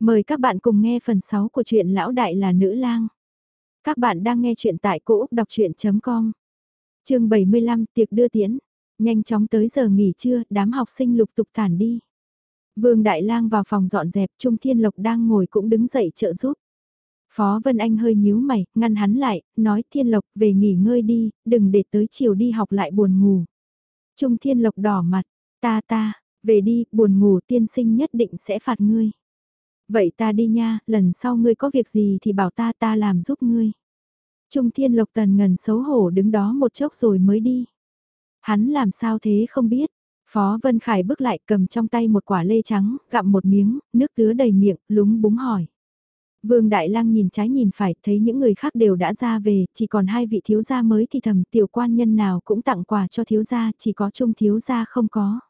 Mời các bạn cùng nghe phần 6 của truyện Lão Đại là Nữ lang. Các bạn đang nghe truyện tại cỗ đọc chuyện.com. Trường 75 tiệc đưa tiễn. Nhanh chóng tới giờ nghỉ trưa, đám học sinh lục tục tản đi. Vương Đại Lang vào phòng dọn dẹp, Trung Thiên Lộc đang ngồi cũng đứng dậy trợ giúp. Phó Vân Anh hơi nhíu mày, ngăn hắn lại, nói Thiên Lộc về nghỉ ngơi đi, đừng để tới chiều đi học lại buồn ngủ. Trung Thiên Lộc đỏ mặt, ta ta, về đi, buồn ngủ tiên sinh nhất định sẽ phạt ngươi. Vậy ta đi nha, lần sau ngươi có việc gì thì bảo ta ta làm giúp ngươi. Trung Thiên Lộc Tần ngần xấu hổ đứng đó một chốc rồi mới đi. Hắn làm sao thế không biết. Phó Vân Khải bước lại cầm trong tay một quả lê trắng, gặm một miếng, nước tứa đầy miệng, lúng búng hỏi. Vương Đại Lang nhìn trái nhìn phải, thấy những người khác đều đã ra về, chỉ còn hai vị thiếu gia mới thì thầm tiểu quan nhân nào cũng tặng quà cho thiếu gia, chỉ có trung thiếu gia không có.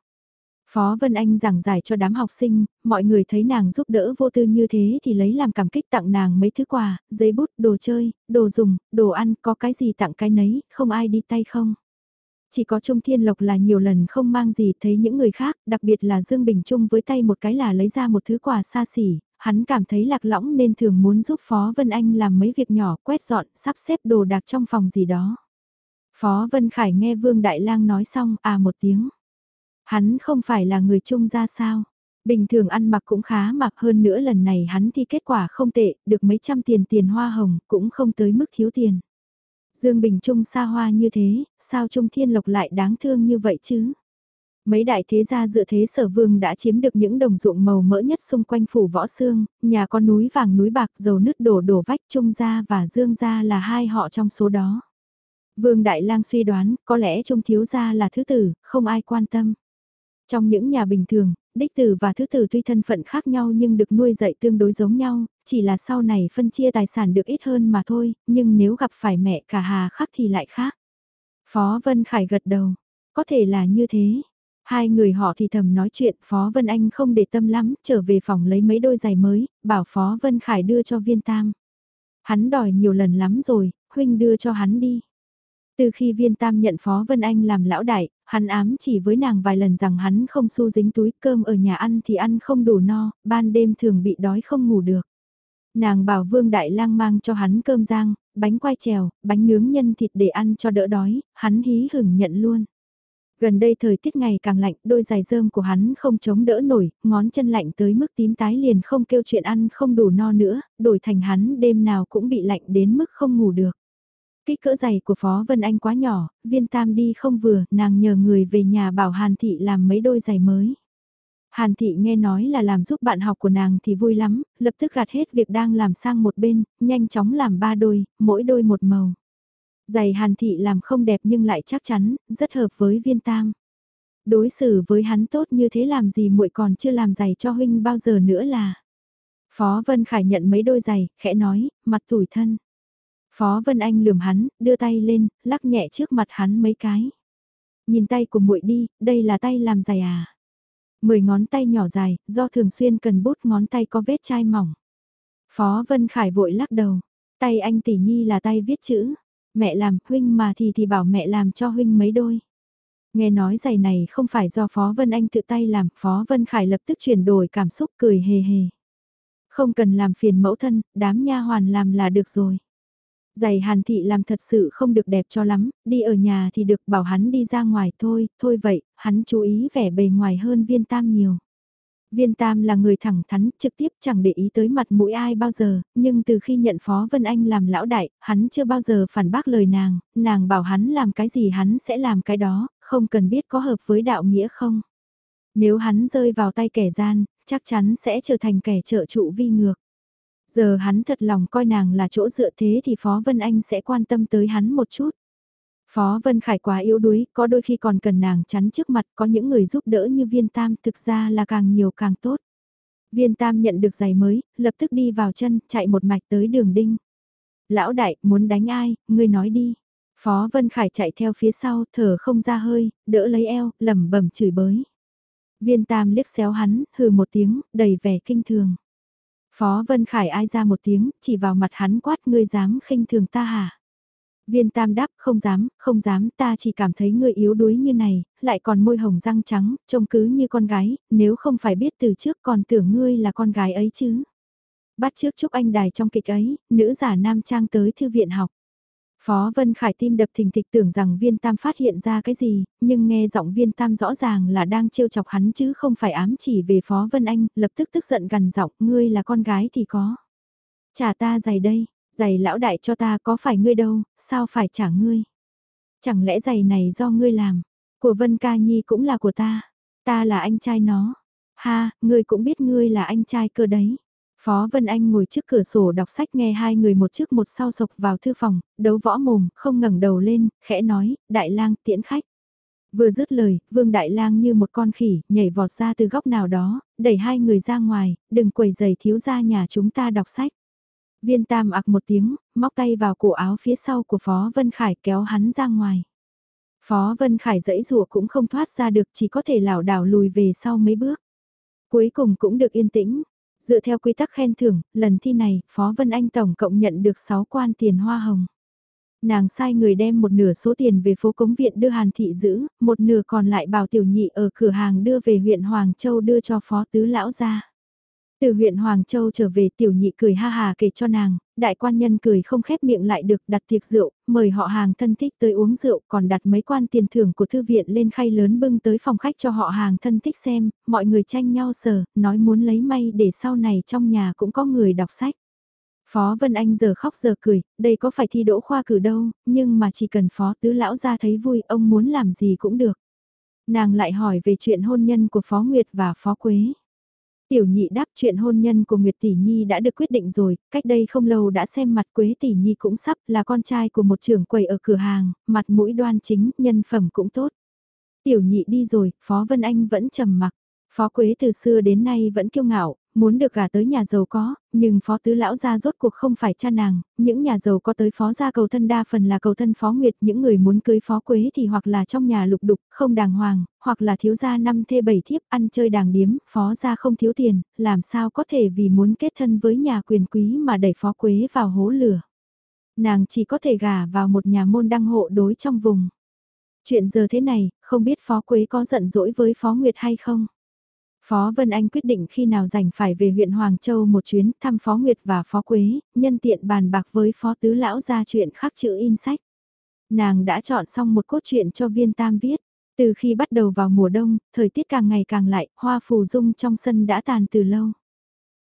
Phó Vân Anh giảng giải cho đám học sinh, mọi người thấy nàng giúp đỡ vô tư như thế thì lấy làm cảm kích tặng nàng mấy thứ quà, giấy bút, đồ chơi, đồ dùng, đồ ăn, có cái gì tặng cái nấy, không ai đi tay không. Chỉ có Trung Thiên Lộc là nhiều lần không mang gì thấy những người khác, đặc biệt là Dương Bình Trung với tay một cái là lấy ra một thứ quà xa xỉ, hắn cảm thấy lạc lõng nên thường muốn giúp Phó Vân Anh làm mấy việc nhỏ quét dọn, sắp xếp đồ đạc trong phòng gì đó. Phó Vân Khải nghe Vương Đại Lang nói xong à một tiếng. Hắn không phải là người trung gia sao? Bình thường ăn mặc cũng khá mặc hơn nữa lần này hắn thì kết quả không tệ, được mấy trăm tiền tiền hoa hồng, cũng không tới mức thiếu tiền. Dương Bình Trung xa hoa như thế, sao Trung Thiên Lộc lại đáng thương như vậy chứ? Mấy đại thế gia dựa thế sở vương đã chiếm được những đồng ruộng màu mỡ nhất xung quanh phủ võ xương, nhà có núi vàng núi bạc dầu nứt đổ đổ vách Trung gia và Dương gia là hai họ trong số đó. Vương Đại Lang suy đoán, có lẽ Trung thiếu gia là thứ tử, không ai quan tâm. Trong những nhà bình thường, đích tử và thứ tử tuy thân phận khác nhau nhưng được nuôi dạy tương đối giống nhau, chỉ là sau này phân chia tài sản được ít hơn mà thôi, nhưng nếu gặp phải mẹ cả hà khắc thì lại khác. Phó Vân Khải gật đầu, có thể là như thế. Hai người họ thì thầm nói chuyện, Phó Vân Anh không để tâm lắm, trở về phòng lấy mấy đôi giày mới, bảo Phó Vân Khải đưa cho viên tam. Hắn đòi nhiều lần lắm rồi, huynh đưa cho hắn đi. Từ khi viên tam nhận Phó Vân Anh làm lão đại, hắn ám chỉ với nàng vài lần rằng hắn không xu dính túi cơm ở nhà ăn thì ăn không đủ no, ban đêm thường bị đói không ngủ được. Nàng bảo Vương Đại Lang mang cho hắn cơm rang, bánh quai trèo, bánh nướng nhân thịt để ăn cho đỡ đói, hắn hí hửng nhận luôn. Gần đây thời tiết ngày càng lạnh, đôi giày rơm của hắn không chống đỡ nổi, ngón chân lạnh tới mức tím tái liền không kêu chuyện ăn không đủ no nữa, đổi thành hắn đêm nào cũng bị lạnh đến mức không ngủ được. Kích cỡ giày của Phó Vân Anh quá nhỏ, viên tam đi không vừa, nàng nhờ người về nhà bảo Hàn Thị làm mấy đôi giày mới. Hàn Thị nghe nói là làm giúp bạn học của nàng thì vui lắm, lập tức gạt hết việc đang làm sang một bên, nhanh chóng làm ba đôi, mỗi đôi một màu. Giày Hàn Thị làm không đẹp nhưng lại chắc chắn, rất hợp với viên tam. Đối xử với hắn tốt như thế làm gì muội còn chưa làm giày cho huynh bao giờ nữa là. Phó Vân Khải nhận mấy đôi giày, khẽ nói, mặt tủi thân. Phó Vân Anh lườm hắn, đưa tay lên, lắc nhẹ trước mặt hắn mấy cái. Nhìn tay của muội đi, đây là tay làm giày à. Mười ngón tay nhỏ dài, do thường xuyên cần bút ngón tay có vết chai mỏng. Phó Vân Khải vội lắc đầu, tay anh tỷ nhi là tay viết chữ. Mẹ làm, huynh mà thì thì bảo mẹ làm cho huynh mấy đôi. Nghe nói giày này không phải do Phó Vân Anh tự tay làm, Phó Vân Khải lập tức chuyển đổi cảm xúc cười hề hề. Không cần làm phiền mẫu thân, đám nha hoàn làm là được rồi. Giày hàn thị làm thật sự không được đẹp cho lắm, đi ở nhà thì được bảo hắn đi ra ngoài thôi, thôi vậy, hắn chú ý vẻ bề ngoài hơn viên tam nhiều. Viên Tam là người thẳng thắn, trực tiếp chẳng để ý tới mặt mũi ai bao giờ, nhưng từ khi nhận Phó Vân Anh làm lão đại, hắn chưa bao giờ phản bác lời nàng, nàng bảo hắn làm cái gì hắn sẽ làm cái đó, không cần biết có hợp với đạo nghĩa không. Nếu hắn rơi vào tay kẻ gian, chắc chắn sẽ trở thành kẻ trợ trụ vi ngược. Giờ hắn thật lòng coi nàng là chỗ dựa thế thì Phó Vân Anh sẽ quan tâm tới hắn một chút. Phó Vân Khải quá yếu đuối, có đôi khi còn cần nàng chắn trước mặt, có những người giúp đỡ như viên tam thực ra là càng nhiều càng tốt. Viên tam nhận được giày mới, lập tức đi vào chân, chạy một mạch tới đường đinh. Lão đại, muốn đánh ai, ngươi nói đi. Phó Vân Khải chạy theo phía sau, thở không ra hơi, đỡ lấy eo, lẩm bẩm chửi bới. Viên tam liếc xéo hắn, hừ một tiếng, đầy vẻ kinh thường. Phó Vân Khải ai ra một tiếng, chỉ vào mặt hắn quát ngươi dám khinh thường ta hả? Viên tam đáp không dám, không dám ta chỉ cảm thấy ngươi yếu đuối như này, lại còn môi hồng răng trắng, trông cứ như con gái, nếu không phải biết từ trước còn tưởng ngươi là con gái ấy chứ. Bắt trước Trúc Anh Đài trong kịch ấy, nữ giả nam trang tới thư viện học. Phó Vân Khải tim đập thình thịch tưởng rằng viên tam phát hiện ra cái gì, nhưng nghe giọng viên tam rõ ràng là đang trêu chọc hắn chứ không phải ám chỉ về Phó Vân Anh, lập tức tức giận gần giọng, ngươi là con gái thì có. Trả ta giày đây, giày lão đại cho ta có phải ngươi đâu, sao phải trả ngươi. Chẳng lẽ giày này do ngươi làm, của Vân Ca Nhi cũng là của ta, ta là anh trai nó. Ha, ngươi cũng biết ngươi là anh trai cơ đấy. Phó Vân Anh ngồi trước cửa sổ đọc sách nghe hai người một trước một sau sộc vào thư phòng, đấu võ mồm, không ngẩng đầu lên, khẽ nói, đại lang tiễn khách. Vừa dứt lời, Vương Đại Lang như một con khỉ, nhảy vọt ra từ góc nào đó, đẩy hai người ra ngoài, đừng quầy giày thiếu ra nhà chúng ta đọc sách. Viên Tam ặc một tiếng, móc tay vào cổ áo phía sau của Phó Vân Khải kéo hắn ra ngoài. Phó Vân Khải dẫy rùa cũng không thoát ra được chỉ có thể lảo đảo lùi về sau mấy bước. Cuối cùng cũng được yên tĩnh, Dựa theo quy tắc khen thưởng, lần thi này, Phó Vân Anh tổng cộng nhận được 6 quan tiền hoa hồng. Nàng sai người đem một nửa số tiền về phố Cống Viện đưa Hàn Thị giữ, một nửa còn lại bảo tiểu nhị ở cửa hàng đưa về huyện Hoàng Châu đưa cho Phó Tứ Lão ra. Từ huyện Hoàng Châu trở về tiểu nhị cười ha hà kể cho nàng, đại quan nhân cười không khép miệng lại được đặt tiệc rượu, mời họ hàng thân thích tới uống rượu còn đặt mấy quan tiền thưởng của thư viện lên khay lớn bưng tới phòng khách cho họ hàng thân thích xem, mọi người tranh nhau sờ, nói muốn lấy may để sau này trong nhà cũng có người đọc sách. Phó Vân Anh giờ khóc giờ cười, đây có phải thi đỗ khoa cử đâu, nhưng mà chỉ cần Phó Tứ Lão ra thấy vui ông muốn làm gì cũng được. Nàng lại hỏi về chuyện hôn nhân của Phó Nguyệt và Phó Quế. Tiểu nhị đáp chuyện hôn nhân của Nguyệt Tỷ Nhi đã được quyết định rồi, cách đây không lâu đã xem mặt Quế Tỷ Nhi cũng sắp là con trai của một trưởng quầy ở cửa hàng, mặt mũi đoan chính, nhân phẩm cũng tốt. Tiểu nhị đi rồi, Phó Vân Anh vẫn trầm mặc. Phó Quế từ xưa đến nay vẫn kiêu ngạo, muốn được gả tới nhà giàu có, nhưng phó tứ lão gia rốt cuộc không phải cha nàng, những nhà giàu có tới phó gia cầu thân đa phần là cầu thân phó nguyệt, những người muốn cưới phó quế thì hoặc là trong nhà lục đục, không đàng hoàng, hoặc là thiếu gia năm thê bảy thiếp ăn chơi đàng điếm, phó gia không thiếu tiền, làm sao có thể vì muốn kết thân với nhà quyền quý mà đẩy phó quế vào hố lửa. Nàng chỉ có thể gả vào một nhà môn đăng hộ đối trong vùng. Chuyện giờ thế này, không biết phó quế có giận dỗi với phó nguyệt hay không? Phó Vân Anh quyết định khi nào rảnh phải về huyện Hoàng Châu một chuyến thăm Phó Nguyệt và Phó Quế, nhân tiện bàn bạc với Phó Tứ Lão ra chuyện khắc chữ in sách. Nàng đã chọn xong một cốt truyện cho viên tam viết. Từ khi bắt đầu vào mùa đông, thời tiết càng ngày càng lại, hoa phù dung trong sân đã tàn từ lâu.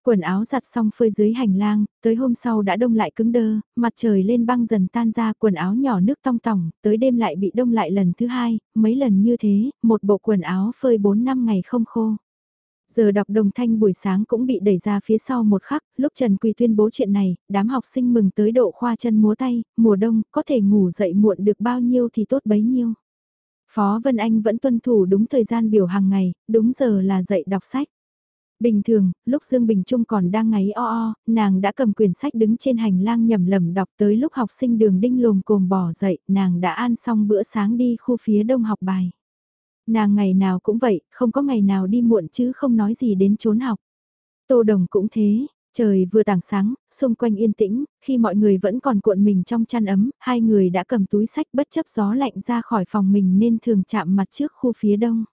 Quần áo giặt xong phơi dưới hành lang, tới hôm sau đã đông lại cứng đơ, mặt trời lên băng dần tan ra quần áo nhỏ nước tong tỏng, tới đêm lại bị đông lại lần thứ hai, mấy lần như thế, một bộ quần áo phơi 4 năm ngày không khô. Giờ đọc đồng thanh buổi sáng cũng bị đẩy ra phía sau một khắc, lúc Trần Quỳ tuyên bố chuyện này, đám học sinh mừng tới độ khoa chân múa tay, mùa đông, có thể ngủ dậy muộn được bao nhiêu thì tốt bấy nhiêu. Phó Vân Anh vẫn tuân thủ đúng thời gian biểu hàng ngày, đúng giờ là dậy đọc sách. Bình thường, lúc Dương Bình Trung còn đang ngáy o o, nàng đã cầm quyển sách đứng trên hành lang nhầm lầm đọc tới lúc học sinh đường đinh lồm cồm bỏ dậy, nàng đã ăn xong bữa sáng đi khu phía đông học bài. Nàng ngày nào cũng vậy, không có ngày nào đi muộn chứ không nói gì đến trốn học. Tô Đồng cũng thế, trời vừa tảng sáng, xung quanh yên tĩnh, khi mọi người vẫn còn cuộn mình trong chăn ấm, hai người đã cầm túi sách bất chấp gió lạnh ra khỏi phòng mình nên thường chạm mặt trước khu phía đông.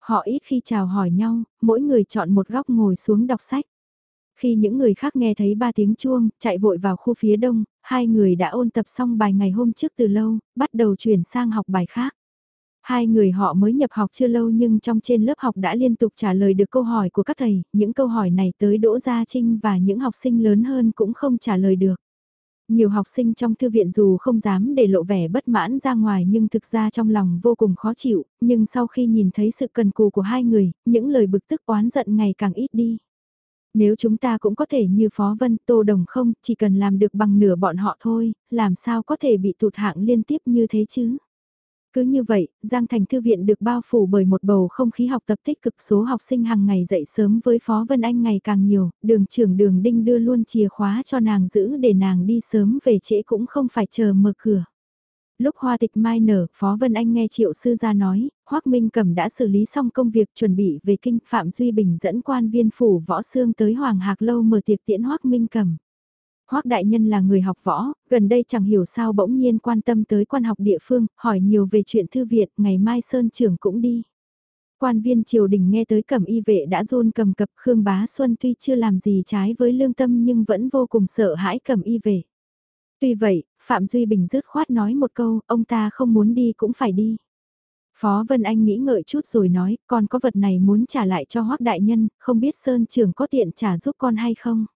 Họ ít khi chào hỏi nhau, mỗi người chọn một góc ngồi xuống đọc sách. Khi những người khác nghe thấy ba tiếng chuông, chạy vội vào khu phía đông, hai người đã ôn tập xong bài ngày hôm trước từ lâu, bắt đầu chuyển sang học bài khác. Hai người họ mới nhập học chưa lâu nhưng trong trên lớp học đã liên tục trả lời được câu hỏi của các thầy, những câu hỏi này tới Đỗ Gia Trinh và những học sinh lớn hơn cũng không trả lời được. Nhiều học sinh trong thư viện dù không dám để lộ vẻ bất mãn ra ngoài nhưng thực ra trong lòng vô cùng khó chịu, nhưng sau khi nhìn thấy sự cần cù của hai người, những lời bực tức oán giận ngày càng ít đi. Nếu chúng ta cũng có thể như Phó Vân Tô Đồng không, chỉ cần làm được bằng nửa bọn họ thôi, làm sao có thể bị tụt hạng liên tiếp như thế chứ? Cứ như vậy, Giang Thành Thư viện được bao phủ bởi một bầu không khí học tập tích cực số học sinh hàng ngày dậy sớm với Phó Vân Anh ngày càng nhiều, đường trưởng đường đinh đưa luôn chìa khóa cho nàng giữ để nàng đi sớm về trễ cũng không phải chờ mở cửa. Lúc hoa tịch mai nở, Phó Vân Anh nghe triệu sư gia nói, Hoác Minh Cẩm đã xử lý xong công việc chuẩn bị về kinh Phạm Duy Bình dẫn quan viên phủ võ xương tới Hoàng Hạc Lâu mở tiệc tiễn Hoác Minh Cẩm. Hoắc đại nhân là người học võ, gần đây chẳng hiểu sao bỗng nhiên quan tâm tới quan học địa phương, hỏi nhiều về chuyện thư viện, ngày mai Sơn trưởng cũng đi. Quan viên triều đình nghe tới cẩm y vệ đã rôn cầm cập Khương Bá Xuân tuy chưa làm gì trái với lương tâm nhưng vẫn vô cùng sợ hãi cẩm y vệ. Tuy vậy, Phạm Duy Bình dứt khoát nói một câu, ông ta không muốn đi cũng phải đi. Phó Vân Anh nghĩ ngợi chút rồi nói, con có vật này muốn trả lại cho hoắc Đại Nhân, không biết Sơn Trường có tiện trả giúp con hay không.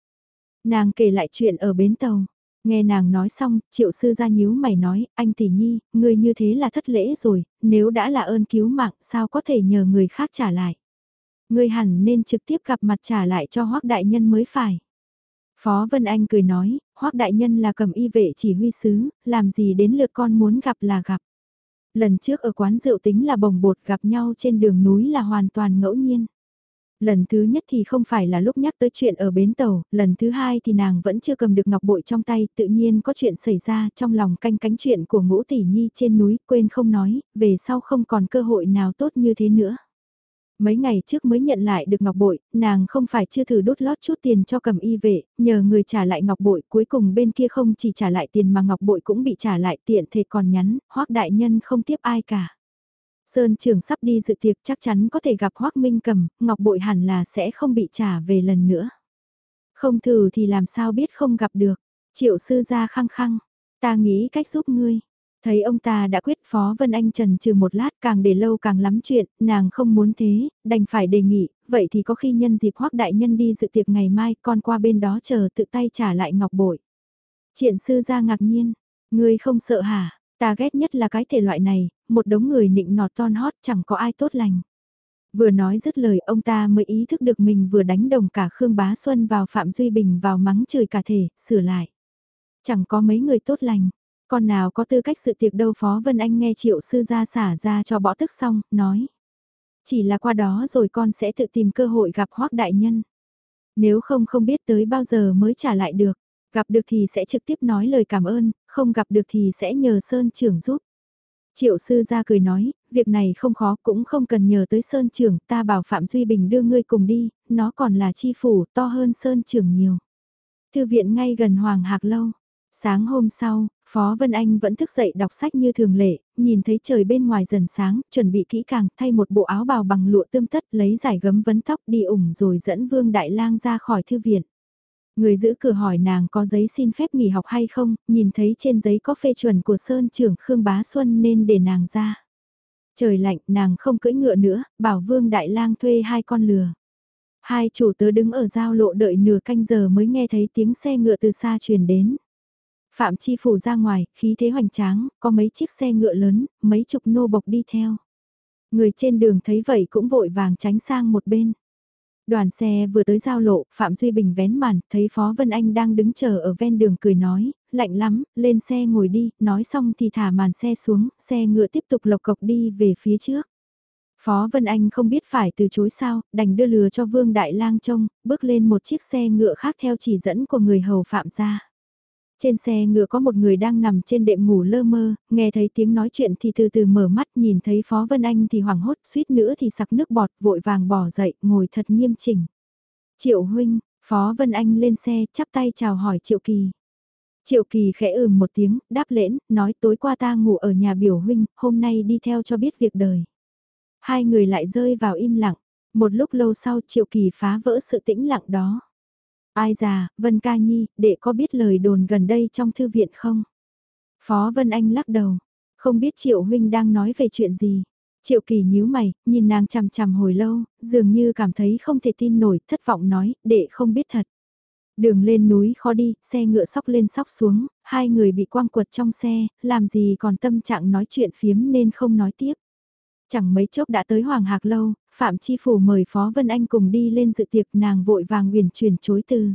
Nàng kể lại chuyện ở bến tàu. Nghe nàng nói xong, triệu sư ra nhíu mày nói, anh tỷ nhi, người như thế là thất lễ rồi, nếu đã là ơn cứu mạng sao có thể nhờ người khác trả lại. Người hẳn nên trực tiếp gặp mặt trả lại cho hoắc đại nhân mới phải. Phó Vân Anh cười nói, hoắc đại nhân là cầm y vệ chỉ huy sứ, làm gì đến lượt con muốn gặp là gặp. Lần trước ở quán rượu tính là bồng bột gặp nhau trên đường núi là hoàn toàn ngẫu nhiên. Lần thứ nhất thì không phải là lúc nhắc tới chuyện ở bến tàu, lần thứ hai thì nàng vẫn chưa cầm được ngọc bội trong tay, tự nhiên có chuyện xảy ra trong lòng canh cánh chuyện của ngũ tỷ nhi trên núi, quên không nói, về sau không còn cơ hội nào tốt như thế nữa. Mấy ngày trước mới nhận lại được ngọc bội, nàng không phải chưa thử đốt lót chút tiền cho cầm y vệ, nhờ người trả lại ngọc bội, cuối cùng bên kia không chỉ trả lại tiền mà ngọc bội cũng bị trả lại tiện thể còn nhắn, hoắc đại nhân không tiếp ai cả. Sơn trưởng sắp đi dự tiệc chắc chắn có thể gặp Hoác Minh Cầm, Ngọc Bội hẳn là sẽ không bị trả về lần nữa. Không thử thì làm sao biết không gặp được. Triệu sư ra khăng khăng, ta nghĩ cách giúp ngươi. Thấy ông ta đã quyết Phó Vân Anh trần trừ một lát càng để lâu càng lắm chuyện, nàng không muốn thế, đành phải đề nghị, vậy thì có khi nhân dịp hoắc đại nhân đi dự tiệc ngày mai con qua bên đó chờ tự tay trả lại ngọc bội. Triện sư ra ngạc nhiên, ngươi không sợ hả, ta ghét nhất là cái thể loại này, một đống người nịnh nọt ton hót chẳng có ai tốt lành. Vừa nói dứt lời ông ta mới ý thức được mình vừa đánh đồng cả Khương Bá Xuân vào Phạm Duy Bình vào mắng chửi cả thể, sửa lại. Chẳng có mấy người tốt lành, con nào có tư cách sự tiệc đâu Phó Vân Anh nghe triệu sư ra xả ra cho bỏ tức xong, nói. Chỉ là qua đó rồi con sẽ tự tìm cơ hội gặp hoác đại nhân. Nếu không không biết tới bao giờ mới trả lại được, gặp được thì sẽ trực tiếp nói lời cảm ơn, không gặp được thì sẽ nhờ Sơn trưởng giúp. Triệu sư ra cười nói, việc này không khó cũng không cần nhờ tới Sơn trưởng, ta bảo Phạm Duy Bình đưa ngươi cùng đi, nó còn là chi phủ, to hơn Sơn trưởng nhiều. Thư viện ngay gần Hoàng Hạc Lâu. Sáng hôm sau, Phó Vân Anh vẫn thức dậy đọc sách như thường lệ, nhìn thấy trời bên ngoài dần sáng, chuẩn bị kỹ càng, thay một bộ áo bào bằng lụa tươm tất, lấy giải gấm vấn tóc đi ủng rồi dẫn Vương Đại Lang ra khỏi thư viện. Người giữ cửa hỏi nàng có giấy xin phép nghỉ học hay không, nhìn thấy trên giấy có phê chuẩn của Sơn trưởng Khương Bá Xuân nên để nàng ra. Trời lạnh nàng không cưỡi ngựa nữa, bảo Vương Đại Lang thuê hai con lừa. Hai chủ tớ đứng ở giao lộ đợi nửa canh giờ mới nghe thấy tiếng xe ngựa từ xa truyền đến. Phạm Chi Phủ ra ngoài, khí thế hoành tráng, có mấy chiếc xe ngựa lớn, mấy chục nô bộc đi theo. Người trên đường thấy vậy cũng vội vàng tránh sang một bên. Đoàn xe vừa tới giao lộ, Phạm Duy Bình vén màn, thấy Phó Vân Anh đang đứng chờ ở ven đường cười nói, lạnh lắm, lên xe ngồi đi, nói xong thì thả màn xe xuống, xe ngựa tiếp tục lộc cộc đi về phía trước. Phó Vân Anh không biết phải từ chối sao, đành đưa lừa cho Vương Đại Lang trông, bước lên một chiếc xe ngựa khác theo chỉ dẫn của người hầu Phạm gia. Trên xe ngựa có một người đang nằm trên đệm ngủ lơ mơ, nghe thấy tiếng nói chuyện thì từ từ mở mắt nhìn thấy Phó Vân Anh thì hoảng hốt suýt nữa thì sặc nước bọt vội vàng bỏ dậy ngồi thật nghiêm chỉnh. Triệu huynh, Phó Vân Anh lên xe chắp tay chào hỏi Triệu Kỳ. Triệu Kỳ khẽ ừm một tiếng, đáp lễn, nói tối qua ta ngủ ở nhà biểu huynh, hôm nay đi theo cho biết việc đời. Hai người lại rơi vào im lặng, một lúc lâu sau Triệu Kỳ phá vỡ sự tĩnh lặng đó. Ai già, Vân Ca Nhi, đệ có biết lời đồn gần đây trong thư viện không? Phó Vân Anh lắc đầu, không biết Triệu Huynh đang nói về chuyện gì. Triệu Kỳ nhíu mày, nhìn nàng chằm chằm hồi lâu, dường như cảm thấy không thể tin nổi, thất vọng nói, đệ không biết thật. Đường lên núi khó đi, xe ngựa sóc lên sóc xuống, hai người bị quăng quật trong xe, làm gì còn tâm trạng nói chuyện phiếm nên không nói tiếp. Chẳng mấy chốc đã tới Hoàng Hạc Lâu, Phạm Chi Phủ mời Phó Vân Anh cùng đi lên dự tiệc nàng vội vàng huyền truyền chối từ.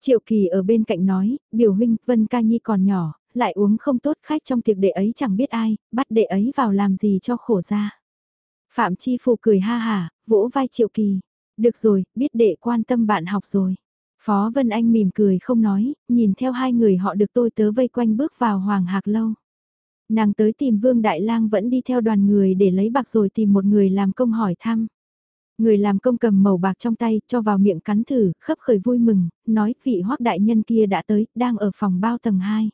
Triệu Kỳ ở bên cạnh nói, biểu huynh, Vân Ca Nhi còn nhỏ, lại uống không tốt khách trong tiệc đệ ấy chẳng biết ai, bắt đệ ấy vào làm gì cho khổ ra. Phạm Chi Phủ cười ha hà, vỗ vai Triệu Kỳ. Được rồi, biết đệ quan tâm bạn học rồi. Phó Vân Anh mỉm cười không nói, nhìn theo hai người họ được tôi tớ vây quanh bước vào Hoàng Hạc Lâu. Nàng tới tìm Vương Đại Lang vẫn đi theo đoàn người để lấy bạc rồi tìm một người làm công hỏi thăm. Người làm công cầm màu bạc trong tay, cho vào miệng cắn thử, khấp khởi vui mừng, nói vị hoắc đại nhân kia đã tới, đang ở phòng bao tầng 2.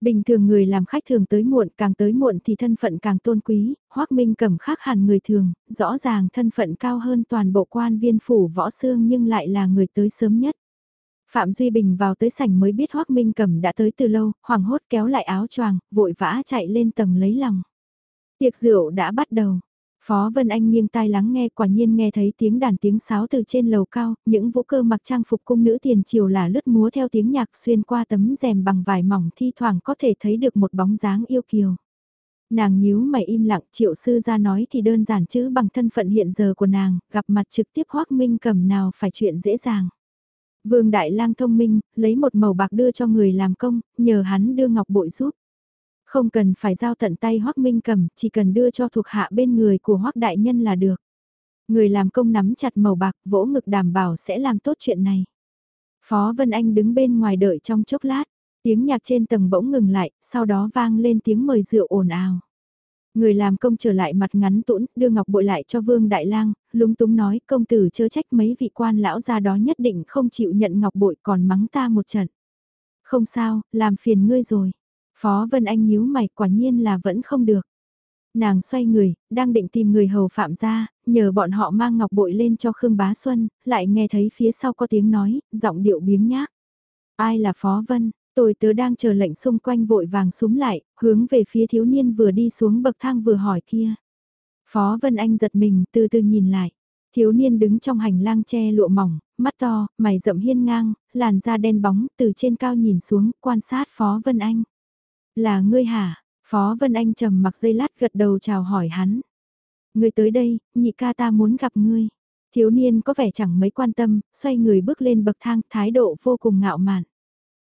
Bình thường người làm khách thường tới muộn, càng tới muộn thì thân phận càng tôn quý, Hoắc Minh cầm khác hẳn người thường, rõ ràng thân phận cao hơn toàn bộ quan viên phủ võ xương nhưng lại là người tới sớm nhất. Phạm Duy Bình vào tới sảnh mới biết Hoắc Minh Cẩm đã tới từ lâu, hoảng hốt kéo lại áo choàng, vội vã chạy lên tầng lấy lòng. Tiệc rượu đã bắt đầu. Phó Vân Anh nghiêng tai lắng nghe quả nhiên nghe thấy tiếng đàn tiếng sáo từ trên lầu cao, những vũ cơ mặc trang phục cung nữ tiền triều là lướt múa theo tiếng nhạc xuyên qua tấm rèm bằng vải mỏng thi thoảng có thể thấy được một bóng dáng yêu kiều. Nàng nhíu mày im lặng triệu sư ra nói thì đơn giản chứ bằng thân phận hiện giờ của nàng, gặp mặt trực tiếp hoác minh cầm nào phải chuyện dễ dàng. Vương Đại lang thông minh, lấy một màu bạc đưa cho người làm công, nhờ hắn đưa ngọc bội giúp. Không cần phải giao tận tay Hoắc Minh cầm, chỉ cần đưa cho thuộc hạ bên người của Hoắc Đại Nhân là được. Người làm công nắm chặt màu bạc vỗ ngực đảm bảo sẽ làm tốt chuyện này. Phó Vân Anh đứng bên ngoài đợi trong chốc lát, tiếng nhạc trên tầng bỗng ngừng lại, sau đó vang lên tiếng mời rượu ồn ào. Người làm công trở lại mặt ngắn tũn, đưa ngọc bội lại cho Vương Đại Lang, lúng túng nói công tử chớ trách mấy vị quan lão gia đó nhất định không chịu nhận ngọc bội còn mắng ta một trận. Không sao, làm phiền ngươi rồi. Phó Vân Anh nhíu mày quả nhiên là vẫn không được. Nàng xoay người, đang định tìm người hầu phạm ra, nhờ bọn họ mang ngọc bội lên cho Khương Bá Xuân, lại nghe thấy phía sau có tiếng nói, giọng điệu biếng nhác. Ai là Phó Vân? Tôi tớ đang chờ lệnh xung quanh vội vàng súng lại, hướng về phía thiếu niên vừa đi xuống bậc thang vừa hỏi kia. Phó Vân Anh giật mình từ từ nhìn lại. Thiếu niên đứng trong hành lang che lụa mỏng, mắt to, mày rậm hiên ngang, làn da đen bóng, từ trên cao nhìn xuống, quan sát Phó Vân Anh. Là ngươi hả? Phó Vân Anh trầm mặc dây lát gật đầu chào hỏi hắn. Ngươi tới đây, nhị ca ta muốn gặp ngươi. Thiếu niên có vẻ chẳng mấy quan tâm, xoay người bước lên bậc thang, thái độ vô cùng ngạo mạn.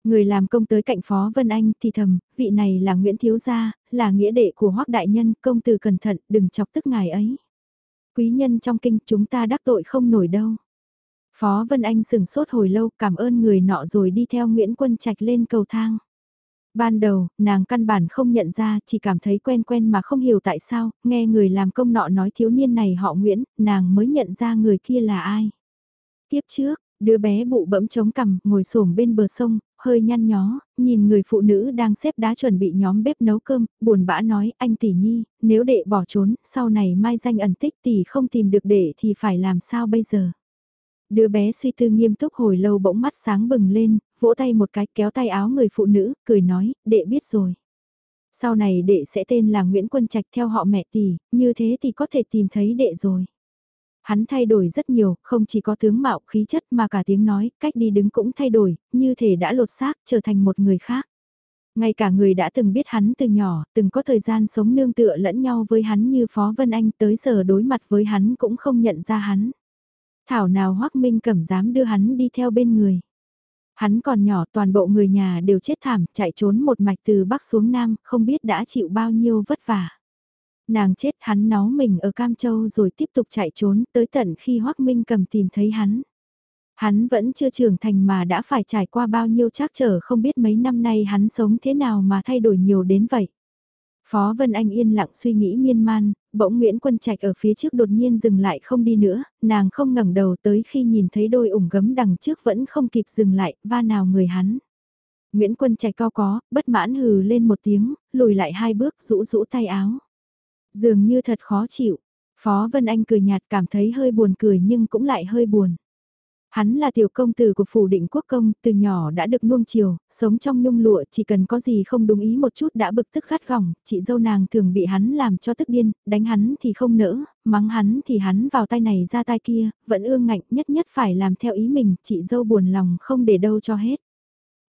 Người làm công tới cạnh Phó Vân Anh thì thầm, vị này là Nguyễn Thiếu Gia, là nghĩa đệ của Hoác Đại Nhân, công tử cẩn thận, đừng chọc tức ngài ấy. Quý nhân trong kinh chúng ta đắc tội không nổi đâu. Phó Vân Anh sừng sốt hồi lâu cảm ơn người nọ rồi đi theo Nguyễn Quân Trạch lên cầu thang. Ban đầu, nàng căn bản không nhận ra, chỉ cảm thấy quen quen mà không hiểu tại sao, nghe người làm công nọ nói thiếu niên này họ Nguyễn, nàng mới nhận ra người kia là ai. Tiếp trước, đứa bé bụ bẫm chống cằm, ngồi xổm bên bờ sông, hơi nhăn nhó, nhìn người phụ nữ đang xếp đá chuẩn bị nhóm bếp nấu cơm, buồn bã nói, anh tỷ nhi, nếu đệ bỏ trốn, sau này mai danh ẩn tích tỷ không tìm được đệ thì phải làm sao bây giờ. Đứa bé suy tư nghiêm túc hồi lâu bỗng mắt sáng bừng lên, vỗ tay một cái kéo tay áo người phụ nữ, cười nói, đệ biết rồi. Sau này đệ sẽ tên là Nguyễn Quân Trạch theo họ mẹ tỷ, như thế thì có thể tìm thấy đệ rồi. Hắn thay đổi rất nhiều, không chỉ có tướng mạo khí chất mà cả tiếng nói, cách đi đứng cũng thay đổi, như thể đã lột xác trở thành một người khác. Ngay cả người đã từng biết hắn từ nhỏ, từng có thời gian sống nương tựa lẫn nhau với hắn như Phó Vân Anh tới giờ đối mặt với hắn cũng không nhận ra hắn. Thảo nào Hoác Minh Cẩm dám đưa hắn đi theo bên người. Hắn còn nhỏ toàn bộ người nhà đều chết thảm, chạy trốn một mạch từ Bắc xuống Nam, không biết đã chịu bao nhiêu vất vả. Nàng chết hắn nó mình ở Cam Châu rồi tiếp tục chạy trốn tới tận khi Hoác Minh cầm tìm thấy hắn. Hắn vẫn chưa trưởng thành mà đã phải trải qua bao nhiêu trắc trở không biết mấy năm nay hắn sống thế nào mà thay đổi nhiều đến vậy. Phó Vân Anh yên lặng suy nghĩ miên man, bỗng Nguyễn Quân Trạch ở phía trước đột nhiên dừng lại không đi nữa, nàng không ngẩng đầu tới khi nhìn thấy đôi ủng gấm đằng trước vẫn không kịp dừng lại, va nào người hắn. Nguyễn Quân Trạch cao có, bất mãn hừ lên một tiếng, lùi lại hai bước rũ rũ tay áo. Dường như thật khó chịu, Phó Vân Anh cười nhạt cảm thấy hơi buồn cười nhưng cũng lại hơi buồn. Hắn là tiểu công tử của phủ định quốc công, từ nhỏ đã được nuông chiều, sống trong nhung lụa chỉ cần có gì không đúng ý một chút đã bực tức khát gỏng, chị dâu nàng thường bị hắn làm cho tức điên, đánh hắn thì không nỡ, mắng hắn thì hắn vào tay này ra tay kia, vẫn ương ngạnh nhất nhất phải làm theo ý mình, chị dâu buồn lòng không để đâu cho hết.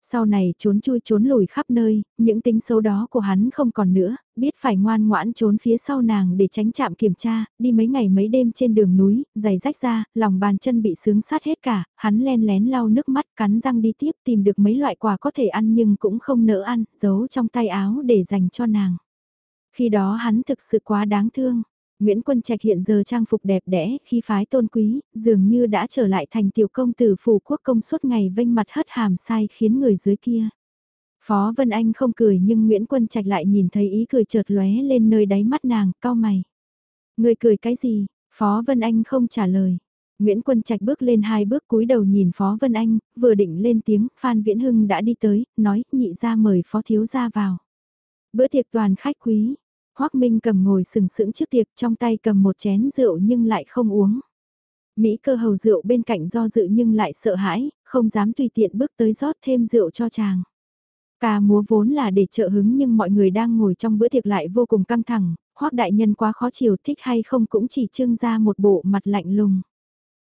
Sau này trốn chui trốn lùi khắp nơi, những tính xấu đó của hắn không còn nữa, biết phải ngoan ngoãn trốn phía sau nàng để tránh chạm kiểm tra, đi mấy ngày mấy đêm trên đường núi, giày rách ra, lòng bàn chân bị sướng sát hết cả, hắn len lén lau nước mắt cắn răng đi tiếp tìm được mấy loại quà có thể ăn nhưng cũng không nỡ ăn, giấu trong tay áo để dành cho nàng. Khi đó hắn thực sự quá đáng thương. Nguyễn Quân Trạch hiện giờ trang phục đẹp đẽ, khi phái tôn quý, dường như đã trở lại thành tiểu công tử phủ quốc công suốt ngày vênh mặt hất hàm sai khiến người dưới kia. Phó Vân Anh không cười nhưng Nguyễn Quân Trạch lại nhìn thấy ý cười chợt lóe lên nơi đáy mắt nàng, cau mày. Người cười cái gì? Phó Vân Anh không trả lời. Nguyễn Quân Trạch bước lên hai bước cúi đầu nhìn Phó Vân Anh, vừa định lên tiếng, Phan Viễn Hưng đã đi tới, nói, nhị ra mời Phó Thiếu ra vào. Bữa tiệc toàn khách quý, Hoác Minh cầm ngồi sừng sững trước tiệc trong tay cầm một chén rượu nhưng lại không uống. Mỹ cơ hầu rượu bên cạnh do dự nhưng lại sợ hãi, không dám tùy tiện bước tới rót thêm rượu cho chàng. Ca múa vốn là để trợ hứng nhưng mọi người đang ngồi trong bữa tiệc lại vô cùng căng thẳng, hoắc đại nhân quá khó chịu thích hay không cũng chỉ trưng ra một bộ mặt lạnh lùng.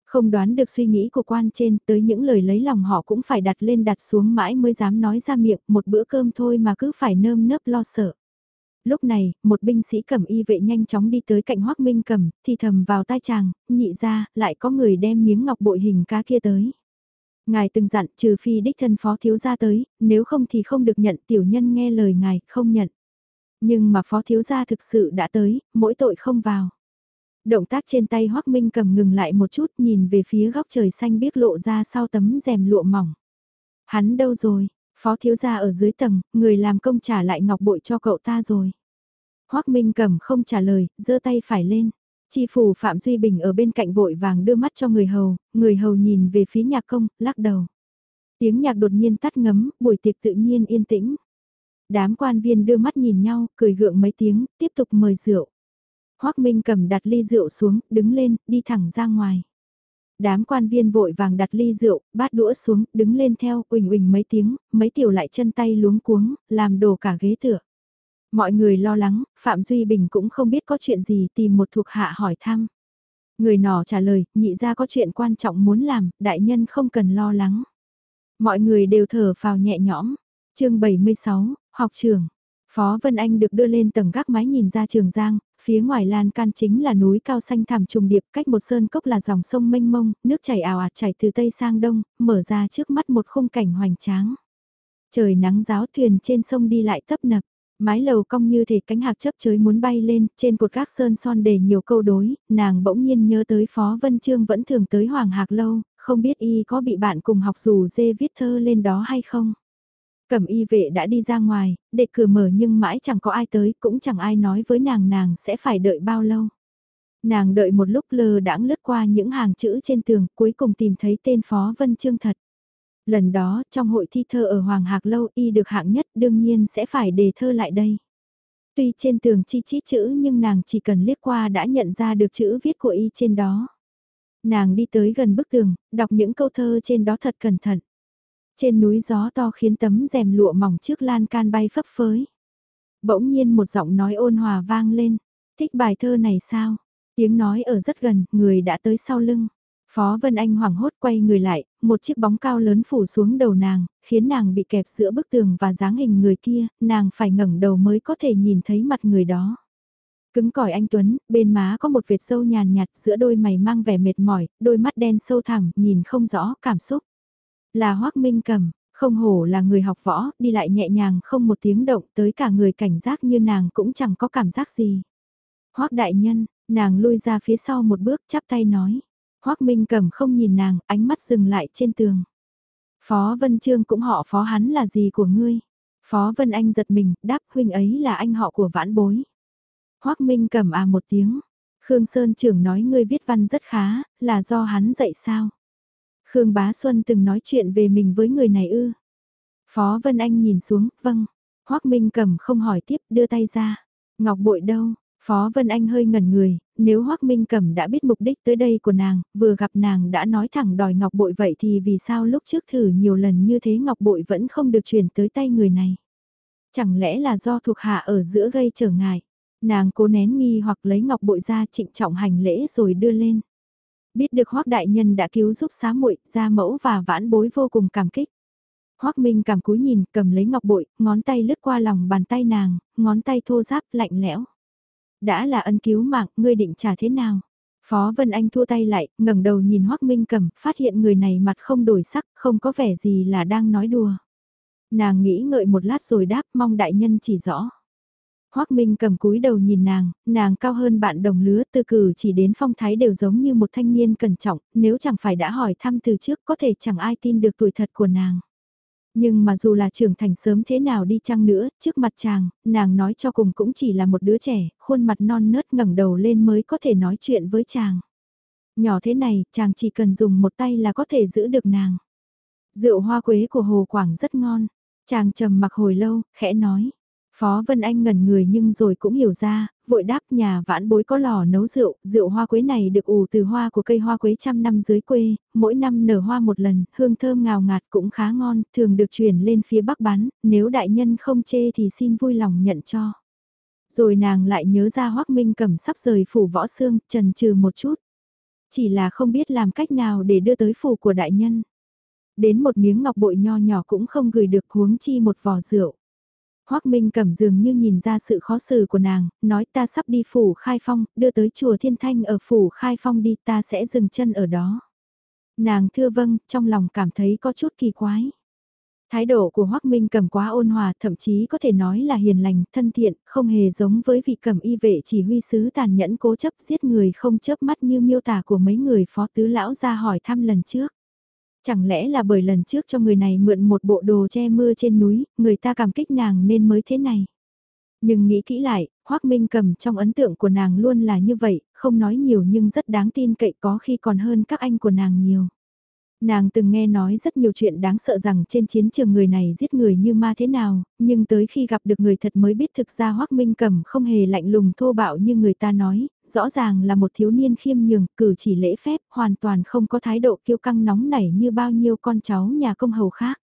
Không đoán được suy nghĩ của quan trên tới những lời lấy lòng họ cũng phải đặt lên đặt xuống mãi mới dám nói ra miệng một bữa cơm thôi mà cứ phải nơm nớp lo sợ. Lúc này, một binh sĩ cầm y vệ nhanh chóng đi tới cạnh hoắc minh cầm, thì thầm vào tai chàng, nhị ra, lại có người đem miếng ngọc bội hình cá kia tới. Ngài từng dặn trừ phi đích thân phó thiếu gia tới, nếu không thì không được nhận tiểu nhân nghe lời ngài, không nhận. Nhưng mà phó thiếu gia thực sự đã tới, mỗi tội không vào. Động tác trên tay Hoắc Minh cầm ngừng lại một chút nhìn về phía góc trời xanh biếc lộ ra sau tấm rèm lụa mỏng. Hắn đâu rồi? Phó thiếu gia ở dưới tầng, người làm công trả lại ngọc bội cho cậu ta rồi. Hoắc Minh cầm không trả lời, giơ tay phải lên. Chi phủ Phạm Duy Bình ở bên cạnh vội vàng đưa mắt cho người hầu, người hầu nhìn về phía nhạc công, lắc đầu. Tiếng nhạc đột nhiên tắt ngấm, buổi tiệc tự nhiên yên tĩnh. Đám quan viên đưa mắt nhìn nhau, cười gượng mấy tiếng, tiếp tục mời rượu. Hoác Minh cầm đặt ly rượu xuống, đứng lên, đi thẳng ra ngoài. Đám quan viên vội vàng đặt ly rượu, bát đũa xuống, đứng lên theo, uỳnh uỳnh mấy tiếng, mấy tiểu lại chân tay luống cuống, làm đổ cả ghế tựa. Mọi người lo lắng, Phạm Duy Bình cũng không biết có chuyện gì tìm một thuộc hạ hỏi thăm. Người nọ trả lời, nhị ra có chuyện quan trọng muốn làm, đại nhân không cần lo lắng. Mọi người đều thở phào nhẹ nhõm. chương 76, học trường. Phó Vân Anh được đưa lên tầng gác mái nhìn ra trường giang, phía ngoài lan can chính là núi cao xanh thảm trùng điệp, cách một sơn cốc là dòng sông mênh mông, nước chảy ào ạt chảy từ tây sang đông, mở ra trước mắt một khung cảnh hoành tráng. Trời nắng giáo thuyền trên sông đi lại tấp nập. Mái lầu cong như thể cánh hạc chấp chới muốn bay lên, trên cột gác sơn son đầy nhiều câu đối, nàng bỗng nhiên nhớ tới Phó Vân Trương vẫn thường tới Hoàng Hạc Lâu, không biết y có bị bạn cùng học dù dê viết thơ lên đó hay không. Cẩm y vệ đã đi ra ngoài, để cửa mở nhưng mãi chẳng có ai tới, cũng chẳng ai nói với nàng nàng sẽ phải đợi bao lâu. Nàng đợi một lúc lờ đãng lướt qua những hàng chữ trên tường, cuối cùng tìm thấy tên Phó Vân Trương thật. Lần đó, trong hội thi thơ ở Hoàng Hạc Lâu y được hạng nhất đương nhiên sẽ phải đề thơ lại đây. Tuy trên tường chi chít chữ nhưng nàng chỉ cần liếc qua đã nhận ra được chữ viết của y trên đó. Nàng đi tới gần bức tường, đọc những câu thơ trên đó thật cẩn thận. Trên núi gió to khiến tấm rèm lụa mỏng trước lan can bay phấp phới. Bỗng nhiên một giọng nói ôn hòa vang lên. Thích bài thơ này sao? Tiếng nói ở rất gần, người đã tới sau lưng. Phó Vân Anh hoảng hốt quay người lại, một chiếc bóng cao lớn phủ xuống đầu nàng, khiến nàng bị kẹp giữa bức tường và dáng hình người kia, nàng phải ngẩng đầu mới có thể nhìn thấy mặt người đó. Cứng cỏi anh Tuấn, bên má có một vệt sâu nhàn nhạt giữa đôi mày mang vẻ mệt mỏi, đôi mắt đen sâu thẳm, nhìn không rõ cảm xúc. Là Hoác Minh Cầm, không hổ là người học võ, đi lại nhẹ nhàng không một tiếng động tới cả người cảnh giác như nàng cũng chẳng có cảm giác gì. Hoác đại nhân, nàng lui ra phía sau một bước chắp tay nói. Hoác Minh Cầm không nhìn nàng, ánh mắt dừng lại trên tường. Phó Vân Trương cũng họ phó hắn là gì của ngươi? Phó Vân Anh giật mình, đáp huynh ấy là anh họ của vãn bối. Hoác Minh Cầm à một tiếng. Khương Sơn trưởng nói ngươi viết văn rất khá, là do hắn dạy sao? Khương Bá Xuân từng nói chuyện về mình với người này ư. Phó Vân Anh nhìn xuống, vâng. Hoác Minh cầm không hỏi tiếp, đưa tay ra. Ngọc bội đâu? Phó Vân Anh hơi ngẩn người, nếu Hoác Minh Cẩm đã biết mục đích tới đây của nàng, vừa gặp nàng đã nói thẳng đòi ngọc bội vậy thì vì sao lúc trước thử nhiều lần như thế ngọc bội vẫn không được chuyển tới tay người này? Chẳng lẽ là do thuộc hạ ở giữa gây trở ngại? Nàng cố nén nghi hoặc lấy ngọc bội ra trịnh trọng hành lễ rồi đưa lên biết được Hoắc đại nhân đã cứu giúp xá muội, gia mẫu và vãn bối vô cùng cảm kích. Hoắc Minh cảm cúi nhìn, cầm lấy ngọc bội, ngón tay lướt qua lòng bàn tay nàng, ngón tay thô ráp lạnh lẽo. Đã là ân cứu mạng, ngươi định trả thế nào? Phó Vân Anh thua tay lại, ngẩng đầu nhìn Hoắc Minh cầm, phát hiện người này mặt không đổi sắc, không có vẻ gì là đang nói đùa. Nàng nghĩ ngợi một lát rồi đáp mong đại nhân chỉ rõ. Hoác Minh cầm cúi đầu nhìn nàng, nàng cao hơn bạn đồng lứa từ cử chỉ đến phong thái đều giống như một thanh niên cẩn trọng, nếu chẳng phải đã hỏi thăm từ trước có thể chẳng ai tin được tuổi thật của nàng. Nhưng mà dù là trưởng thành sớm thế nào đi chăng nữa, trước mặt chàng, nàng nói cho cùng cũng chỉ là một đứa trẻ, khuôn mặt non nớt ngẩng đầu lên mới có thể nói chuyện với chàng. Nhỏ thế này, chàng chỉ cần dùng một tay là có thể giữ được nàng. Rượu hoa quế của Hồ Quảng rất ngon. Chàng trầm mặc hồi lâu, khẽ nói. Phó Vân Anh ngẩn người nhưng rồi cũng hiểu ra, vội đáp nhà vãn bối có lò nấu rượu, rượu hoa quế này được ủ từ hoa của cây hoa quế trăm năm dưới quê, mỗi năm nở hoa một lần, hương thơm ngào ngạt cũng khá ngon, thường được chuyển lên phía bắc bán, nếu đại nhân không chê thì xin vui lòng nhận cho. Rồi nàng lại nhớ ra Hoác Minh cầm sắp rời phủ võ xương, trần trừ một chút. Chỉ là không biết làm cách nào để đưa tới phủ của đại nhân. Đến một miếng ngọc bội nho nhỏ cũng không gửi được huống chi một vò rượu. Hoác Minh cẩm dường như nhìn ra sự khó xử của nàng, nói ta sắp đi phủ khai phong, đưa tới chùa Thiên Thanh ở phủ khai phong đi ta sẽ dừng chân ở đó. Nàng thưa vâng, trong lòng cảm thấy có chút kỳ quái. Thái độ của Hoác Minh cầm quá ôn hòa, thậm chí có thể nói là hiền lành, thân thiện, không hề giống với vị cầm y vệ chỉ huy sứ tàn nhẫn cố chấp giết người không chớp mắt như miêu tả của mấy người phó tứ lão ra hỏi thăm lần trước. Chẳng lẽ là bởi lần trước cho người này mượn một bộ đồ che mưa trên núi, người ta cảm kích nàng nên mới thế này. Nhưng nghĩ kỹ lại, Hoác Minh cầm trong ấn tượng của nàng luôn là như vậy, không nói nhiều nhưng rất đáng tin cậy có khi còn hơn các anh của nàng nhiều. Nàng từng nghe nói rất nhiều chuyện đáng sợ rằng trên chiến trường người này giết người như ma thế nào, nhưng tới khi gặp được người thật mới biết thực ra Hoác Minh Cẩm không hề lạnh lùng thô bạo như người ta nói, rõ ràng là một thiếu niên khiêm nhường, cử chỉ lễ phép, hoàn toàn không có thái độ kiêu căng nóng nảy như bao nhiêu con cháu nhà công hầu khác.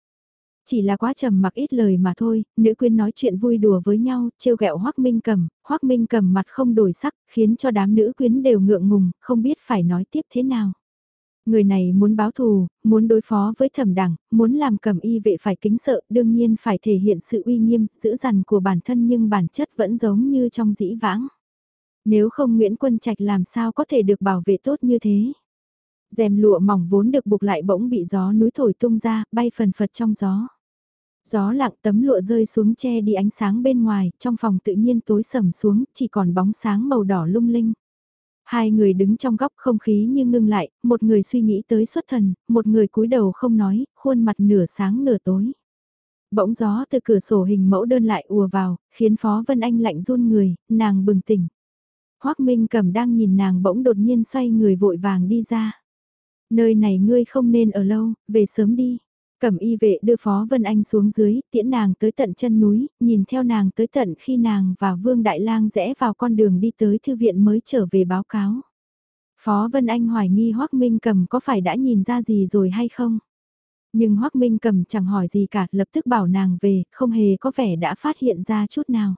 Chỉ là quá trầm mặc ít lời mà thôi, nữ quyên nói chuyện vui đùa với nhau, trêu ghẹo Hoác Minh Cẩm, Hoác Minh Cẩm mặt không đổi sắc, khiến cho đám nữ quyến đều ngượng ngùng, không biết phải nói tiếp thế nào. Người này muốn báo thù, muốn đối phó với thẩm đẳng, muốn làm cầm y vệ phải kính sợ, đương nhiên phải thể hiện sự uy nghiêm, giữ dằn của bản thân nhưng bản chất vẫn giống như trong dĩ vãng. Nếu không Nguyễn Quân Trạch làm sao có thể được bảo vệ tốt như thế? Dèm lụa mỏng vốn được buộc lại bỗng bị gió núi thổi tung ra, bay phần phật trong gió. Gió lặng tấm lụa rơi xuống che đi ánh sáng bên ngoài, trong phòng tự nhiên tối sầm xuống, chỉ còn bóng sáng màu đỏ lung linh. Hai người đứng trong góc không khí như ngưng lại, một người suy nghĩ tới xuất thần, một người cúi đầu không nói, khuôn mặt nửa sáng nửa tối. Bỗng gió từ cửa sổ hình mẫu đơn lại ùa vào, khiến Phó Vân Anh lạnh run người, nàng bừng tỉnh. Hoác Minh cầm đang nhìn nàng bỗng đột nhiên xoay người vội vàng đi ra. Nơi này ngươi không nên ở lâu, về sớm đi. Cẩm y vệ đưa Phó Vân Anh xuống dưới, tiễn nàng tới tận chân núi, nhìn theo nàng tới tận khi nàng và Vương Đại Lang rẽ vào con đường đi tới thư viện mới trở về báo cáo. Phó Vân Anh hoài nghi hoắc Minh Cầm có phải đã nhìn ra gì rồi hay không? Nhưng hoắc Minh Cầm chẳng hỏi gì cả, lập tức bảo nàng về, không hề có vẻ đã phát hiện ra chút nào.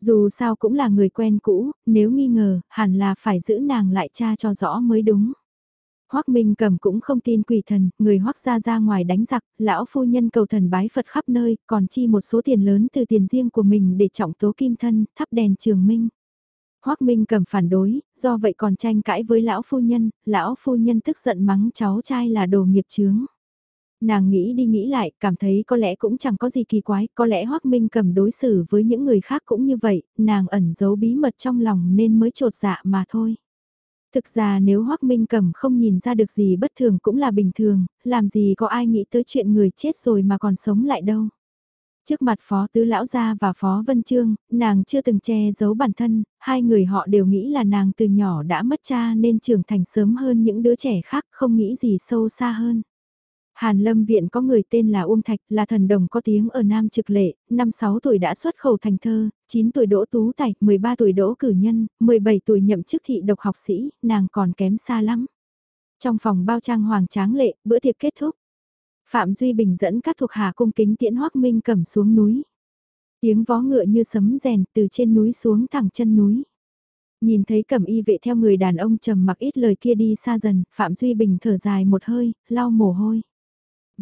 Dù sao cũng là người quen cũ, nếu nghi ngờ, hẳn là phải giữ nàng lại cha cho rõ mới đúng. Hoắc Minh Cầm cũng không tin quỷ thần, người Hoắc gia ra ngoài đánh giặc, lão phu nhân cầu thần bái Phật khắp nơi, còn chi một số tiền lớn từ tiền riêng của mình để trọng tố kim thân, thắp đèn trường minh. Hoắc Minh Cầm phản đối, do vậy còn tranh cãi với lão phu nhân, lão phu nhân tức giận mắng cháu trai là đồ nghiệp chướng. Nàng nghĩ đi nghĩ lại, cảm thấy có lẽ cũng chẳng có gì kỳ quái, có lẽ Hoắc Minh Cầm đối xử với những người khác cũng như vậy, nàng ẩn giấu bí mật trong lòng nên mới trột dạ mà thôi. Thực ra nếu Hoác Minh Cẩm không nhìn ra được gì bất thường cũng là bình thường, làm gì có ai nghĩ tới chuyện người chết rồi mà còn sống lại đâu. Trước mặt Phó Tứ Lão Gia và Phó Vân Trương, nàng chưa từng che giấu bản thân, hai người họ đều nghĩ là nàng từ nhỏ đã mất cha nên trưởng thành sớm hơn những đứa trẻ khác không nghĩ gì sâu xa hơn. Hàn Lâm Viện có người tên là Uông Thạch, là thần đồng có tiếng ở Nam Trực Lệ, năm 6 tuổi đã xuất khẩu thành thơ, 9 tuổi đỗ tú tài, 13 tuổi đỗ cử nhân, 17 tuổi nhậm chức thị độc học sĩ, nàng còn kém xa lắm. Trong phòng bao trang hoàng tráng lệ, bữa tiệc kết thúc. Phạm Duy Bình dẫn các thuộc hạ cung kính tiễn Hoắc Minh cầm xuống núi. Tiếng vó ngựa như sấm rèn từ trên núi xuống thẳng chân núi. Nhìn thấy cẩm y vệ theo người đàn ông trầm mặc ít lời kia đi xa dần, Phạm Duy Bình thở dài một hơi, lau mồ hôi.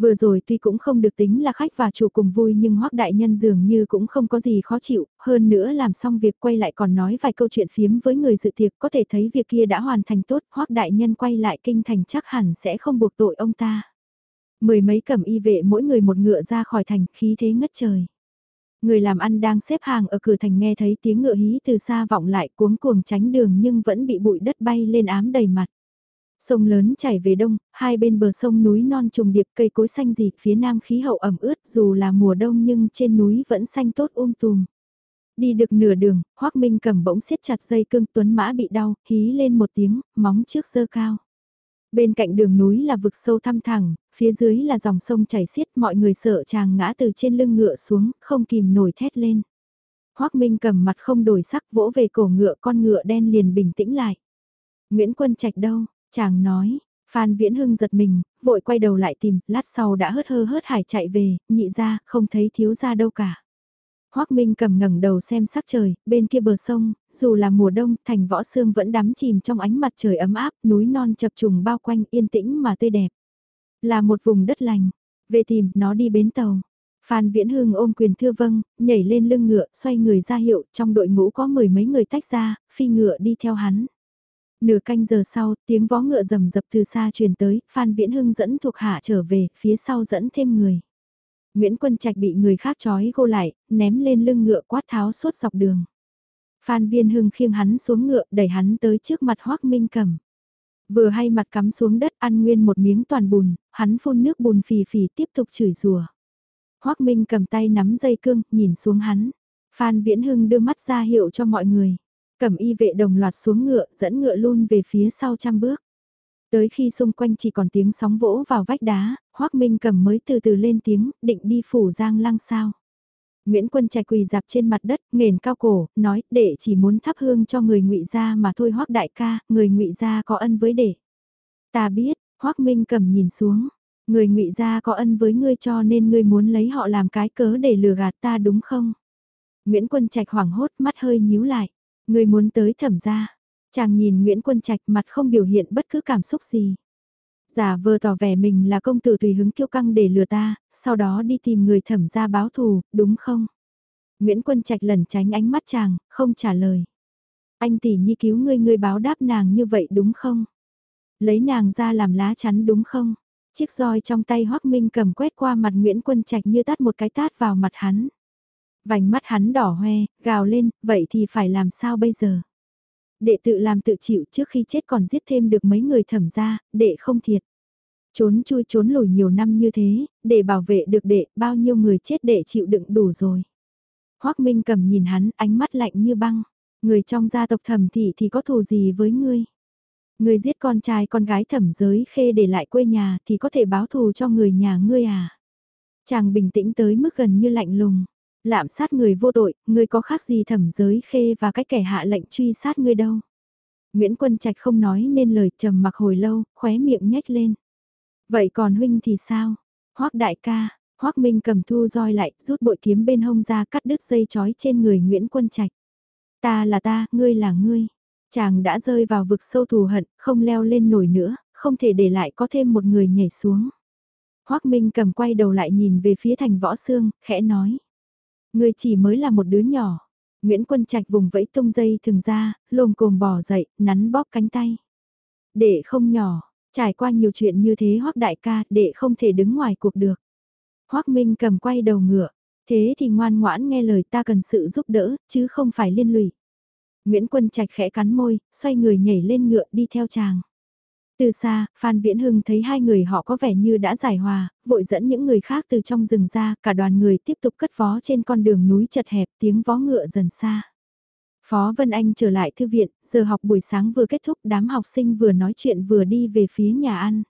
Vừa rồi tuy cũng không được tính là khách và chủ cùng vui nhưng hoắc đại nhân dường như cũng không có gì khó chịu, hơn nữa làm xong việc quay lại còn nói vài câu chuyện phiếm với người dự tiệc có thể thấy việc kia đã hoàn thành tốt, hoắc đại nhân quay lại kinh thành chắc hẳn sẽ không buộc tội ông ta. Mười mấy cẩm y vệ mỗi người một ngựa ra khỏi thành, khí thế ngất trời. Người làm ăn đang xếp hàng ở cửa thành nghe thấy tiếng ngựa hí từ xa vọng lại cuống cuồng tránh đường nhưng vẫn bị bụi đất bay lên ám đầy mặt. Sông lớn chảy về đông, hai bên bờ sông núi non trùng điệp cây cối xanh dịp phía nam khí hậu ẩm ướt dù là mùa đông nhưng trên núi vẫn xanh tốt um tùm. Đi được nửa đường, Hoác Minh cầm bỗng siết chặt dây cương tuấn mã bị đau, hí lên một tiếng, móng trước dơ cao. Bên cạnh đường núi là vực sâu thăm thẳng, phía dưới là dòng sông chảy xiết mọi người sợ chàng ngã từ trên lưng ngựa xuống, không kìm nổi thét lên. Hoác Minh cầm mặt không đổi sắc vỗ về cổ ngựa con ngựa đen liền bình tĩnh lại. Nguyễn Quân Trạch đâu, chàng nói, Phan Viễn Hưng giật mình, vội quay đầu lại tìm, lát sau đã hớt hơ hớt hải chạy về, nhị ra, không thấy thiếu ra đâu cả. Hoác Minh cầm ngẩng đầu xem sắc trời, bên kia bờ sông, dù là mùa đông, thành võ sương vẫn đắm chìm trong ánh mặt trời ấm áp, núi non chập trùng bao quanh yên tĩnh mà tươi đẹp. Là một vùng đất lành, về tìm, nó đi bến tàu. Phan Viễn Hưng ôm quyền thưa vâng, nhảy lên lưng ngựa, xoay người ra hiệu, trong đội ngũ có mười mấy người tách ra, phi ngựa đi theo hắn. Nửa canh giờ sau, tiếng vó ngựa rầm rập từ xa truyền tới, Phan Viễn Hưng dẫn thuộc hạ trở về, phía sau dẫn thêm người. Nguyễn Quân Trạch bị người khác trói gô lại, ném lên lưng ngựa quát tháo suốt dọc đường. Phan Viên Hưng khiêng hắn xuống ngựa, đẩy hắn tới trước mặt Hoác Minh Cầm. Vừa hay mặt cắm xuống đất ăn nguyên một miếng toàn bùn, hắn phun nước bùn phì phì tiếp tục chửi rủa. Hoác Minh cầm tay nắm dây cương, nhìn xuống hắn. Phan Viễn Hưng đưa mắt ra hiệu cho mọi người cẩm y vệ đồng loạt xuống ngựa, dẫn ngựa luôn về phía sau trăm bước. Tới khi xung quanh chỉ còn tiếng sóng vỗ vào vách đá, Hoác Minh cầm mới từ từ lên tiếng, định đi phủ giang lăng sao. Nguyễn Quân Trạch quỳ dạp trên mặt đất, nghền cao cổ, nói, đệ chỉ muốn thắp hương cho người ngụy gia mà thôi Hoác đại ca, người ngụy gia có ân với đệ. Ta biết, Hoác Minh cầm nhìn xuống, người ngụy gia có ân với ngươi cho nên ngươi muốn lấy họ làm cái cớ để lừa gạt ta đúng không? Nguyễn Quân Trạch hoảng hốt mắt hơi nhíu lại, người muốn tới thẩm gia. Chàng nhìn Nguyễn Quân Trạch mặt không biểu hiện bất cứ cảm xúc gì. Giả vờ tỏ vẻ mình là công tử tùy hứng kiêu căng để lừa ta, sau đó đi tìm người thẩm ra báo thù, đúng không? Nguyễn Quân Trạch lẩn tránh ánh mắt chàng, không trả lời. Anh tỷ nhi cứu ngươi ngươi báo đáp nàng như vậy đúng không? Lấy nàng ra làm lá chắn đúng không? Chiếc roi trong tay Hoắc Minh cầm quét qua mặt Nguyễn Quân Trạch như tát một cái tát vào mặt hắn. Vành mắt hắn đỏ hoe, gào lên, vậy thì phải làm sao bây giờ? Đệ tự làm tự chịu trước khi chết còn giết thêm được mấy người thẩm ra, đệ không thiệt. Trốn chui trốn lùi nhiều năm như thế, để bảo vệ được đệ, bao nhiêu người chết đệ chịu đựng đủ rồi. Hoác Minh cầm nhìn hắn, ánh mắt lạnh như băng. Người trong gia tộc thẩm thị thì có thù gì với ngươi? Ngươi giết con trai con gái thẩm giới khê để lại quê nhà thì có thể báo thù cho người nhà ngươi à? Chàng bình tĩnh tới mức gần như lạnh lùng. Lạm sát người vô tội, ngươi có khác gì thẩm giới khê và cái kẻ hạ lệnh truy sát ngươi đâu. Nguyễn Quân Trạch không nói nên lời trầm mặc hồi lâu, khóe miệng nhếch lên. Vậy còn huynh thì sao? Hoác đại ca, Hoác Minh cầm thu roi lại, rút bội kiếm bên hông ra cắt đứt dây chói trên người Nguyễn Quân Trạch. Ta là ta, ngươi là ngươi. Chàng đã rơi vào vực sâu thù hận, không leo lên nổi nữa, không thể để lại có thêm một người nhảy xuống. Hoác Minh cầm quay đầu lại nhìn về phía thành võ xương, khẽ nói. Ngươi chỉ mới là một đứa nhỏ. Nguyễn Quân Trạch vùng vẫy tung dây thường ra, lồm cồm bò dậy, nắn bóp cánh tay. Để không nhỏ, trải qua nhiều chuyện như thế hoắc đại ca, để không thể đứng ngoài cuộc được. hoắc Minh cầm quay đầu ngựa, thế thì ngoan ngoãn nghe lời ta cần sự giúp đỡ, chứ không phải liên lụy. Nguyễn Quân Trạch khẽ cắn môi, xoay người nhảy lên ngựa đi theo chàng. Từ xa, Phan Viễn Hưng thấy hai người họ có vẻ như đã giải hòa, vội dẫn những người khác từ trong rừng ra, cả đoàn người tiếp tục cất vó trên con đường núi chật hẹp tiếng vó ngựa dần xa. Phó Vân Anh trở lại thư viện, giờ học buổi sáng vừa kết thúc đám học sinh vừa nói chuyện vừa đi về phía nhà ăn.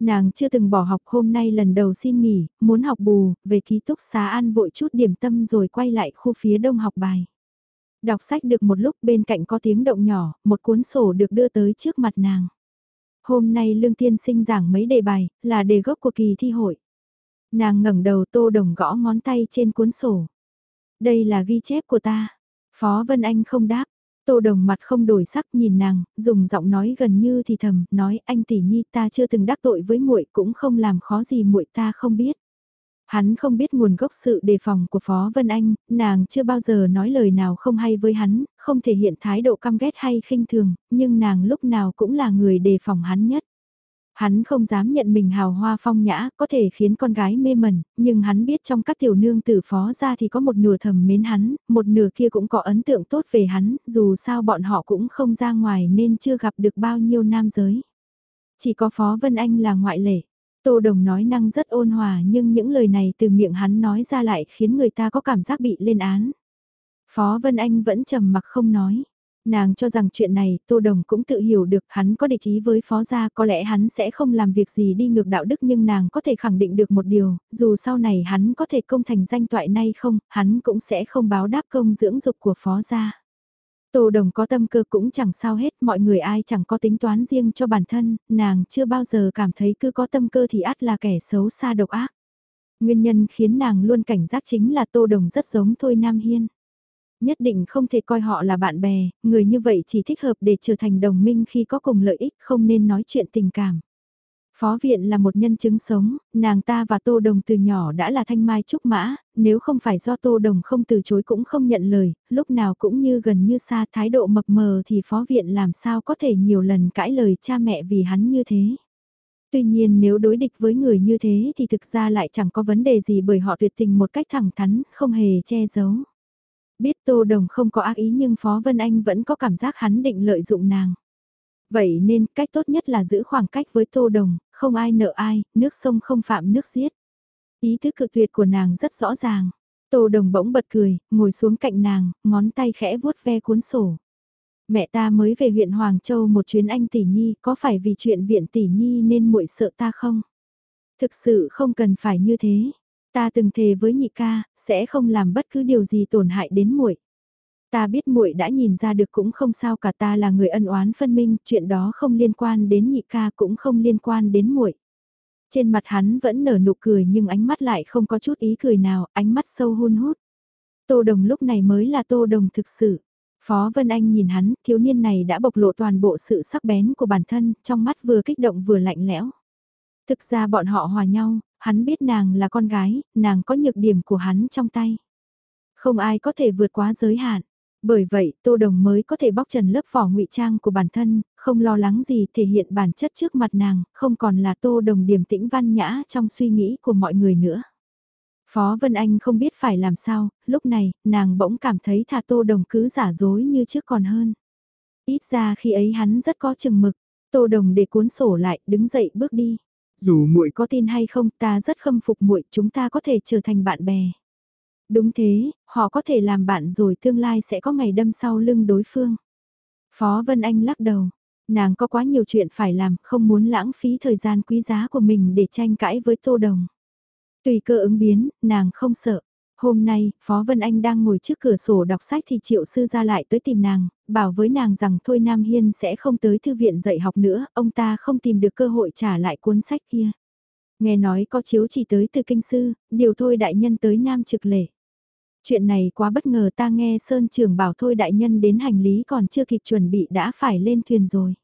Nàng chưa từng bỏ học hôm nay lần đầu xin nghỉ, muốn học bù, về ký túc xá ăn vội chút điểm tâm rồi quay lại khu phía đông học bài. Đọc sách được một lúc bên cạnh có tiếng động nhỏ, một cuốn sổ được đưa tới trước mặt nàng. Hôm nay Lương Tiên sinh giảng mấy đề bài, là đề gốc của kỳ thi hội. Nàng ngẩng đầu tô đồng gõ ngón tay trên cuốn sổ. Đây là ghi chép của ta. Phó Vân Anh không đáp. Tô đồng mặt không đổi sắc nhìn nàng, dùng giọng nói gần như thì thầm, nói anh tỷ nhi ta chưa từng đắc tội với muội cũng không làm khó gì muội ta không biết. Hắn không biết nguồn gốc sự đề phòng của Phó Vân Anh, nàng chưa bao giờ nói lời nào không hay với hắn, không thể hiện thái độ căm ghét hay khinh thường, nhưng nàng lúc nào cũng là người đề phòng hắn nhất. Hắn không dám nhận mình hào hoa phong nhã, có thể khiến con gái mê mẩn, nhưng hắn biết trong các tiểu nương tử phó ra thì có một nửa thầm mến hắn, một nửa kia cũng có ấn tượng tốt về hắn, dù sao bọn họ cũng không ra ngoài nên chưa gặp được bao nhiêu nam giới. Chỉ có Phó Vân Anh là ngoại lệ. Tô Đồng nói năng rất ôn hòa nhưng những lời này từ miệng hắn nói ra lại khiến người ta có cảm giác bị lên án. Phó Vân Anh vẫn trầm mặc không nói. Nàng cho rằng chuyện này, Tô Đồng cũng tự hiểu được hắn có địch ý với phó gia có lẽ hắn sẽ không làm việc gì đi ngược đạo đức nhưng nàng có thể khẳng định được một điều, dù sau này hắn có thể công thành danh toại nay không, hắn cũng sẽ không báo đáp công dưỡng dục của phó gia. Tô Đồng có tâm cơ cũng chẳng sao hết, mọi người ai chẳng có tính toán riêng cho bản thân, nàng chưa bao giờ cảm thấy cứ có tâm cơ thì ắt là kẻ xấu xa độc ác. Nguyên nhân khiến nàng luôn cảnh giác chính là Tô Đồng rất giống Thôi Nam Hiên. Nhất định không thể coi họ là bạn bè, người như vậy chỉ thích hợp để trở thành đồng minh khi có cùng lợi ích không nên nói chuyện tình cảm. Phó viện là một nhân chứng sống, nàng ta và Tô Đồng từ nhỏ đã là thanh mai trúc mã, nếu không phải do Tô Đồng không từ chối cũng không nhận lời, lúc nào cũng như gần như xa thái độ mập mờ thì phó viện làm sao có thể nhiều lần cãi lời cha mẹ vì hắn như thế. Tuy nhiên nếu đối địch với người như thế thì thực ra lại chẳng có vấn đề gì bởi họ tuyệt tình một cách thẳng thắn, không hề che giấu. Biết Tô Đồng không có ác ý nhưng Phó Vân Anh vẫn có cảm giác hắn định lợi dụng nàng. Vậy nên cách tốt nhất là giữ khoảng cách với Tô Đồng, không ai nợ ai, nước sông không phạm nước giết. Ý thức cự tuyệt của nàng rất rõ ràng. Tô Đồng bỗng bật cười, ngồi xuống cạnh nàng, ngón tay khẽ vuốt ve cuốn sổ. Mẹ ta mới về huyện Hoàng Châu một chuyến anh tỷ nhi, có phải vì chuyện viện tỷ nhi nên muội sợ ta không? Thực sự không cần phải như thế. Ta từng thề với nhị ca, sẽ không làm bất cứ điều gì tổn hại đến muội. Ta biết muội đã nhìn ra được cũng không sao cả ta là người ân oán phân minh, chuyện đó không liên quan đến nhị ca cũng không liên quan đến muội. Trên mặt hắn vẫn nở nụ cười nhưng ánh mắt lại không có chút ý cười nào, ánh mắt sâu hun hút. Tô Đồng lúc này mới là Tô Đồng thực sự. Phó Vân Anh nhìn hắn, thiếu niên này đã bộc lộ toàn bộ sự sắc bén của bản thân, trong mắt vừa kích động vừa lạnh lẽo. Thực ra bọn họ hòa nhau, hắn biết nàng là con gái, nàng có nhược điểm của hắn trong tay. Không ai có thể vượt quá giới hạn. Bởi vậy, Tô Đồng mới có thể bóc trần lớp vỏ ngụy trang của bản thân, không lo lắng gì thể hiện bản chất trước mặt nàng, không còn là Tô Đồng điềm tĩnh văn nhã trong suy nghĩ của mọi người nữa. Phó Vân Anh không biết phải làm sao, lúc này, nàng bỗng cảm thấy thà Tô Đồng cứ giả dối như trước còn hơn. Ít ra khi ấy hắn rất có chừng mực, Tô Đồng để cuốn sổ lại, đứng dậy bước đi. Dù muội có tin hay không, ta rất khâm phục muội, chúng ta có thể trở thành bạn bè. Đúng thế, họ có thể làm bạn rồi tương lai sẽ có ngày đâm sau lưng đối phương. Phó Vân Anh lắc đầu, nàng có quá nhiều chuyện phải làm, không muốn lãng phí thời gian quý giá của mình để tranh cãi với Tô Đồng. Tùy cơ ứng biến, nàng không sợ. Hôm nay, Phó Vân Anh đang ngồi trước cửa sổ đọc sách thì triệu sư ra lại tới tìm nàng, bảo với nàng rằng thôi Nam Hiên sẽ không tới thư viện dạy học nữa, ông ta không tìm được cơ hội trả lại cuốn sách kia. Nghe nói có chiếu chỉ tới từ kinh sư, điều thôi đại nhân tới Nam trực lệ. Chuyện này quá bất ngờ ta nghe Sơn Trường bảo thôi đại nhân đến hành lý còn chưa kịp chuẩn bị đã phải lên thuyền rồi.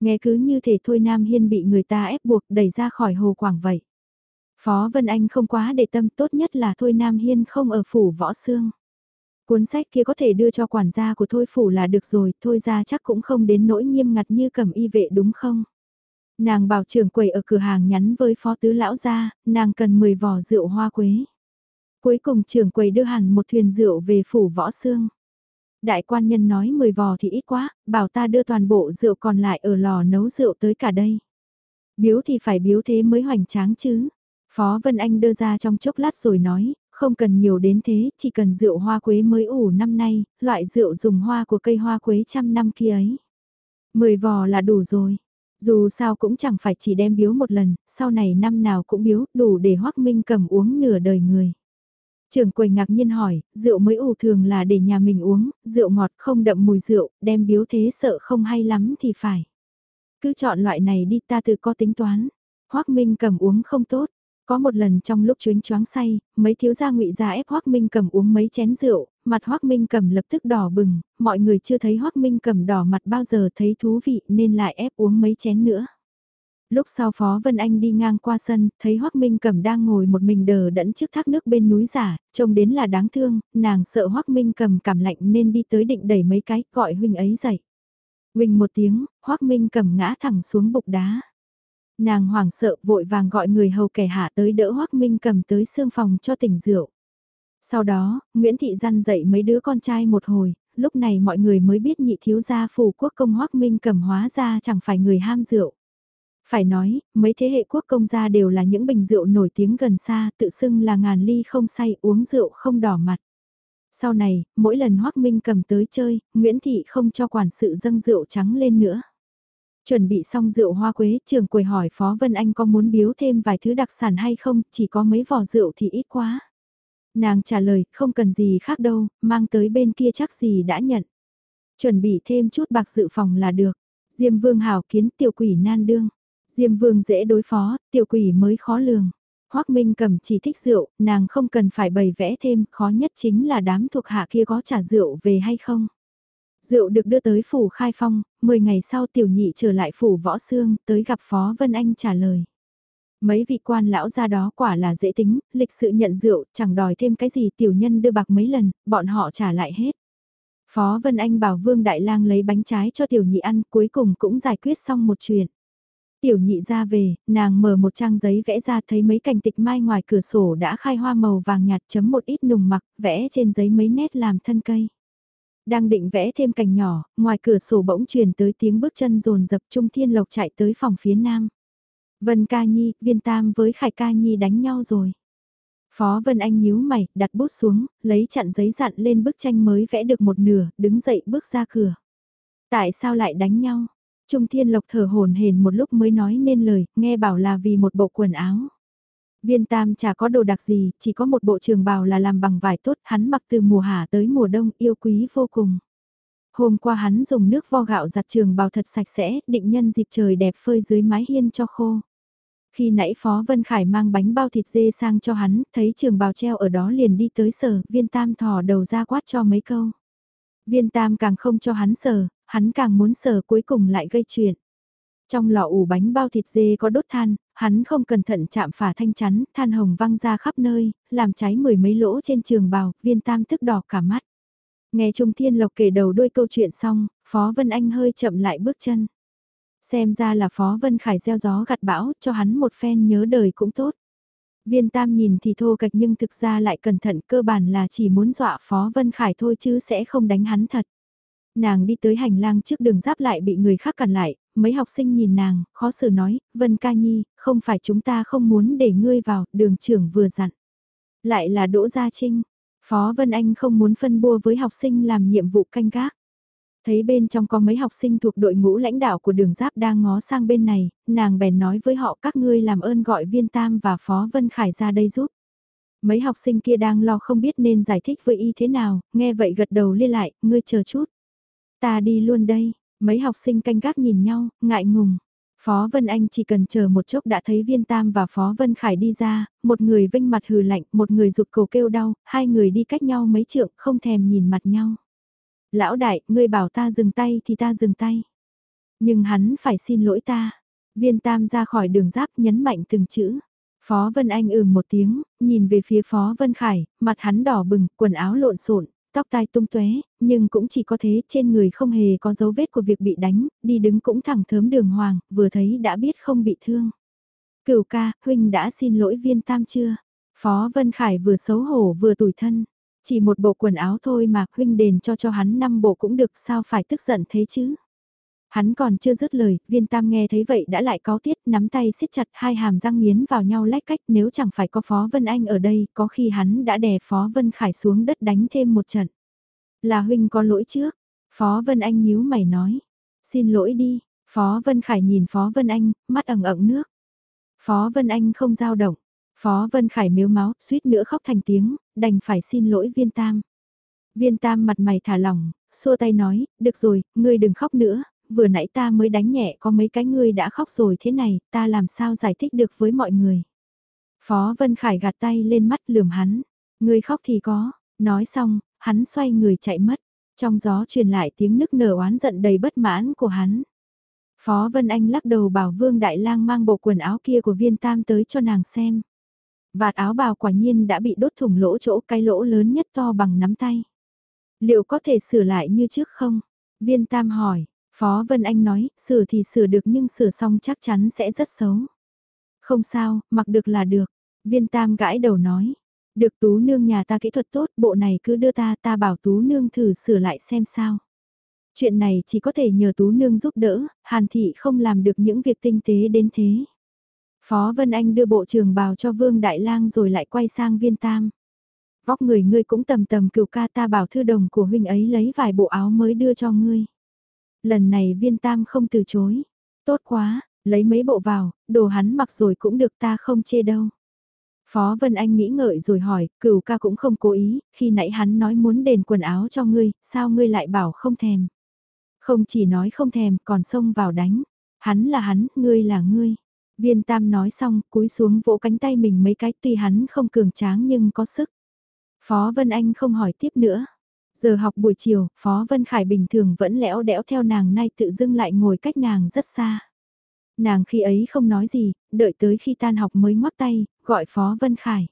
Nghe cứ như thể thôi Nam Hiên bị người ta ép buộc đẩy ra khỏi hồ quảng vậy. Phó Vân Anh không quá để tâm tốt nhất là thôi Nam Hiên không ở phủ võ xương. Cuốn sách kia có thể đưa cho quản gia của thôi phủ là được rồi, thôi ra chắc cũng không đến nỗi nghiêm ngặt như cầm y vệ đúng không? Nàng bảo trưởng quầy ở cửa hàng nhắn với phó tứ lão gia, nàng cần 10 vò rượu hoa quế. Cuối cùng trưởng quầy đưa hẳn một thuyền rượu về phủ võ xương. Đại quan nhân nói 10 vò thì ít quá, bảo ta đưa toàn bộ rượu còn lại ở lò nấu rượu tới cả đây. Biếu thì phải biếu thế mới hoành tráng chứ. Phó Vân Anh đưa ra trong chốc lát rồi nói, không cần nhiều đến thế, chỉ cần rượu hoa quế mới ủ năm nay, loại rượu dùng hoa của cây hoa quế trăm năm kia ấy. Mười vò là đủ rồi. Dù sao cũng chẳng phải chỉ đem biếu một lần, sau này năm nào cũng biếu, đủ để Hoác Minh cầm uống nửa đời người. Trường quầy ngạc nhiên hỏi, rượu mới ủ thường là để nhà mình uống, rượu ngọt không đậm mùi rượu, đem biếu thế sợ không hay lắm thì phải. Cứ chọn loại này đi ta tự có tính toán. Hoác Minh cầm uống không tốt. Có một lần trong lúc chuyến choáng say, mấy thiếu gia ngụy gia ép Hoắc Minh cầm uống mấy chén rượu, mặt Hoắc Minh cầm lập tức đỏ bừng, mọi người chưa thấy Hoắc Minh cầm đỏ mặt bao giờ thấy thú vị nên lại ép uống mấy chén nữa. Lúc sau Phó Vân Anh đi ngang qua sân, thấy Hoắc Minh cầm đang ngồi một mình đờ đẫn trước thác nước bên núi giả, trông đến là đáng thương, nàng sợ Hoắc Minh cầm cảm lạnh nên đi tới định đẩy mấy cái, gọi huynh ấy dậy. Huynh một tiếng, Hoắc Minh cầm ngã thẳng xuống bục đá. Nàng hoảng sợ vội vàng gọi người hầu kẻ hạ tới đỡ Hoác Minh cầm tới xương phòng cho tỉnh rượu. Sau đó, Nguyễn Thị Giăn dạy mấy đứa con trai một hồi, lúc này mọi người mới biết nhị thiếu gia phủ quốc công Hoác Minh cầm hóa ra chẳng phải người ham rượu. Phải nói, mấy thế hệ quốc công gia đều là những bình rượu nổi tiếng gần xa, tự xưng là ngàn ly không say uống rượu không đỏ mặt. Sau này, mỗi lần Hoác Minh cầm tới chơi, Nguyễn Thị không cho quản sự dâng rượu trắng lên nữa. Chuẩn bị xong rượu hoa quế, trường quầy hỏi Phó Vân Anh có muốn biếu thêm vài thứ đặc sản hay không, chỉ có mấy vỏ rượu thì ít quá. Nàng trả lời, không cần gì khác đâu, mang tới bên kia chắc gì đã nhận. Chuẩn bị thêm chút bạc dự phòng là được. Diêm Vương hảo kiến tiểu quỷ nan đương. Diêm Vương dễ đối phó, tiểu quỷ mới khó lường. Hoác Minh cầm chỉ thích rượu, nàng không cần phải bày vẽ thêm, khó nhất chính là đám thuộc hạ kia có trả rượu về hay không. Rượu được đưa tới phủ khai phong, 10 ngày sau tiểu nhị trở lại phủ võ xương, tới gặp Phó Vân Anh trả lời. Mấy vị quan lão ra đó quả là dễ tính, lịch sự nhận rượu, chẳng đòi thêm cái gì tiểu nhân đưa bạc mấy lần, bọn họ trả lại hết. Phó Vân Anh bảo Vương Đại Lang lấy bánh trái cho tiểu nhị ăn, cuối cùng cũng giải quyết xong một chuyện. Tiểu nhị ra về, nàng mở một trang giấy vẽ ra thấy mấy cành tịch mai ngoài cửa sổ đã khai hoa màu vàng nhạt chấm một ít nùng mặc, vẽ trên giấy mấy nét làm thân cây. Đang định vẽ thêm cành nhỏ, ngoài cửa sổ bỗng truyền tới tiếng bước chân rồn dập Trung Thiên Lộc chạy tới phòng phía nam. Vân Ca Nhi, Viên Tam với Khải Ca Nhi đánh nhau rồi. Phó Vân Anh nhíu mày, đặt bút xuống, lấy chặn giấy dặn lên bức tranh mới vẽ được một nửa, đứng dậy bước ra cửa. Tại sao lại đánh nhau? Trung Thiên Lộc thở hồn hển một lúc mới nói nên lời, nghe bảo là vì một bộ quần áo. Viên Tam chả có đồ đặc gì, chỉ có một bộ trường bào là làm bằng vải tốt, hắn mặc từ mùa hạ tới mùa đông yêu quý vô cùng. Hôm qua hắn dùng nước vo gạo giặt trường bào thật sạch sẽ, định nhân dịp trời đẹp phơi dưới mái hiên cho khô. Khi nãy Phó Vân Khải mang bánh bao thịt dê sang cho hắn, thấy trường bào treo ở đó liền đi tới sở, viên tam thò đầu ra quát cho mấy câu. Viên tam càng không cho hắn sờ, hắn càng muốn sờ cuối cùng lại gây chuyện. Trong lò ủ bánh bao thịt dê có đốt than, hắn không cẩn thận chạm phả thanh chắn, than hồng văng ra khắp nơi, làm cháy mười mấy lỗ trên trường bào, viên tam tức đỏ cả mắt. Nghe Trung Thiên Lộc kể đầu đôi câu chuyện xong, Phó Vân Anh hơi chậm lại bước chân. Xem ra là Phó Vân Khải gieo gió gặt bão, cho hắn một phen nhớ đời cũng tốt. Viên Tam nhìn thì thô kệch nhưng thực ra lại cẩn thận cơ bản là chỉ muốn dọa Phó Vân Khải thôi chứ sẽ không đánh hắn thật. Nàng đi tới hành lang trước đường giáp lại bị người khác cản lại, mấy học sinh nhìn nàng, khó xử nói, Vân Ca Nhi, không phải chúng ta không muốn để ngươi vào, đường trưởng vừa dặn. Lại là Đỗ Gia Trinh, Phó Vân Anh không muốn phân bua với học sinh làm nhiệm vụ canh gác. Thấy bên trong có mấy học sinh thuộc đội ngũ lãnh đạo của đường giáp đang ngó sang bên này, nàng bèn nói với họ các ngươi làm ơn gọi viên tam và Phó Vân Khải ra đây giúp. Mấy học sinh kia đang lo không biết nên giải thích với y thế nào, nghe vậy gật đầu lia lại, ngươi chờ chút. Ta đi luôn đây, mấy học sinh canh gác nhìn nhau, ngại ngùng. Phó Vân Anh chỉ cần chờ một chốc đã thấy Viên Tam và Phó Vân Khải đi ra, một người vinh mặt hừ lạnh, một người rụt cổ kêu đau, hai người đi cách nhau mấy trượng không thèm nhìn mặt nhau. Lão đại, ngươi bảo ta dừng tay thì ta dừng tay. Nhưng hắn phải xin lỗi ta. Viên Tam ra khỏi đường giáp nhấn mạnh từng chữ. Phó Vân Anh ừm một tiếng, nhìn về phía Phó Vân Khải, mặt hắn đỏ bừng, quần áo lộn xộn, tóc tai tung tóe, nhưng cũng chỉ có thế, trên người không hề có dấu vết của việc bị đánh, đi đứng cũng thẳng thớm đường hoàng, vừa thấy đã biết không bị thương. Cửu ca, huynh đã xin lỗi viên tam chưa? Phó Vân Khải vừa xấu hổ vừa tủi thân. Chỉ một bộ quần áo thôi mà huynh đền cho cho hắn năm bộ cũng được sao phải tức giận thế chứ? Hắn còn chưa dứt lời, viên tam nghe thấy vậy đã lại có tiết, nắm tay siết chặt hai hàm răng nghiến vào nhau lách cách nếu chẳng phải có Phó Vân Anh ở đây, có khi hắn đã đè Phó Vân Khải xuống đất đánh thêm một trận. Là huynh có lỗi trước, Phó Vân Anh nhíu mày nói, xin lỗi đi, Phó Vân Khải nhìn Phó Vân Anh, mắt ẩn ẩn nước. Phó Vân Anh không giao động, Phó Vân Khải miếu máu, suýt nữa khóc thành tiếng, đành phải xin lỗi viên tam. Viên tam mặt mày thả lỏng, xua tay nói, được rồi, ngươi đừng khóc nữa, vừa nãy ta mới đánh nhẹ có mấy cái ngươi đã khóc rồi thế này, ta làm sao giải thích được với mọi người. Phó Vân Khải gạt tay lên mắt lườm hắn, ngươi khóc thì có, nói xong, hắn xoay người chạy mất, trong gió truyền lại tiếng nức nở oán giận đầy bất mãn của hắn. Phó Vân Anh lắc đầu bảo Vương Đại Lang mang bộ quần áo kia của viên tam tới cho nàng xem. Vạt áo bào quả nhiên đã bị đốt thủng lỗ chỗ cái lỗ lớn nhất to bằng nắm tay. Liệu có thể sửa lại như trước không? Viên tam hỏi, Phó Vân Anh nói, sửa thì sửa được nhưng sửa xong chắc chắn sẽ rất xấu. Không sao, mặc được là được. Viên tam gãi đầu nói, được tú nương nhà ta kỹ thuật tốt, bộ này cứ đưa ta, ta bảo tú nương thử sửa lại xem sao. Chuyện này chỉ có thể nhờ tú nương giúp đỡ, hàn thị không làm được những việc tinh tế đến thế. Phó Vân Anh đưa bộ trường bào cho Vương Đại Lang rồi lại quay sang viên tam. Vóc người ngươi cũng tầm tầm cựu ca ta bảo thư đồng của huynh ấy lấy vài bộ áo mới đưa cho ngươi. Lần này viên tam không từ chối. Tốt quá, lấy mấy bộ vào, đồ hắn mặc rồi cũng được ta không chê đâu. Phó Vân Anh nghĩ ngợi rồi hỏi, cửu ca cũng không cố ý, khi nãy hắn nói muốn đền quần áo cho ngươi, sao ngươi lại bảo không thèm. Không chỉ nói không thèm, còn xông vào đánh. Hắn là hắn, ngươi là ngươi. Viên Tam nói xong, cúi xuống vỗ cánh tay mình mấy cái tuy hắn không cường tráng nhưng có sức. Phó Vân Anh không hỏi tiếp nữa. Giờ học buổi chiều, Phó Vân Khải bình thường vẫn lẽo đẽo theo nàng nay tự dưng lại ngồi cách nàng rất xa. Nàng khi ấy không nói gì, đợi tới khi tan học mới ngoắc tay, gọi Phó Vân Khải.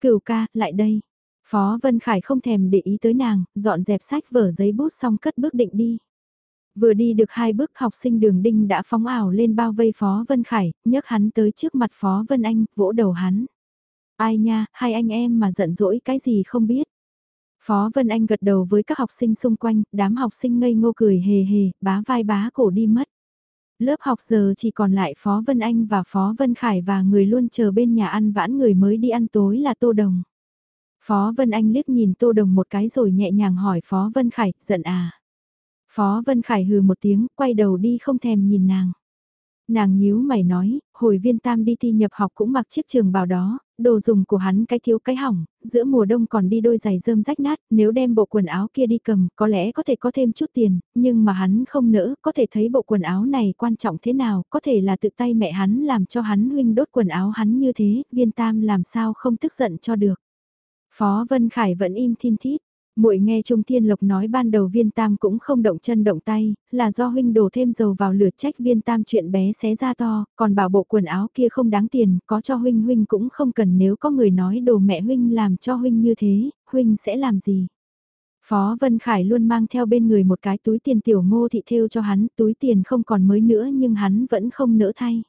Cửu ca, lại đây. Phó Vân Khải không thèm để ý tới nàng, dọn dẹp sách vở giấy bút xong cất bước định đi. Vừa đi được hai bước học sinh đường đinh đã phóng ảo lên bao vây Phó Vân Khải, nhấc hắn tới trước mặt Phó Vân Anh, vỗ đầu hắn. Ai nha, hai anh em mà giận dỗi cái gì không biết. Phó Vân Anh gật đầu với các học sinh xung quanh, đám học sinh ngây ngô cười hề hề, bá vai bá cổ đi mất. Lớp học giờ chỉ còn lại Phó Vân Anh và Phó Vân Khải và người luôn chờ bên nhà ăn vãn người mới đi ăn tối là Tô Đồng. Phó Vân Anh liếc nhìn Tô Đồng một cái rồi nhẹ nhàng hỏi Phó Vân Khải, giận à. Phó Vân Khải hừ một tiếng, quay đầu đi không thèm nhìn nàng. Nàng nhíu mày nói, hồi viên tam đi thi nhập học cũng mặc chiếc trường bào đó, đồ dùng của hắn cái thiếu cái hỏng, giữa mùa đông còn đi đôi giày rơm rách nát, nếu đem bộ quần áo kia đi cầm, có lẽ có thể có thêm chút tiền, nhưng mà hắn không nỡ, có thể thấy bộ quần áo này quan trọng thế nào, có thể là tự tay mẹ hắn làm cho hắn huynh đốt quần áo hắn như thế, viên tam làm sao không tức giận cho được. Phó Vân Khải vẫn im thiên thít, muội nghe Trung Thiên Lộc nói ban đầu viên tam cũng không động chân động tay, là do huynh đổ thêm dầu vào lửa trách viên tam chuyện bé xé ra to, còn bảo bộ quần áo kia không đáng tiền, có cho huynh huynh cũng không cần nếu có người nói đồ mẹ huynh làm cho huynh như thế, huynh sẽ làm gì. Phó Vân Khải luôn mang theo bên người một cái túi tiền tiểu ngô thị thêu cho hắn, túi tiền không còn mới nữa nhưng hắn vẫn không nỡ thay.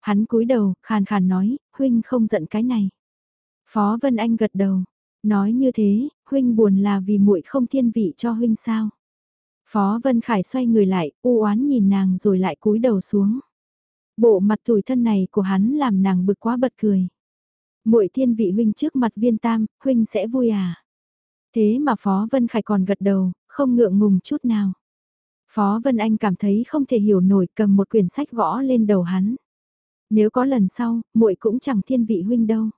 Hắn cúi đầu, khàn khàn nói, huynh không giận cái này. Phó Vân Anh gật đầu, Nói như thế, huynh buồn là vì muội không thiên vị cho huynh sao? Phó Vân Khải xoay người lại, u oán nhìn nàng rồi lại cúi đầu xuống. Bộ mặt tủi thân này của hắn làm nàng bực quá bật cười. Muội thiên vị huynh trước mặt viên tam, huynh sẽ vui à? Thế mà Phó Vân Khải còn gật đầu, không ngượng ngùng chút nào. Phó Vân Anh cảm thấy không thể hiểu nổi cầm một quyển sách gõ lên đầu hắn. Nếu có lần sau, muội cũng chẳng thiên vị huynh đâu.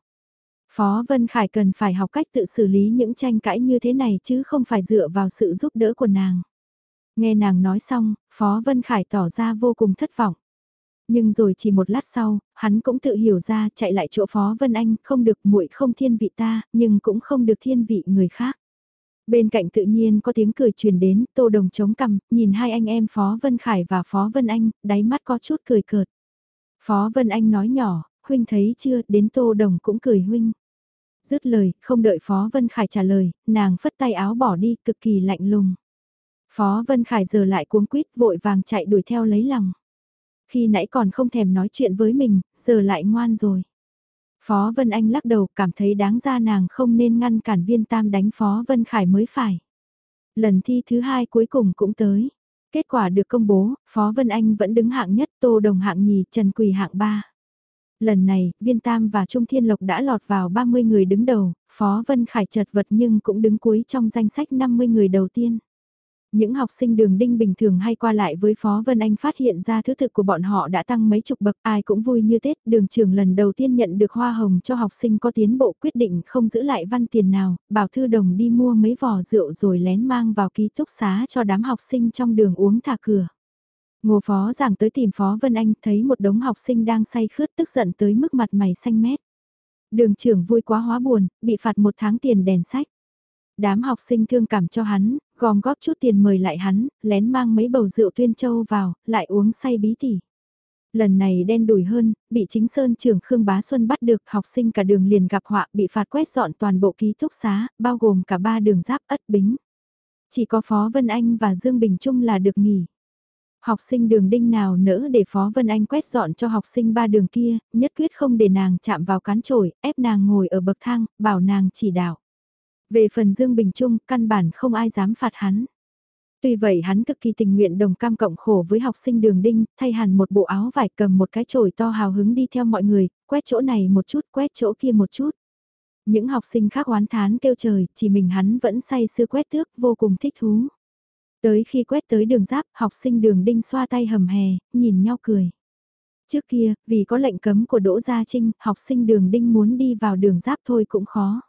Phó Vân Khải cần phải học cách tự xử lý những tranh cãi như thế này chứ không phải dựa vào sự giúp đỡ của nàng. Nghe nàng nói xong, Phó Vân Khải tỏ ra vô cùng thất vọng. Nhưng rồi chỉ một lát sau, hắn cũng tự hiểu ra chạy lại chỗ Phó Vân Anh, không được muội không thiên vị ta, nhưng cũng không được thiên vị người khác. Bên cạnh tự nhiên có tiếng cười truyền đến, Tô Đồng chống cằm, nhìn hai anh em Phó Vân Khải và Phó Vân Anh, đáy mắt có chút cười cợt. Phó Vân Anh nói nhỏ, huynh thấy chưa, đến Tô Đồng cũng cười huynh. Dứt lời, không đợi Phó Vân Khải trả lời, nàng phất tay áo bỏ đi, cực kỳ lạnh lùng. Phó Vân Khải giờ lại cuống quýt vội vàng chạy đuổi theo lấy lòng. Khi nãy còn không thèm nói chuyện với mình, giờ lại ngoan rồi. Phó Vân Anh lắc đầu cảm thấy đáng ra nàng không nên ngăn cản viên tam đánh Phó Vân Khải mới phải. Lần thi thứ hai cuối cùng cũng tới. Kết quả được công bố, Phó Vân Anh vẫn đứng hạng nhất, Tô Đồng hạng nhì, Trần Quỳ hạng ba. Lần này, Viên Tam và Trung Thiên Lộc đã lọt vào 30 người đứng đầu, Phó Vân Khải chật vật nhưng cũng đứng cuối trong danh sách 50 người đầu tiên. Những học sinh đường đinh bình thường hay qua lại với Phó Vân Anh phát hiện ra thứ thực của bọn họ đã tăng mấy chục bậc, ai cũng vui như Tết, đường trường lần đầu tiên nhận được hoa hồng cho học sinh có tiến bộ quyết định không giữ lại văn tiền nào, bảo thư đồng đi mua mấy vò rượu rồi lén mang vào ký túc xá cho đám học sinh trong đường uống thả cửa. Ngô phó giảng tới tìm phó Vân Anh thấy một đống học sinh đang say khướt tức giận tới mức mặt mày xanh mét. Đường trưởng vui quá hóa buồn, bị phạt một tháng tiền đèn sách. Đám học sinh thương cảm cho hắn, gom góp chút tiền mời lại hắn, lén mang mấy bầu rượu tuyên châu vào, lại uống say bí tỉ. Lần này đen đủi hơn, bị chính sơn trưởng Khương Bá Xuân bắt được học sinh cả đường liền gặp họa bị phạt quét dọn toàn bộ ký túc xá, bao gồm cả ba đường giáp ất bính. Chỉ có Phó Vân Anh và Dương Bình Trung là được nghỉ. Học sinh đường đinh nào nỡ để Phó Vân Anh quét dọn cho học sinh ba đường kia, nhất quyết không để nàng chạm vào cán trổi, ép nàng ngồi ở bậc thang, bảo nàng chỉ đạo. Về phần Dương Bình Trung, căn bản không ai dám phạt hắn. Tuy vậy hắn cực kỳ tình nguyện đồng cam cộng khổ với học sinh đường đinh, thay hẳn một bộ áo vải cầm một cái chổi to hào hứng đi theo mọi người, quét chỗ này một chút, quét chỗ kia một chút. Những học sinh khác oán thán kêu trời, chỉ mình hắn vẫn say sưa quét tước vô cùng thích thú. Tới khi quét tới đường giáp, học sinh đường đinh xoa tay hầm hè, nhìn nhau cười. Trước kia, vì có lệnh cấm của Đỗ Gia Trinh, học sinh đường đinh muốn đi vào đường giáp thôi cũng khó.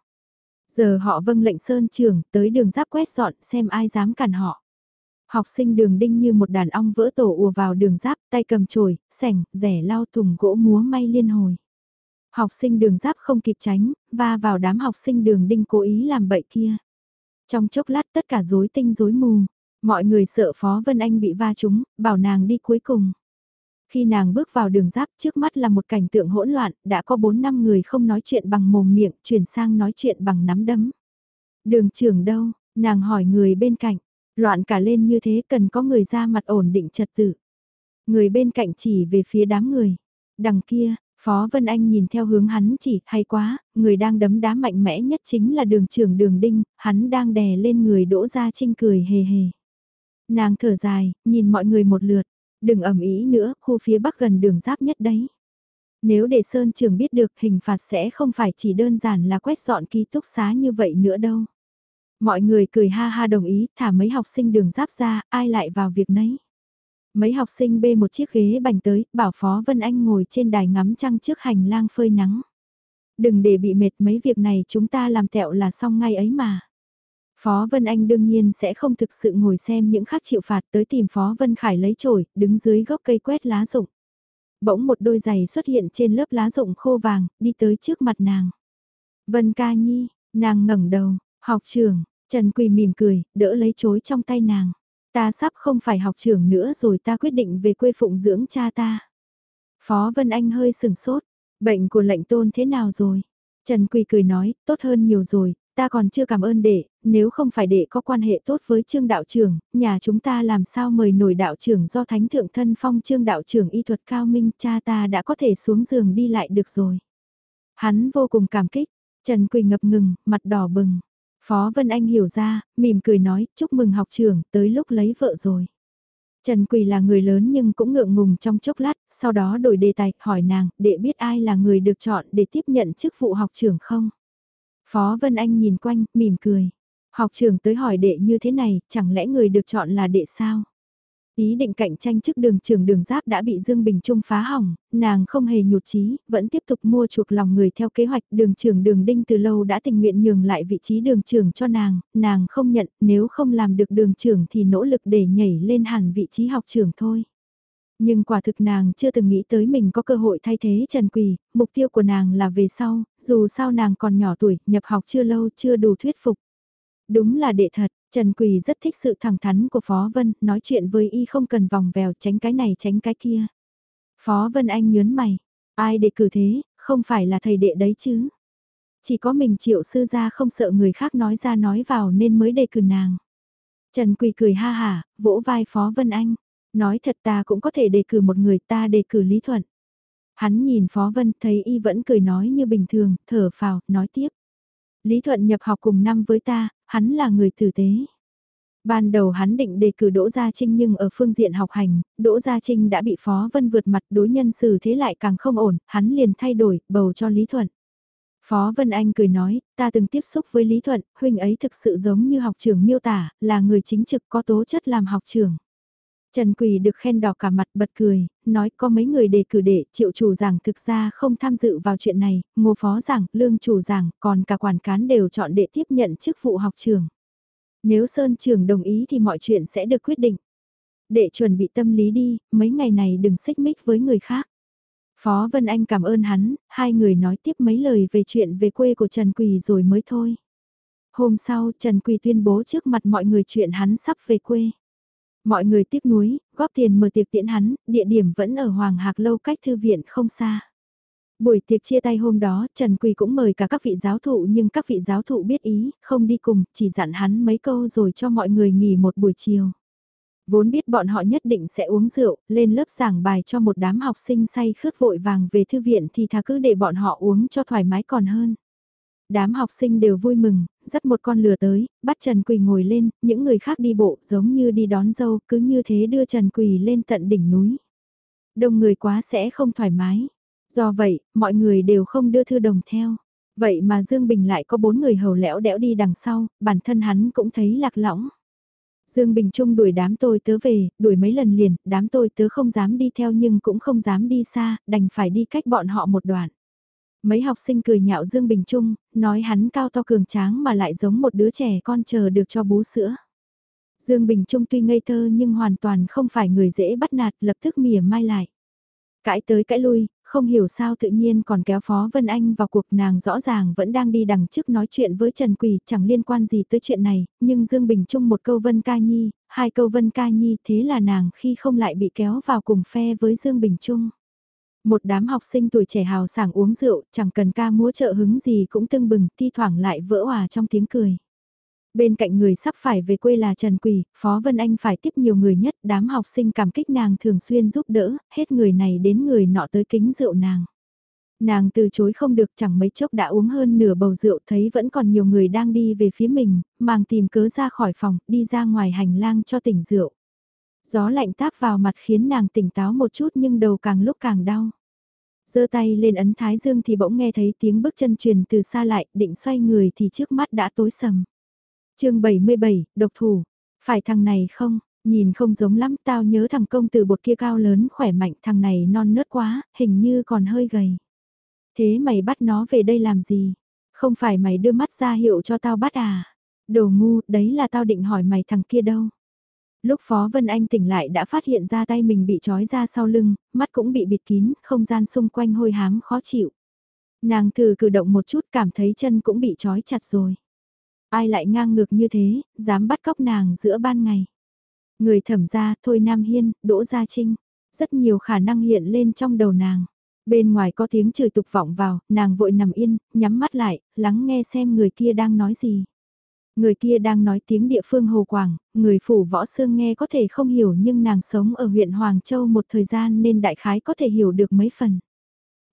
Giờ họ vâng lệnh sơn trưởng, tới đường giáp quét dọn xem ai dám cản họ. Học sinh đường đinh như một đàn ong vỡ tổ ùa vào đường giáp, tay cầm chổi, sẻng, rẻ lao thùng gỗ múa may liên hồi. Học sinh đường giáp không kịp tránh, va vào đám học sinh đường đinh cố ý làm bậy kia. Trong chốc lát tất cả rối tinh rối mù, mọi người sợ Phó Vân Anh bị va trúng, bảo nàng đi cuối cùng. Khi nàng bước vào đường giáp trước mắt là một cảnh tượng hỗn loạn, đã có 4 năm người không nói chuyện bằng mồm miệng, chuyển sang nói chuyện bằng nắm đấm. Đường trưởng đâu, nàng hỏi người bên cạnh, loạn cả lên như thế cần có người ra mặt ổn định trật tự. Người bên cạnh chỉ về phía đám người. Đằng kia, Phó Vân Anh nhìn theo hướng hắn chỉ, hay quá, người đang đấm đá mạnh mẽ nhất chính là đường trưởng đường đinh, hắn đang đè lên người đỗ ra trinh cười hề hề. Nàng thở dài, nhìn mọi người một lượt, đừng ẩm ý nữa, khu phía bắc gần đường giáp nhất đấy. Nếu để Sơn Trường biết được hình phạt sẽ không phải chỉ đơn giản là quét dọn ký túc xá như vậy nữa đâu. Mọi người cười ha ha đồng ý, thả mấy học sinh đường giáp ra, ai lại vào việc nấy. Mấy học sinh bê một chiếc ghế bành tới, bảo Phó Vân Anh ngồi trên đài ngắm trăng trước hành lang phơi nắng. Đừng để bị mệt mấy việc này chúng ta làm tẹo là xong ngay ấy mà. Phó Vân Anh đương nhiên sẽ không thực sự ngồi xem những khác chịu phạt tới tìm Phó Vân Khải lấy chổi, đứng dưới gốc cây quét lá rụng. Bỗng một đôi giày xuất hiện trên lớp lá rụng khô vàng, đi tới trước mặt nàng. Vân ca nhi, nàng ngẩng đầu, học trưởng, Trần Quỳ mỉm cười, đỡ lấy chối trong tay nàng. Ta sắp không phải học trưởng nữa rồi ta quyết định về quê phụng dưỡng cha ta. Phó Vân Anh hơi sừng sốt, bệnh của lệnh tôn thế nào rồi? Trần Quỳ cười nói, tốt hơn nhiều rồi, ta còn chưa cảm ơn đệ, nếu không phải đệ có quan hệ tốt với trương đạo trưởng, nhà chúng ta làm sao mời nổi đạo trưởng do thánh thượng thân phong trương đạo trưởng y thuật cao minh cha ta đã có thể xuống giường đi lại được rồi. Hắn vô cùng cảm kích, Trần Quỳ ngập ngừng, mặt đỏ bừng. Phó Vân Anh hiểu ra, mỉm cười nói, chúc mừng học trưởng, tới lúc lấy vợ rồi. Trần Quỳ là người lớn nhưng cũng ngượng ngùng trong chốc lát, sau đó đổi đề tài, hỏi nàng, để biết ai là người được chọn để tiếp nhận chức vụ học trưởng không? Phó Vân Anh nhìn quanh, mỉm cười. Học trưởng tới hỏi đệ như thế này, chẳng lẽ người được chọn là đệ sao? Ý định cạnh tranh chức đường trường đường giáp đã bị Dương Bình Trung phá hỏng, nàng không hề nhụt chí, vẫn tiếp tục mua chuộc lòng người theo kế hoạch đường trường đường đinh từ lâu đã tình nguyện nhường lại vị trí đường trường cho nàng, nàng không nhận, nếu không làm được đường trường thì nỗ lực để nhảy lên hẳn vị trí học trường thôi. Nhưng quả thực nàng chưa từng nghĩ tới mình có cơ hội thay thế Trần Quỳ, mục tiêu của nàng là về sau, dù sao nàng còn nhỏ tuổi, nhập học chưa lâu chưa đủ thuyết phục. Đúng là đệ thật, Trần Quỳ rất thích sự thẳng thắn của Phó Vân, nói chuyện với y không cần vòng vèo tránh cái này tránh cái kia. Phó Vân Anh nhớn mày, ai đệ cử thế, không phải là thầy đệ đấy chứ. Chỉ có mình triệu sư gia không sợ người khác nói ra nói vào nên mới đề cử nàng. Trần Quỳ cười ha hả, vỗ vai Phó Vân Anh, nói thật ta cũng có thể đề cử một người ta đề cử Lý Thuận. Hắn nhìn Phó Vân thấy y vẫn cười nói như bình thường, thở phào, nói tiếp. Lý Thuận nhập học cùng năm với ta, hắn là người tử tế. Ban đầu hắn định đề cử Đỗ Gia Trinh nhưng ở phương diện học hành, Đỗ Gia Trinh đã bị Phó Vân vượt mặt đối nhân xử thế lại càng không ổn, hắn liền thay đổi, bầu cho Lý Thuận. Phó Vân Anh cười nói, ta từng tiếp xúc với Lý Thuận, huynh ấy thực sự giống như học trưởng miêu tả, là người chính trực có tố chất làm học trưởng. Trần Quỳ được khen đỏ cả mặt bật cười, nói có mấy người đề cử để triệu chủ giảng thực ra không tham dự vào chuyện này, ngô phó giảng, lương chủ giảng, còn cả quản cán đều chọn để tiếp nhận chức vụ học trường. Nếu Sơn Trường đồng ý thì mọi chuyện sẽ được quyết định. Để chuẩn bị tâm lý đi, mấy ngày này đừng xích mích với người khác. Phó Vân Anh cảm ơn hắn, hai người nói tiếp mấy lời về chuyện về quê của Trần Quỳ rồi mới thôi. Hôm sau, Trần Quỳ tuyên bố trước mặt mọi người chuyện hắn sắp về quê. Mọi người tiếc nuối, góp tiền mở tiệc tiễn hắn, địa điểm vẫn ở Hoàng Hạc Lâu cách thư viện không xa. Buổi tiệc chia tay hôm đó, Trần Quỳ cũng mời cả các vị giáo thụ nhưng các vị giáo thụ biết ý, không đi cùng, chỉ dặn hắn mấy câu rồi cho mọi người nghỉ một buổi chiều. Vốn biết bọn họ nhất định sẽ uống rượu, lên lớp giảng bài cho một đám học sinh say khướt vội vàng về thư viện thì thà cứ để bọn họ uống cho thoải mái còn hơn. Đám học sinh đều vui mừng, dắt một con lừa tới, bắt Trần Quỳ ngồi lên, những người khác đi bộ giống như đi đón dâu, cứ như thế đưa Trần Quỳ lên tận đỉnh núi. Đông người quá sẽ không thoải mái. Do vậy, mọi người đều không đưa thư đồng theo. Vậy mà Dương Bình lại có bốn người hầu lẽo đẽo đi đằng sau, bản thân hắn cũng thấy lạc lõng. Dương Bình Trung đuổi đám tôi tớ về, đuổi mấy lần liền, đám tôi tớ không dám đi theo nhưng cũng không dám đi xa, đành phải đi cách bọn họ một đoạn. Mấy học sinh cười nhạo Dương Bình Trung, nói hắn cao to cường tráng mà lại giống một đứa trẻ con chờ được cho bú sữa. Dương Bình Trung tuy ngây thơ nhưng hoàn toàn không phải người dễ bắt nạt lập tức mỉa mai lại. Cãi tới cãi lui, không hiểu sao tự nhiên còn kéo Phó Vân Anh vào cuộc nàng rõ ràng vẫn đang đi đằng trước nói chuyện với Trần Quỳ chẳng liên quan gì tới chuyện này, nhưng Dương Bình Trung một câu Vân Ca Nhi, hai câu Vân Ca Nhi thế là nàng khi không lại bị kéo vào cùng phe với Dương Bình Trung. Một đám học sinh tuổi trẻ hào sảng uống rượu, chẳng cần ca múa trợ hứng gì cũng tưng bừng, thi thoảng lại vỡ hòa trong tiếng cười. Bên cạnh người sắp phải về quê là Trần Quỳ, Phó Vân Anh phải tiếp nhiều người nhất, đám học sinh cảm kích nàng thường xuyên giúp đỡ, hết người này đến người nọ tới kính rượu nàng. Nàng từ chối không được chẳng mấy chốc đã uống hơn nửa bầu rượu thấy vẫn còn nhiều người đang đi về phía mình, màng tìm cớ ra khỏi phòng, đi ra ngoài hành lang cho tỉnh rượu. Gió lạnh táp vào mặt khiến nàng tỉnh táo một chút nhưng đầu càng lúc càng đau. giơ tay lên ấn thái dương thì bỗng nghe thấy tiếng bước chân truyền từ xa lại, định xoay người thì trước mắt đã tối sầm chương 77, độc thủ. Phải thằng này không? Nhìn không giống lắm tao nhớ thằng công tử bột kia cao lớn khỏe mạnh thằng này non nớt quá, hình như còn hơi gầy. Thế mày bắt nó về đây làm gì? Không phải mày đưa mắt ra hiệu cho tao bắt à? Đồ ngu, đấy là tao định hỏi mày thằng kia đâu. Lúc Phó Vân Anh tỉnh lại đã phát hiện ra tay mình bị trói ra sau lưng, mắt cũng bị bịt kín, không gian xung quanh hôi hám khó chịu. Nàng thử cử động một chút cảm thấy chân cũng bị trói chặt rồi. Ai lại ngang ngược như thế, dám bắt cóc nàng giữa ban ngày. Người thẩm ra, Thôi Nam Hiên, Đỗ Gia Trinh. Rất nhiều khả năng hiện lên trong đầu nàng. Bên ngoài có tiếng chửi tục vọng vào, nàng vội nằm yên, nhắm mắt lại, lắng nghe xem người kia đang nói gì. Người kia đang nói tiếng địa phương Hồ Quảng, người phủ võ xương nghe có thể không hiểu nhưng nàng sống ở huyện Hoàng Châu một thời gian nên đại khái có thể hiểu được mấy phần.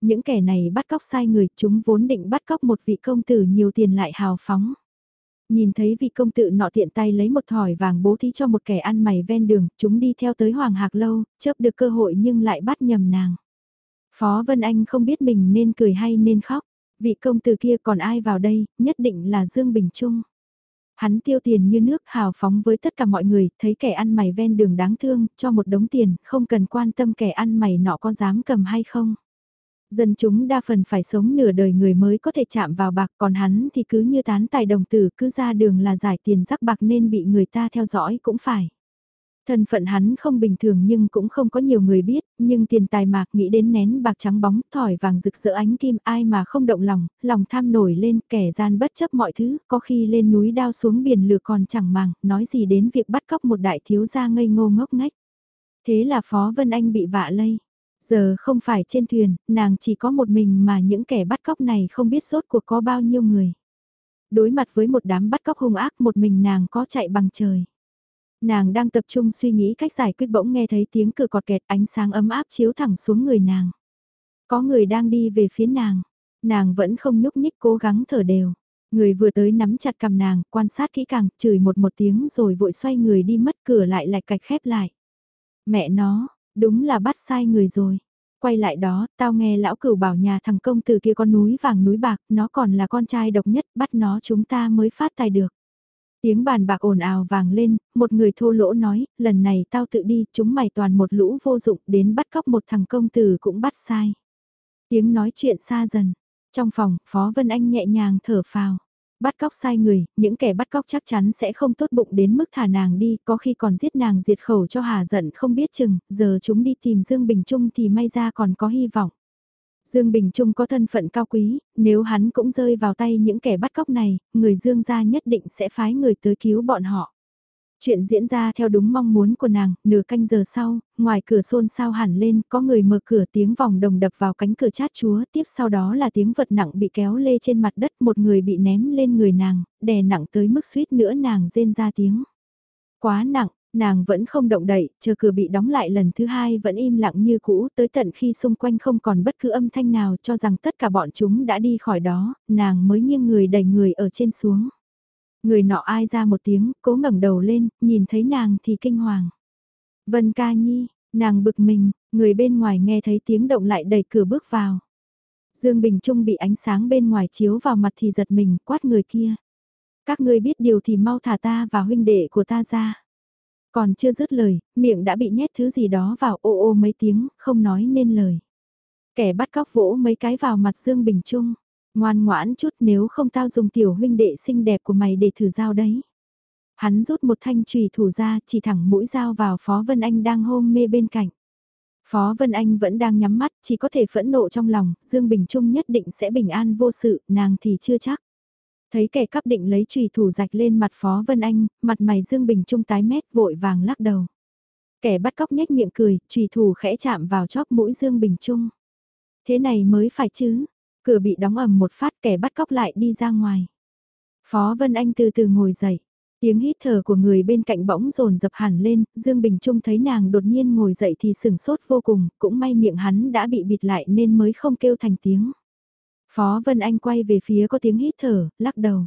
Những kẻ này bắt cóc sai người, chúng vốn định bắt cóc một vị công tử nhiều tiền lại hào phóng. Nhìn thấy vị công tử nọ tiện tay lấy một thỏi vàng bố thí cho một kẻ ăn mày ven đường, chúng đi theo tới Hoàng Hạc Lâu, chớp được cơ hội nhưng lại bắt nhầm nàng. Phó Vân Anh không biết mình nên cười hay nên khóc, vị công tử kia còn ai vào đây, nhất định là Dương Bình Trung. Hắn tiêu tiền như nước hào phóng với tất cả mọi người, thấy kẻ ăn mày ven đường đáng thương, cho một đống tiền, không cần quan tâm kẻ ăn mày nọ có dám cầm hay không. Dân chúng đa phần phải sống nửa đời người mới có thể chạm vào bạc còn hắn thì cứ như tán tài đồng tử cứ ra đường là giải tiền rắc bạc nên bị người ta theo dõi cũng phải. Thân phận hắn không bình thường nhưng cũng không có nhiều người biết, nhưng tiền tài mạc nghĩ đến nén bạc trắng bóng, thỏi vàng rực rỡ ánh kim ai mà không động lòng, lòng tham nổi lên kẻ gian bất chấp mọi thứ, có khi lên núi đao xuống biển lửa còn chẳng màng, nói gì đến việc bắt cóc một đại thiếu gia ngây ngô ngốc ngách. Thế là Phó Vân Anh bị vạ lây. Giờ không phải trên thuyền, nàng chỉ có một mình mà những kẻ bắt cóc này không biết sốt cuộc có bao nhiêu người. Đối mặt với một đám bắt cóc hung ác một mình nàng có chạy bằng trời. Nàng đang tập trung suy nghĩ cách giải quyết bỗng nghe thấy tiếng cửa cọt kẹt ánh sáng ấm áp chiếu thẳng xuống người nàng. Có người đang đi về phía nàng. Nàng vẫn không nhúc nhích cố gắng thở đều. Người vừa tới nắm chặt cầm nàng, quan sát kỹ càng, chửi một một tiếng rồi vội xoay người đi mất cửa lại lạch cạch khép lại. Mẹ nó, Đúng là bắt sai người rồi. Quay lại đó, tao nghe lão cửu bảo nhà thằng công từ kia con núi vàng núi bạc, nó còn là con trai độc nhất, bắt nó chúng ta mới phát tài được. Tiếng bàn bạc ồn ào vàng lên, một người thô lỗ nói, lần này tao tự đi, chúng mày toàn một lũ vô dụng, đến bắt cóc một thằng công tử cũng bắt sai. Tiếng nói chuyện xa dần, trong phòng, Phó Vân Anh nhẹ nhàng thở phào. Bắt cóc sai người, những kẻ bắt cóc chắc chắn sẽ không tốt bụng đến mức thả nàng đi, có khi còn giết nàng diệt khẩu cho hà giận không biết chừng, giờ chúng đi tìm Dương Bình Trung thì may ra còn có hy vọng. Dương Bình Trung có thân phận cao quý, nếu hắn cũng rơi vào tay những kẻ bắt cóc này, người Dương gia nhất định sẽ phái người tới cứu bọn họ. Chuyện diễn ra theo đúng mong muốn của nàng, nửa canh giờ sau, ngoài cửa xôn xao hẳn lên, có người mở cửa tiếng vòng đồng đập vào cánh cửa chát chúa, tiếp sau đó là tiếng vật nặng bị kéo lê trên mặt đất, một người bị ném lên người nàng, đè nặng tới mức suýt nữa nàng rên ra tiếng. Quá nặng, nàng vẫn không động đậy, chờ cửa bị đóng lại lần thứ hai vẫn im lặng như cũ, tới tận khi xung quanh không còn bất cứ âm thanh nào cho rằng tất cả bọn chúng đã đi khỏi đó, nàng mới nghiêng người đẩy người ở trên xuống. Người nọ ai ra một tiếng, cố ngẩng đầu lên, nhìn thấy nàng thì kinh hoàng. Vân ca nhi, nàng bực mình, người bên ngoài nghe thấy tiếng động lại đẩy cửa bước vào. Dương Bình Trung bị ánh sáng bên ngoài chiếu vào mặt thì giật mình quát người kia. Các ngươi biết điều thì mau thả ta và huynh đệ của ta ra. Còn chưa dứt lời, miệng đã bị nhét thứ gì đó vào ô ô mấy tiếng, không nói nên lời. Kẻ bắt cóc vỗ mấy cái vào mặt Dương Bình Trung. Ngoan ngoãn chút nếu không tao dùng tiểu huynh đệ xinh đẹp của mày để thử dao đấy. Hắn rút một thanh trùy thủ ra chỉ thẳng mũi dao vào Phó Vân Anh đang hôn mê bên cạnh. Phó Vân Anh vẫn đang nhắm mắt, chỉ có thể phẫn nộ trong lòng, Dương Bình Trung nhất định sẽ bình an vô sự, nàng thì chưa chắc. Thấy kẻ cắp định lấy trùy thủ rạch lên mặt Phó Vân Anh, mặt mày Dương Bình Trung tái mét vội vàng lắc đầu. Kẻ bắt cóc nhếch miệng cười, trùy thủ khẽ chạm vào chóp mũi Dương Bình Trung. Thế này mới phải chứ, cửa bị đóng ầm một phát kẻ bắt cóc lại đi ra ngoài. Phó Vân Anh từ từ ngồi dậy. Tiếng hít thở của người bên cạnh bỗng rồn dập hẳn lên, Dương Bình Trung thấy nàng đột nhiên ngồi dậy thì sửng sốt vô cùng, cũng may miệng hắn đã bị bịt lại nên mới không kêu thành tiếng. Phó Vân Anh quay về phía có tiếng hít thở, lắc đầu.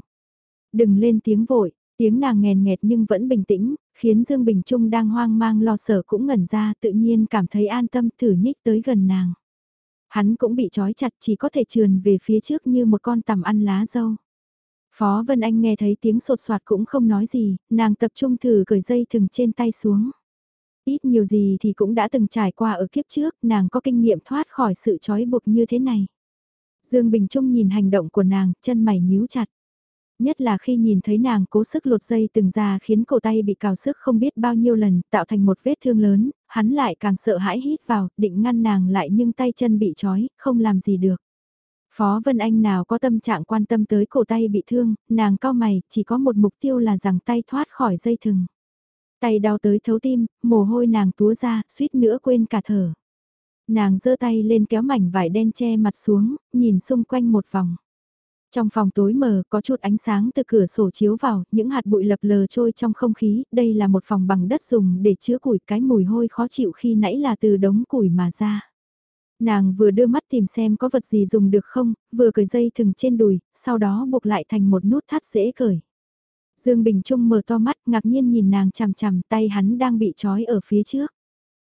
Đừng lên tiếng vội, tiếng nàng nghèn nghẹt nhưng vẫn bình tĩnh, khiến Dương Bình Trung đang hoang mang lo sợ cũng ngẩn ra tự nhiên cảm thấy an tâm thử nhích tới gần nàng. Hắn cũng bị trói chặt chỉ có thể trườn về phía trước như một con tằm ăn lá dâu. Phó Vân Anh nghe thấy tiếng sột soạt cũng không nói gì, nàng tập trung thử cởi dây thừng trên tay xuống. Ít nhiều gì thì cũng đã từng trải qua ở kiếp trước, nàng có kinh nghiệm thoát khỏi sự trói buộc như thế này. Dương Bình Trung nhìn hành động của nàng, chân mày nhíu chặt. Nhất là khi nhìn thấy nàng cố sức lột dây từng ra khiến cổ tay bị cào sức không biết bao nhiêu lần, tạo thành một vết thương lớn, hắn lại càng sợ hãi hít vào, định ngăn nàng lại nhưng tay chân bị trói, không làm gì được. Phó Vân Anh nào có tâm trạng quan tâm tới cổ tay bị thương, nàng cao mày, chỉ có một mục tiêu là rằng tay thoát khỏi dây thừng. Tay đau tới thấu tim, mồ hôi nàng túa ra, suýt nữa quên cả thở. Nàng giơ tay lên kéo mảnh vải đen che mặt xuống, nhìn xung quanh một vòng. Trong phòng tối mờ có chút ánh sáng từ cửa sổ chiếu vào, những hạt bụi lập lờ trôi trong không khí, đây là một phòng bằng đất dùng để chứa củi cái mùi hôi khó chịu khi nãy là từ đống củi mà ra. Nàng vừa đưa mắt tìm xem có vật gì dùng được không, vừa cởi dây thừng trên đùi, sau đó buộc lại thành một nút thắt dễ cởi. Dương Bình Trung mở to mắt ngạc nhiên nhìn nàng chằm chằm tay hắn đang bị trói ở phía trước.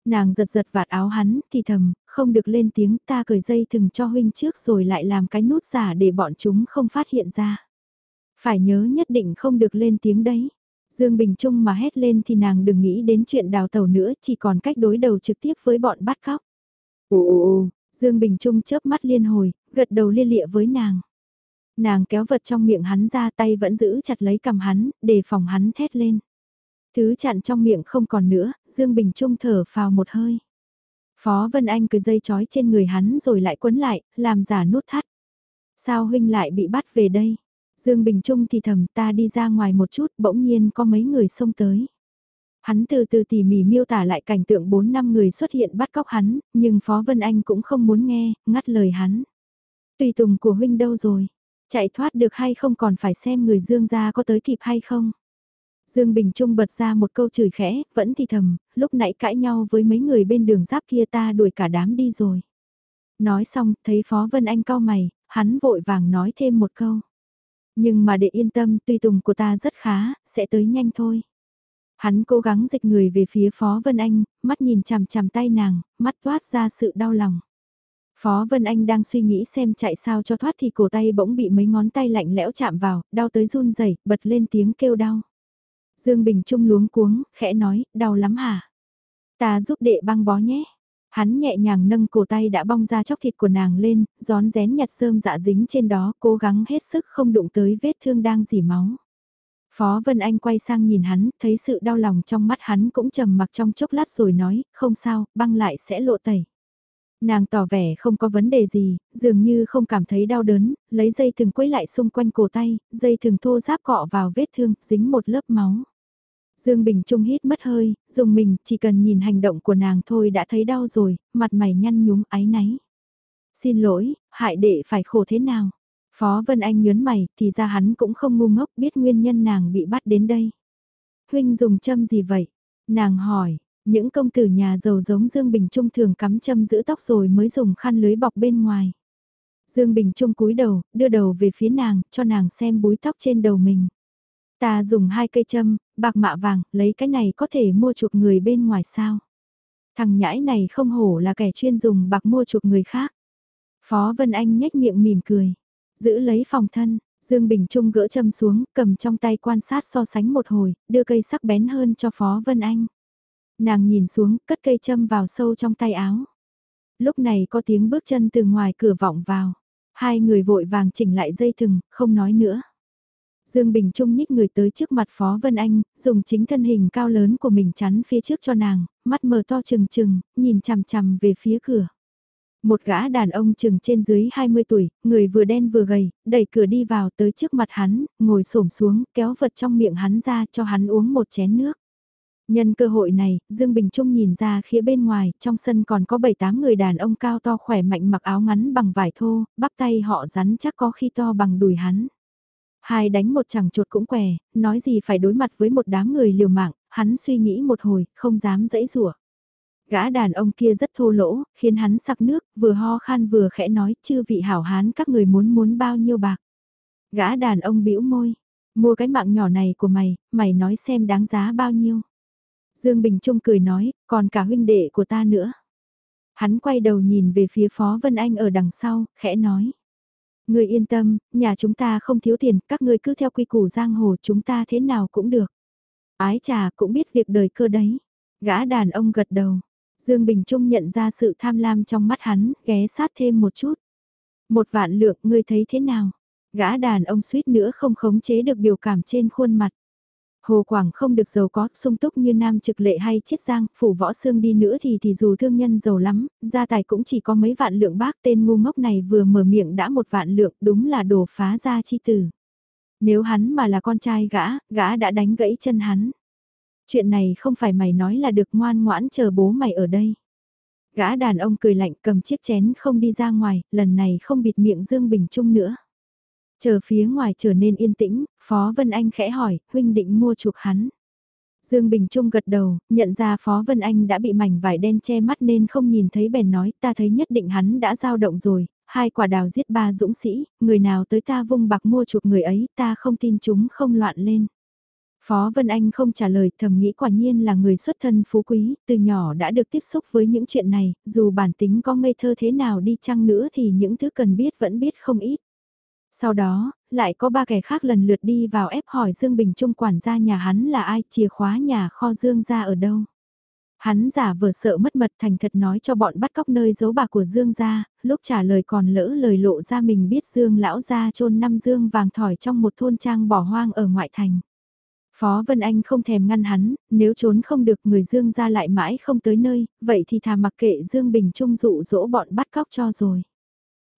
Nàng giật giật vạt áo hắn, thì thầm, không được lên tiếng ta cởi dây thừng cho huynh trước rồi lại làm cái nút giả để bọn chúng không phát hiện ra. Phải nhớ nhất định không được lên tiếng đấy. Dương Bình Trung mà hét lên thì nàng đừng nghĩ đến chuyện đào tàu nữa, chỉ còn cách đối đầu trực tiếp với bọn bắt cóc. Ồ ồ ồ, Dương Bình Trung chớp mắt liên hồi, gật đầu liên lịa với nàng. Nàng kéo vật trong miệng hắn ra tay vẫn giữ chặt lấy cầm hắn, để phòng hắn thét lên. Thứ chặn trong miệng không còn nữa, Dương Bình Trung thở phào một hơi. Phó Vân Anh cứ dây chói trên người hắn rồi lại quấn lại, làm giả nút thắt. Sao huynh lại bị bắt về đây? Dương Bình Trung thì thầm ta đi ra ngoài một chút bỗng nhiên có mấy người xông tới. Hắn từ từ tỉ mỉ miêu tả lại cảnh tượng 4 năm người xuất hiện bắt cóc hắn, nhưng Phó Vân Anh cũng không muốn nghe, ngắt lời hắn. Tùy tùng của huynh đâu rồi? Chạy thoát được hay không còn phải xem người Dương gia có tới kịp hay không? Dương Bình Trung bật ra một câu chửi khẽ, vẫn thì thầm, lúc nãy cãi nhau với mấy người bên đường giáp kia ta đuổi cả đám đi rồi. Nói xong, thấy Phó Vân Anh cau mày, hắn vội vàng nói thêm một câu. Nhưng mà để yên tâm, tùy tùng của ta rất khá, sẽ tới nhanh thôi. Hắn cố gắng dịch người về phía Phó Vân Anh, mắt nhìn chằm chằm tay nàng, mắt toát ra sự đau lòng. Phó Vân Anh đang suy nghĩ xem chạy sao cho thoát thì cổ tay bỗng bị mấy ngón tay lạnh lẽo chạm vào, đau tới run rẩy, bật lên tiếng kêu đau. Dương Bình Trung luống cuống, khẽ nói, đau lắm hả? Ta giúp đệ băng bó nhé. Hắn nhẹ nhàng nâng cổ tay đã bong ra chóc thịt của nàng lên, gión rén nhặt sơm dạ dính trên đó, cố gắng hết sức không đụng tới vết thương đang dỉ máu. Phó Vân Anh quay sang nhìn hắn, thấy sự đau lòng trong mắt hắn cũng trầm mặc trong chốc lát rồi nói, không sao, băng lại sẽ lộ tẩy. Nàng tỏ vẻ không có vấn đề gì, dường như không cảm thấy đau đớn, lấy dây thừng quấy lại xung quanh cổ tay, dây thừng thô giáp cọ vào vết thương, dính một lớp máu. Dương Bình Trung hít mất hơi, dùng mình, chỉ cần nhìn hành động của nàng thôi đã thấy đau rồi, mặt mày nhăn nhúm áy náy. Xin lỗi, hại đệ phải khổ thế nào? Phó Vân Anh nhớn mày, thì ra hắn cũng không ngu ngốc biết nguyên nhân nàng bị bắt đến đây. Huynh dùng châm gì vậy? Nàng hỏi, những công tử nhà giàu giống Dương Bình Trung thường cắm châm giữ tóc rồi mới dùng khăn lưới bọc bên ngoài. Dương Bình Trung cúi đầu, đưa đầu về phía nàng, cho nàng xem búi tóc trên đầu mình. Ta dùng hai cây châm, bạc mạ vàng, lấy cái này có thể mua chuộc người bên ngoài sao? Thằng nhãi này không hổ là kẻ chuyên dùng bạc mua chuộc người khác. Phó Vân Anh nhếch miệng mỉm cười. Giữ lấy phòng thân, Dương Bình Trung gỡ châm xuống, cầm trong tay quan sát so sánh một hồi, đưa cây sắc bén hơn cho Phó Vân Anh. Nàng nhìn xuống, cất cây châm vào sâu trong tay áo. Lúc này có tiếng bước chân từ ngoài cửa vọng vào. Hai người vội vàng chỉnh lại dây thừng, không nói nữa. Dương Bình Trung nhích người tới trước mặt Phó Vân Anh, dùng chính thân hình cao lớn của mình chắn phía trước cho nàng, mắt mờ to trừng trừng, nhìn chằm chằm về phía cửa. Một gã đàn ông chừng trên dưới 20 tuổi, người vừa đen vừa gầy, đẩy cửa đi vào tới trước mặt hắn, ngồi xổm xuống, kéo vật trong miệng hắn ra cho hắn uống một chén nước. Nhân cơ hội này, Dương Bình Trung nhìn ra khía bên ngoài, trong sân còn có 7-8 người đàn ông cao to khỏe mạnh mặc áo ngắn bằng vải thô, bắp tay họ rắn chắc có khi to bằng đùi hắn. Hai đánh một chẳng chuột cũng què, nói gì phải đối mặt với một đám người liều mạng, hắn suy nghĩ một hồi, không dám dãy rủa. Gã đàn ông kia rất thô lỗ, khiến hắn sặc nước, vừa ho khan vừa khẽ nói, chư vị hảo hán các người muốn muốn bao nhiêu bạc. Gã đàn ông bĩu môi, mua cái mạng nhỏ này của mày, mày nói xem đáng giá bao nhiêu. Dương Bình Trung cười nói, còn cả huynh đệ của ta nữa. Hắn quay đầu nhìn về phía Phó Vân Anh ở đằng sau, khẽ nói. Người yên tâm, nhà chúng ta không thiếu tiền, các ngươi cứ theo quy củ giang hồ chúng ta thế nào cũng được. Ái trà cũng biết việc đời cơ đấy. Gã đàn ông gật đầu. Dương Bình Trung nhận ra sự tham lam trong mắt hắn, ghé sát thêm một chút. Một vạn lượng, ngươi thấy thế nào? Gã đàn ông suýt nữa không khống chế được biểu cảm trên khuôn mặt. Hồ Quảng không được giàu có, sung túc như Nam Trực Lệ hay Chiết Giang, phủ võ xương đi nữa thì thì dù thương nhân giàu lắm, gia tài cũng chỉ có mấy vạn lượng bác tên ngu ngốc này vừa mở miệng đã một vạn lượng, đúng là đồ phá gia chi tử. Nếu hắn mà là con trai gã, gã đã đánh gãy chân hắn. Chuyện này không phải mày nói là được ngoan ngoãn chờ bố mày ở đây. Gã đàn ông cười lạnh cầm chiếc chén không đi ra ngoài, lần này không bịt miệng Dương Bình Trung nữa. Chờ phía ngoài trở nên yên tĩnh, Phó Vân Anh khẽ hỏi, huynh định mua chuộc hắn. Dương Bình Trung gật đầu, nhận ra Phó Vân Anh đã bị mảnh vải đen che mắt nên không nhìn thấy bèn nói ta thấy nhất định hắn đã giao động rồi, hai quả đào giết ba dũng sĩ, người nào tới ta vung bạc mua chuộc người ấy ta không tin chúng không loạn lên. Phó Vân Anh không trả lời thầm nghĩ quả nhiên là người xuất thân phú quý, từ nhỏ đã được tiếp xúc với những chuyện này, dù bản tính có ngây thơ thế nào đi chăng nữa thì những thứ cần biết vẫn biết không ít. Sau đó, lại có ba kẻ khác lần lượt đi vào ép hỏi Dương Bình Trung quản gia nhà hắn là ai, chìa khóa nhà kho Dương ra ở đâu. Hắn giả vờ sợ mất mật thành thật nói cho bọn bắt cóc nơi giấu bà của Dương ra, lúc trả lời còn lỡ lời lộ ra mình biết Dương lão ra chôn năm Dương vàng thỏi trong một thôn trang bỏ hoang ở ngoại thành. Phó Vân Anh không thèm ngăn hắn, nếu trốn không được người Dương ra lại mãi không tới nơi, vậy thì thà mặc kệ Dương Bình Trung dụ dỗ bọn bắt cóc cho rồi.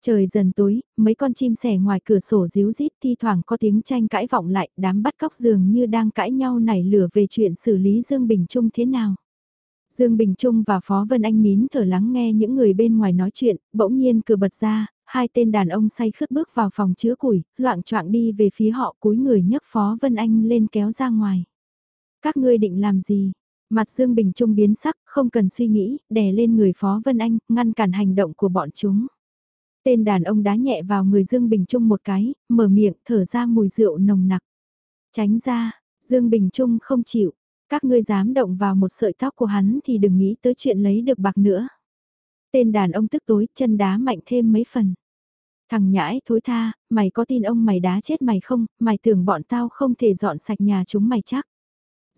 Trời dần tối, mấy con chim sẻ ngoài cửa sổ díu rít thi thoảng có tiếng tranh cãi vọng lại, đám bắt cóc dường như đang cãi nhau nảy lửa về chuyện xử lý Dương Bình Trung thế nào. Dương Bình Trung và Phó Vân Anh nín thở lắng nghe những người bên ngoài nói chuyện, bỗng nhiên cửa bật ra, hai tên đàn ông say khướt bước vào phòng chứa củi, loạn choạng đi về phía họ cúi người nhấc Phó Vân Anh lên kéo ra ngoài. Các ngươi định làm gì? Mặt Dương Bình Trung biến sắc, không cần suy nghĩ, đè lên người Phó Vân Anh, ngăn cản hành động của bọn chúng. Tên đàn ông đá nhẹ vào người Dương Bình Trung một cái, mở miệng, thở ra mùi rượu nồng nặc. Tránh ra, Dương Bình Trung không chịu, các ngươi dám động vào một sợi tóc của hắn thì đừng nghĩ tới chuyện lấy được bạc nữa. Tên đàn ông tức tối, chân đá mạnh thêm mấy phần. Thằng nhãi thối tha, mày có tin ông mày đá chết mày không, mày tưởng bọn tao không thể dọn sạch nhà chúng mày chắc.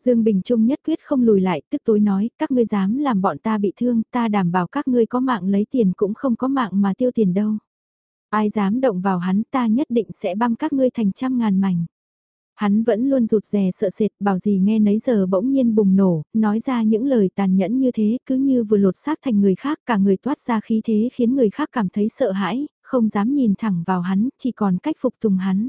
Dương Bình Trung nhất quyết không lùi lại, tức tối nói, các ngươi dám làm bọn ta bị thương, ta đảm bảo các ngươi có mạng lấy tiền cũng không có mạng mà tiêu tiền đâu. Ai dám động vào hắn ta nhất định sẽ băm các ngươi thành trăm ngàn mảnh. Hắn vẫn luôn rụt rè sợ sệt, bảo gì nghe nấy giờ bỗng nhiên bùng nổ, nói ra những lời tàn nhẫn như thế, cứ như vừa lột xác thành người khác, cả người toát ra khí thế khiến người khác cảm thấy sợ hãi, không dám nhìn thẳng vào hắn, chỉ còn cách phục tùng hắn.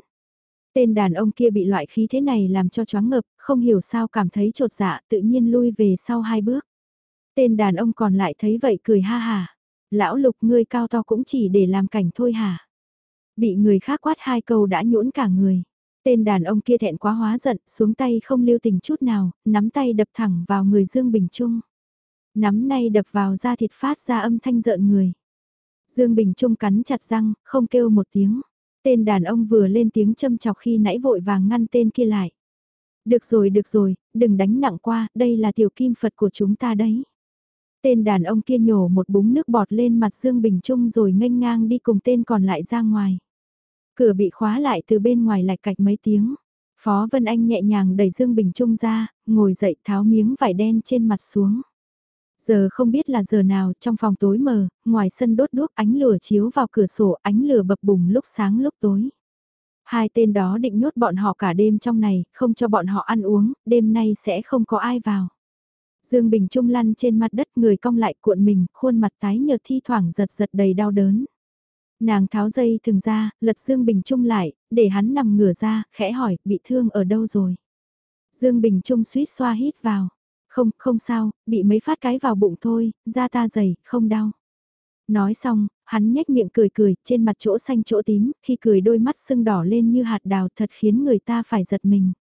Tên đàn ông kia bị loại khí thế này làm cho choáng ngợp, không hiểu sao cảm thấy trột dạ tự nhiên lui về sau hai bước. Tên đàn ông còn lại thấy vậy cười ha hà. Lão lục ngươi cao to cũng chỉ để làm cảnh thôi hả? Bị người khác quát hai câu đã nhũn cả người. Tên đàn ông kia thẹn quá hóa giận, xuống tay không lưu tình chút nào, nắm tay đập thẳng vào người Dương Bình Trung. Nắm nay đập vào da thịt phát ra âm thanh rợn người. Dương Bình Trung cắn chặt răng, không kêu một tiếng. Tên đàn ông vừa lên tiếng châm chọc khi nãy vội vàng ngăn tên kia lại. Được rồi được rồi, đừng đánh nặng qua, đây là tiểu kim Phật của chúng ta đấy. Tên đàn ông kia nhổ một búng nước bọt lên mặt Dương Bình Trung rồi nghênh ngang đi cùng tên còn lại ra ngoài. Cửa bị khóa lại từ bên ngoài lạch cạch mấy tiếng. Phó Vân Anh nhẹ nhàng đẩy Dương Bình Trung ra, ngồi dậy tháo miếng vải đen trên mặt xuống. Giờ không biết là giờ nào, trong phòng tối mờ, ngoài sân đốt đuốc ánh lửa chiếu vào cửa sổ, ánh lửa bập bùng lúc sáng lúc tối. Hai tên đó định nhốt bọn họ cả đêm trong này, không cho bọn họ ăn uống, đêm nay sẽ không có ai vào. Dương Bình Trung lăn trên mặt đất người cong lại cuộn mình, khuôn mặt tái nhợt thi thoảng giật giật đầy đau đớn. Nàng tháo dây thường ra, lật Dương Bình Trung lại, để hắn nằm ngửa ra, khẽ hỏi, bị thương ở đâu rồi? Dương Bình Trung suýt xoa hít vào. Không, không sao, bị mấy phát cái vào bụng thôi, da ta dày, không đau. Nói xong, hắn nhếch miệng cười cười, trên mặt chỗ xanh chỗ tím, khi cười đôi mắt sưng đỏ lên như hạt đào thật khiến người ta phải giật mình.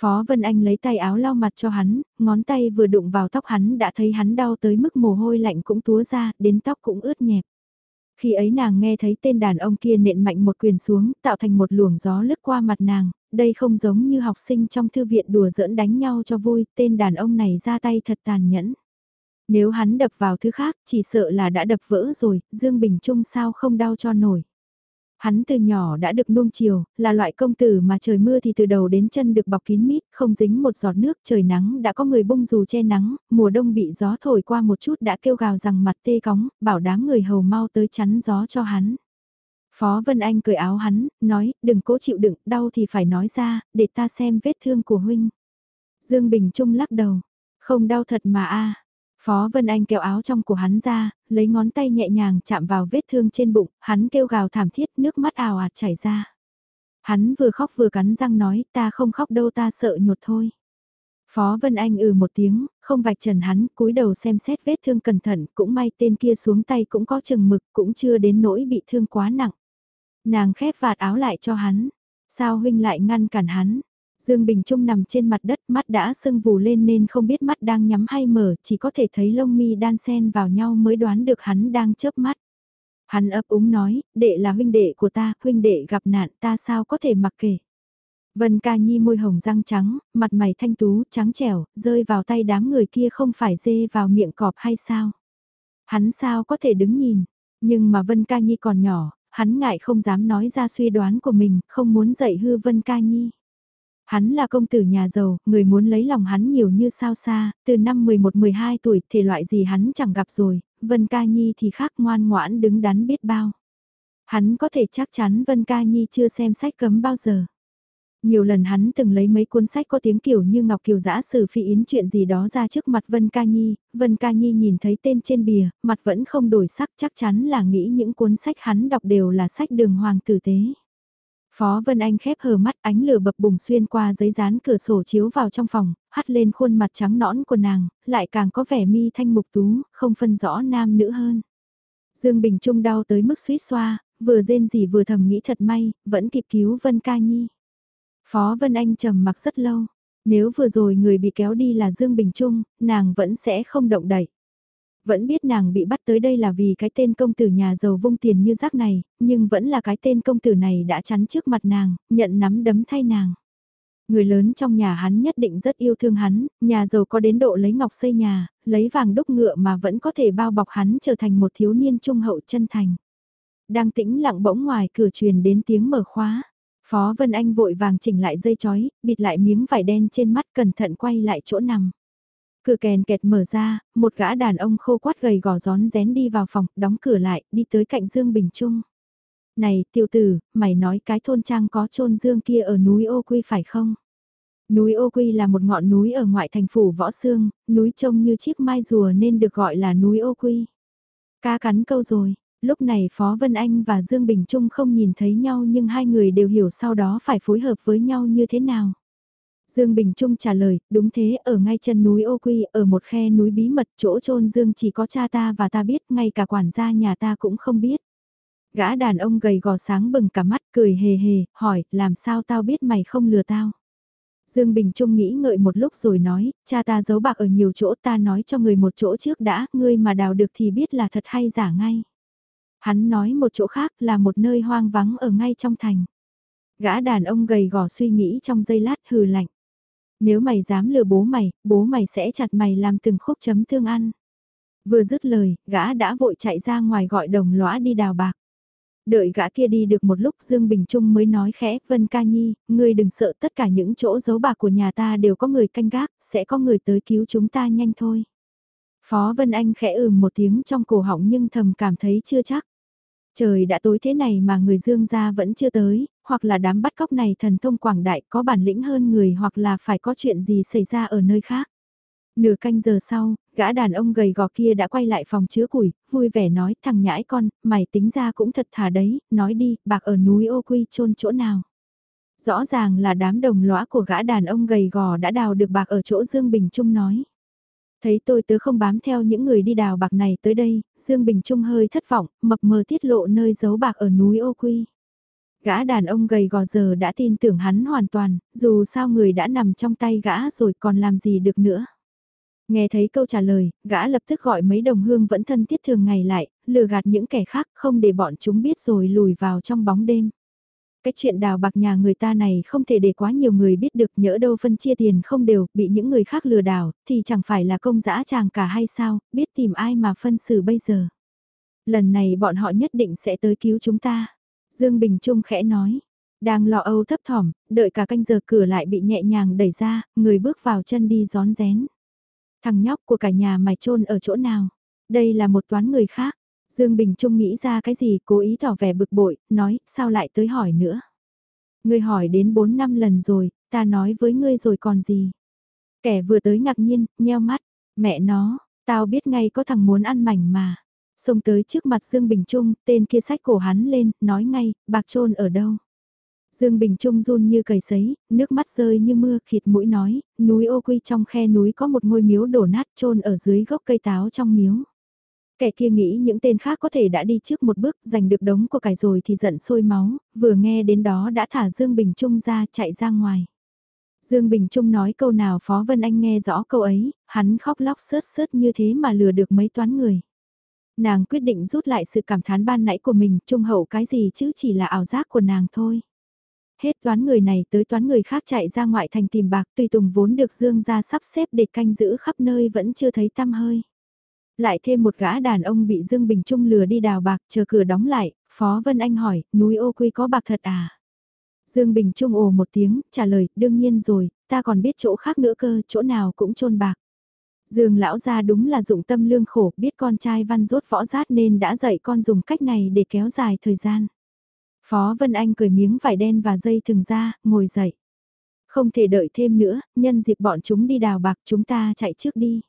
Phó Vân Anh lấy tay áo lau mặt cho hắn, ngón tay vừa đụng vào tóc hắn đã thấy hắn đau tới mức mồ hôi lạnh cũng túa ra, đến tóc cũng ướt nhẹp. Khi ấy nàng nghe thấy tên đàn ông kia nện mạnh một quyền xuống, tạo thành một luồng gió lướt qua mặt nàng, đây không giống như học sinh trong thư viện đùa giỡn đánh nhau cho vui, tên đàn ông này ra tay thật tàn nhẫn. Nếu hắn đập vào thứ khác, chỉ sợ là đã đập vỡ rồi, Dương Bình Trung sao không đau cho nổi. Hắn từ nhỏ đã được nuông chiều, là loại công tử mà trời mưa thì từ đầu đến chân được bọc kín mít, không dính một giọt nước, trời nắng đã có người bông dù che nắng, mùa đông bị gió thổi qua một chút đã kêu gào rằng mặt tê cóng, bảo đám người hầu mau tới chắn gió cho hắn. Phó Vân Anh cười áo hắn, nói, đừng cố chịu đựng, đau thì phải nói ra, để ta xem vết thương của huynh. Dương Bình Trung lắc đầu, không đau thật mà a Phó Vân Anh kéo áo trong của hắn ra, lấy ngón tay nhẹ nhàng chạm vào vết thương trên bụng, hắn kêu gào thảm thiết nước mắt ào ạt chảy ra. Hắn vừa khóc vừa cắn răng nói ta không khóc đâu ta sợ nhột thôi. Phó Vân Anh ừ một tiếng, không vạch trần hắn, cúi đầu xem xét vết thương cẩn thận, cũng may tên kia xuống tay cũng có chừng mực, cũng chưa đến nỗi bị thương quá nặng. Nàng khép vạt áo lại cho hắn, sao huynh lại ngăn cản hắn, Dương Bình Trung nằm trên mặt đất mắt đã sưng vù lên nên không biết mắt đang nhắm hay mở, chỉ có thể thấy lông mi đan sen vào nhau mới đoán được hắn đang chớp mắt. Hắn ấp úng nói, đệ là huynh đệ của ta, huynh đệ gặp nạn ta sao có thể mặc kệ. Vân ca nhi môi hồng răng trắng, mặt mày thanh tú, trắng trẻo, rơi vào tay đám người kia không phải dê vào miệng cọp hay sao. Hắn sao có thể đứng nhìn, nhưng mà Vân ca nhi còn nhỏ, hắn ngại không dám nói ra suy đoán của mình, không muốn dạy hư Vân ca nhi. Hắn là công tử nhà giàu, người muốn lấy lòng hắn nhiều như sao xa, từ năm 11-12 tuổi, thể loại gì hắn chẳng gặp rồi, Vân Ca Nhi thì khác ngoan ngoãn đứng đắn biết bao. Hắn có thể chắc chắn Vân Ca Nhi chưa xem sách cấm bao giờ. Nhiều lần hắn từng lấy mấy cuốn sách có tiếng kiểu như Ngọc Kiều Giã Sử Phi Yến chuyện gì đó ra trước mặt Vân Ca Nhi, Vân Ca Nhi nhìn thấy tên trên bìa, mặt vẫn không đổi sắc chắc chắn là nghĩ những cuốn sách hắn đọc đều là sách đường hoàng tử tế. Phó Vân Anh khép hờ mắt ánh lửa bập bùng xuyên qua giấy dán cửa sổ chiếu vào trong phòng, hắt lên khuôn mặt trắng nõn của nàng, lại càng có vẻ mi thanh mục tú, không phân rõ nam nữ hơn. Dương Bình Trung đau tới mức suýt xoa, vừa rên rỉ vừa thầm nghĩ thật may, vẫn kịp cứu Vân Ca Nhi. Phó Vân Anh trầm mặc rất lâu, nếu vừa rồi người bị kéo đi là Dương Bình Trung, nàng vẫn sẽ không động đậy. Vẫn biết nàng bị bắt tới đây là vì cái tên công tử nhà giàu vung tiền như rác này, nhưng vẫn là cái tên công tử này đã chắn trước mặt nàng, nhận nắm đấm thay nàng. Người lớn trong nhà hắn nhất định rất yêu thương hắn, nhà giàu có đến độ lấy ngọc xây nhà, lấy vàng đúc ngựa mà vẫn có thể bao bọc hắn trở thành một thiếu niên trung hậu chân thành. Đang tĩnh lặng bỗng ngoài cửa truyền đến tiếng mở khóa. Phó Vân Anh vội vàng chỉnh lại dây chói, bịt lại miếng vải đen trên mắt cẩn thận quay lại chỗ nằm. Cửa kèn kẹt mở ra, một gã đàn ông khô quát gầy gò gión rén đi vào phòng, đóng cửa lại, đi tới cạnh Dương Bình Trung. Này, tiểu tử, mày nói cái thôn trang có trôn Dương kia ở núi Ô Quy phải không? Núi Ô Quy là một ngọn núi ở ngoại thành phủ Võ Sương, núi trông như chiếc mai rùa nên được gọi là núi Ô Quy. Ca cắn câu rồi, lúc này Phó Vân Anh và Dương Bình Trung không nhìn thấy nhau nhưng hai người đều hiểu sau đó phải phối hợp với nhau như thế nào. Dương Bình Trung trả lời, đúng thế, ở ngay chân núi Ô Quy, ở một khe núi bí mật, chỗ trôn Dương chỉ có cha ta và ta biết, ngay cả quản gia nhà ta cũng không biết. Gã đàn ông gầy gò sáng bừng cả mắt, cười hề hề, hỏi, làm sao tao biết mày không lừa tao? Dương Bình Trung nghĩ ngợi một lúc rồi nói, cha ta giấu bạc ở nhiều chỗ ta nói cho người một chỗ trước đã, ngươi mà đào được thì biết là thật hay giả ngay. Hắn nói một chỗ khác là một nơi hoang vắng ở ngay trong thành. Gã đàn ông gầy gò suy nghĩ trong giây lát hừ lạnh. Nếu mày dám lừa bố mày, bố mày sẽ chặt mày làm từng khúc chấm thương ăn. Vừa dứt lời, gã đã vội chạy ra ngoài gọi đồng lõa đi đào bạc. Đợi gã kia đi được một lúc Dương Bình Trung mới nói khẽ, Vân Ca Nhi, ngươi đừng sợ tất cả những chỗ giấu bạc của nhà ta đều có người canh gác, sẽ có người tới cứu chúng ta nhanh thôi. Phó Vân Anh khẽ ừm một tiếng trong cổ họng nhưng thầm cảm thấy chưa chắc. Trời đã tối thế này mà người Dương gia vẫn chưa tới, hoặc là đám bắt cóc này thần thông quảng đại có bản lĩnh hơn người hoặc là phải có chuyện gì xảy ra ở nơi khác. Nửa canh giờ sau, gã đàn ông gầy gò kia đã quay lại phòng chứa củi, vui vẻ nói thằng nhãi con, mày tính ra cũng thật thà đấy, nói đi, bạc ở núi ô quy chôn chỗ nào. Rõ ràng là đám đồng lõa của gã đàn ông gầy gò đã đào được bạc ở chỗ Dương Bình Trung nói. Thấy tôi tớ không bám theo những người đi đào bạc này tới đây, Dương Bình Trung hơi thất vọng, mập mờ tiết lộ nơi giấu bạc ở núi ô quy. Gã đàn ông gầy gò giờ đã tin tưởng hắn hoàn toàn, dù sao người đã nằm trong tay gã rồi còn làm gì được nữa. Nghe thấy câu trả lời, gã lập tức gọi mấy đồng hương vẫn thân thiết thường ngày lại, lừa gạt những kẻ khác không để bọn chúng biết rồi lùi vào trong bóng đêm. Cái chuyện đào bạc nhà người ta này không thể để quá nhiều người biết được nhỡ đâu phân chia tiền không đều, bị những người khác lừa đảo, thì chẳng phải là công dã chàng cả hay sao, biết tìm ai mà phân xử bây giờ. Lần này bọn họ nhất định sẽ tới cứu chúng ta. Dương Bình Trung khẽ nói, đang lo âu thấp thỏm, đợi cả canh giờ cửa lại bị nhẹ nhàng đẩy ra, người bước vào chân đi gión rén. Thằng nhóc của cả nhà mày trôn ở chỗ nào? Đây là một toán người khác. Dương Bình Trung nghĩ ra cái gì cố ý tỏ vẻ bực bội, nói, sao lại tới hỏi nữa? Ngươi hỏi đến 4 năm lần rồi, ta nói với ngươi rồi còn gì? Kẻ vừa tới ngạc nhiên, nheo mắt, mẹ nó, tao biết ngay có thằng muốn ăn mảnh mà. Xông tới trước mặt Dương Bình Trung, tên kia sách cổ hắn lên, nói ngay, bạc trôn ở đâu? Dương Bình Trung run như cầy sấy, nước mắt rơi như mưa, khịt mũi nói, núi ô quy trong khe núi có một ngôi miếu đổ nát trôn ở dưới gốc cây táo trong miếu. Kẻ kia nghĩ những tên khác có thể đã đi trước một bước, giành được đống của cải rồi thì giận sôi máu, vừa nghe đến đó đã thả Dương Bình Trung ra chạy ra ngoài. Dương Bình Trung nói câu nào Phó Vân Anh nghe rõ câu ấy, hắn khóc lóc sớt sớt như thế mà lừa được mấy toán người. Nàng quyết định rút lại sự cảm thán ban nãy của mình, trung hậu cái gì chứ chỉ là ảo giác của nàng thôi. Hết toán người này tới toán người khác chạy ra ngoại thành tìm bạc tùy tùng vốn được Dương ra sắp xếp để canh giữ khắp nơi vẫn chưa thấy tăm hơi. Lại thêm một gã đàn ông bị Dương Bình Trung lừa đi đào bạc chờ cửa đóng lại, Phó Vân Anh hỏi, núi ô quy có bạc thật à? Dương Bình Trung ồ một tiếng, trả lời, đương nhiên rồi, ta còn biết chỗ khác nữa cơ, chỗ nào cũng trôn bạc. Dương lão gia đúng là dụng tâm lương khổ, biết con trai văn rốt võ rát nên đã dạy con dùng cách này để kéo dài thời gian. Phó Vân Anh cười miếng vải đen và dây thừng ra, ngồi dậy. Không thể đợi thêm nữa, nhân dịp bọn chúng đi đào bạc chúng ta chạy trước đi.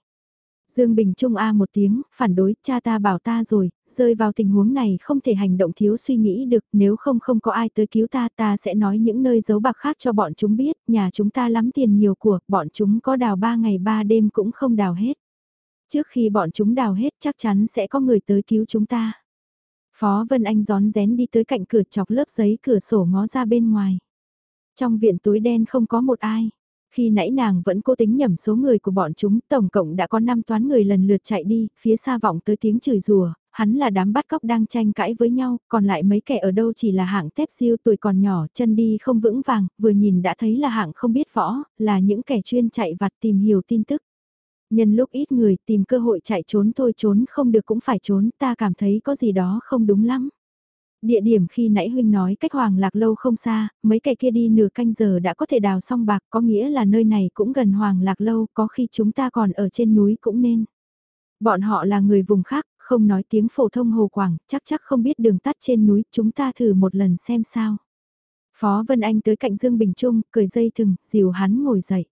Dương Bình Trung A một tiếng, phản đối, cha ta bảo ta rồi, rơi vào tình huống này không thể hành động thiếu suy nghĩ được, nếu không không có ai tới cứu ta ta sẽ nói những nơi giấu bạc khác cho bọn chúng biết, nhà chúng ta lắm tiền nhiều của, bọn chúng có đào ba ngày ba đêm cũng không đào hết. Trước khi bọn chúng đào hết chắc chắn sẽ có người tới cứu chúng ta. Phó Vân Anh gión rén đi tới cạnh cửa chọc lớp giấy cửa sổ ngó ra bên ngoài. Trong viện túi đen không có một ai. Khi nãy nàng vẫn cố tính nhầm số người của bọn chúng, tổng cộng đã có 5 toán người lần lượt chạy đi, phía xa vọng tới tiếng chửi rùa, hắn là đám bắt cóc đang tranh cãi với nhau, còn lại mấy kẻ ở đâu chỉ là hạng tép siêu tuổi còn nhỏ, chân đi không vững vàng, vừa nhìn đã thấy là hạng không biết võ, là những kẻ chuyên chạy vặt tìm hiểu tin tức. Nhân lúc ít người tìm cơ hội chạy trốn thôi trốn không được cũng phải trốn, ta cảm thấy có gì đó không đúng lắm. Địa điểm khi nãy huynh nói cách Hoàng Lạc Lâu không xa, mấy kẻ kia đi nửa canh giờ đã có thể đào xong bạc, có nghĩa là nơi này cũng gần Hoàng Lạc Lâu, có khi chúng ta còn ở trên núi cũng nên. Bọn họ là người vùng khác, không nói tiếng phổ thông hồ quảng, chắc chắc không biết đường tắt trên núi, chúng ta thử một lần xem sao. Phó Vân Anh tới cạnh Dương Bình Trung, cười dây thừng, dìu hắn ngồi dậy.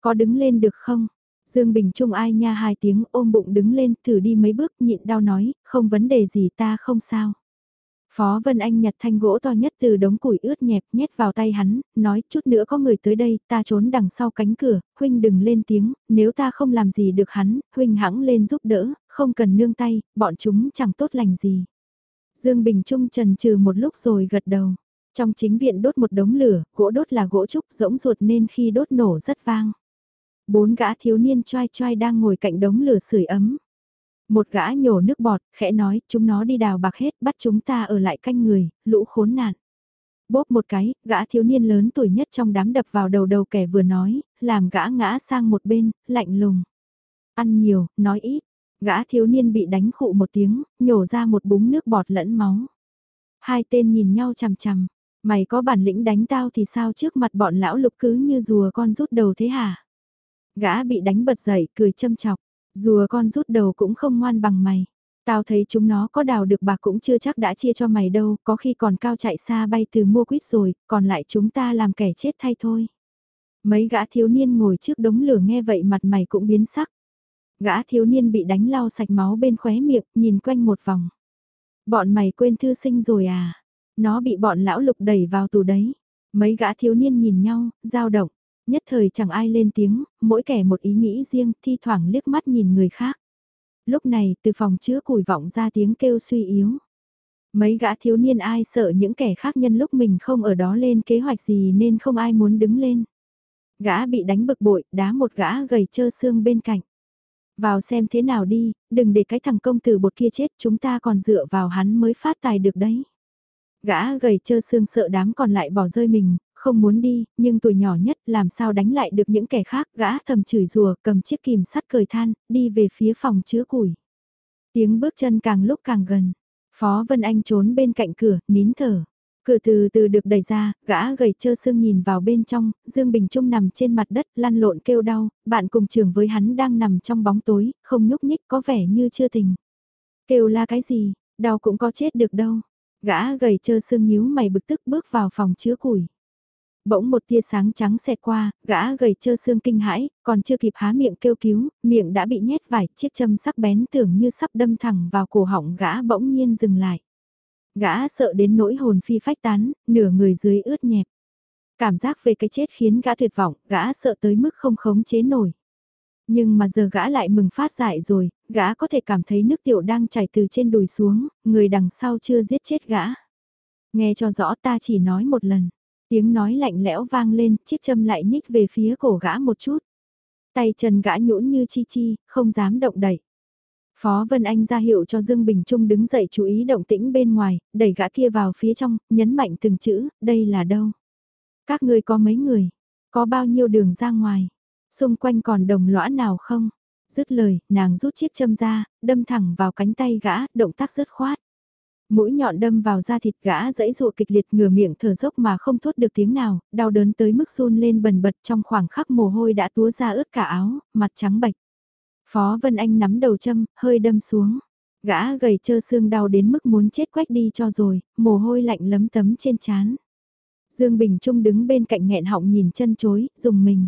Có đứng lên được không? Dương Bình Trung ai nha hai tiếng ôm bụng đứng lên thử đi mấy bước nhịn đau nói, không vấn đề gì ta không sao. Phó Vân Anh nhặt thanh gỗ to nhất từ đống củi ướt nhẹp nhét vào tay hắn, nói chút nữa có người tới đây, ta trốn đằng sau cánh cửa, huynh đừng lên tiếng, nếu ta không làm gì được hắn, huynh hãng lên giúp đỡ, không cần nương tay, bọn chúng chẳng tốt lành gì. Dương Bình Trung trần trừ một lúc rồi gật đầu. Trong chính viện đốt một đống lửa, gỗ đốt là gỗ trúc rỗng ruột nên khi đốt nổ rất vang. Bốn gã thiếu niên choai choai đang ngồi cạnh đống lửa sưởi ấm. Một gã nhổ nước bọt, khẽ nói, chúng nó đi đào bạc hết, bắt chúng ta ở lại canh người, lũ khốn nạn. Bóp một cái, gã thiếu niên lớn tuổi nhất trong đám đập vào đầu đầu kẻ vừa nói, làm gã ngã sang một bên, lạnh lùng. Ăn nhiều, nói ít. Gã thiếu niên bị đánh khụ một tiếng, nhổ ra một búng nước bọt lẫn máu. Hai tên nhìn nhau chằm chằm, mày có bản lĩnh đánh tao thì sao trước mặt bọn lão lục cứ như rùa con rút đầu thế hả? Gã bị đánh bật dậy cười châm chọc, rùa con rút đầu cũng không ngoan bằng mày. Tao thấy chúng nó có đào được bạc cũng chưa chắc đã chia cho mày đâu, có khi còn cao chạy xa bay từ mua quýt rồi, còn lại chúng ta làm kẻ chết thay thôi. Mấy gã thiếu niên ngồi trước đống lửa nghe vậy mặt mày cũng biến sắc. Gã thiếu niên bị đánh lau sạch máu bên khóe miệng, nhìn quanh một vòng. Bọn mày quên thư sinh rồi à? Nó bị bọn lão lục đẩy vào tù đấy. Mấy gã thiếu niên nhìn nhau, dao động. Nhất thời chẳng ai lên tiếng, mỗi kẻ một ý nghĩ riêng, thi thoảng liếc mắt nhìn người khác. Lúc này, từ phòng chứa củi vọng ra tiếng kêu suy yếu. Mấy gã thiếu niên ai sợ những kẻ khác nhân lúc mình không ở đó lên kế hoạch gì nên không ai muốn đứng lên. Gã bị đánh bực bội, đá một gã gầy trơ xương bên cạnh. Vào xem thế nào đi, đừng để cái thằng công tử bột kia chết chúng ta còn dựa vào hắn mới phát tài được đấy. Gã gầy trơ xương sợ đám còn lại bỏ rơi mình, không muốn đi, nhưng tuổi nhỏ nhất làm sao đánh lại được những kẻ khác, gã thầm chửi rùa, cầm chiếc kìm sắt cười than, đi về phía phòng chứa củi. Tiếng bước chân càng lúc càng gần, Phó Vân Anh trốn bên cạnh cửa, nín thở. Cửa từ từ được đẩy ra, gã gầy trơ xương nhìn vào bên trong, Dương Bình Trung nằm trên mặt đất lăn lộn kêu đau, bạn cùng trường với hắn đang nằm trong bóng tối, không nhúc nhích có vẻ như chưa tỉnh. Kêu la cái gì, đau cũng có chết được đâu. Gã gầy trơ xương nhíu mày bực tức bước vào phòng chứa củi. Bỗng một tia sáng trắng xẹt qua, gã gầy trơ xương kinh hãi, còn chưa kịp há miệng kêu cứu, miệng đã bị nhét vải, chiếc châm sắc bén tưởng như sắp đâm thẳng vào cổ họng gã bỗng nhiên dừng lại. Gã sợ đến nỗi hồn phi phách tán, nửa người dưới ướt nhẹp. Cảm giác về cái chết khiến gã tuyệt vọng, gã sợ tới mức không khống chế nổi. Nhưng mà giờ gã lại mừng phát dại rồi, gã có thể cảm thấy nước tiểu đang chảy từ trên đùi xuống, người đằng sau chưa giết chết gã. Nghe cho rõ ta chỉ nói một lần. Tiếng nói lạnh lẽo vang lên, chiếc châm lại nhích về phía cổ gã một chút. Tay chân gã nhũn như chi chi, không dám động đậy. Phó Vân Anh ra hiệu cho Dương Bình Trung đứng dậy chú ý động tĩnh bên ngoài, đẩy gã kia vào phía trong, nhấn mạnh từng chữ, đây là đâu? Các ngươi có mấy người? Có bao nhiêu đường ra ngoài? Xung quanh còn đồng lõa nào không? Dứt lời, nàng rút chiếc châm ra, đâm thẳng vào cánh tay gã, động tác rất khoát. Mũi nhọn đâm vào da thịt gã dãy dụa kịch liệt ngửa miệng thở dốc mà không thốt được tiếng nào, đau đớn tới mức run lên bần bật trong khoảng khắc mồ hôi đã túa ra ướt cả áo, mặt trắng bệch. Phó Vân Anh nắm đầu châm, hơi đâm xuống. Gã gầy trơ xương đau đến mức muốn chết quách đi cho rồi, mồ hôi lạnh lấm tấm trên chán. Dương Bình Trung đứng bên cạnh nghẹn họng nhìn chân chối, dùng mình.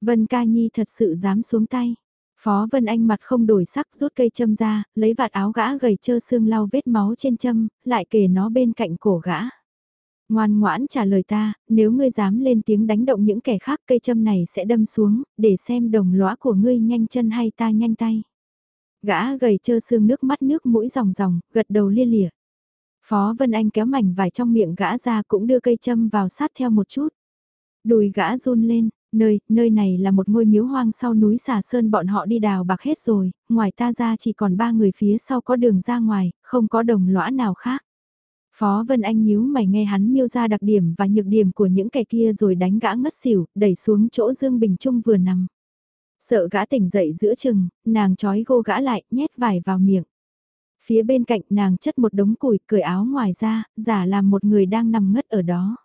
Vân Ca Nhi thật sự dám xuống tay. Phó Vân Anh mặt không đổi sắc rút cây châm ra, lấy vạt áo gã gầy trơ xương lau vết máu trên châm, lại kề nó bên cạnh cổ gã. Ngoan ngoãn trả lời ta, nếu ngươi dám lên tiếng đánh động những kẻ khác cây châm này sẽ đâm xuống, để xem đồng lõa của ngươi nhanh chân hay ta nhanh tay. Gã gầy trơ xương nước mắt nước mũi ròng ròng, gật đầu lia lịa. Phó Vân Anh kéo mảnh vải trong miệng gã ra cũng đưa cây châm vào sát theo một chút. Đùi gã run lên, nơi, nơi này là một ngôi miếu hoang sau núi xà sơn bọn họ đi đào bạc hết rồi, ngoài ta ra chỉ còn ba người phía sau có đường ra ngoài, không có đồng lõa nào khác. Phó Vân Anh nhíu mày nghe hắn miêu ra đặc điểm và nhược điểm của những kẻ kia rồi đánh gã ngất xỉu, đẩy xuống chỗ Dương Bình Trung vừa nằm. Sợ gã tỉnh dậy giữa chừng, nàng trói gô gã lại, nhét vải vào miệng. Phía bên cạnh nàng chất một đống củi, cởi áo ngoài ra, giả làm một người đang nằm ngất ở đó.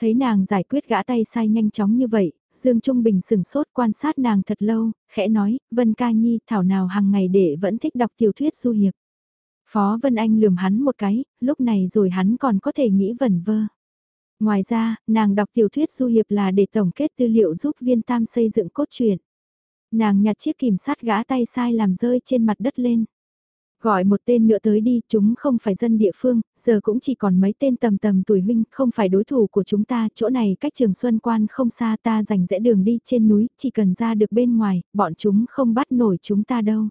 Thấy nàng giải quyết gã tay sai nhanh chóng như vậy, Dương Trung Bình sừng sốt quan sát nàng thật lâu, khẽ nói, Vân Ca Nhi thảo nào hàng ngày để vẫn thích đọc tiểu thuyết du hiệp. Phó Vân Anh lườm hắn một cái, lúc này rồi hắn còn có thể nghĩ vẩn vơ. Ngoài ra, nàng đọc tiểu thuyết du hiệp là để tổng kết tư liệu giúp viên tam xây dựng cốt truyện. Nàng nhặt chiếc kìm sắt gã tay sai làm rơi trên mặt đất lên. Gọi một tên nữa tới đi, chúng không phải dân địa phương, giờ cũng chỉ còn mấy tên tầm tầm tuổi huynh, không phải đối thủ của chúng ta, chỗ này cách trường Xuân Quan không xa ta dành rẽ đường đi trên núi, chỉ cần ra được bên ngoài, bọn chúng không bắt nổi chúng ta đâu.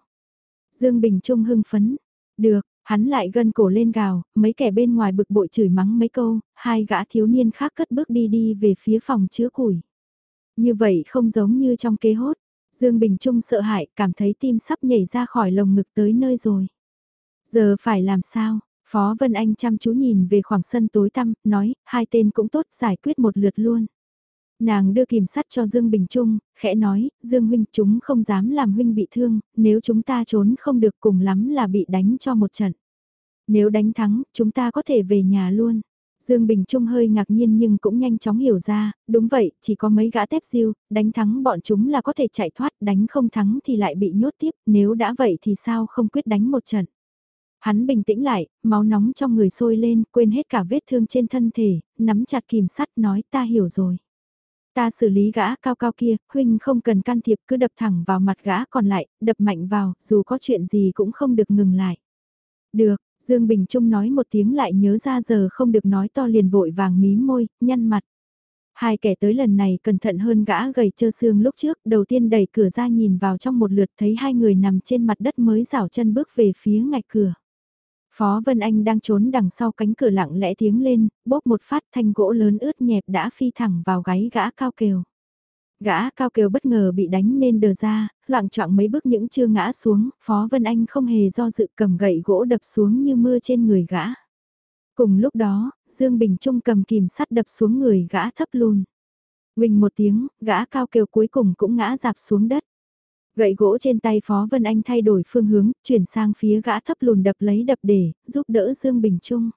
Dương Bình Trung hưng phấn, được, hắn lại gân cổ lên gào, mấy kẻ bên ngoài bực bội chửi mắng mấy câu, hai gã thiếu niên khác cất bước đi đi về phía phòng chứa củi. Như vậy không giống như trong kế hốt, Dương Bình Trung sợ hãi, cảm thấy tim sắp nhảy ra khỏi lồng ngực tới nơi rồi. Giờ phải làm sao? Phó Vân Anh chăm chú nhìn về khoảng sân tối tăm, nói, hai tên cũng tốt giải quyết một lượt luôn. Nàng đưa kìm sắt cho Dương Bình Trung, khẽ nói, Dương huynh chúng không dám làm huynh bị thương, nếu chúng ta trốn không được cùng lắm là bị đánh cho một trận. Nếu đánh thắng, chúng ta có thể về nhà luôn. Dương Bình Trung hơi ngạc nhiên nhưng cũng nhanh chóng hiểu ra, đúng vậy, chỉ có mấy gã tép diêu, đánh thắng bọn chúng là có thể chạy thoát, đánh không thắng thì lại bị nhốt tiếp, nếu đã vậy thì sao không quyết đánh một trận. Hắn bình tĩnh lại, máu nóng trong người sôi lên, quên hết cả vết thương trên thân thể, nắm chặt kìm sắt nói ta hiểu rồi. Ta xử lý gã cao cao kia, huynh không cần can thiệp cứ đập thẳng vào mặt gã còn lại, đập mạnh vào, dù có chuyện gì cũng không được ngừng lại. Được, Dương Bình Trung nói một tiếng lại nhớ ra giờ không được nói to liền vội vàng mí môi, nhăn mặt. Hai kẻ tới lần này cẩn thận hơn gã gầy trơ xương lúc trước, đầu tiên đẩy cửa ra nhìn vào trong một lượt thấy hai người nằm trên mặt đất mới rảo chân bước về phía ngạch cửa. Phó Vân Anh đang trốn đằng sau cánh cửa lặng lẽ tiếng lên, bóp một phát thanh gỗ lớn ướt nhẹp đã phi thẳng vào gáy gã cao kiều, Gã cao kiều bất ngờ bị đánh nên đờ ra, loạn trọng mấy bước những chưa ngã xuống, Phó Vân Anh không hề do dự cầm gậy gỗ đập xuống như mưa trên người gã. Cùng lúc đó, Dương Bình Trung cầm kìm sắt đập xuống người gã thấp lùn. Quỳnh một tiếng, gã cao kiều cuối cùng cũng ngã dạp xuống đất. Gậy gỗ trên tay Phó Vân Anh thay đổi phương hướng, chuyển sang phía gã thấp lùn đập lấy đập để, giúp đỡ Dương Bình Trung.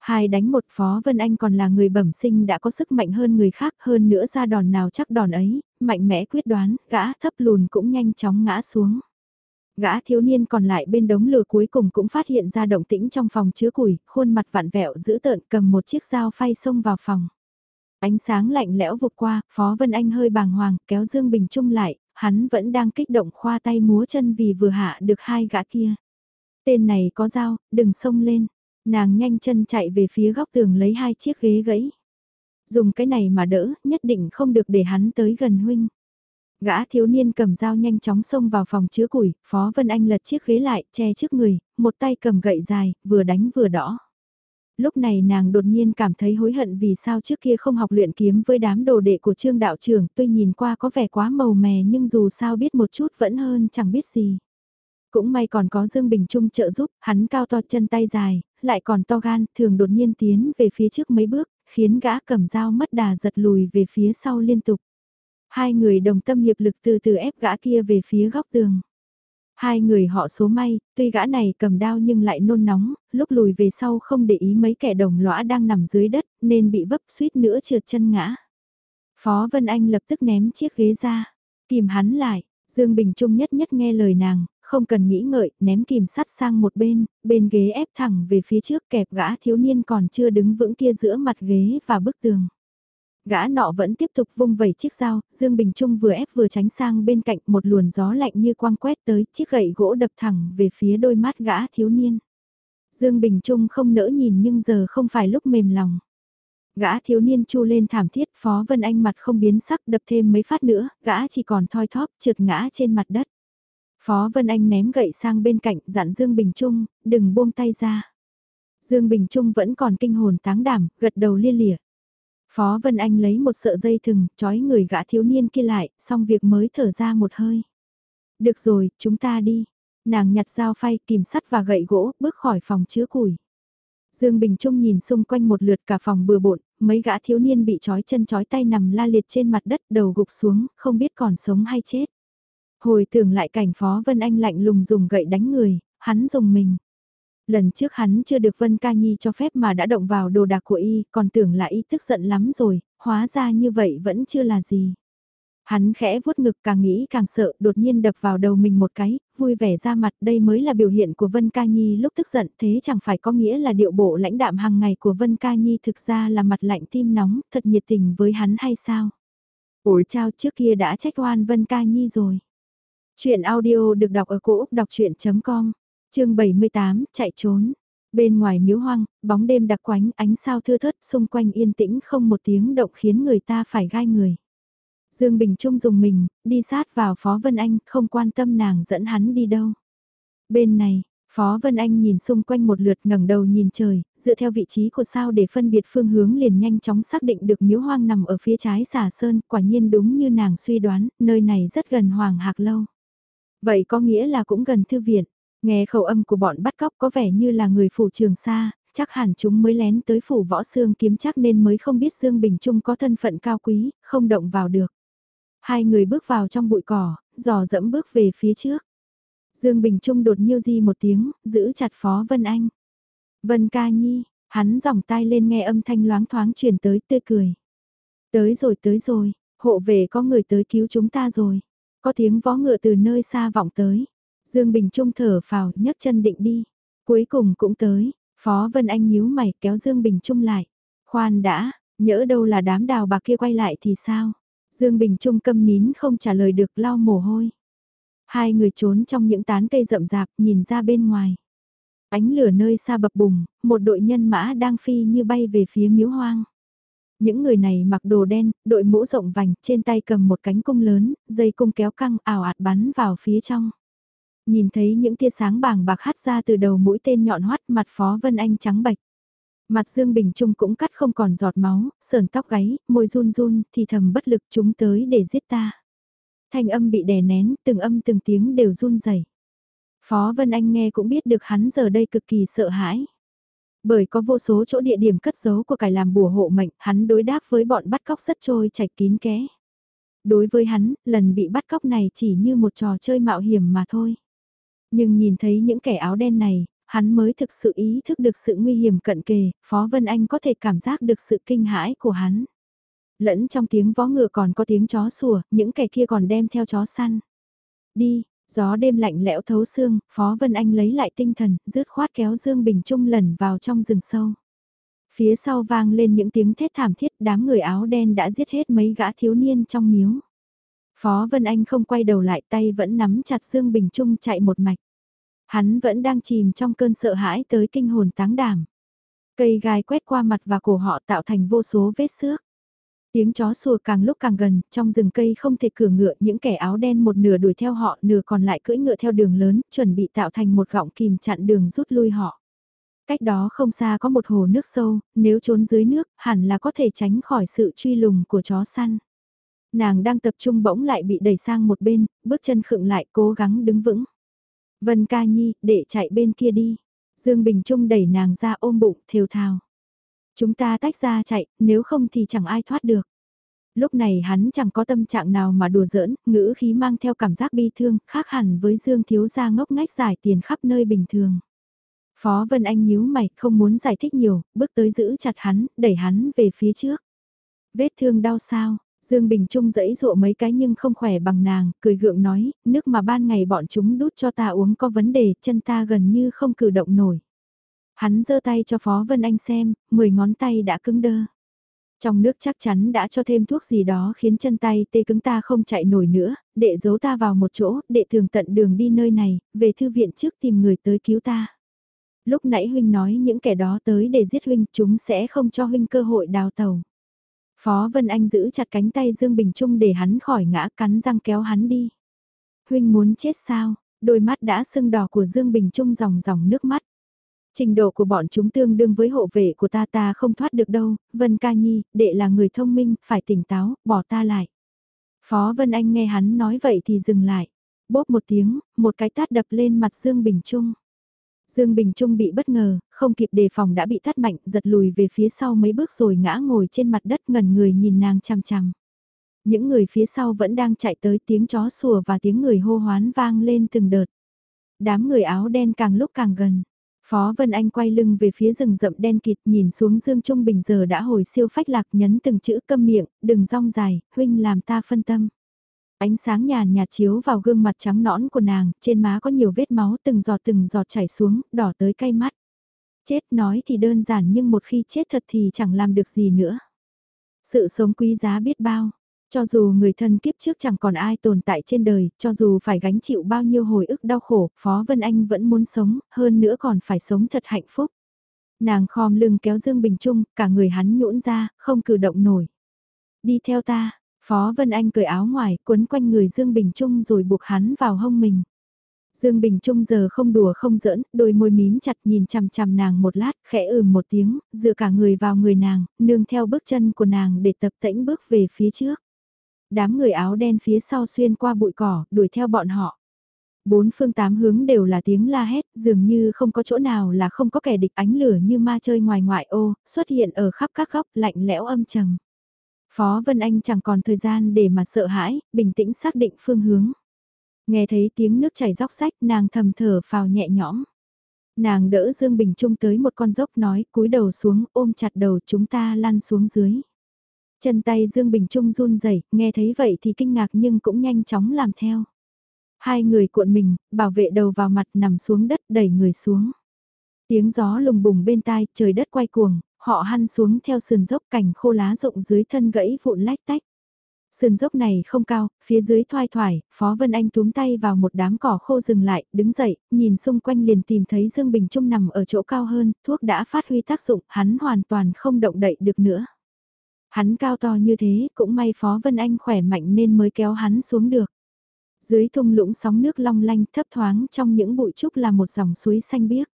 Hai đánh một Phó Vân Anh còn là người bẩm sinh đã có sức mạnh hơn người khác hơn nữa ra đòn nào chắc đòn ấy, mạnh mẽ quyết đoán, gã thấp lùn cũng nhanh chóng ngã xuống. Gã thiếu niên còn lại bên đống lửa cuối cùng cũng phát hiện ra động tĩnh trong phòng chứa củi, khuôn mặt vặn vẹo giữ tợn cầm một chiếc dao phay xông vào phòng. Ánh sáng lạnh lẽo vụt qua, Phó Vân Anh hơi bàng hoàng, kéo Dương Bình Trung lại, hắn vẫn đang kích động khoa tay múa chân vì vừa hạ được hai gã kia. Tên này có dao, đừng xông lên. Nàng nhanh chân chạy về phía góc tường lấy hai chiếc ghế gãy. Dùng cái này mà đỡ, nhất định không được để hắn tới gần huynh. Gã thiếu niên cầm dao nhanh chóng xông vào phòng chứa củi, Phó Vân Anh lật chiếc ghế lại, che trước người, một tay cầm gậy dài, vừa đánh vừa đỏ. Lúc này nàng đột nhiên cảm thấy hối hận vì sao trước kia không học luyện kiếm với đám đồ đệ của trương đạo trưởng, tuy nhìn qua có vẻ quá màu mè nhưng dù sao biết một chút vẫn hơn chẳng biết gì. Cũng may còn có Dương Bình Trung trợ giúp, hắn cao to chân tay dài, lại còn to gan, thường đột nhiên tiến về phía trước mấy bước, khiến gã cầm dao mất đà giật lùi về phía sau liên tục. Hai người đồng tâm hiệp lực từ từ ép gã kia về phía góc tường. Hai người họ số may, tuy gã này cầm đao nhưng lại nôn nóng, lúc lùi về sau không để ý mấy kẻ đồng lõa đang nằm dưới đất nên bị vấp suýt nữa trượt chân ngã. Phó Vân Anh lập tức ném chiếc ghế ra, kìm hắn lại, Dương Bình Trung nhất nhất nghe lời nàng, không cần nghĩ ngợi, ném kìm sắt sang một bên, bên ghế ép thẳng về phía trước kẹp gã thiếu niên còn chưa đứng vững kia giữa mặt ghế và bức tường. Gã nọ vẫn tiếp tục vung vẩy chiếc dao, Dương Bình Trung vừa ép vừa tránh sang bên cạnh một luồn gió lạnh như quang quét tới, chiếc gậy gỗ đập thẳng về phía đôi mắt gã thiếu niên. Dương Bình Trung không nỡ nhìn nhưng giờ không phải lúc mềm lòng. Gã thiếu niên chu lên thảm thiết, Phó Vân Anh mặt không biến sắc đập thêm mấy phát nữa, gã chỉ còn thoi thóp trượt ngã trên mặt đất. Phó Vân Anh ném gậy sang bên cạnh, dặn Dương Bình Trung, đừng buông tay ra. Dương Bình Trung vẫn còn kinh hồn táng đảm, gật đầu lia lịa. Phó Vân Anh lấy một sợi dây thừng, trói người gã thiếu niên kia lại, xong việc mới thở ra một hơi. Được rồi, chúng ta đi. Nàng nhặt dao phay, kìm sắt và gậy gỗ, bước khỏi phòng chứa củi. Dương Bình Trung nhìn xung quanh một lượt cả phòng bừa bộn, mấy gã thiếu niên bị trói chân trói tay nằm la liệt trên mặt đất đầu gục xuống, không biết còn sống hay chết. Hồi tưởng lại cảnh Phó Vân Anh lạnh lùng dùng gậy đánh người, hắn dùng mình. Lần trước hắn chưa được Vân Ca Nhi cho phép mà đã động vào đồ đạc của y, còn tưởng là y tức giận lắm rồi, hóa ra như vậy vẫn chưa là gì. Hắn khẽ vuốt ngực càng nghĩ càng sợ, đột nhiên đập vào đầu mình một cái, vui vẻ ra mặt đây mới là biểu hiện của Vân Ca Nhi lúc tức giận thế chẳng phải có nghĩa là điệu bộ lãnh đạm hàng ngày của Vân Ca Nhi thực ra là mặt lạnh tim nóng, thật nhiệt tình với hắn hay sao? Ủi trao trước kia đã trách oan Vân Ca Nhi rồi. Chuyện audio được đọc ở cổ Úc đọc chuyện.com, chương 78, chạy trốn. Bên ngoài miếu hoang, bóng đêm đặc quánh, ánh sao thưa thớt, xung quanh yên tĩnh không một tiếng động khiến người ta phải gai người. Dương Bình Trung dùng mình, đi sát vào Phó Vân Anh, không quan tâm nàng dẫn hắn đi đâu. Bên này, Phó Vân Anh nhìn xung quanh một lượt ngẩng đầu nhìn trời, dựa theo vị trí của sao để phân biệt phương hướng liền nhanh chóng xác định được miếu hoang nằm ở phía trái xà sơn, quả nhiên đúng như nàng suy đoán, nơi này rất gần Hoàng Hạc Lâu. Vậy có nghĩa là cũng gần thư viện. Nghe khẩu âm của bọn bắt cóc có vẻ như là người phủ trường xa, chắc hẳn chúng mới lén tới phủ võ xương kiếm chắc nên mới không biết Dương Bình Trung có thân phận cao quý, không động vào được. Hai người bước vào trong bụi cỏ, dò dẫm bước về phía trước. Dương Bình Trung đột nhiêu di một tiếng, giữ chặt Phó Vân Anh. Vân ca nhi, hắn dòng tai lên nghe âm thanh loáng thoáng truyền tới tươi cười. Tới rồi tới rồi, hộ về có người tới cứu chúng ta rồi. Có tiếng vó ngựa từ nơi xa vọng tới. Dương Bình Trung thở phào nhấc chân định đi. Cuối cùng cũng tới, Phó Vân Anh nhíu mày kéo Dương Bình Trung lại. Khoan đã, nhỡ đâu là đám đào bạc kia quay lại thì sao? Dương Bình Trung câm nín không trả lời được lau mồ hôi. Hai người trốn trong những tán cây rậm rạp nhìn ra bên ngoài. Ánh lửa nơi xa bập bùng, một đội nhân mã đang phi như bay về phía miếu hoang. Những người này mặc đồ đen, đội mũ rộng vành, trên tay cầm một cánh cung lớn, dây cung kéo căng ảo ạt bắn vào phía trong. Nhìn thấy những tia sáng bàng bạc hắt ra từ đầu mũi tên nhọn hoắt mặt Phó Vân Anh trắng bạch. Mặt Dương Bình Trung cũng cắt không còn giọt máu, sờn tóc gáy, môi run run, thì thầm bất lực chúng tới để giết ta. Thanh âm bị đè nén, từng âm từng tiếng đều run rẩy. Phó Vân Anh nghe cũng biết được hắn giờ đây cực kỳ sợ hãi. Bởi có vô số chỗ địa điểm cất giấu của cải làm bùa hộ mệnh, hắn đối đáp với bọn bắt cóc rất trôi chạch kín ké. Đối với hắn, lần bị bắt cóc này chỉ như một trò chơi mạo hiểm mà thôi. Nhưng nhìn thấy những kẻ áo đen này, hắn mới thực sự ý thức được sự nguy hiểm cận kề, Phó Vân Anh có thể cảm giác được sự kinh hãi của hắn. Lẫn trong tiếng vó ngựa còn có tiếng chó sủa, những kẻ kia còn đem theo chó săn. Đi, gió đêm lạnh lẽo thấu xương, Phó Vân Anh lấy lại tinh thần, rứt khoát kéo Dương Bình Trung lẩn vào trong rừng sâu. Phía sau vang lên những tiếng thét thảm thiết đám người áo đen đã giết hết mấy gã thiếu niên trong miếu. Phó Vân Anh không quay đầu lại tay vẫn nắm chặt Dương Bình Trung chạy một mạch. Hắn vẫn đang chìm trong cơn sợ hãi tới kinh hồn táng đảm. Cây gai quét qua mặt và cổ họ tạo thành vô số vết xước. Tiếng chó sủa càng lúc càng gần, trong rừng cây không thể cử ngựa, những kẻ áo đen một nửa đuổi theo họ, nửa còn lại cưỡi ngựa theo đường lớn, chuẩn bị tạo thành một gọng kìm chặn đường rút lui họ. Cách đó không xa có một hồ nước sâu, nếu trốn dưới nước, hẳn là có thể tránh khỏi sự truy lùng của chó săn. Nàng đang tập trung bỗng lại bị đẩy sang một bên, bước chân khựng lại cố gắng đứng vững. Vân ca nhi, để chạy bên kia đi. Dương Bình Trung đẩy nàng ra ôm bụng, thều thào. Chúng ta tách ra chạy, nếu không thì chẳng ai thoát được. Lúc này hắn chẳng có tâm trạng nào mà đùa giỡn, ngữ khí mang theo cảm giác bi thương, khác hẳn với Dương thiếu gia ngốc ngách giải tiền khắp nơi bình thường. Phó Vân Anh nhíu mày, không muốn giải thích nhiều, bước tới giữ chặt hắn, đẩy hắn về phía trước. Vết thương đau sao, Dương Bình Trung dẫy dụa mấy cái nhưng không khỏe bằng nàng, cười gượng nói, nước mà ban ngày bọn chúng đút cho ta uống có vấn đề, chân ta gần như không cử động nổi. Hắn giơ tay cho Phó Vân Anh xem, 10 ngón tay đã cứng đơ. Trong nước chắc chắn đã cho thêm thuốc gì đó khiến chân tay tê cứng ta không chạy nổi nữa, đệ giấu ta vào một chỗ, đệ thường tận đường đi nơi này, về thư viện trước tìm người tới cứu ta. Lúc nãy huynh nói những kẻ đó tới để giết huynh, chúng sẽ không cho huynh cơ hội đào tàu. Phó Vân Anh giữ chặt cánh tay Dương Bình Trung để hắn khỏi ngã cắn răng kéo hắn đi. Huynh muốn chết sao? Đôi mắt đã sưng đỏ của Dương Bình Trung dòng dòng nước mắt. Trình độ của bọn chúng tương đương với hộ vệ của ta ta không thoát được đâu, Vân Ca Nhi, đệ là người thông minh, phải tỉnh táo, bỏ ta lại. Phó Vân Anh nghe hắn nói vậy thì dừng lại. Bốp một tiếng, một cái tát đập lên mặt Dương Bình Trung. Dương Bình Trung bị bất ngờ, không kịp đề phòng đã bị thắt mạnh, giật lùi về phía sau mấy bước rồi ngã ngồi trên mặt đất ngần người nhìn nàng chằm chằm. Những người phía sau vẫn đang chạy tới tiếng chó sủa và tiếng người hô hoán vang lên từng đợt. Đám người áo đen càng lúc càng gần. Phó Vân Anh quay lưng về phía rừng rậm đen kịt nhìn xuống Dương Trung Bình giờ đã hồi siêu phách lạc nhấn từng chữ câm miệng, đừng rong dài, huynh làm ta phân tâm. Ánh sáng nhàn nhạt chiếu vào gương mặt trắng nõn của nàng, trên má có nhiều vết máu từng giọt từng giọt chảy xuống, đỏ tới cay mắt. Chết nói thì đơn giản nhưng một khi chết thật thì chẳng làm được gì nữa. Sự sống quý giá biết bao. Cho dù người thân kiếp trước chẳng còn ai tồn tại trên đời, cho dù phải gánh chịu bao nhiêu hồi ức đau khổ, Phó Vân Anh vẫn muốn sống, hơn nữa còn phải sống thật hạnh phúc. Nàng khom lưng kéo Dương Bình Trung, cả người hắn nhũn ra, không cử động nổi. Đi theo ta, Phó Vân Anh cởi áo ngoài, quấn quanh người Dương Bình Trung rồi buộc hắn vào hông mình. Dương Bình Trung giờ không đùa không giỡn, đôi môi mím chặt nhìn chằm chằm nàng một lát, khẽ ừm một tiếng, dựa cả người vào người nàng, nương theo bước chân của nàng để tập tễnh bước về phía trước. Đám người áo đen phía sau xuyên qua bụi cỏ, đuổi theo bọn họ. Bốn phương tám hướng đều là tiếng la hét, dường như không có chỗ nào là không có kẻ địch ánh lửa như ma chơi ngoài ngoại ô, xuất hiện ở khắp các góc lạnh lẽo âm trầm. Phó Vân Anh chẳng còn thời gian để mà sợ hãi, bình tĩnh xác định phương hướng. Nghe thấy tiếng nước chảy róc rách nàng thầm thở phào nhẹ nhõm. Nàng đỡ Dương Bình Trung tới một con dốc nói cúi đầu xuống ôm chặt đầu chúng ta lăn xuống dưới. Chân tay Dương Bình Trung run rẩy nghe thấy vậy thì kinh ngạc nhưng cũng nhanh chóng làm theo. Hai người cuộn mình, bảo vệ đầu vào mặt nằm xuống đất đẩy người xuống. Tiếng gió lùng bùng bên tai, trời đất quay cuồng, họ hăn xuống theo sườn dốc cành khô lá rộng dưới thân gãy vụn lách tách. Sườn dốc này không cao, phía dưới thoai thoải, Phó Vân Anh túm tay vào một đám cỏ khô dừng lại, đứng dậy, nhìn xung quanh liền tìm thấy Dương Bình Trung nằm ở chỗ cao hơn, thuốc đã phát huy tác dụng, hắn hoàn toàn không động đậy được nữa. Hắn cao to như thế, cũng may Phó Vân Anh khỏe mạnh nên mới kéo hắn xuống được. Dưới thung lũng sóng nước long lanh thấp thoáng trong những bụi trúc là một dòng suối xanh biếc.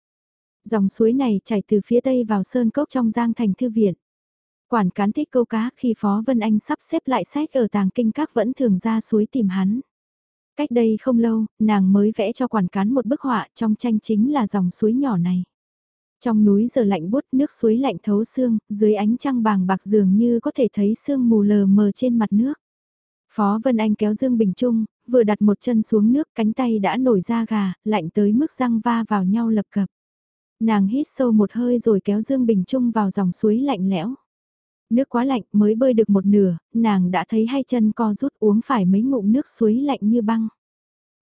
Dòng suối này chảy từ phía tây vào sơn cốc trong giang thành thư viện. Quản cán thích câu cá khi Phó Vân Anh sắp xếp lại sách ở tàng kinh các vẫn thường ra suối tìm hắn. Cách đây không lâu, nàng mới vẽ cho quản cán một bức họa trong tranh chính là dòng suối nhỏ này. Trong núi giờ lạnh bút nước suối lạnh thấu xương, dưới ánh trăng bàng bạc dường như có thể thấy sương mù lờ mờ trên mặt nước. Phó Vân Anh kéo Dương Bình Trung, vừa đặt một chân xuống nước cánh tay đã nổi ra gà, lạnh tới mức răng va vào nhau lập cập. Nàng hít sâu một hơi rồi kéo Dương Bình Trung vào dòng suối lạnh lẽo. Nước quá lạnh mới bơi được một nửa, nàng đã thấy hai chân co rút uống phải mấy ngụm nước suối lạnh như băng.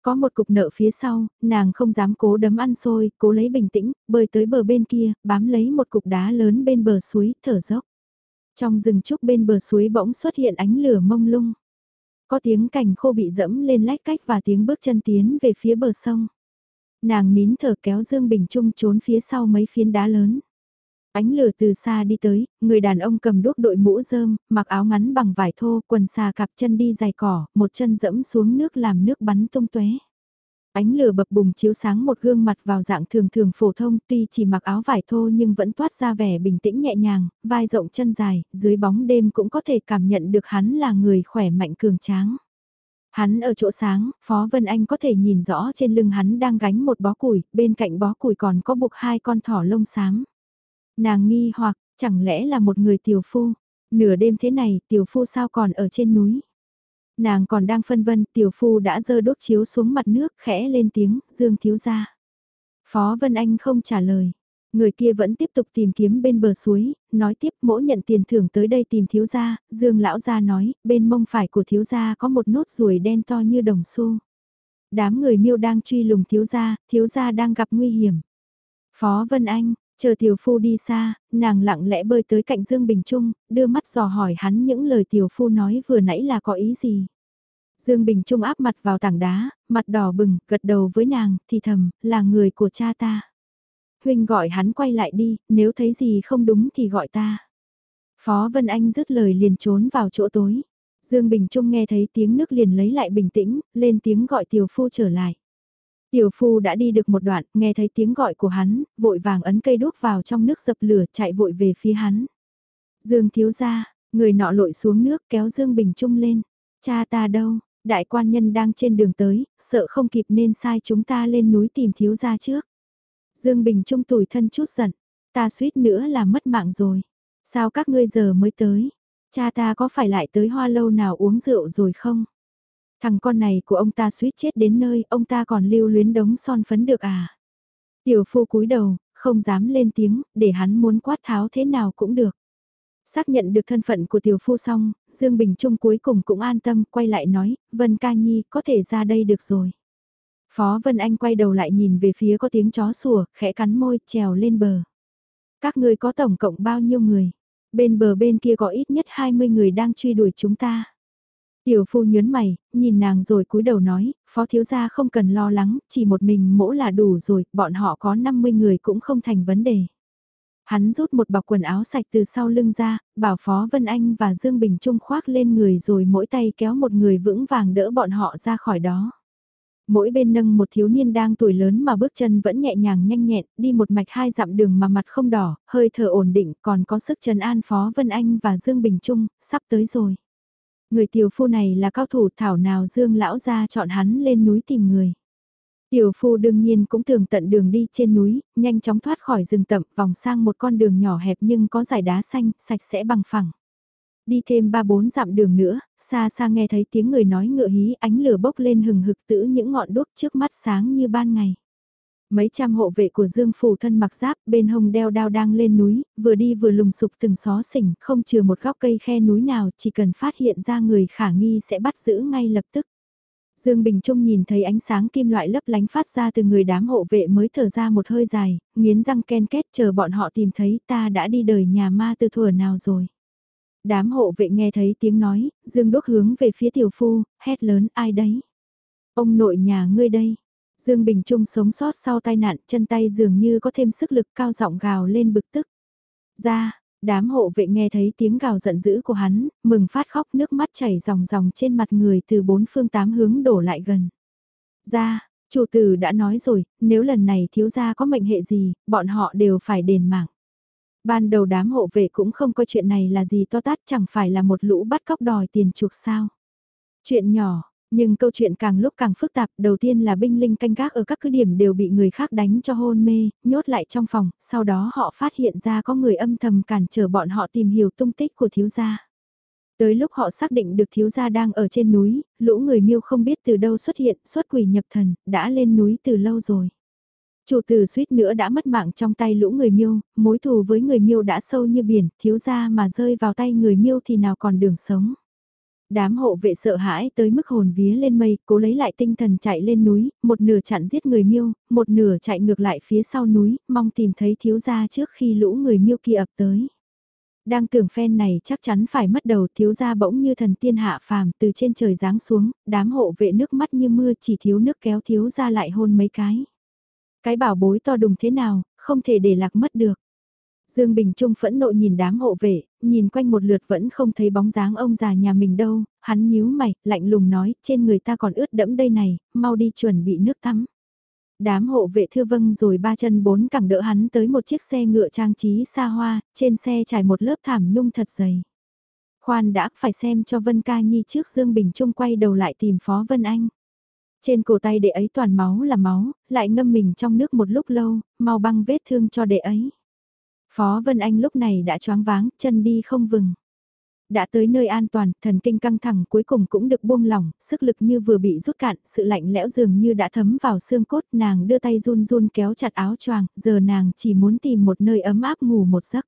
Có một cục nợ phía sau, nàng không dám cố đấm ăn xôi, cố lấy bình tĩnh, bơi tới bờ bên kia, bám lấy một cục đá lớn bên bờ suối, thở dốc. Trong rừng trúc bên bờ suối bỗng xuất hiện ánh lửa mông lung. Có tiếng cành khô bị dẫm lên lách cách và tiếng bước chân tiến về phía bờ sông. Nàng nín thở kéo Dương Bình Trung trốn phía sau mấy phiến đá lớn. Ánh lửa từ xa đi tới, người đàn ông cầm đuốc đội mũ rơm, mặc áo ngắn bằng vải thô, quần xà cặp chân đi dài cỏ, một chân dẫm xuống nước làm nước bắn tung tóe. Ánh lửa bập bùng chiếu sáng một gương mặt vào dạng thường thường phổ thông, tuy chỉ mặc áo vải thô nhưng vẫn toát ra vẻ bình tĩnh nhẹ nhàng, vai rộng chân dài, dưới bóng đêm cũng có thể cảm nhận được hắn là người khỏe mạnh cường tráng. Hắn ở chỗ sáng, Phó Vân Anh có thể nhìn rõ trên lưng hắn đang gánh một bó củi, bên cạnh bó củi còn có buộc hai con thỏ lông xám. Nàng nghi hoặc, chẳng lẽ là một người tiểu phu, nửa đêm thế này tiểu phu sao còn ở trên núi. Nàng còn đang phân vân, tiểu phu đã dơ đốt chiếu xuống mặt nước, khẽ lên tiếng, Dương thiếu gia. Phó Vân Anh không trả lời. Người kia vẫn tiếp tục tìm kiếm bên bờ suối, nói tiếp mỗi nhận tiền thưởng tới đây tìm thiếu gia, Dương lão gia nói, bên mông phải của thiếu gia có một nốt ruồi đen to như đồng xu. Đám người miêu đang truy lùng thiếu gia, thiếu gia đang gặp nguy hiểm. Phó Vân Anh, chờ tiểu phu đi xa, nàng lặng lẽ bơi tới cạnh Dương Bình Trung, đưa mắt dò hỏi hắn những lời tiểu phu nói vừa nãy là có ý gì. Dương Bình Trung áp mặt vào tảng đá, mặt đỏ bừng, gật đầu với nàng, thì thầm, là người của cha ta. Huynh gọi hắn quay lại đi, nếu thấy gì không đúng thì gọi ta. Phó Vân Anh dứt lời liền trốn vào chỗ tối. Dương Bình Trung nghe thấy tiếng nước liền lấy lại bình tĩnh, lên tiếng gọi tiểu phu trở lại. Tiểu phu đã đi được một đoạn, nghe thấy tiếng gọi của hắn, vội vàng ấn cây đuốc vào trong nước dập lửa chạy vội về phía hắn. Dương thiếu ra, người nọ lội xuống nước kéo Dương Bình Trung lên. Cha ta đâu, đại quan nhân đang trên đường tới, sợ không kịp nên sai chúng ta lên núi tìm thiếu ra trước. Dương Bình Trung tủi thân chút giận, ta suýt nữa là mất mạng rồi. Sao các ngươi giờ mới tới? Cha ta có phải lại tới hoa lâu nào uống rượu rồi không? Thằng con này của ông ta suýt chết đến nơi, ông ta còn lưu luyến đống son phấn được à? Tiểu phu cúi đầu, không dám lên tiếng, để hắn muốn quát tháo thế nào cũng được. Xác nhận được thân phận của tiểu phu xong, Dương Bình Trung cuối cùng cũng an tâm quay lại nói, Vân Ca Nhi có thể ra đây được rồi. Phó Vân Anh quay đầu lại nhìn về phía có tiếng chó sủa, khẽ cắn môi, trèo lên bờ. Các ngươi có tổng cộng bao nhiêu người? Bên bờ bên kia có ít nhất 20 người đang truy đuổi chúng ta. Tiểu phu nhớn mày, nhìn nàng rồi cúi đầu nói, phó thiếu gia không cần lo lắng, chỉ một mình mỗ là đủ rồi, bọn họ có 50 người cũng không thành vấn đề. Hắn rút một bọc quần áo sạch từ sau lưng ra, bảo Phó Vân Anh và Dương Bình Trung khoác lên người rồi mỗi tay kéo một người vững vàng đỡ bọn họ ra khỏi đó. Mỗi bên nâng một thiếu niên đang tuổi lớn mà bước chân vẫn nhẹ nhàng nhanh nhẹn, đi một mạch hai dặm đường mà mặt không đỏ, hơi thở ổn định, còn có sức chân an Phó Vân Anh và Dương Bình Trung, sắp tới rồi. Người tiểu phu này là cao thủ thảo nào Dương lão ra chọn hắn lên núi tìm người. Tiểu phu đương nhiên cũng thường tận đường đi trên núi, nhanh chóng thoát khỏi rừng tậm vòng sang một con đường nhỏ hẹp nhưng có dải đá xanh, sạch sẽ bằng phẳng. Đi thêm ba bốn dặm đường nữa, xa xa nghe thấy tiếng người nói ngựa hí ánh lửa bốc lên hừng hực tữ những ngọn đuốc trước mắt sáng như ban ngày. Mấy trăm hộ vệ của Dương Phủ thân mặc giáp bên hông đeo đao đang lên núi, vừa đi vừa lùng sục từng xó xỉnh, không chừa một góc cây khe núi nào, chỉ cần phát hiện ra người khả nghi sẽ bắt giữ ngay lập tức. Dương Bình Trung nhìn thấy ánh sáng kim loại lấp lánh phát ra từ người đám hộ vệ mới thở ra một hơi dài, nghiến răng ken két chờ bọn họ tìm thấy ta đã đi đời nhà ma từ thuở nào rồi. Đám hộ vệ nghe thấy tiếng nói, Dương Đốc hướng về phía tiểu phu, hét lớn ai đấy. Ông nội nhà ngươi đây. Dương Bình Trung sống sót sau tai nạn chân tay dường như có thêm sức lực cao giọng gào lên bực tức. Ra, đám hộ vệ nghe thấy tiếng gào giận dữ của hắn, mừng phát khóc nước mắt chảy ròng ròng trên mặt người từ bốn phương tám hướng đổ lại gần. Ra, chủ tử đã nói rồi, nếu lần này thiếu gia có mệnh hệ gì, bọn họ đều phải đền mạng. Ban đầu đám hộ vệ cũng không coi chuyện này là gì to tát chẳng phải là một lũ bắt cóc đòi tiền chuộc sao. Chuyện nhỏ, nhưng câu chuyện càng lúc càng phức tạp, đầu tiên là binh linh canh gác ở các cứ điểm đều bị người khác đánh cho hôn mê, nhốt lại trong phòng, sau đó họ phát hiện ra có người âm thầm cản trở bọn họ tìm hiểu tung tích của thiếu gia. Tới lúc họ xác định được thiếu gia đang ở trên núi, lũ người miêu không biết từ đâu xuất hiện, xuất quỷ nhập thần, đã lên núi từ lâu rồi. Chủ tử suýt nữa đã mất mạng trong tay lũ người miêu, mối thù với người miêu đã sâu như biển, thiếu gia mà rơi vào tay người miêu thì nào còn đường sống. Đám hộ vệ sợ hãi tới mức hồn vía lên mây, cố lấy lại tinh thần chạy lên núi, một nửa chặn giết người miêu, một nửa chạy ngược lại phía sau núi, mong tìm thấy thiếu gia trước khi lũ người miêu kia ập tới. Đang tưởng phen này chắc chắn phải mất đầu thiếu gia bỗng như thần tiên hạ phàm từ trên trời giáng xuống, đám hộ vệ nước mắt như mưa chỉ thiếu nước kéo thiếu gia lại hôn mấy cái. Cái bảo bối to đùng thế nào, không thể để lạc mất được. Dương Bình Trung phẫn nộ nhìn đám hộ vệ, nhìn quanh một lượt vẫn không thấy bóng dáng ông già nhà mình đâu, hắn nhíu mày, lạnh lùng nói, trên người ta còn ướt đẫm đây này, mau đi chuẩn bị nước tắm. Đám hộ vệ thưa vâng rồi ba chân bốn cẳng đỡ hắn tới một chiếc xe ngựa trang trí xa hoa, trên xe trải một lớp thảm nhung thật dày. Khoan đã phải xem cho Vân Ca Nhi trước Dương Bình Trung quay đầu lại tìm Phó Vân Anh. Trên cổ tay đệ ấy toàn máu là máu, lại ngâm mình trong nước một lúc lâu, mau băng vết thương cho đệ ấy. Phó Vân Anh lúc này đã choáng váng, chân đi không vừng. Đã tới nơi an toàn, thần kinh căng thẳng cuối cùng cũng được buông lỏng, sức lực như vừa bị rút cạn, sự lạnh lẽo dường như đã thấm vào xương cốt, nàng đưa tay run run kéo chặt áo choàng, giờ nàng chỉ muốn tìm một nơi ấm áp ngủ một giấc.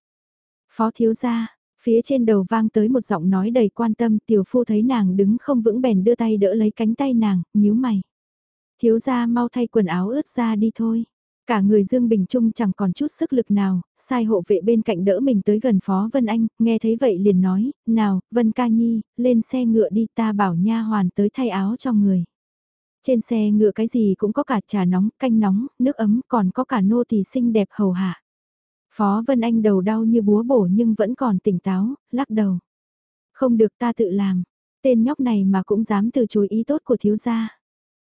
Phó thiếu gia, phía trên đầu vang tới một giọng nói đầy quan tâm, tiểu phu thấy nàng đứng không vững bèn đưa tay đỡ lấy cánh tay nàng, nhíu mày. Thiếu gia mau thay quần áo ướt ra đi thôi. Cả người Dương Bình Trung chẳng còn chút sức lực nào, sai hộ vệ bên cạnh đỡ mình tới gần Phó Vân Anh, nghe thấy vậy liền nói, nào, Vân Ca Nhi, lên xe ngựa đi ta bảo nha hoàn tới thay áo cho người. Trên xe ngựa cái gì cũng có cả trà nóng, canh nóng, nước ấm, còn có cả nô tỳ xinh đẹp hầu hạ. Phó Vân Anh đầu đau như búa bổ nhưng vẫn còn tỉnh táo, lắc đầu. Không được ta tự làm, tên nhóc này mà cũng dám từ chối ý tốt của thiếu gia.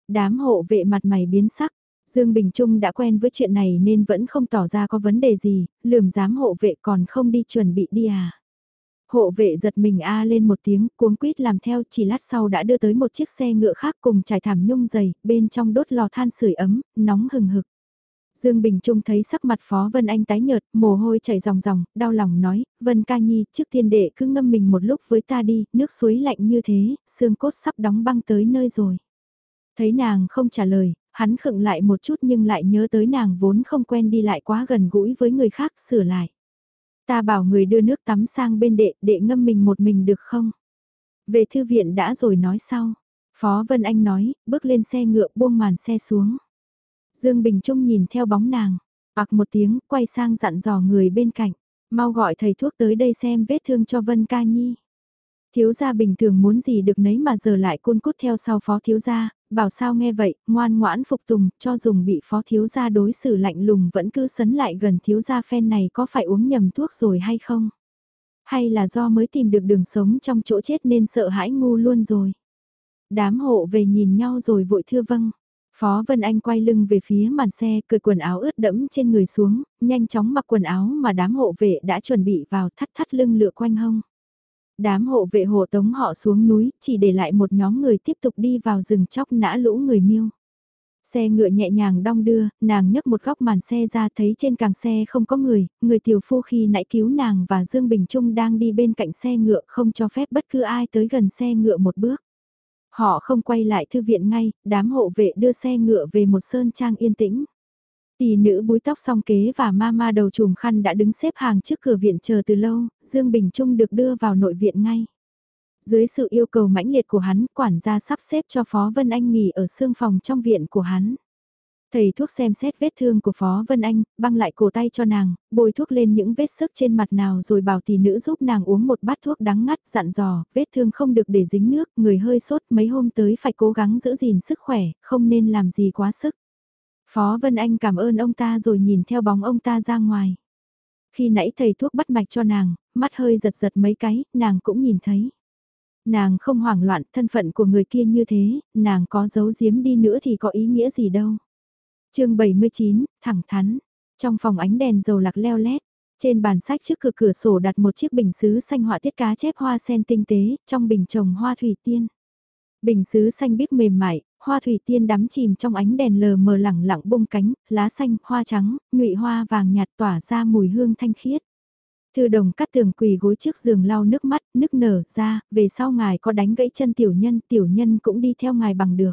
Đám hộ vệ mặt mày biến sắc, Dương Bình Trung đã quen với chuyện này nên vẫn không tỏ ra có vấn đề gì, lườm dám hộ vệ còn không đi chuẩn bị đi à. Hộ vệ giật mình a lên một tiếng, cuống quýt làm theo chỉ lát sau đã đưa tới một chiếc xe ngựa khác cùng trải thảm nhung dày, bên trong đốt lò than sưởi ấm, nóng hừng hực. Dương Bình Trung thấy sắc mặt Phó Vân Anh tái nhợt, mồ hôi chảy ròng ròng, đau lòng nói, Vân ca nhi, trước tiên đệ cứ ngâm mình một lúc với ta đi, nước suối lạnh như thế, xương cốt sắp đóng băng tới nơi rồi. Thấy nàng không trả lời, hắn khựng lại một chút nhưng lại nhớ tới nàng vốn không quen đi lại quá gần gũi với người khác sửa lại. Ta bảo người đưa nước tắm sang bên đệ, đệ ngâm mình một mình được không? Về thư viện đã rồi nói sau. Phó Vân Anh nói, bước lên xe ngựa buông màn xe xuống. Dương Bình Trung nhìn theo bóng nàng, ạc một tiếng, quay sang dặn dò người bên cạnh, mau gọi thầy thuốc tới đây xem vết thương cho Vân Ca Nhi. Thiếu gia bình thường muốn gì được nấy mà giờ lại côn cút theo sau phó thiếu gia, bảo sao nghe vậy, ngoan ngoãn phục tùng, cho dùng bị phó thiếu gia đối xử lạnh lùng vẫn cứ sấn lại gần thiếu gia phen này có phải uống nhầm thuốc rồi hay không? Hay là do mới tìm được đường sống trong chỗ chết nên sợ hãi ngu luôn rồi? Đám hộ về nhìn nhau rồi vội thưa vâng. Phó Vân Anh quay lưng về phía màn xe, cởi quần áo ướt đẫm trên người xuống, nhanh chóng mặc quần áo mà đám hộ vệ đã chuẩn bị vào thắt thắt lưng lựa quanh hông. Đám hộ vệ hộ tống họ xuống núi, chỉ để lại một nhóm người tiếp tục đi vào rừng chóc nã lũ người miêu. Xe ngựa nhẹ nhàng đong đưa, nàng nhấc một góc màn xe ra thấy trên càng xe không có người, người tiểu phu khi nãy cứu nàng và Dương Bình Trung đang đi bên cạnh xe ngựa không cho phép bất cứ ai tới gần xe ngựa một bước. Họ không quay lại thư viện ngay, đám hộ vệ đưa xe ngựa về một sơn trang yên tĩnh. Tỷ nữ búi tóc song kế và ma ma đầu trùm khăn đã đứng xếp hàng trước cửa viện chờ từ lâu, Dương Bình Trung được đưa vào nội viện ngay. Dưới sự yêu cầu mãnh liệt của hắn, quản gia sắp xếp cho Phó Vân Anh nghỉ ở xương phòng trong viện của hắn. Thầy thuốc xem xét vết thương của Phó Vân Anh, băng lại cổ tay cho nàng, bôi thuốc lên những vết sức trên mặt nào rồi bảo tỷ nữ giúp nàng uống một bát thuốc đắng ngắt dặn dò, vết thương không được để dính nước, người hơi sốt mấy hôm tới phải cố gắng giữ gìn sức khỏe, không nên làm gì quá sức. Phó Vân Anh cảm ơn ông ta rồi nhìn theo bóng ông ta ra ngoài. Khi nãy thầy thuốc bắt mạch cho nàng, mắt hơi giật giật mấy cái, nàng cũng nhìn thấy. Nàng không hoảng loạn thân phận của người kia như thế, nàng có giấu giếm đi nữa thì có ý nghĩa gì đâu chương 79, thẳng thắn. Trong phòng ánh đèn dầu lạc leo lét, trên bàn sách trước cửa cửa sổ đặt một chiếc bình sứ xanh họa tiết cá chép hoa sen tinh tế, trong bình trồng hoa thủy tiên. Bình sứ xanh biếc mềm mại, hoa thủy tiên đắm chìm trong ánh đèn lờ mờ lẳng lặng bông cánh, lá xanh, hoa trắng, nhụy hoa vàng nhạt tỏa ra mùi hương thanh khiết. Thư đồng cắt tường quỳ gối trước giường lau nước mắt, nức nở ra, về sau ngài có đánh gãy chân tiểu nhân, tiểu nhân cũng đi theo ngài bằng được.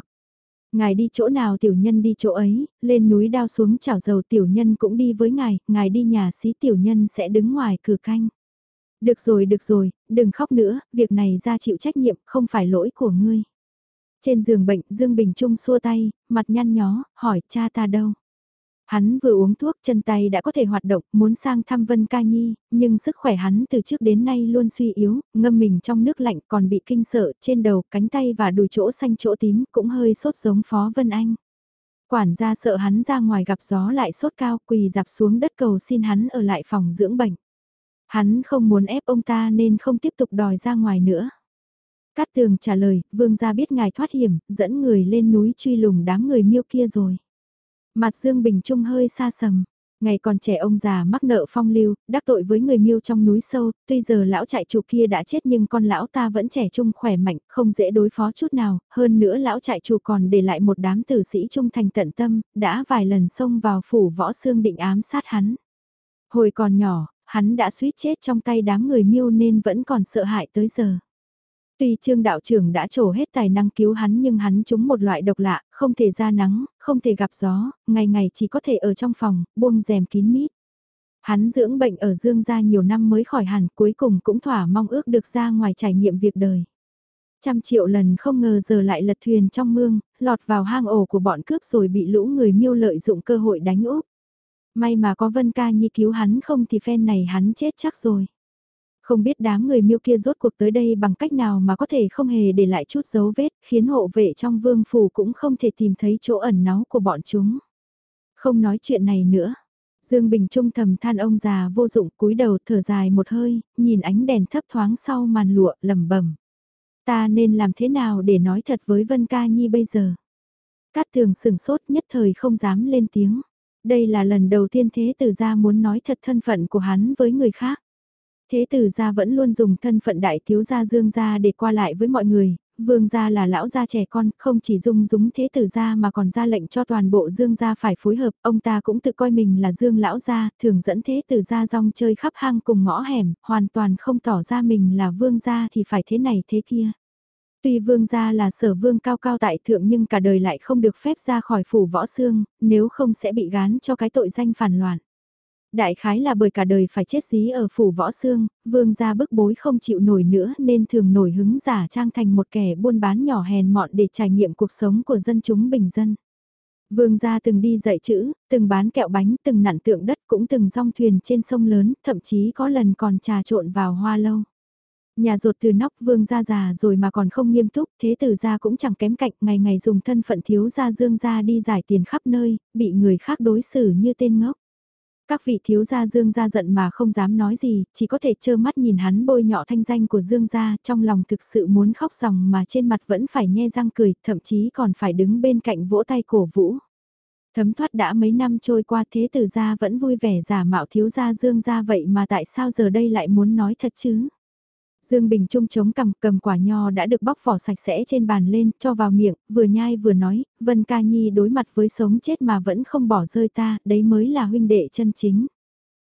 Ngài đi chỗ nào tiểu nhân đi chỗ ấy, lên núi đao xuống chảo dầu tiểu nhân cũng đi với ngài, ngài đi nhà xí tiểu nhân sẽ đứng ngoài cửa canh. Được rồi được rồi, đừng khóc nữa, việc này ra chịu trách nhiệm, không phải lỗi của ngươi. Trên giường bệnh, Dương Bình Trung xua tay, mặt nhăn nhó, hỏi cha ta đâu. Hắn vừa uống thuốc chân tay đã có thể hoạt động, muốn sang thăm Vân Ca Nhi, nhưng sức khỏe hắn từ trước đến nay luôn suy yếu, ngâm mình trong nước lạnh còn bị kinh sợ trên đầu, cánh tay và đùi chỗ xanh chỗ tím cũng hơi sốt giống Phó Vân Anh. Quản gia sợ hắn ra ngoài gặp gió lại sốt cao quỳ dạp xuống đất cầu xin hắn ở lại phòng dưỡng bệnh. Hắn không muốn ép ông ta nên không tiếp tục đòi ra ngoài nữa. Cát tường trả lời, vương gia biết ngài thoát hiểm, dẫn người lên núi truy lùng đám người miêu kia rồi. Mặt Dương Bình Trung hơi xa sầm. Ngày còn trẻ ông già mắc nợ phong lưu, đắc tội với người miêu trong núi sâu, tuy giờ lão trại chủ kia đã chết nhưng con lão ta vẫn trẻ trung khỏe mạnh, không dễ đối phó chút nào, hơn nữa lão trại chủ còn để lại một đám tử sĩ trung thành tận tâm, đã vài lần xông vào phủ võ xương định ám sát hắn. Hồi còn nhỏ, hắn đã suýt chết trong tay đám người miêu nên vẫn còn sợ hãi tới giờ. Tuy trương đạo trưởng đã trổ hết tài năng cứu hắn nhưng hắn trúng một loại độc lạ, không thể ra nắng, không thể gặp gió, ngày ngày chỉ có thể ở trong phòng, buông rèm kín mít. Hắn dưỡng bệnh ở Dương gia nhiều năm mới khỏi hẳn, cuối cùng cũng thỏa mong ước được ra ngoài trải nghiệm việc đời. Trăm triệu lần không ngờ giờ lại lật thuyền trong mương, lọt vào hang ổ của bọn cướp rồi bị lũ người miêu lợi dụng cơ hội đánh úp. May mà có Vân Ca Nhi cứu hắn không thì phen này hắn chết chắc rồi. Không biết đám người miêu kia rốt cuộc tới đây bằng cách nào mà có thể không hề để lại chút dấu vết, khiến hộ vệ trong vương phủ cũng không thể tìm thấy chỗ ẩn náu của bọn chúng. Không nói chuyện này nữa. Dương Bình Trung thầm than ông già vô dụng cúi đầu thở dài một hơi, nhìn ánh đèn thấp thoáng sau màn lụa lầm bẩm Ta nên làm thế nào để nói thật với Vân Ca Nhi bây giờ? Cát thường sừng sốt nhất thời không dám lên tiếng. Đây là lần đầu tiên thế tử gia muốn nói thật thân phận của hắn với người khác. Thế tử gia vẫn luôn dùng thân phận đại thiếu gia dương gia để qua lại với mọi người, vương gia là lão gia trẻ con, không chỉ dung dúng thế tử gia mà còn ra lệnh cho toàn bộ dương gia phải phối hợp, ông ta cũng tự coi mình là dương lão gia, thường dẫn thế tử gia rong chơi khắp hang cùng ngõ hẻm, hoàn toàn không tỏ ra mình là vương gia thì phải thế này thế kia. Tuy vương gia là sở vương cao cao tại thượng nhưng cả đời lại không được phép ra khỏi phủ võ xương, nếu không sẽ bị gán cho cái tội danh phản loạn. Đại khái là bởi cả đời phải chết dí ở phủ võ xương, vương gia bức bối không chịu nổi nữa nên thường nổi hứng giả trang thành một kẻ buôn bán nhỏ hèn mọn để trải nghiệm cuộc sống của dân chúng bình dân. Vương gia từng đi dạy chữ, từng bán kẹo bánh, từng nặn tượng đất cũng từng rong thuyền trên sông lớn, thậm chí có lần còn trà trộn vào hoa lâu. Nhà ruột từ nóc vương gia già rồi mà còn không nghiêm túc, thế tử gia cũng chẳng kém cạnh, ngày ngày dùng thân phận thiếu gia dương gia đi giải tiền khắp nơi, bị người khác đối xử như tên ngốc. Các vị thiếu gia Dương gia giận mà không dám nói gì, chỉ có thể trơ mắt nhìn hắn bôi nhọ thanh danh của Dương gia, trong lòng thực sự muốn khóc ròng mà trên mặt vẫn phải nhe răng cười, thậm chí còn phải đứng bên cạnh vỗ tay cổ vũ. Thấm thoát đã mấy năm trôi qua thế tử gia vẫn vui vẻ giả mạo thiếu gia Dương gia vậy mà tại sao giờ đây lại muốn nói thật chứ? Dương Bình Trung chống cầm cầm quả nho đã được bóc vỏ sạch sẽ trên bàn lên, cho vào miệng, vừa nhai vừa nói, Vân Ca Nhi đối mặt với sống chết mà vẫn không bỏ rơi ta, đấy mới là huynh đệ chân chính.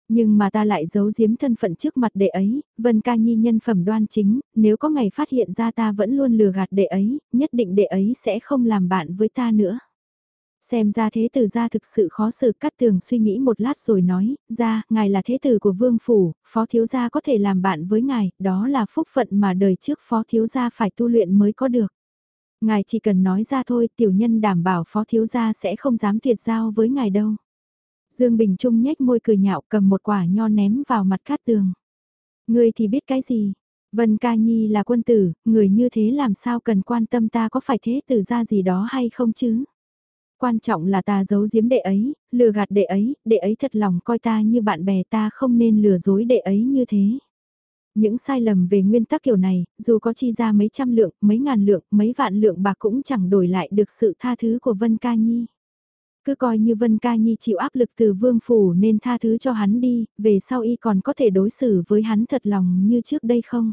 Nhưng mà ta lại giấu giếm thân phận trước mặt đệ ấy, Vân Ca Nhi nhân phẩm đoan chính, nếu có ngày phát hiện ra ta vẫn luôn lừa gạt đệ ấy, nhất định đệ ấy sẽ không làm bạn với ta nữa. Xem ra thế tử gia thực sự khó xử cắt tường suy nghĩ một lát rồi nói, ra, ngài là thế tử của vương phủ, phó thiếu gia có thể làm bạn với ngài, đó là phúc phận mà đời trước phó thiếu gia phải tu luyện mới có được. Ngài chỉ cần nói ra thôi, tiểu nhân đảm bảo phó thiếu gia sẽ không dám tuyệt giao với ngài đâu. Dương Bình Trung nhếch môi cười nhạo cầm một quả nho ném vào mặt cát tường. Ngươi thì biết cái gì? Vân Ca Nhi là quân tử, người như thế làm sao cần quan tâm ta có phải thế tử ra gì đó hay không chứ? Quan trọng là ta giấu giếm đệ ấy, lừa gạt đệ ấy, đệ ấy thật lòng coi ta như bạn bè ta không nên lừa dối đệ ấy như thế. Những sai lầm về nguyên tắc kiểu này, dù có chi ra mấy trăm lượng, mấy ngàn lượng, mấy vạn lượng bạc cũng chẳng đổi lại được sự tha thứ của Vân Ca Nhi. Cứ coi như Vân Ca Nhi chịu áp lực từ vương phủ nên tha thứ cho hắn đi, về sau y còn có thể đối xử với hắn thật lòng như trước đây không?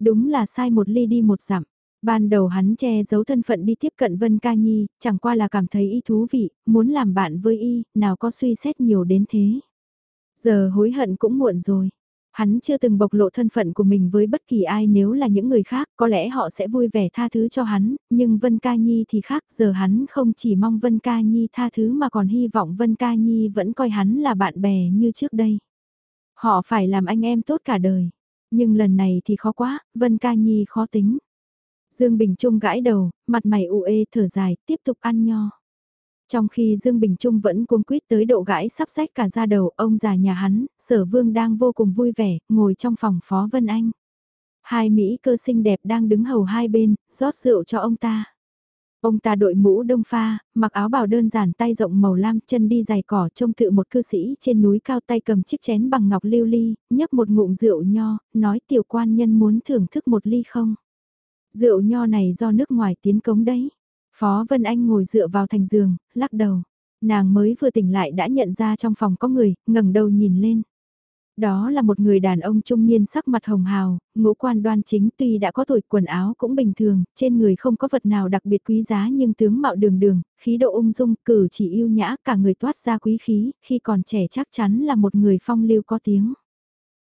Đúng là sai một ly đi một dặm. Ban đầu hắn che giấu thân phận đi tiếp cận Vân Ca Nhi, chẳng qua là cảm thấy y thú vị, muốn làm bạn với y, nào có suy xét nhiều đến thế. Giờ hối hận cũng muộn rồi. Hắn chưa từng bộc lộ thân phận của mình với bất kỳ ai nếu là những người khác, có lẽ họ sẽ vui vẻ tha thứ cho hắn, nhưng Vân Ca Nhi thì khác, giờ hắn không chỉ mong Vân Ca Nhi tha thứ mà còn hy vọng Vân Ca Nhi vẫn coi hắn là bạn bè như trước đây. Họ phải làm anh em tốt cả đời, nhưng lần này thì khó quá, Vân Ca Nhi khó tính. Dương Bình Trung gãi đầu, mặt mày u ê thở dài, tiếp tục ăn nho. Trong khi Dương Bình Trung vẫn cuống quýt tới độ gãi sắp sách cả ra đầu, ông già nhà hắn, sở vương đang vô cùng vui vẻ, ngồi trong phòng Phó Vân Anh. Hai Mỹ cơ xinh đẹp đang đứng hầu hai bên, rót rượu cho ông ta. Ông ta đội mũ đông pha, mặc áo bào đơn giản tay rộng màu lam chân đi dài cỏ trông tự một cư sĩ trên núi cao tay cầm chiếc chén bằng ngọc lưu ly, nhấp một ngụm rượu nho, nói tiểu quan nhân muốn thưởng thức một ly không. Rượu nho này do nước ngoài tiến cống đấy. Phó Vân Anh ngồi dựa vào thành giường, lắc đầu. Nàng mới vừa tỉnh lại đã nhận ra trong phòng có người, ngẩng đầu nhìn lên. Đó là một người đàn ông trung niên sắc mặt hồng hào, ngũ quan đoan chính tuy đã có tuổi quần áo cũng bình thường, trên người không có vật nào đặc biệt quý giá nhưng tướng mạo đường đường, khí độ ung dung, cử chỉ yêu nhã, cả người toát ra quý khí, khi còn trẻ chắc chắn là một người phong lưu có tiếng.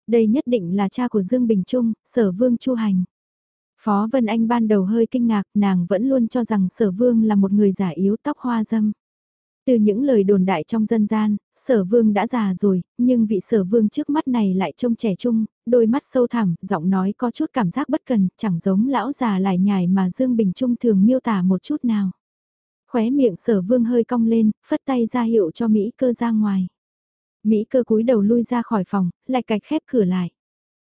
Đây nhất định là cha của Dương Bình Trung, sở vương Chu Hành. Phó Vân Anh ban đầu hơi kinh ngạc, nàng vẫn luôn cho rằng sở vương là một người giả yếu tóc hoa dâm. Từ những lời đồn đại trong dân gian, sở vương đã già rồi, nhưng vị sở vương trước mắt này lại trông trẻ trung, đôi mắt sâu thẳm, giọng nói có chút cảm giác bất cần, chẳng giống lão già lại nhài mà Dương Bình Trung thường miêu tả một chút nào. Khóe miệng sở vương hơi cong lên, phất tay ra hiệu cho Mỹ cơ ra ngoài. Mỹ cơ cúi đầu lui ra khỏi phòng, lại cạch khép cửa lại.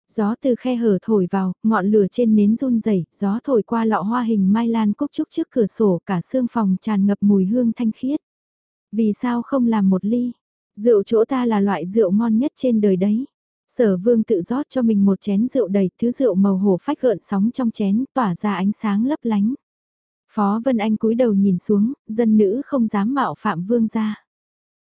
Gió từ khe hở thổi vào, ngọn lửa trên nến run rẩy, gió thổi qua lọ hoa hình mai lan cúc trúc trước cửa sổ, cả xương phòng tràn ngập mùi hương thanh khiết. Vì sao không làm một ly? Rượu chỗ ta là loại rượu ngon nhất trên đời đấy. Sở vương tự rót cho mình một chén rượu đầy, thứ rượu màu hổ phách gợn sóng trong chén, tỏa ra ánh sáng lấp lánh. Phó Vân Anh cúi đầu nhìn xuống, dân nữ không dám mạo phạm vương ra.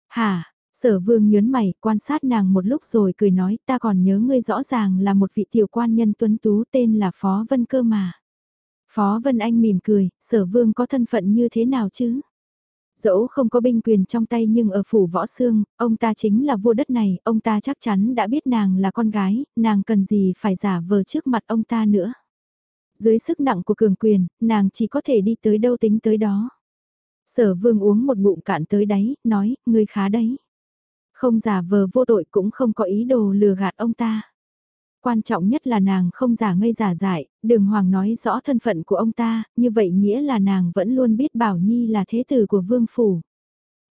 Hả, Sở vương nhớn mày, quan sát nàng một lúc rồi cười nói ta còn nhớ ngươi rõ ràng là một vị tiểu quan nhân tuấn tú tên là Phó Vân cơ mà. Phó Vân Anh mỉm cười, sở vương có thân phận như thế nào chứ? Dẫu không có binh quyền trong tay nhưng ở phủ võ xương, ông ta chính là vua đất này, ông ta chắc chắn đã biết nàng là con gái, nàng cần gì phải giả vờ trước mặt ông ta nữa. Dưới sức nặng của cường quyền, nàng chỉ có thể đi tới đâu tính tới đó. Sở vương uống một ngụm cạn tới đáy, nói, ngươi khá đấy. Không giả vờ vô tội cũng không có ý đồ lừa gạt ông ta. Quan trọng nhất là nàng không giả ngây giả dại, đường hoàng nói rõ thân phận của ông ta, như vậy nghĩa là nàng vẫn luôn biết Bảo Nhi là thế tử của vương phủ.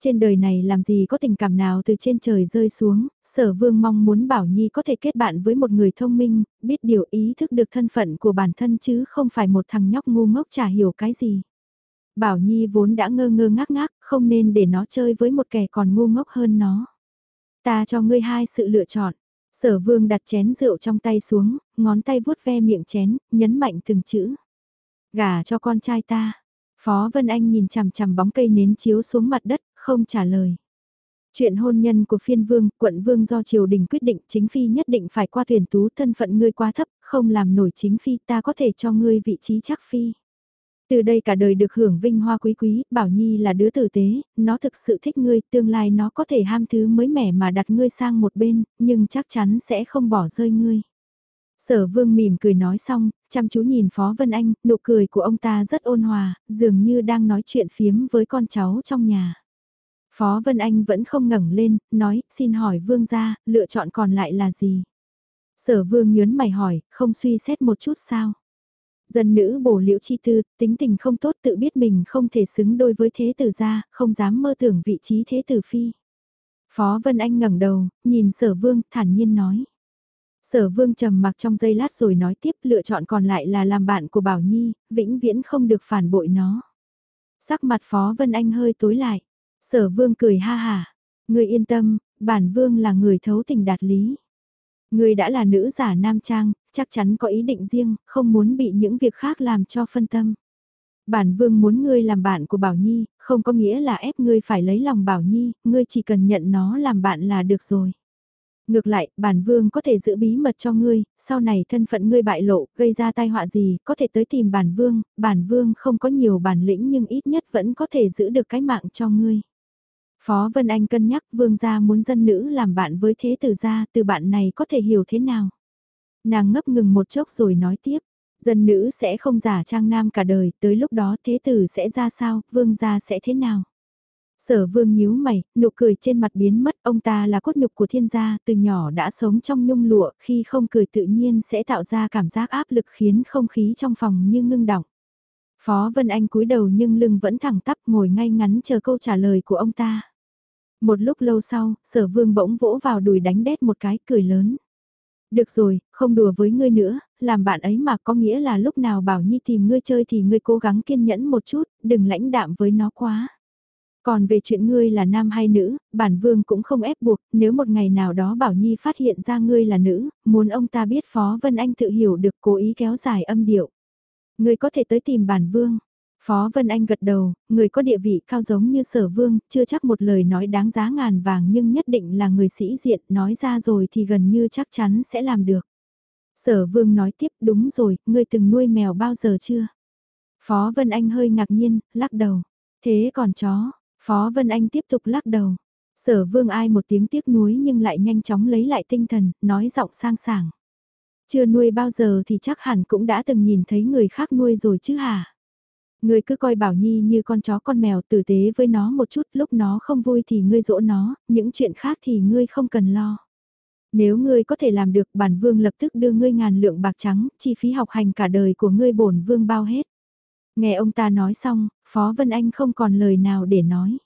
Trên đời này làm gì có tình cảm nào từ trên trời rơi xuống, sở vương mong muốn Bảo Nhi có thể kết bạn với một người thông minh, biết điều ý thức được thân phận của bản thân chứ không phải một thằng nhóc ngu ngốc chả hiểu cái gì. Bảo Nhi vốn đã ngơ ngơ ngác ngác, không nên để nó chơi với một kẻ còn ngu ngốc hơn nó. Ta cho ngươi hai sự lựa chọn. Sở vương đặt chén rượu trong tay xuống, ngón tay vuốt ve miệng chén, nhấn mạnh từng chữ. Gả cho con trai ta. Phó Vân Anh nhìn chằm chằm bóng cây nến chiếu xuống mặt đất, không trả lời. Chuyện hôn nhân của phiên vương, quận vương do triều đình quyết định chính phi nhất định phải qua tuyển tú thân phận ngươi quá thấp, không làm nổi chính phi ta có thể cho ngươi vị trí chắc phi. Từ đây cả đời được hưởng vinh hoa quý quý, Bảo Nhi là đứa tử tế, nó thực sự thích ngươi, tương lai nó có thể ham thứ mới mẻ mà đặt ngươi sang một bên, nhưng chắc chắn sẽ không bỏ rơi ngươi. Sở vương mỉm cười nói xong, chăm chú nhìn Phó Vân Anh, nụ cười của ông ta rất ôn hòa, dường như đang nói chuyện phiếm với con cháu trong nhà. Phó Vân Anh vẫn không ngẩng lên, nói, xin hỏi vương gia, lựa chọn còn lại là gì? Sở vương nhớn mày hỏi, không suy xét một chút sao? Dân nữ bổ liễu chi tư, tính tình không tốt tự biết mình không thể xứng đôi với thế tử gia, không dám mơ tưởng vị trí thế tử phi. Phó Vân Anh ngẩng đầu, nhìn sở vương, thản nhiên nói. Sở vương trầm mặc trong giây lát rồi nói tiếp lựa chọn còn lại là làm bạn của Bảo Nhi, vĩnh viễn không được phản bội nó. Sắc mặt Phó Vân Anh hơi tối lại. Sở vương cười ha hà. Người yên tâm, bản vương là người thấu tình đạt lý. Người đã là nữ giả nam trang, chắc chắn có ý định riêng, không muốn bị những việc khác làm cho phân tâm. Bản vương muốn ngươi làm bạn của Bảo Nhi, không có nghĩa là ép ngươi phải lấy lòng Bảo Nhi, ngươi chỉ cần nhận nó làm bạn là được rồi. Ngược lại, bản vương có thể giữ bí mật cho ngươi, sau này thân phận ngươi bại lộ, gây ra tai họa gì, có thể tới tìm bản vương, bản vương không có nhiều bản lĩnh nhưng ít nhất vẫn có thể giữ được cái mạng cho ngươi. Phó Vân Anh cân nhắc vương gia muốn dân nữ làm bạn với thế tử gia, từ bạn này có thể hiểu thế nào. Nàng ngấp ngừng một chốc rồi nói tiếp, dân nữ sẽ không giả trang nam cả đời, tới lúc đó thế tử sẽ ra sao, vương gia sẽ thế nào. Sở vương nhíu mày, nụ cười trên mặt biến mất, ông ta là cốt nhục của thiên gia, từ nhỏ đã sống trong nhung lụa, khi không cười tự nhiên sẽ tạo ra cảm giác áp lực khiến không khí trong phòng như ngưng đọng. Phó Vân Anh cúi đầu nhưng lưng vẫn thẳng tắp ngồi ngay ngắn chờ câu trả lời của ông ta. Một lúc lâu sau, sở vương bỗng vỗ vào đùi đánh đét một cái cười lớn. Được rồi, không đùa với ngươi nữa, làm bạn ấy mà có nghĩa là lúc nào bảo Nhi tìm ngươi chơi thì ngươi cố gắng kiên nhẫn một chút, đừng lãnh đạm với nó quá. Còn về chuyện ngươi là nam hay nữ, bản vương cũng không ép buộc, nếu một ngày nào đó Bảo Nhi phát hiện ra ngươi là nữ, muốn ông ta biết Phó Vân Anh tự hiểu được cố ý kéo dài âm điệu. Ngươi có thể tới tìm bản vương. Phó Vân Anh gật đầu, người có địa vị cao giống như sở vương, chưa chắc một lời nói đáng giá ngàn vàng nhưng nhất định là người sĩ diện, nói ra rồi thì gần như chắc chắn sẽ làm được. Sở vương nói tiếp đúng rồi, ngươi từng nuôi mèo bao giờ chưa? Phó Vân Anh hơi ngạc nhiên, lắc đầu. Thế còn chó, Phó Vân Anh tiếp tục lắc đầu. Sở vương ai một tiếng tiếc nuối nhưng lại nhanh chóng lấy lại tinh thần, nói giọng sang sảng. Chưa nuôi bao giờ thì chắc hẳn cũng đã từng nhìn thấy người khác nuôi rồi chứ hả? Ngươi cứ coi Bảo Nhi như con chó con mèo tử tế với nó một chút, lúc nó không vui thì ngươi dỗ nó, những chuyện khác thì ngươi không cần lo. Nếu ngươi có thể làm được bản vương lập tức đưa ngươi ngàn lượng bạc trắng, chi phí học hành cả đời của ngươi bổn vương bao hết. Nghe ông ta nói xong, Phó Vân Anh không còn lời nào để nói.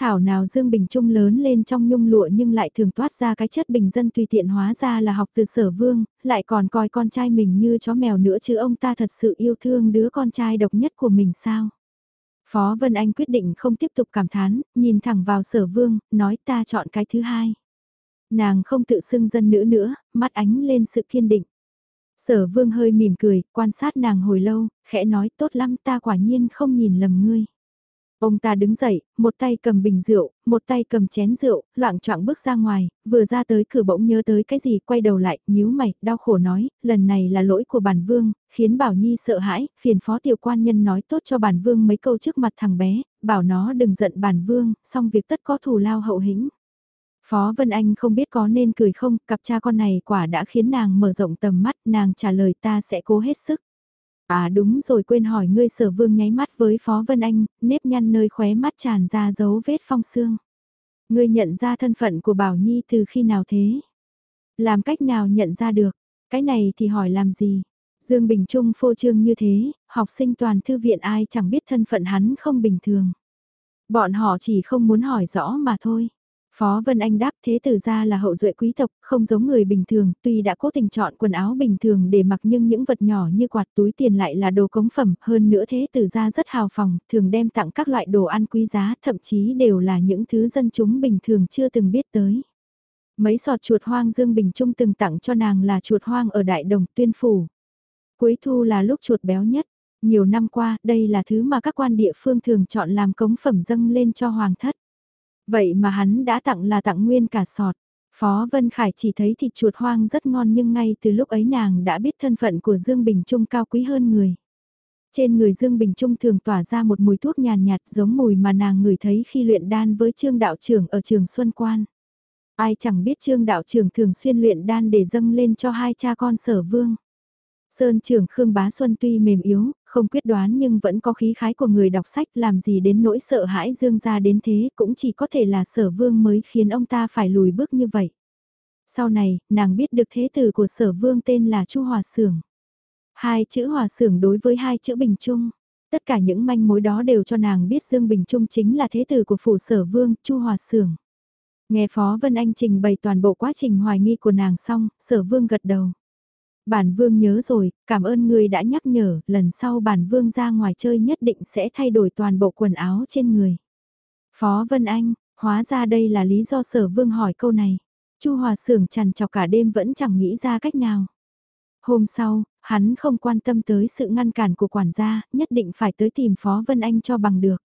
Thảo nào Dương Bình Trung lớn lên trong nhung lụa nhưng lại thường toát ra cái chất bình dân tùy tiện hóa ra là học từ sở vương, lại còn coi con trai mình như chó mèo nữa chứ ông ta thật sự yêu thương đứa con trai độc nhất của mình sao. Phó Vân Anh quyết định không tiếp tục cảm thán, nhìn thẳng vào sở vương, nói ta chọn cái thứ hai. Nàng không tự xưng dân nữ nữa, mắt ánh lên sự kiên định. Sở vương hơi mỉm cười, quan sát nàng hồi lâu, khẽ nói tốt lắm ta quả nhiên không nhìn lầm ngươi. Ông ta đứng dậy, một tay cầm bình rượu, một tay cầm chén rượu, loạn choạng bước ra ngoài, vừa ra tới cửa bỗng nhớ tới cái gì, quay đầu lại, nhíu mày, đau khổ nói, lần này là lỗi của bản vương, khiến Bảo Nhi sợ hãi, phiền phó tiểu quan nhân nói tốt cho bản vương mấy câu trước mặt thằng bé, bảo nó đừng giận bản vương, xong việc tất có thù lao hậu hĩnh. Phó Vân Anh không biết có nên cười không, cặp cha con này quả đã khiến nàng mở rộng tầm mắt, nàng trả lời ta sẽ cố hết sức. À đúng rồi quên hỏi ngươi sở vương nháy mắt với Phó Vân Anh, nếp nhăn nơi khóe mắt tràn ra dấu vết phong xương. Ngươi nhận ra thân phận của Bảo Nhi từ khi nào thế? Làm cách nào nhận ra được? Cái này thì hỏi làm gì? Dương Bình Trung phô trương như thế, học sinh toàn thư viện ai chẳng biết thân phận hắn không bình thường. Bọn họ chỉ không muốn hỏi rõ mà thôi. Phó Vân Anh đáp thế tử ra là hậu duệ quý tộc, không giống người bình thường, tuy đã cố tình chọn quần áo bình thường để mặc nhưng những vật nhỏ như quạt túi tiền lại là đồ cống phẩm, hơn nữa thế tử ra rất hào phòng, thường đem tặng các loại đồ ăn quý giá, thậm chí đều là những thứ dân chúng bình thường chưa từng biết tới. Mấy sọt chuột hoang Dương Bình Trung từng tặng cho nàng là chuột hoang ở Đại Đồng Tuyên Phủ. Cuối thu là lúc chuột béo nhất. Nhiều năm qua, đây là thứ mà các quan địa phương thường chọn làm cống phẩm dâng lên cho hoàng thất. Vậy mà hắn đã tặng là tặng nguyên cả sọt. Phó Vân Khải chỉ thấy thịt chuột hoang rất ngon nhưng ngay từ lúc ấy nàng đã biết thân phận của Dương Bình Trung cao quý hơn người. Trên người Dương Bình Trung thường tỏa ra một mùi thuốc nhàn nhạt giống mùi mà nàng ngửi thấy khi luyện đan với Trương Đạo trưởng ở trường Xuân Quan. Ai chẳng biết Trương Đạo trưởng thường xuyên luyện đan để dâng lên cho hai cha con sở vương. Sơn trưởng Khương Bá Xuân tuy mềm yếu, không quyết đoán nhưng vẫn có khí khái của người đọc sách làm gì đến nỗi sợ hãi dương ra đến thế cũng chỉ có thể là sở vương mới khiến ông ta phải lùi bước như vậy. Sau này, nàng biết được thế tử của sở vương tên là Chu Hòa Sưởng. Hai chữ Hòa Sưởng đối với hai chữ Bình Trung. Tất cả những manh mối đó đều cho nàng biết Dương Bình Trung chính là thế tử của phủ sở vương, Chu Hòa Sưởng. Nghe Phó Vân Anh trình bày toàn bộ quá trình hoài nghi của nàng xong, sở vương gật đầu. Bản vương nhớ rồi, cảm ơn người đã nhắc nhở, lần sau bản vương ra ngoài chơi nhất định sẽ thay đổi toàn bộ quần áo trên người. Phó Vân Anh, hóa ra đây là lý do sở vương hỏi câu này. Chu Hòa Sưởng chằn chọc cả đêm vẫn chẳng nghĩ ra cách nào. Hôm sau, hắn không quan tâm tới sự ngăn cản của quản gia, nhất định phải tới tìm Phó Vân Anh cho bằng được.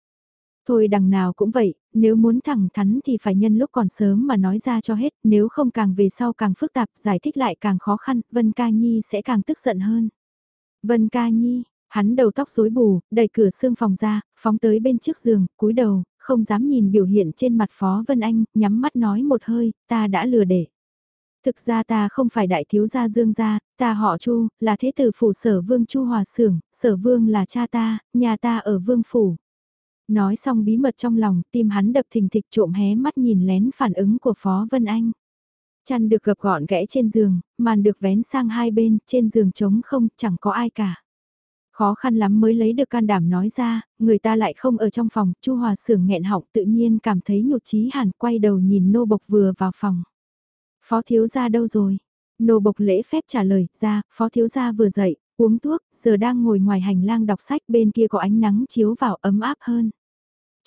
Thôi đằng nào cũng vậy, nếu muốn thẳng thắn thì phải nhân lúc còn sớm mà nói ra cho hết, nếu không càng về sau càng phức tạp, giải thích lại càng khó khăn, Vân Ca Nhi sẽ càng tức giận hơn. Vân Ca Nhi, hắn đầu tóc rối bù, đẩy cửa xương phòng ra, phóng tới bên trước giường, cúi đầu, không dám nhìn biểu hiện trên mặt Phó Vân Anh, nhắm mắt nói một hơi, ta đã lừa để. Thực ra ta không phải đại thiếu gia Dương gia, ta họ Chu, là thế tử phủ sở vương Chu Hòa Sưởng, sở vương là cha ta, nhà ta ở vương phủ. Nói xong bí mật trong lòng, tim hắn đập thình thịch trộm hé mắt nhìn lén phản ứng của Phó Vân Anh. Chăn được gập gọn gẽ trên giường, màn được vén sang hai bên, trên giường trống không, chẳng có ai cả. Khó khăn lắm mới lấy được can đảm nói ra, người ta lại không ở trong phòng, Chu Hòa Sưởng nghẹn họng tự nhiên cảm thấy nhụt chí hẳn quay đầu nhìn nô bộc vừa vào phòng. Phó thiếu gia đâu rồi? Nô bộc lễ phép trả lời, ra, phó thiếu gia vừa dậy, uống thuốc, giờ đang ngồi ngoài hành lang đọc sách bên kia có ánh nắng chiếu vào ấm áp hơn.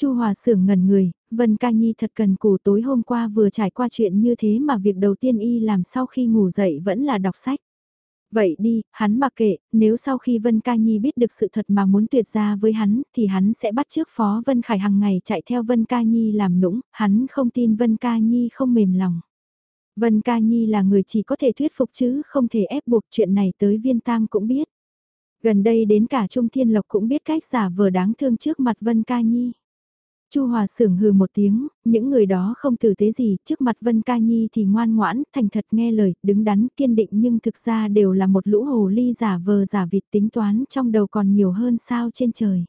Chu Hòa Sưởng ngẩn người, Vân Ca Nhi thật cần cù tối hôm qua vừa trải qua chuyện như thế mà việc đầu tiên y làm sau khi ngủ dậy vẫn là đọc sách. Vậy đi, hắn mặc kệ, nếu sau khi Vân Ca Nhi biết được sự thật mà muốn tuyệt ra với hắn, thì hắn sẽ bắt trước Phó Vân Khải hàng ngày chạy theo Vân Ca Nhi làm nũng, hắn không tin Vân Ca Nhi không mềm lòng. Vân Ca Nhi là người chỉ có thể thuyết phục chứ không thể ép buộc chuyện này tới viên tam cũng biết. Gần đây đến cả Trung Thiên Lộc cũng biết cách giả vờ đáng thương trước mặt Vân Ca Nhi. Chu Hòa sưởng hừ một tiếng, những người đó không tử tế gì, trước mặt Vân Ca Nhi thì ngoan ngoãn, thành thật nghe lời, đứng đắn, kiên định nhưng thực ra đều là một lũ hồ ly giả vờ giả vịt tính toán trong đầu còn nhiều hơn sao trên trời.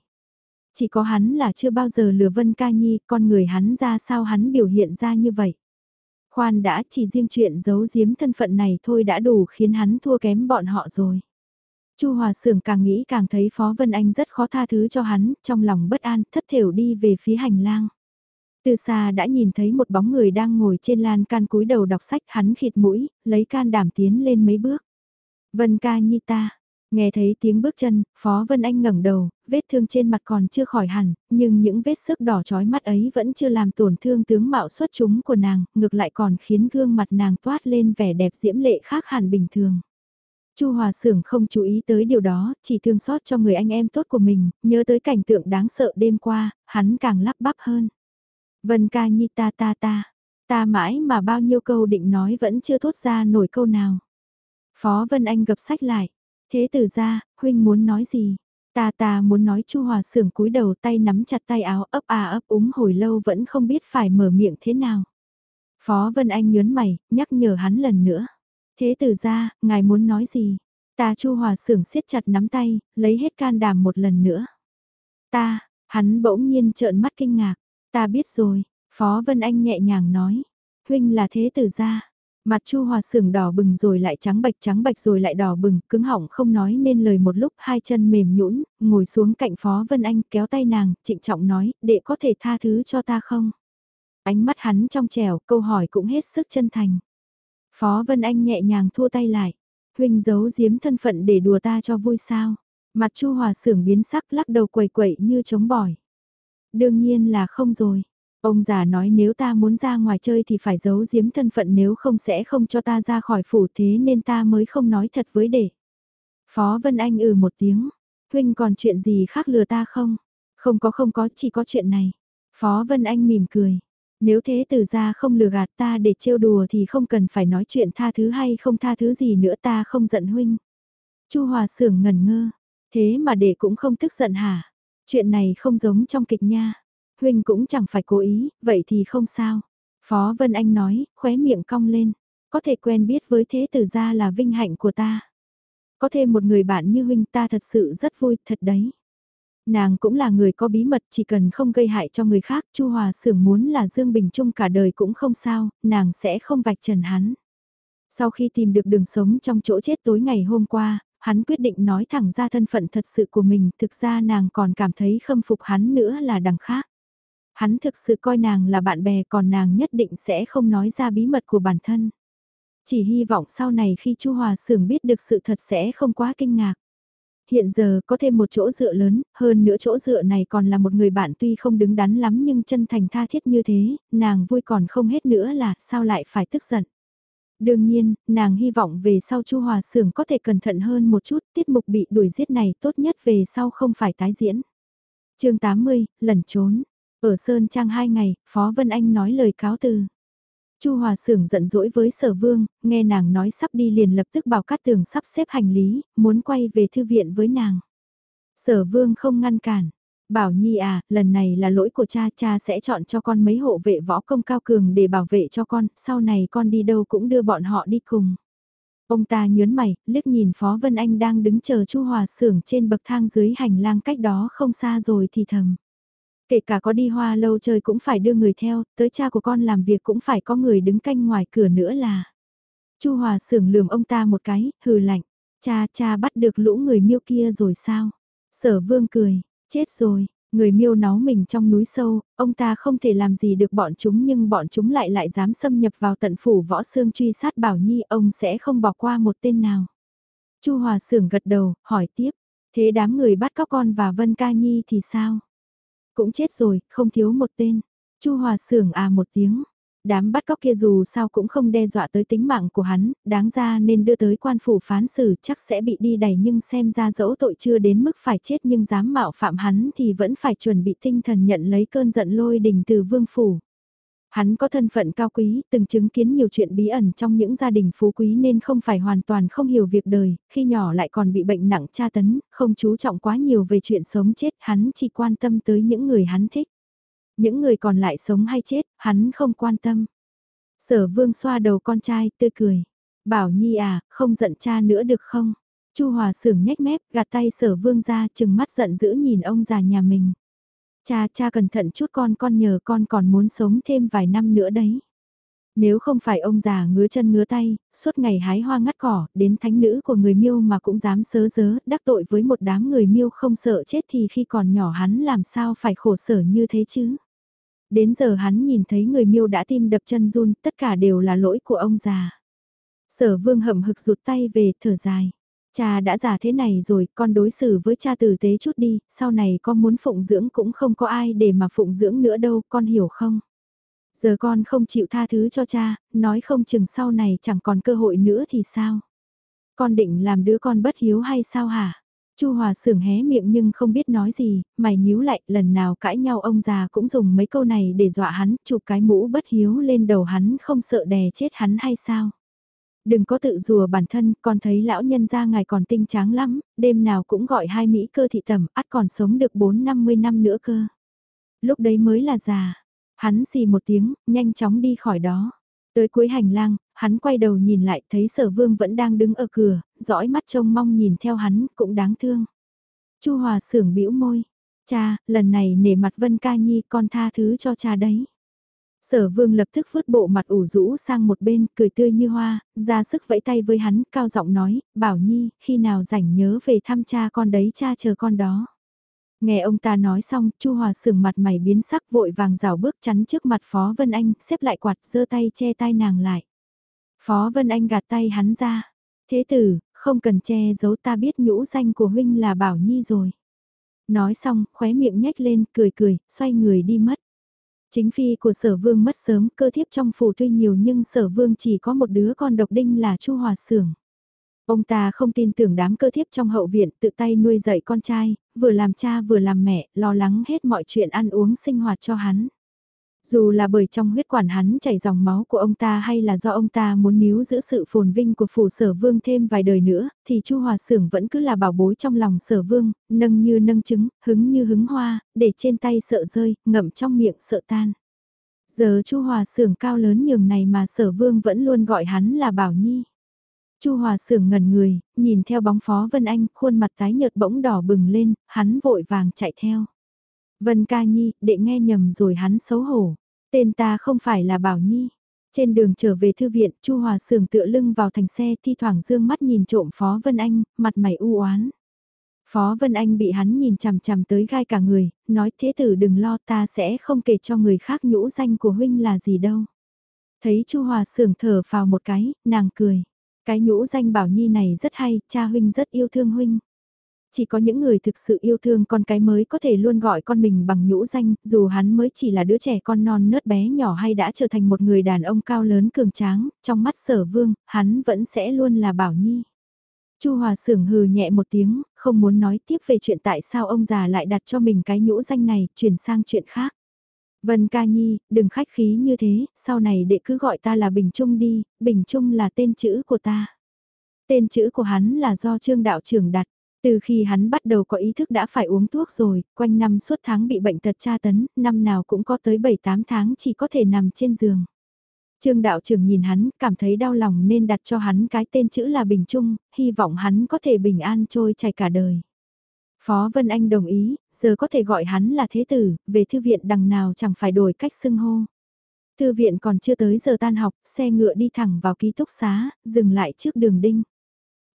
Chỉ có hắn là chưa bao giờ lừa Vân Ca Nhi, con người hắn ra sao hắn biểu hiện ra như vậy. Khoan đã chỉ riêng chuyện giấu giếm thân phận này thôi đã đủ khiến hắn thua kém bọn họ rồi. Chu Hòa Sưởng càng nghĩ càng thấy Phó Vân Anh rất khó tha thứ cho hắn, trong lòng bất an, thất thểu đi về phía hành lang. Từ xa đã nhìn thấy một bóng người đang ngồi trên lan can cúi đầu đọc sách, hắn khịt mũi, lấy can đảm tiến lên mấy bước. Vân ca nhi ta, nghe thấy tiếng bước chân, Phó Vân Anh ngẩng đầu, vết thương trên mặt còn chưa khỏi hẳn, nhưng những vết sức đỏ chói mắt ấy vẫn chưa làm tổn thương tướng mạo xuất chúng của nàng, ngược lại còn khiến gương mặt nàng toát lên vẻ đẹp diễm lệ khác hẳn bình thường. Chu Hòa Sưởng không chú ý tới điều đó, chỉ thương xót cho người anh em tốt của mình, nhớ tới cảnh tượng đáng sợ đêm qua, hắn càng lắp bắp hơn. Vân ca nhi ta ta ta, ta mãi mà bao nhiêu câu định nói vẫn chưa thốt ra nổi câu nào. Phó Vân Anh gập sách lại, thế từ ra, huynh muốn nói gì? Ta ta muốn nói Chu Hòa Sưởng cúi đầu tay nắm chặt tay áo ấp à ấp úng hồi lâu vẫn không biết phải mở miệng thế nào. Phó Vân Anh nhớn mày, nhắc nhở hắn lần nữa. Thế tử ra, ngài muốn nói gì? Ta chu hòa sưởng siết chặt nắm tay, lấy hết can đảm một lần nữa. Ta, hắn bỗng nhiên trợn mắt kinh ngạc. Ta biết rồi, Phó Vân Anh nhẹ nhàng nói. Huynh là thế tử ra. Mặt Chu Hòa Sưởng đỏ bừng rồi lại trắng bạch trắng bạch rồi lại đỏ bừng, cứng họng không nói nên lời một lúc, hai chân mềm nhũn, ngồi xuống cạnh Phó Vân Anh, kéo tay nàng, trịnh trọng nói, đệ có thể tha thứ cho ta không? Ánh mắt hắn trong trẻo, câu hỏi cũng hết sức chân thành. Phó Vân Anh nhẹ nhàng thua tay lại. Huynh giấu giếm thân phận để đùa ta cho vui sao. Mặt Chu Hòa sưởng biến sắc lắc đầu quẩy quẩy như chống bỏi. Đương nhiên là không rồi. Ông già nói nếu ta muốn ra ngoài chơi thì phải giấu giếm thân phận nếu không sẽ không cho ta ra khỏi phủ thế nên ta mới không nói thật với đệ. Phó Vân Anh ừ một tiếng. Huynh còn chuyện gì khác lừa ta không? Không có không có chỉ có chuyện này. Phó Vân Anh mỉm cười. Nếu thế từ ra không lừa gạt ta để trêu đùa thì không cần phải nói chuyện tha thứ hay không tha thứ gì nữa ta không giận huynh. Chu Hòa Sưởng ngẩn ngơ, thế mà để cũng không tức giận hả? Chuyện này không giống trong kịch nha. Huynh cũng chẳng phải cố ý, vậy thì không sao. Phó Vân Anh nói, khóe miệng cong lên. Có thể quen biết với thế tử gia là vinh hạnh của ta. Có thêm một người bạn như huynh ta thật sự rất vui, thật đấy. Nàng cũng là người có bí mật, chỉ cần không gây hại cho người khác, Chu Hòa Sưởng muốn là Dương Bình Trung cả đời cũng không sao, nàng sẽ không vạch trần hắn. Sau khi tìm được đường sống trong chỗ chết tối ngày hôm qua, hắn quyết định nói thẳng ra thân phận thật sự của mình, thực ra nàng còn cảm thấy khâm phục hắn nữa là đằng khác. Hắn thực sự coi nàng là bạn bè còn nàng nhất định sẽ không nói ra bí mật của bản thân. Chỉ hy vọng sau này khi Chu Hòa Sưởng biết được sự thật sẽ không quá kinh ngạc. Hiện giờ có thêm một chỗ dựa lớn, hơn nữa chỗ dựa này còn là một người bạn tuy không đứng đắn lắm nhưng chân thành tha thiết như thế, nàng vui còn không hết nữa là sao lại phải tức giận. Đương nhiên, nàng hy vọng về sau Chu Hòa Sưởng có thể cẩn thận hơn một chút, tiết mục bị đuổi giết này tốt nhất về sau không phải tái diễn. chương 80, lần trốn. Ở Sơn Trang hai ngày, Phó Vân Anh nói lời cáo từ. Chu Hòa Sưởng giận dỗi với Sở Vương, nghe nàng nói sắp đi liền lập tức bảo Cát Tường sắp xếp hành lý, muốn quay về thư viện với nàng. Sở Vương không ngăn cản. Bảo Nhi à, lần này là lỗi của cha, cha sẽ chọn cho con mấy hộ vệ võ công cao cường để bảo vệ cho con, sau này con đi đâu cũng đưa bọn họ đi cùng. Ông ta nhớn mày, liếc nhìn Phó Vân Anh đang đứng chờ Chu Hòa Sưởng trên bậc thang dưới hành lang cách đó không xa rồi thì thầm. Kể cả có đi hoa lâu chơi cũng phải đưa người theo, tới cha của con làm việc cũng phải có người đứng canh ngoài cửa nữa là. Chu Hòa sưởng lườm ông ta một cái, hừ lạnh, cha cha bắt được lũ người miêu kia rồi sao? Sở vương cười, chết rồi, người miêu náu mình trong núi sâu, ông ta không thể làm gì được bọn chúng nhưng bọn chúng lại lại dám xâm nhập vào tận phủ võ xương truy sát Bảo Nhi ông sẽ không bỏ qua một tên nào. Chu Hòa sưởng gật đầu, hỏi tiếp, thế đám người bắt cóc con và Vân Ca Nhi thì sao? Cũng chết rồi, không thiếu một tên. Chu Hòa Sưởng à một tiếng. Đám bắt cóc kia dù sao cũng không đe dọa tới tính mạng của hắn, đáng ra nên đưa tới quan phủ phán xử chắc sẽ bị đi đẩy nhưng xem ra dẫu tội chưa đến mức phải chết nhưng dám mạo phạm hắn thì vẫn phải chuẩn bị tinh thần nhận lấy cơn giận lôi đình từ vương phủ. Hắn có thân phận cao quý, từng chứng kiến nhiều chuyện bí ẩn trong những gia đình phú quý nên không phải hoàn toàn không hiểu việc đời, khi nhỏ lại còn bị bệnh nặng tra tấn, không chú trọng quá nhiều về chuyện sống chết, hắn chỉ quan tâm tới những người hắn thích. Những người còn lại sống hay chết, hắn không quan tâm. Sở vương xoa đầu con trai, tươi cười. Bảo Nhi à, không giận cha nữa được không? Chu Hòa sưởng nhếch mép, gạt tay sở vương ra, chừng mắt giận dữ nhìn ông già nhà mình. Cha, cha cẩn thận chút con, con nhờ con còn muốn sống thêm vài năm nữa đấy. Nếu không phải ông già ngứa chân ngứa tay, suốt ngày hái hoa ngắt cỏ, đến thánh nữ của người miêu mà cũng dám sớ dớ, đắc tội với một đám người miêu không sợ chết thì khi còn nhỏ hắn làm sao phải khổ sở như thế chứ. Đến giờ hắn nhìn thấy người miêu đã tim đập chân run, tất cả đều là lỗi của ông già. Sở vương hậm hực rụt tay về, thở dài. Cha đã già thế này rồi, con đối xử với cha tử tế chút đi, sau này con muốn phụng dưỡng cũng không có ai để mà phụng dưỡng nữa đâu, con hiểu không? Giờ con không chịu tha thứ cho cha, nói không chừng sau này chẳng còn cơ hội nữa thì sao? Con định làm đứa con bất hiếu hay sao hả? Chu Hòa sưởng hé miệng nhưng không biết nói gì, mày nhíu lại, lần nào cãi nhau ông già cũng dùng mấy câu này để dọa hắn, chụp cái mũ bất hiếu lên đầu hắn không sợ đè chết hắn hay sao? Đừng có tự rùa bản thân, con thấy lão nhân gia ngài còn tinh tráng lắm, đêm nào cũng gọi hai Mỹ cơ thị tẩm, ắt còn sống được 4-50 năm nữa cơ. Lúc đấy mới là già. Hắn xì một tiếng, nhanh chóng đi khỏi đó. Tới cuối hành lang, hắn quay đầu nhìn lại thấy sở vương vẫn đang đứng ở cửa, dõi mắt trông mong nhìn theo hắn, cũng đáng thương. Chu Hòa sưởng bĩu môi. Cha, lần này nể mặt Vân Ca Nhi con tha thứ cho cha đấy. Sở vương lập tức vứt bộ mặt ủ rũ sang một bên, cười tươi như hoa, ra sức vẫy tay với hắn, cao giọng nói, bảo nhi, khi nào rảnh nhớ về thăm cha con đấy cha chờ con đó. Nghe ông ta nói xong, Chu Hòa sừng mặt mày biến sắc vội vàng rào bước chắn trước mặt Phó Vân Anh, xếp lại quạt giơ tay che tay nàng lại. Phó Vân Anh gạt tay hắn ra. Thế tử, không cần che giấu ta biết nhũ danh của huynh là Bảo Nhi rồi. Nói xong, khóe miệng nhếch lên, cười cười, xoay người đi mất. Chính phi của sở vương mất sớm, cơ thiếp trong phủ tuy nhiều nhưng sở vương chỉ có một đứa con độc đinh là Chu Hòa Sưởng. Ông ta không tin tưởng đám cơ thiếp trong hậu viện tự tay nuôi dạy con trai, vừa làm cha vừa làm mẹ, lo lắng hết mọi chuyện ăn uống sinh hoạt cho hắn. Dù là bởi trong huyết quản hắn chảy dòng máu của ông ta hay là do ông ta muốn níu giữ sự phồn vinh của phủ sở vương thêm vài đời nữa, thì Chu Hòa Sưởng vẫn cứ là bảo bối trong lòng sở vương, nâng như nâng trứng, hứng như hứng hoa, để trên tay sợ rơi, ngậm trong miệng sợ tan. Giờ Chu Hòa Sưởng cao lớn nhường này mà sở vương vẫn luôn gọi hắn là Bảo Nhi. Chu Hòa Sưởng ngẩn người, nhìn theo bóng Phó Vân Anh, khuôn mặt tái nhợt bỗng đỏ bừng lên, hắn vội vàng chạy theo. Vân Ca Nhi, đệ nghe nhầm rồi hắn xấu hổ. Tên ta không phải là Bảo Nhi. Trên đường trở về thư viện, Chu Hòa Sường tựa lưng vào thành xe, thi thoảng dương mắt nhìn trộm Phó Vân Anh, mặt mày u oán. Phó Vân Anh bị hắn nhìn chằm chằm tới gai cả người, nói thế tử đừng lo ta sẽ không kể cho người khác nhũ danh của huynh là gì đâu. Thấy Chu Hòa Sường thở vào một cái, nàng cười. Cái nhũ danh Bảo Nhi này rất hay, cha huynh rất yêu thương huynh. Chỉ có những người thực sự yêu thương con cái mới có thể luôn gọi con mình bằng nhũ danh, dù hắn mới chỉ là đứa trẻ con non nớt bé nhỏ hay đã trở thành một người đàn ông cao lớn cường tráng, trong mắt sở vương, hắn vẫn sẽ luôn là Bảo Nhi. Chu Hòa sưởng hừ nhẹ một tiếng, không muốn nói tiếp về chuyện tại sao ông già lại đặt cho mình cái nhũ danh này, chuyển sang chuyện khác. Vân ca nhi, đừng khách khí như thế, sau này đệ cứ gọi ta là Bình Trung đi, Bình Trung là tên chữ của ta. Tên chữ của hắn là do trương đạo trưởng đặt. Từ khi hắn bắt đầu có ý thức đã phải uống thuốc rồi, quanh năm suốt tháng bị bệnh tật tra tấn, năm nào cũng có tới 7-8 tháng chỉ có thể nằm trên giường. Trương đạo trưởng nhìn hắn, cảm thấy đau lòng nên đặt cho hắn cái tên chữ là Bình Trung, hy vọng hắn có thể bình an trôi chảy cả đời. Phó Vân Anh đồng ý, giờ có thể gọi hắn là thế tử, về thư viện đằng nào chẳng phải đổi cách xưng hô. Thư viện còn chưa tới giờ tan học, xe ngựa đi thẳng vào ký túc xá, dừng lại trước đường đinh.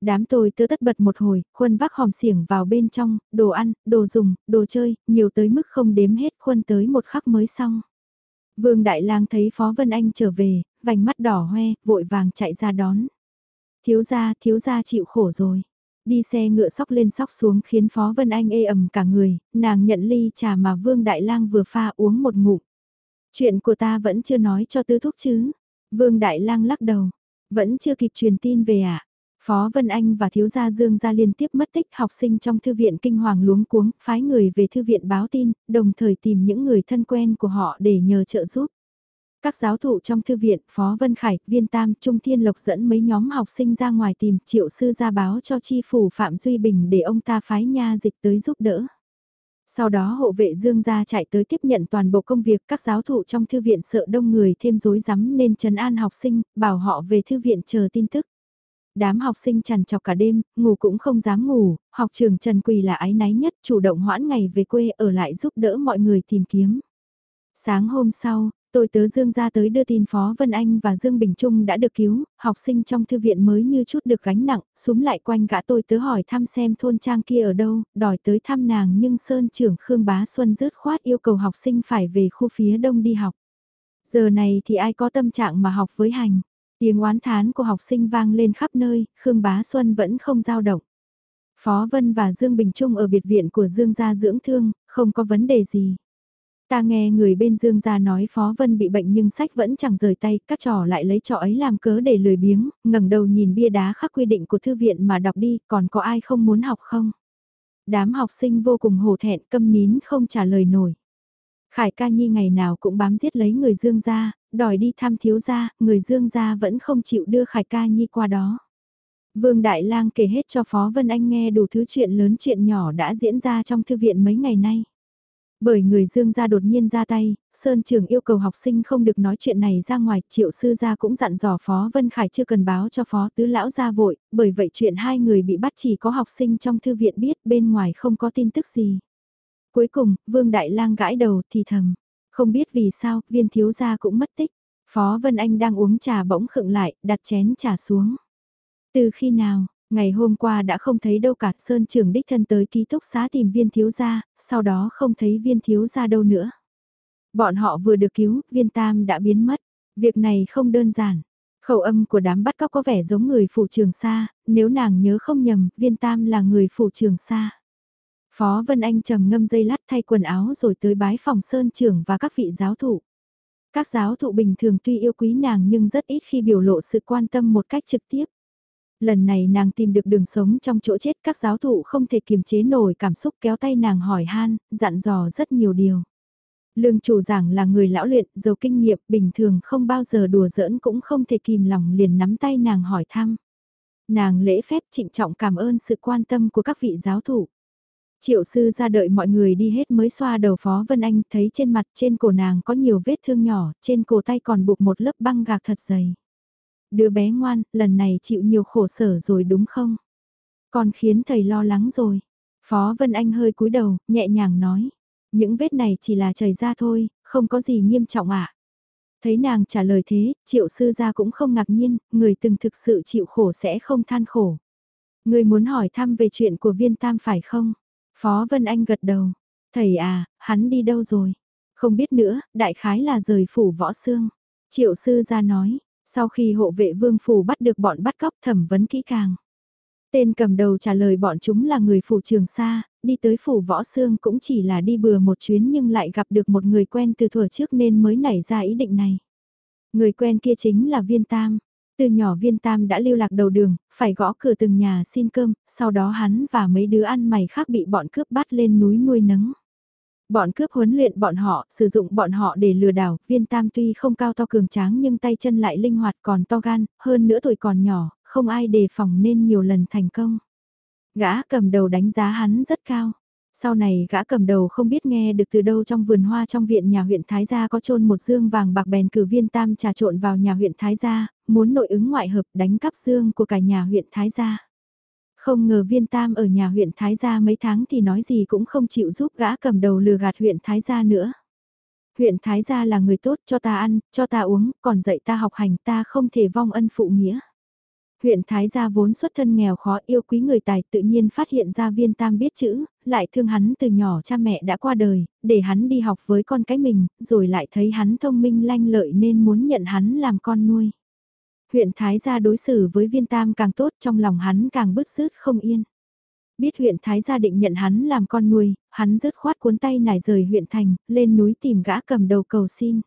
Đám tôi tớ tất bật một hồi, khuân vác hòm xiểng vào bên trong, đồ ăn, đồ dùng, đồ chơi, nhiều tới mức không đếm hết khuân tới một khắc mới xong. Vương Đại Lang thấy Phó Vân Anh trở về, vành mắt đỏ hoe, vội vàng chạy ra đón. Thiếu gia, thiếu gia chịu khổ rồi. Đi xe ngựa sóc lên sóc xuống khiến Phó Vân Anh ê ẩm cả người, nàng nhận ly trà mà Vương Đại Lang vừa pha uống một ngụm. Chuyện của ta vẫn chưa nói cho tứ thúc chứ. Vương Đại Lang lắc đầu, vẫn chưa kịp truyền tin về ạ. À? Phó Vân Anh và thiếu gia Dương gia liên tiếp mất tích học sinh trong thư viện kinh hoàng luống cuống, phái người về thư viện báo tin, đồng thời tìm những người thân quen của họ để nhờ trợ giúp. Các giáo thụ trong thư viện, Phó Vân Khải, Viên Tam, Trung Thiên Lộc dẫn mấy nhóm học sinh ra ngoài tìm triệu sư ra báo cho chi phủ Phạm Duy Bình để ông ta phái nha dịch tới giúp đỡ. Sau đó hộ vệ Dương gia chạy tới tiếp nhận toàn bộ công việc các giáo thụ trong thư viện sợ đông người thêm rối rắm nên trấn an học sinh, bảo họ về thư viện chờ tin tức. Đám học sinh trằn trọc cả đêm, ngủ cũng không dám ngủ, học trường Trần Quỳ là ái náy nhất, chủ động hoãn ngày về quê ở lại giúp đỡ mọi người tìm kiếm. Sáng hôm sau, tôi tớ Dương ra tới đưa tin Phó Vân Anh và Dương Bình Trung đã được cứu, học sinh trong thư viện mới như chút được gánh nặng, súng lại quanh gã tôi tớ hỏi thăm xem thôn trang kia ở đâu, đòi tới thăm nàng nhưng Sơn trưởng Khương Bá Xuân rớt khoát yêu cầu học sinh phải về khu phía đông đi học. Giờ này thì ai có tâm trạng mà học với hành. Tiếng oán thán của học sinh vang lên khắp nơi, Khương Bá Xuân vẫn không giao động. Phó Vân và Dương Bình Trung ở biệt viện của Dương gia dưỡng thương, không có vấn đề gì. Ta nghe người bên Dương gia nói Phó Vân bị bệnh nhưng sách vẫn chẳng rời tay, các trò lại lấy trò ấy làm cớ để lười biếng, ngẩng đầu nhìn bia đá khắc quy định của thư viện mà đọc đi, còn có ai không muốn học không? Đám học sinh vô cùng hổ thẹn câm nín không trả lời nổi. Khải ca nhi ngày nào cũng bám giết lấy người Dương gia, đòi đi thăm thiếu gia, người Dương gia vẫn không chịu đưa Khải ca nhi qua đó. Vương Đại Lang kể hết cho Phó Vân Anh nghe đủ thứ chuyện lớn chuyện nhỏ đã diễn ra trong thư viện mấy ngày nay. Bởi người Dương gia đột nhiên ra tay, Sơn Trường yêu cầu học sinh không được nói chuyện này ra ngoài, triệu sư gia cũng dặn dò Phó Vân Khải chưa cần báo cho Phó Tứ Lão gia vội, bởi vậy chuyện hai người bị bắt chỉ có học sinh trong thư viện biết bên ngoài không có tin tức gì. Cuối cùng, Vương Đại Lang gãi đầu thì thầm, không biết vì sao, viên thiếu gia cũng mất tích. Phó Vân Anh đang uống trà bỗng khựng lại, đặt chén trà xuống. Từ khi nào, ngày hôm qua đã không thấy đâu cả, Sơn trưởng đích thân tới ký túc xá tìm viên thiếu gia, sau đó không thấy viên thiếu gia đâu nữa. Bọn họ vừa được cứu, viên tam đã biến mất. Việc này không đơn giản. Khẩu âm của đám bắt cóc có vẻ giống người phủ trường xa, nếu nàng nhớ không nhầm, viên tam là người phủ trường xa. Phó Vân Anh trầm ngâm dây lát thay quần áo rồi tới bái phòng sơn trưởng và các vị giáo thụ. Các giáo thụ bình thường tuy yêu quý nàng nhưng rất ít khi biểu lộ sự quan tâm một cách trực tiếp. Lần này nàng tìm được đường sống trong chỗ chết các giáo thụ không thể kiềm chế nổi cảm xúc kéo tay nàng hỏi han, dặn dò rất nhiều điều. Lương chủ giảng là người lão luyện, giàu kinh nghiệm, bình thường không bao giờ đùa giỡn cũng không thể kìm lòng liền nắm tay nàng hỏi thăm. Nàng lễ phép trịnh trọng cảm ơn sự quan tâm của các vị giáo thủ. Triệu sư ra đợi mọi người đi hết mới xoa đầu Phó Vân Anh thấy trên mặt trên cổ nàng có nhiều vết thương nhỏ, trên cổ tay còn buộc một lớp băng gạc thật dày. Đứa bé ngoan, lần này chịu nhiều khổ sở rồi đúng không? Còn khiến thầy lo lắng rồi. Phó Vân Anh hơi cúi đầu, nhẹ nhàng nói. Những vết này chỉ là trời ra thôi, không có gì nghiêm trọng ạ. À? Thấy nàng trả lời thế, triệu sư gia cũng không ngạc nhiên, người từng thực sự chịu khổ sẽ không than khổ. Người muốn hỏi thăm về chuyện của viên tam phải không? Phó Vân Anh gật đầu. Thầy à, hắn đi đâu rồi? Không biết nữa, đại khái là rời phủ võ xương. Triệu sư ra nói, sau khi hộ vệ vương phủ bắt được bọn bắt cóc thẩm vấn kỹ càng. Tên cầm đầu trả lời bọn chúng là người phủ trường xa, đi tới phủ võ xương cũng chỉ là đi bừa một chuyến nhưng lại gặp được một người quen từ thuở trước nên mới nảy ra ý định này. Người quen kia chính là viên tam. Từ nhỏ viên tam đã lưu lạc đầu đường, phải gõ cửa từng nhà xin cơm, sau đó hắn và mấy đứa ăn mày khác bị bọn cướp bắt lên núi nuôi nấng. Bọn cướp huấn luyện bọn họ, sử dụng bọn họ để lừa đảo, viên tam tuy không cao to cường tráng nhưng tay chân lại linh hoạt còn to gan, hơn nữa tuổi còn nhỏ, không ai đề phòng nên nhiều lần thành công. Gã cầm đầu đánh giá hắn rất cao. Sau này gã cầm đầu không biết nghe được từ đâu trong vườn hoa trong viện nhà huyện Thái Gia có trôn một dương vàng bạc bèn cử viên tam trà trộn vào nhà huyện Thái Gia, muốn nội ứng ngoại hợp đánh cắp dương của cả nhà huyện Thái Gia. Không ngờ viên tam ở nhà huyện Thái Gia mấy tháng thì nói gì cũng không chịu giúp gã cầm đầu lừa gạt huyện Thái Gia nữa. Huyện Thái Gia là người tốt cho ta ăn, cho ta uống, còn dạy ta học hành ta không thể vong ân phụ nghĩa. Huyện Thái Gia vốn xuất thân nghèo khó yêu quý người tài tự nhiên phát hiện ra viên tam biết chữ, lại thương hắn từ nhỏ cha mẹ đã qua đời, để hắn đi học với con cái mình, rồi lại thấy hắn thông minh lanh lợi nên muốn nhận hắn làm con nuôi. Huyện Thái Gia đối xử với viên tam càng tốt trong lòng hắn càng bứt rứt không yên. Biết huyện Thái Gia định nhận hắn làm con nuôi, hắn rứt khoát cuốn tay nải rời huyện thành, lên núi tìm gã cầm đầu cầu xin.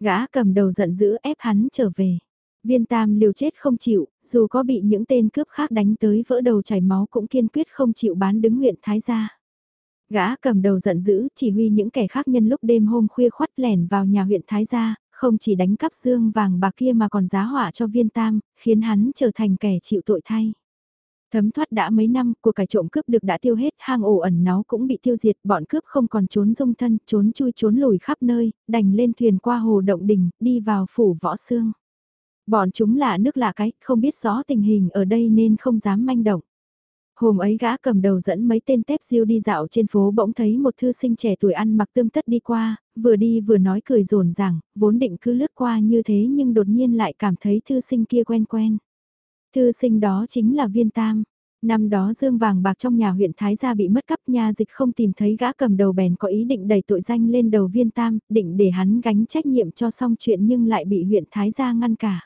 Gã cầm đầu giận dữ ép hắn trở về. Viên tam liều chết không chịu, dù có bị những tên cướp khác đánh tới vỡ đầu chảy máu cũng kiên quyết không chịu bán đứng huyện Thái gia. Gã cầm đầu giận dữ, chỉ huy những kẻ khác nhân lúc đêm hôm khuya khoắt lẻn vào nhà huyện Thái gia, không chỉ đánh cắp dương vàng bạc kia mà còn giá họa cho viên tam, khiến hắn trở thành kẻ chịu tội thay. Thấm thoát đã mấy năm, của cải trộm cướp được đã tiêu hết, hang ổ ẩn náu cũng bị tiêu diệt, bọn cướp không còn trốn dung thân, trốn chui trốn lùi khắp nơi, đành lên thuyền qua hồ động đình, đi vào phủ võ xương. Bọn chúng là nước lạ cái, không biết rõ tình hình ở đây nên không dám manh động. Hôm ấy gã cầm đầu dẫn mấy tên tép diêu đi dạo trên phố bỗng thấy một thư sinh trẻ tuổi ăn mặc tươm tất đi qua, vừa đi vừa nói cười rồn rằng, vốn định cứ lướt qua như thế nhưng đột nhiên lại cảm thấy thư sinh kia quen quen. Thư sinh đó chính là viên tam. Năm đó dương vàng bạc trong nhà huyện Thái Gia bị mất cắp nhà dịch không tìm thấy gã cầm đầu bèn có ý định đẩy tội danh lên đầu viên tam, định để hắn gánh trách nhiệm cho xong chuyện nhưng lại bị huyện Thái Gia ngăn cả.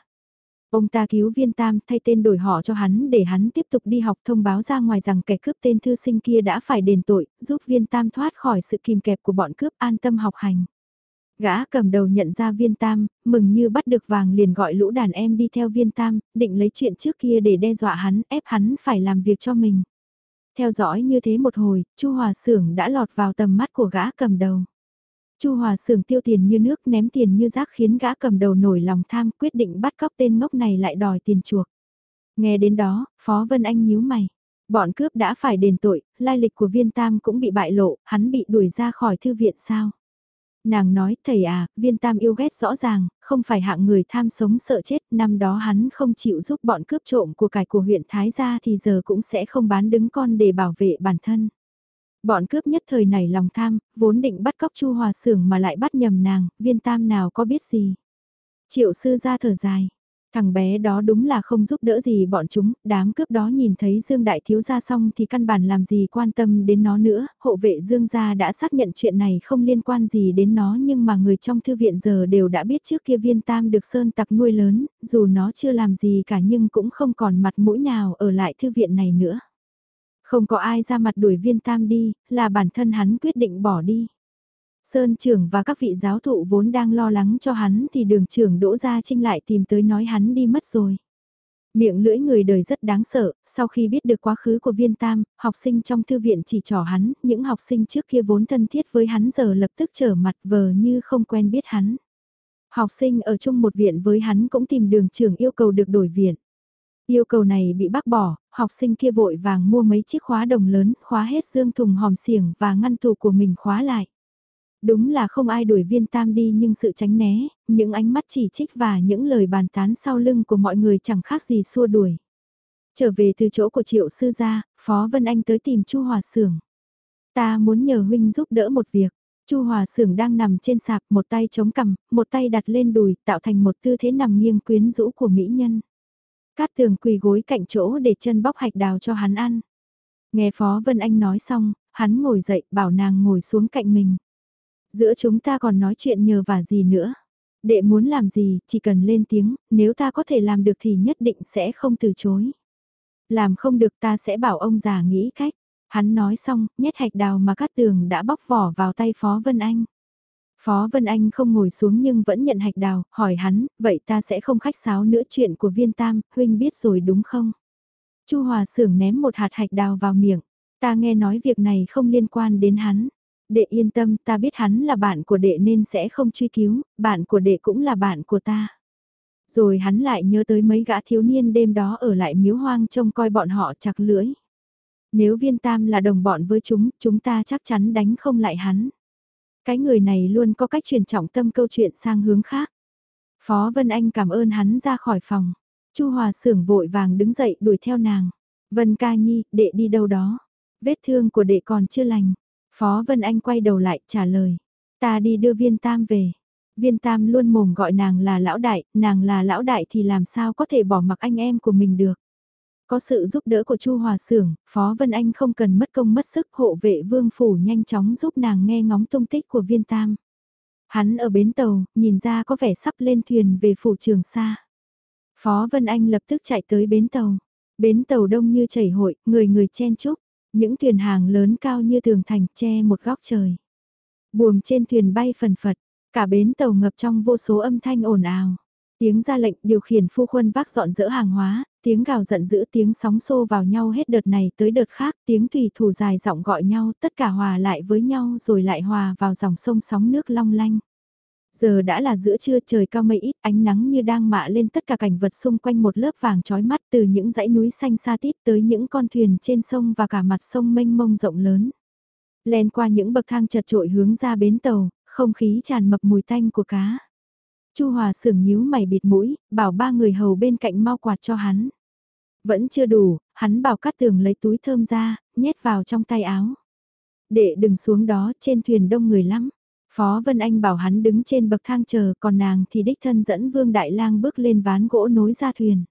Ông ta cứu viên tam thay tên đổi họ cho hắn để hắn tiếp tục đi học thông báo ra ngoài rằng kẻ cướp tên thư sinh kia đã phải đền tội, giúp viên tam thoát khỏi sự kìm kẹp của bọn cướp an tâm học hành. Gã cầm đầu nhận ra viên tam, mừng như bắt được vàng liền gọi lũ đàn em đi theo viên tam, định lấy chuyện trước kia để đe dọa hắn, ép hắn phải làm việc cho mình. Theo dõi như thế một hồi, Chu Hòa Sưởng đã lọt vào tầm mắt của gã cầm đầu. Chu Hòa Sưởng tiêu tiền như nước ném tiền như rác khiến gã cầm đầu nổi lòng tham quyết định bắt cóc tên ngốc này lại đòi tiền chuộc. Nghe đến đó, Phó Vân Anh nhíu mày. Bọn cướp đã phải đền tội, lai lịch của viên tam cũng bị bại lộ, hắn bị đuổi ra khỏi thư viện sao. Nàng nói, thầy à, viên tam yêu ghét rõ ràng, không phải hạng người tham sống sợ chết, năm đó hắn không chịu giúp bọn cướp trộm của cải của huyện Thái gia thì giờ cũng sẽ không bán đứng con để bảo vệ bản thân. Bọn cướp nhất thời này lòng tham, vốn định bắt cóc Chu Hòa Sưởng mà lại bắt nhầm nàng, viên tam nào có biết gì. Triệu sư ra thở dài. Thằng bé đó đúng là không giúp đỡ gì bọn chúng, đám cướp đó nhìn thấy Dương Đại Thiếu ra xong thì căn bản làm gì quan tâm đến nó nữa, hộ vệ Dương gia đã xác nhận chuyện này không liên quan gì đến nó nhưng mà người trong thư viện giờ đều đã biết trước kia viên tam được Sơn tặc nuôi lớn, dù nó chưa làm gì cả nhưng cũng không còn mặt mũi nào ở lại thư viện này nữa. Không có ai ra mặt đuổi viên tam đi, là bản thân hắn quyết định bỏ đi. Sơn trưởng và các vị giáo thụ vốn đang lo lắng cho hắn thì đường trưởng đỗ gia trinh lại tìm tới nói hắn đi mất rồi. Miệng lưỡi người đời rất đáng sợ, sau khi biết được quá khứ của viên tam, học sinh trong thư viện chỉ trỏ hắn, những học sinh trước kia vốn thân thiết với hắn giờ lập tức trở mặt vờ như không quen biết hắn. Học sinh ở chung một viện với hắn cũng tìm đường trưởng yêu cầu được đổi viện. Yêu cầu này bị bác bỏ, học sinh kia vội vàng mua mấy chiếc khóa đồng lớn, khóa hết dương thùng hòm xiềng và ngăn tủ của mình khóa lại. Đúng là không ai đuổi viên tam đi nhưng sự tránh né, những ánh mắt chỉ trích và những lời bàn tán sau lưng của mọi người chẳng khác gì xua đuổi. Trở về từ chỗ của triệu sư gia, Phó Vân Anh tới tìm Chu Hòa Sưởng. Ta muốn nhờ huynh giúp đỡ một việc. Chu Hòa Sưởng đang nằm trên sạp, một tay chống cằm, một tay đặt lên đùi, tạo thành một tư thế nằm nghiêng quyến rũ của mỹ nhân. Cát tường quỳ gối cạnh chỗ để chân bóc hạch đào cho hắn ăn. Nghe Phó Vân Anh nói xong, hắn ngồi dậy bảo nàng ngồi xuống cạnh mình. Giữa chúng ta còn nói chuyện nhờ và gì nữa. Đệ muốn làm gì, chỉ cần lên tiếng, nếu ta có thể làm được thì nhất định sẽ không từ chối. Làm không được ta sẽ bảo ông già nghĩ cách. Hắn nói xong, nhét hạch đào mà Cát Tường đã bóc vỏ vào tay Phó Vân Anh. Phó Vân Anh không ngồi xuống nhưng vẫn nhận hạch đào, hỏi hắn, vậy ta sẽ không khách sáo nữa chuyện của viên tam, huynh biết rồi đúng không? Chu Hòa Sưởng ném một hạt hạch đào vào miệng, ta nghe nói việc này không liên quan đến hắn. Đệ yên tâm, ta biết hắn là bạn của đệ nên sẽ không truy cứu, bạn của đệ cũng là bạn của ta. Rồi hắn lại nhớ tới mấy gã thiếu niên đêm đó ở lại miếu hoang trông coi bọn họ chặt lưỡi. Nếu viên tam là đồng bọn với chúng, chúng ta chắc chắn đánh không lại hắn. Cái người này luôn có cách truyền trọng tâm câu chuyện sang hướng khác. Phó Vân Anh cảm ơn hắn ra khỏi phòng. Chu Hòa Sưởng vội vàng đứng dậy đuổi theo nàng. Vân ca nhi, đệ đi đâu đó. Vết thương của đệ còn chưa lành. Phó Vân Anh quay đầu lại trả lời. Ta đi đưa viên tam về. Viên tam luôn mồm gọi nàng là lão đại, nàng là lão đại thì làm sao có thể bỏ mặc anh em của mình được. Có sự giúp đỡ của Chu Hòa Sưởng, Phó Vân Anh không cần mất công mất sức hộ vệ vương phủ nhanh chóng giúp nàng nghe ngóng tung tích của viên tam. Hắn ở bến tàu, nhìn ra có vẻ sắp lên thuyền về phủ trường xa. Phó Vân Anh lập tức chạy tới bến tàu. Bến tàu đông như chảy hội, người người chen chúc. Những thuyền hàng lớn cao như tường thành che một góc trời. Buồm trên thuyền bay phần phật, cả bến tàu ngập trong vô số âm thanh ồn ào. Tiếng ra lệnh điều khiển phu khuân vác dọn dỡ hàng hóa, tiếng gào giận dữ tiếng sóng xô vào nhau hết đợt này tới đợt khác, tiếng thủy thủ dài giọng gọi nhau, tất cả hòa lại với nhau rồi lại hòa vào dòng sông sóng nước long lanh. Giờ đã là giữa trưa trời cao mây ít, ánh nắng như đang mạ lên tất cả cảnh vật xung quanh một lớp vàng trói mắt từ những dãy núi xanh xa tít tới những con thuyền trên sông và cả mặt sông mênh mông rộng lớn. Len qua những bậc thang chật trội hướng ra bến tàu, không khí tràn mập mùi tanh của cá. Chu Hòa sưởng nhíu mày bịt mũi, bảo ba người hầu bên cạnh mau quạt cho hắn. Vẫn chưa đủ, hắn bảo cắt tường lấy túi thơm ra, nhét vào trong tay áo. đệ đừng xuống đó, trên thuyền đông người lắm. Phó Vân Anh bảo hắn đứng trên bậc thang chờ, còn nàng thì đích thân dẫn Vương Đại Lang bước lên ván gỗ nối ra thuyền.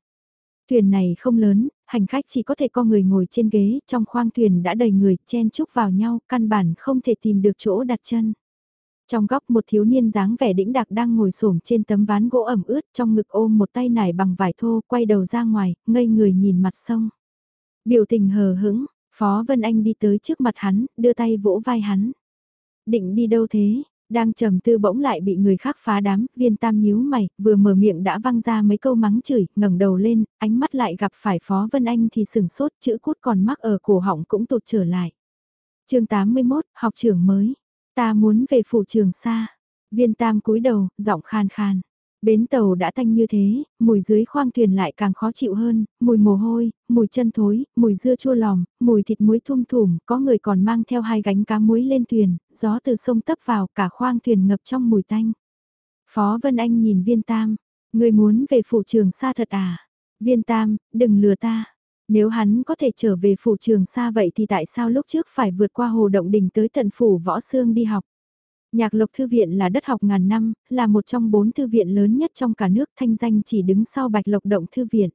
Thuyền này không lớn, hành khách chỉ có thể co người ngồi trên ghế, trong khoang thuyền đã đầy người chen chúc vào nhau, căn bản không thể tìm được chỗ đặt chân. Trong góc một thiếu niên dáng vẻ đĩnh đạc đang ngồi xổm trên tấm ván gỗ ẩm ướt trong ngực ôm một tay nải bằng vải thô quay đầu ra ngoài, ngây người nhìn mặt sông. Biểu tình hờ hững, Phó Vân Anh đi tới trước mặt hắn, đưa tay vỗ vai hắn. Định đi đâu thế? Đang trầm tư bỗng lại bị người khác phá đám, viên tam nhíu mày, vừa mở miệng đã văng ra mấy câu mắng chửi, ngẩng đầu lên, ánh mắt lại gặp phải Phó Vân Anh thì sừng sốt, chữ cút còn mắc ở cổ họng cũng tụt trở lại. chương 81, học trưởng mới. Ta muốn về phủ trường xa. Viên tam cúi đầu, giọng khan khan. Bến tàu đã thanh như thế, mùi dưới khoang thuyền lại càng khó chịu hơn, mùi mồ hôi, mùi chân thối, mùi dưa chua lòm, mùi thịt muối thum thủm, có người còn mang theo hai gánh cá muối lên thuyền, gió từ sông tấp vào cả khoang thuyền ngập trong mùi tanh. Phó Vân Anh nhìn viên tam, người muốn về phủ trường xa thật à? Viên tam, đừng lừa ta. Nếu hắn có thể trở về phủ trường xa vậy thì tại sao lúc trước phải vượt qua hồ động đình tới tận phủ võ xương đi học? Nhạc Lộc Thư viện là đất học ngàn năm, là một trong bốn thư viện lớn nhất trong cả nước thanh danh chỉ đứng sau Bạch Lộc Động Thư viện.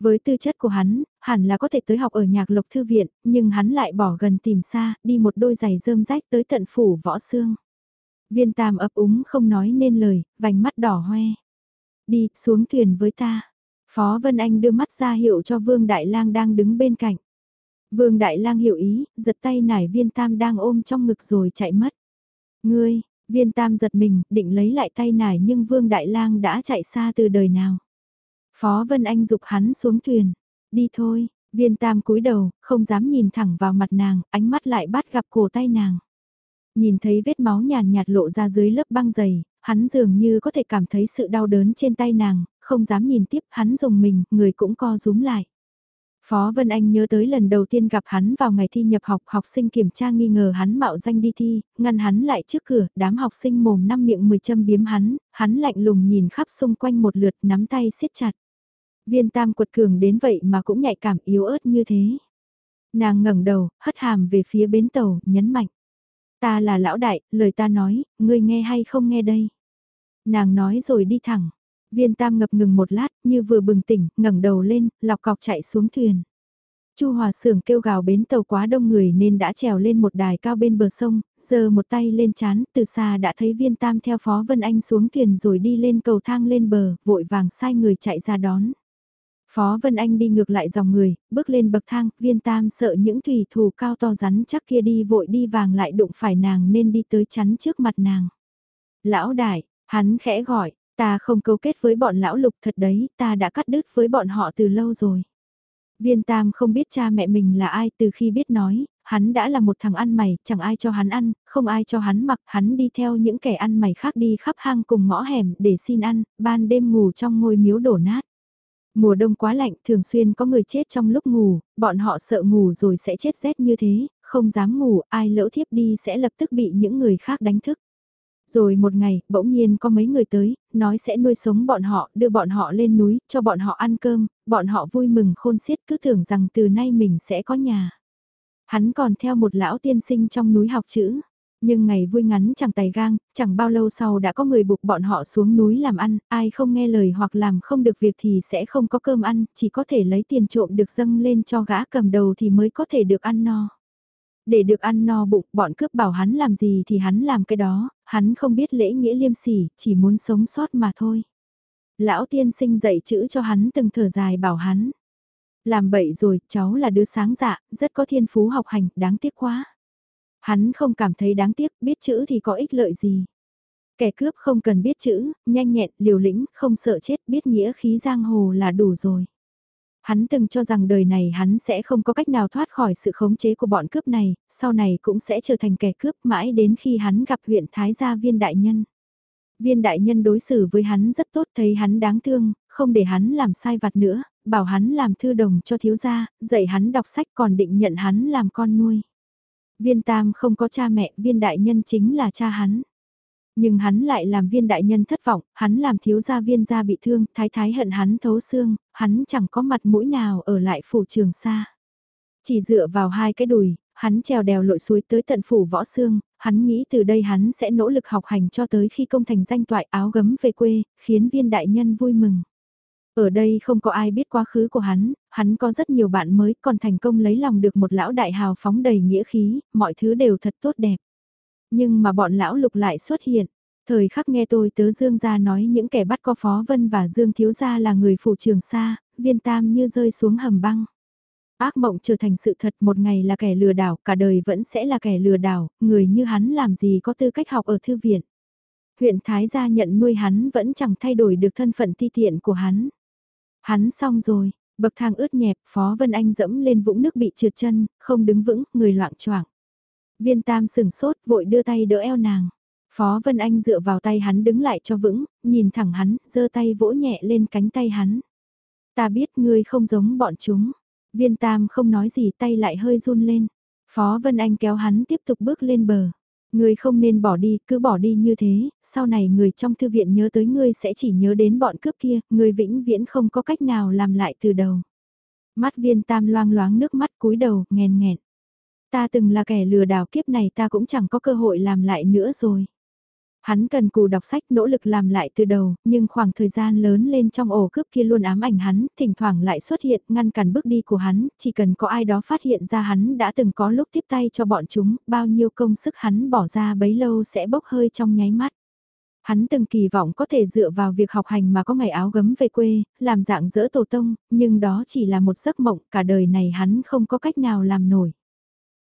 Với tư chất của hắn, hẳn là có thể tới học ở Nhạc Lộc Thư viện, nhưng hắn lại bỏ gần tìm xa, đi một đôi giày rơm rách tới tận phủ võ xương. Viên tam ấp úng không nói nên lời, vành mắt đỏ hoe. Đi, xuống thuyền với ta. Phó Vân Anh đưa mắt ra hiệu cho Vương Đại Lang đang đứng bên cạnh. Vương Đại Lang hiểu ý, giật tay nải viên tam đang ôm trong ngực rồi chạy mất. Ngươi, viên tam giật mình, định lấy lại tay nải nhưng Vương Đại Lang đã chạy xa từ đời nào. Phó Vân Anh dục hắn xuống thuyền. Đi thôi, viên tam cúi đầu, không dám nhìn thẳng vào mặt nàng, ánh mắt lại bắt gặp cổ tay nàng. Nhìn thấy vết máu nhàn nhạt lộ ra dưới lớp băng dày, hắn dường như có thể cảm thấy sự đau đớn trên tay nàng, không dám nhìn tiếp hắn dùng mình, người cũng co rúm lại. Phó Vân Anh nhớ tới lần đầu tiên gặp hắn vào ngày thi nhập học, học sinh kiểm tra nghi ngờ hắn mạo danh đi thi, ngăn hắn lại trước cửa, đám học sinh mồm năm miệng mười châm biếm hắn, hắn lạnh lùng nhìn khắp xung quanh một lượt nắm tay siết chặt. Viên tam quật cường đến vậy mà cũng nhạy cảm yếu ớt như thế. Nàng ngẩng đầu, hất hàm về phía bến tàu, nhấn mạnh. Ta là lão đại, lời ta nói, ngươi nghe hay không nghe đây? Nàng nói rồi đi thẳng. Viên tam ngập ngừng một lát, như vừa bừng tỉnh, ngẩng đầu lên, lọc cọc chạy xuống thuyền. Chu Hòa Sưởng kêu gào bến tàu quá đông người nên đã trèo lên một đài cao bên bờ sông, Giờ một tay lên chán, từ xa đã thấy Viên Tam theo Phó Vân Anh xuống thuyền rồi đi lên cầu thang lên bờ, vội vàng sai người chạy ra đón. Phó Vân Anh đi ngược lại dòng người, bước lên bậc thang, Viên Tam sợ những thủy thủ cao to rắn chắc kia đi vội đi vàng lại đụng phải nàng nên đi tới chắn trước mặt nàng. Lão đại, hắn khẽ gọi, Ta không cấu kết với bọn lão lục thật đấy, ta đã cắt đứt với bọn họ từ lâu rồi. Viên Tam không biết cha mẹ mình là ai từ khi biết nói, hắn đã là một thằng ăn mày, chẳng ai cho hắn ăn, không ai cho hắn mặc, hắn đi theo những kẻ ăn mày khác đi khắp hang cùng ngõ hẻm để xin ăn, ban đêm ngủ trong ngôi miếu đổ nát. Mùa đông quá lạnh, thường xuyên có người chết trong lúc ngủ, bọn họ sợ ngủ rồi sẽ chết rét như thế, không dám ngủ, ai lỡ thiếp đi sẽ lập tức bị những người khác đánh thức. Rồi một ngày, bỗng nhiên có mấy người tới, nói sẽ nuôi sống bọn họ, đưa bọn họ lên núi, cho bọn họ ăn cơm, bọn họ vui mừng khôn xiết cứ tưởng rằng từ nay mình sẽ có nhà. Hắn còn theo một lão tiên sinh trong núi học chữ. Nhưng ngày vui ngắn chẳng tài gang, chẳng bao lâu sau đã có người buộc bọn họ xuống núi làm ăn, ai không nghe lời hoặc làm không được việc thì sẽ không có cơm ăn, chỉ có thể lấy tiền trộm được dâng lên cho gã cầm đầu thì mới có thể được ăn no. Để được ăn no bụng, bọn cướp bảo hắn làm gì thì hắn làm cái đó, hắn không biết lễ nghĩa liêm sỉ, chỉ muốn sống sót mà thôi. Lão tiên sinh dạy chữ cho hắn từng thở dài bảo hắn. Làm bậy rồi, cháu là đứa sáng dạ, rất có thiên phú học hành, đáng tiếc quá. Hắn không cảm thấy đáng tiếc, biết chữ thì có ích lợi gì. Kẻ cướp không cần biết chữ, nhanh nhẹn, liều lĩnh, không sợ chết, biết nghĩa khí giang hồ là đủ rồi. Hắn từng cho rằng đời này hắn sẽ không có cách nào thoát khỏi sự khống chế của bọn cướp này, sau này cũng sẽ trở thành kẻ cướp mãi đến khi hắn gặp huyện Thái gia viên đại nhân. Viên đại nhân đối xử với hắn rất tốt thấy hắn đáng thương, không để hắn làm sai vặt nữa, bảo hắn làm thư đồng cho thiếu gia, dạy hắn đọc sách còn định nhận hắn làm con nuôi. Viên tam không có cha mẹ, viên đại nhân chính là cha hắn. Nhưng hắn lại làm viên đại nhân thất vọng, hắn làm thiếu gia viên gia bị thương, thái thái hận hắn thấu xương, hắn chẳng có mặt mũi nào ở lại phủ trường xa. Chỉ dựa vào hai cái đùi, hắn trèo đèo lội suối tới tận phủ võ xương, hắn nghĩ từ đây hắn sẽ nỗ lực học hành cho tới khi công thành danh toại áo gấm về quê, khiến viên đại nhân vui mừng. Ở đây không có ai biết quá khứ của hắn, hắn có rất nhiều bạn mới còn thành công lấy lòng được một lão đại hào phóng đầy nghĩa khí, mọi thứ đều thật tốt đẹp. Nhưng mà bọn lão lục lại xuất hiện. Thời khắc nghe tôi tớ Dương gia nói những kẻ bắt có Phó Vân và Dương Thiếu Gia là người phụ trường xa, viên tam như rơi xuống hầm băng. Ác mộng trở thành sự thật một ngày là kẻ lừa đảo, cả đời vẫn sẽ là kẻ lừa đảo, người như hắn làm gì có tư cách học ở thư viện. Huyện Thái gia nhận nuôi hắn vẫn chẳng thay đổi được thân phận ti tiện của hắn. Hắn xong rồi, bậc thang ướt nhẹp, Phó Vân Anh dẫm lên vũng nước bị trượt chân, không đứng vững, người loạn choạng. Viên tam sừng sốt vội đưa tay đỡ eo nàng. Phó Vân Anh dựa vào tay hắn đứng lại cho vững, nhìn thẳng hắn, giơ tay vỗ nhẹ lên cánh tay hắn. Ta biết ngươi không giống bọn chúng. Viên tam không nói gì tay lại hơi run lên. Phó Vân Anh kéo hắn tiếp tục bước lên bờ. Ngươi không nên bỏ đi, cứ bỏ đi như thế, sau này người trong thư viện nhớ tới ngươi sẽ chỉ nhớ đến bọn cướp kia, ngươi vĩnh viễn không có cách nào làm lại từ đầu. Mắt viên tam loang loáng nước mắt cúi đầu, nghèn nghẹn. Ta từng là kẻ lừa đảo kiếp này ta cũng chẳng có cơ hội làm lại nữa rồi. Hắn cần cù đọc sách nỗ lực làm lại từ đầu, nhưng khoảng thời gian lớn lên trong ổ cướp kia luôn ám ảnh hắn, thỉnh thoảng lại xuất hiện ngăn cản bước đi của hắn, chỉ cần có ai đó phát hiện ra hắn đã từng có lúc tiếp tay cho bọn chúng, bao nhiêu công sức hắn bỏ ra bấy lâu sẽ bốc hơi trong nháy mắt. Hắn từng kỳ vọng có thể dựa vào việc học hành mà có ngày áo gấm về quê, làm dạng dỡ tổ tông, nhưng đó chỉ là một giấc mộng, cả đời này hắn không có cách nào làm nổi.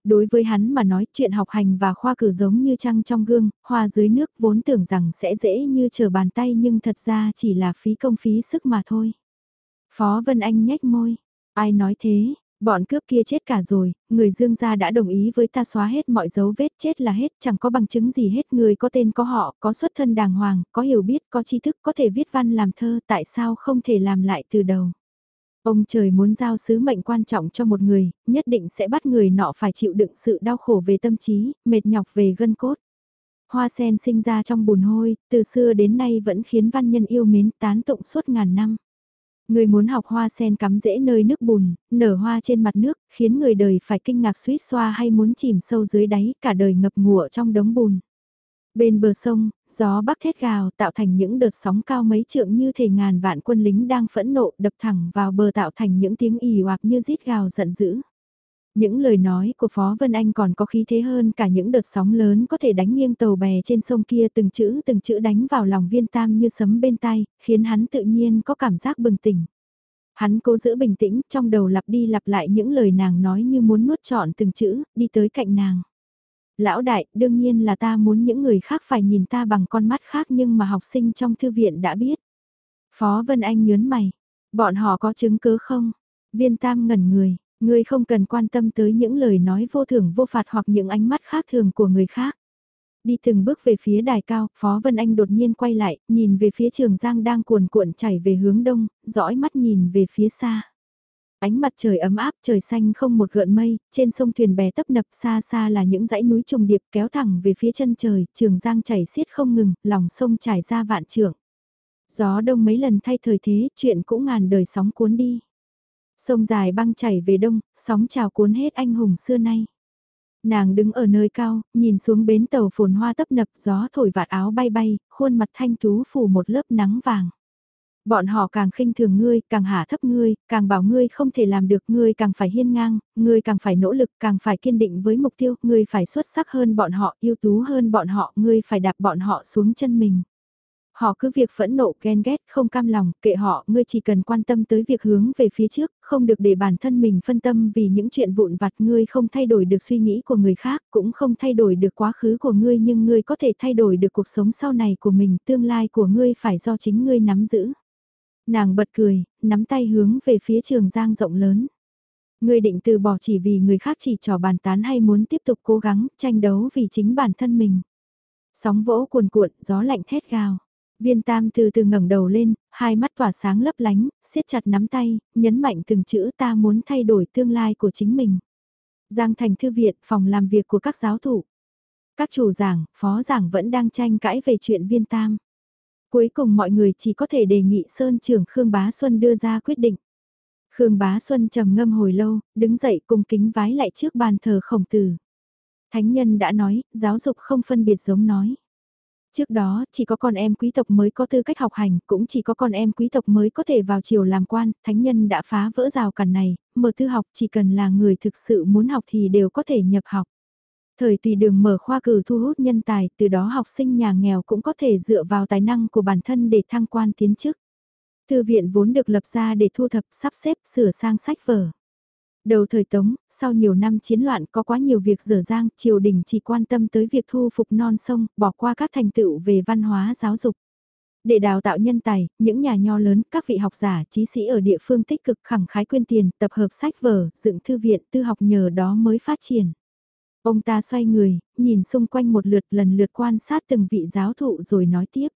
Đối với hắn mà nói chuyện học hành và khoa cử giống như trăng trong gương, hoa dưới nước vốn tưởng rằng sẽ dễ như trở bàn tay nhưng thật ra chỉ là phí công phí sức mà thôi. Phó Vân Anh nhếch môi. Ai nói thế, bọn cướp kia chết cả rồi, người dương gia đã đồng ý với ta xóa hết mọi dấu vết chết là hết, chẳng có bằng chứng gì hết. Người có tên có họ, có xuất thân đàng hoàng, có hiểu biết, có tri thức, có thể viết văn làm thơ, tại sao không thể làm lại từ đầu. Ông trời muốn giao sứ mệnh quan trọng cho một người, nhất định sẽ bắt người nọ phải chịu đựng sự đau khổ về tâm trí, mệt nhọc về gân cốt. Hoa sen sinh ra trong bùn hôi, từ xưa đến nay vẫn khiến văn nhân yêu mến tán tụng suốt ngàn năm. Người muốn học hoa sen cắm rễ nơi nước bùn, nở hoa trên mặt nước, khiến người đời phải kinh ngạc suýt xoa hay muốn chìm sâu dưới đáy, cả đời ngập ngụa trong đống bùn. Bên bờ sông, gió bắc thét gào tạo thành những đợt sóng cao mấy trượng như thể ngàn vạn quân lính đang phẫn nộ đập thẳng vào bờ tạo thành những tiếng ì oạp như rít gào giận dữ. Những lời nói của Phó Vân Anh còn có khí thế hơn cả những đợt sóng lớn có thể đánh nghiêng tàu bè trên sông kia từng chữ từng chữ đánh vào lòng viên tam như sấm bên tai, khiến hắn tự nhiên có cảm giác bừng tỉnh. Hắn cố giữ bình tĩnh, trong đầu lặp đi lặp lại những lời nàng nói như muốn nuốt trọn từng chữ, đi tới cạnh nàng. Lão đại, đương nhiên là ta muốn những người khác phải nhìn ta bằng con mắt khác nhưng mà học sinh trong thư viện đã biết. Phó Vân Anh nhớn mày, bọn họ có chứng cứ không? Viên tam ngẩn người, Ngươi không cần quan tâm tới những lời nói vô thưởng vô phạt hoặc những ánh mắt khác thường của người khác. Đi từng bước về phía đài cao, Phó Vân Anh đột nhiên quay lại, nhìn về phía trường giang đang cuồn cuộn chảy về hướng đông, dõi mắt nhìn về phía xa. Ánh mặt trời ấm áp, trời xanh không một gợn mây, trên sông thuyền bè tấp nập xa xa là những dãy núi trùng điệp kéo thẳng về phía chân trời, trường giang chảy xiết không ngừng, lòng sông trải ra vạn trượng. Gió đông mấy lần thay thời thế, chuyện cũng ngàn đời sóng cuốn đi. Sông dài băng chảy về đông, sóng trào cuốn hết anh hùng xưa nay. Nàng đứng ở nơi cao, nhìn xuống bến tàu phồn hoa tấp nập gió thổi vạt áo bay bay, khuôn mặt thanh tú phủ một lớp nắng vàng. Bọn họ càng khinh thường ngươi, càng hạ thấp ngươi, càng bảo ngươi không thể làm được, ngươi càng phải hiên ngang, ngươi càng phải nỗ lực, càng phải kiên định với mục tiêu, ngươi phải xuất sắc hơn bọn họ, ưu tú hơn bọn họ, ngươi phải đạp bọn họ xuống chân mình. Họ cứ việc phẫn nộ ghen ghét không cam lòng, kệ họ, ngươi chỉ cần quan tâm tới việc hướng về phía trước, không được để bản thân mình phân tâm vì những chuyện vụn vặt ngươi không thay đổi được suy nghĩ của người khác, cũng không thay đổi được quá khứ của ngươi nhưng ngươi có thể thay đổi được cuộc sống sau này của mình, tương lai của ngươi phải do chính ngươi nắm giữ. Nàng bật cười, nắm tay hướng về phía trường giang rộng lớn. Ngươi định từ bỏ chỉ vì người khác chỉ trò bàn tán hay muốn tiếp tục cố gắng, tranh đấu vì chính bản thân mình. Sóng vỗ cuồn cuộn, gió lạnh thét gào. Viên tam từ từ ngẩng đầu lên, hai mắt tỏa sáng lấp lánh, siết chặt nắm tay, nhấn mạnh từng chữ ta muốn thay đổi tương lai của chính mình. Giang thành thư viện, phòng làm việc của các giáo thủ. Các chủ giảng, phó giảng vẫn đang tranh cãi về chuyện viên tam. Cuối cùng mọi người chỉ có thể đề nghị Sơn trưởng Khương Bá Xuân đưa ra quyết định. Khương Bá Xuân trầm ngâm hồi lâu, đứng dậy cùng kính vái lại trước bàn thờ khổng tử. Thánh nhân đã nói, giáo dục không phân biệt giống nói. Trước đó, chỉ có con em quý tộc mới có tư cách học hành, cũng chỉ có con em quý tộc mới có thể vào triều làm quan, thánh nhân đã phá vỡ rào cản này, mở thư học chỉ cần là người thực sự muốn học thì đều có thể nhập học. Thời tùy đường mở khoa cử thu hút nhân tài, từ đó học sinh nhà nghèo cũng có thể dựa vào tài năng của bản thân để thăng quan tiến chức. Thư viện vốn được lập ra để thu thập, sắp xếp, sửa sang sách vở. Đầu thời Tống, sau nhiều năm chiến loạn có quá nhiều việc dở dang, triều đình chỉ quan tâm tới việc thu phục non sông, bỏ qua các thành tựu về văn hóa giáo dục. Để đào tạo nhân tài, những nhà nho lớn, các vị học giả, trí sĩ ở địa phương tích cực khẳng khái quyên tiền, tập hợp sách vở, dựng thư viện, tư học nhờ đó mới phát triển. Ông ta xoay người, nhìn xung quanh một lượt lần lượt quan sát từng vị giáo thụ rồi nói tiếp.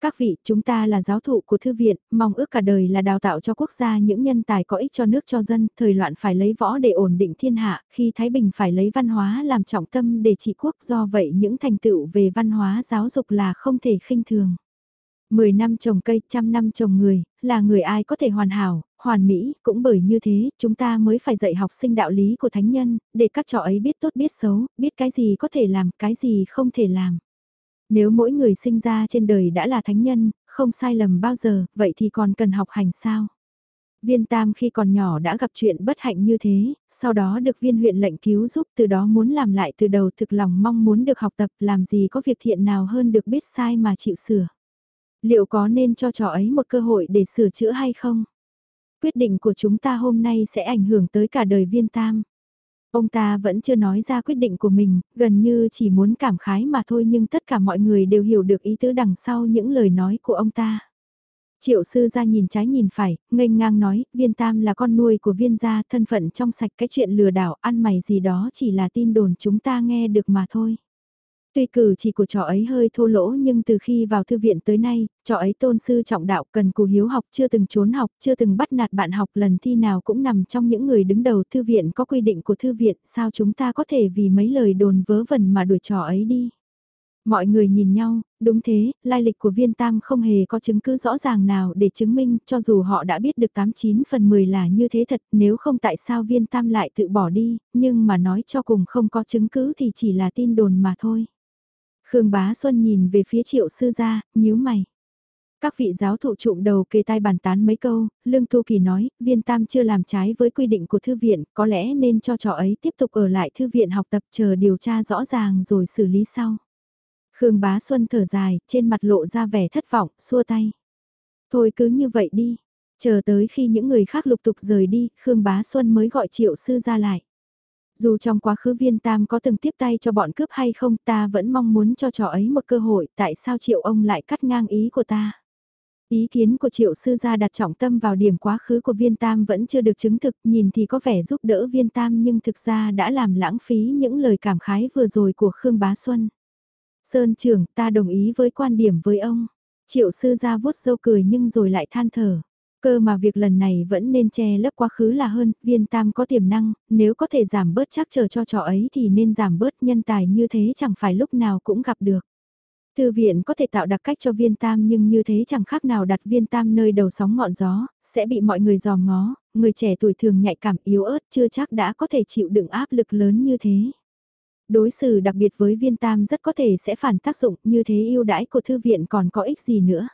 Các vị, chúng ta là giáo thụ của thư viện, mong ước cả đời là đào tạo cho quốc gia những nhân tài có ích cho nước cho dân, thời loạn phải lấy võ để ổn định thiên hạ, khi Thái Bình phải lấy văn hóa làm trọng tâm để trị quốc do vậy những thành tựu về văn hóa giáo dục là không thể khinh thường. Mười năm trồng cây, trăm năm trồng người, là người ai có thể hoàn hảo, hoàn mỹ, cũng bởi như thế, chúng ta mới phải dạy học sinh đạo lý của thánh nhân, để các trò ấy biết tốt biết xấu, biết cái gì có thể làm, cái gì không thể làm. Nếu mỗi người sinh ra trên đời đã là thánh nhân, không sai lầm bao giờ, vậy thì còn cần học hành sao? Viên Tam khi còn nhỏ đã gặp chuyện bất hạnh như thế, sau đó được viên huyện lệnh cứu giúp từ đó muốn làm lại từ đầu thực lòng mong muốn được học tập làm gì có việc thiện nào hơn được biết sai mà chịu sửa. Liệu có nên cho trò ấy một cơ hội để sửa chữa hay không? Quyết định của chúng ta hôm nay sẽ ảnh hưởng tới cả đời viên tam. Ông ta vẫn chưa nói ra quyết định của mình, gần như chỉ muốn cảm khái mà thôi nhưng tất cả mọi người đều hiểu được ý tứ đằng sau những lời nói của ông ta. Triệu sư ra nhìn trái nhìn phải, nghênh ngang nói, viên tam là con nuôi của viên gia, thân phận trong sạch cái chuyện lừa đảo, ăn mày gì đó chỉ là tin đồn chúng ta nghe được mà thôi. Tuy cử chỉ của trò ấy hơi thô lỗ nhưng từ khi vào thư viện tới nay, trò ấy tôn sư trọng đạo cần cù hiếu học chưa từng trốn học, chưa từng bắt nạt bạn học lần thi nào cũng nằm trong những người đứng đầu thư viện có quy định của thư viện sao chúng ta có thể vì mấy lời đồn vớ vẩn mà đuổi trò ấy đi. Mọi người nhìn nhau, đúng thế, lai lịch của viên tam không hề có chứng cứ rõ ràng nào để chứng minh cho dù họ đã biết được 89 phần 10 là như thế thật nếu không tại sao viên tam lại tự bỏ đi, nhưng mà nói cho cùng không có chứng cứ thì chỉ là tin đồn mà thôi. Khương Bá Xuân nhìn về phía triệu sư gia, nhíu mày. Các vị giáo thụ trụm đầu kề tai bàn tán mấy câu, Lương Tu Kỳ nói, viên tam chưa làm trái với quy định của thư viện, có lẽ nên cho trò ấy tiếp tục ở lại thư viện học tập chờ điều tra rõ ràng rồi xử lý sau. Khương Bá Xuân thở dài, trên mặt lộ ra vẻ thất vọng, xua tay. Thôi cứ như vậy đi, chờ tới khi những người khác lục tục rời đi, Khương Bá Xuân mới gọi triệu sư ra lại. Dù trong quá khứ viên tam có từng tiếp tay cho bọn cướp hay không, ta vẫn mong muốn cho trò ấy một cơ hội, tại sao triệu ông lại cắt ngang ý của ta. Ý kiến của triệu sư gia đặt trọng tâm vào điểm quá khứ của viên tam vẫn chưa được chứng thực, nhìn thì có vẻ giúp đỡ viên tam nhưng thực ra đã làm lãng phí những lời cảm khái vừa rồi của Khương Bá Xuân. Sơn trưởng, ta đồng ý với quan điểm với ông. Triệu sư gia vuốt dâu cười nhưng rồi lại than thở. Cơ mà việc lần này vẫn nên che lấp quá khứ là hơn, viên tam có tiềm năng, nếu có thể giảm bớt chắc chờ cho trò ấy thì nên giảm bớt nhân tài như thế chẳng phải lúc nào cũng gặp được. Thư viện có thể tạo đặc cách cho viên tam nhưng như thế chẳng khác nào đặt viên tam nơi đầu sóng ngọn gió, sẽ bị mọi người dòm ngó, người trẻ tuổi thường nhạy cảm yếu ớt chưa chắc đã có thể chịu đựng áp lực lớn như thế. Đối xử đặc biệt với viên tam rất có thể sẽ phản tác dụng như thế yêu đãi của thư viện còn có ích gì nữa.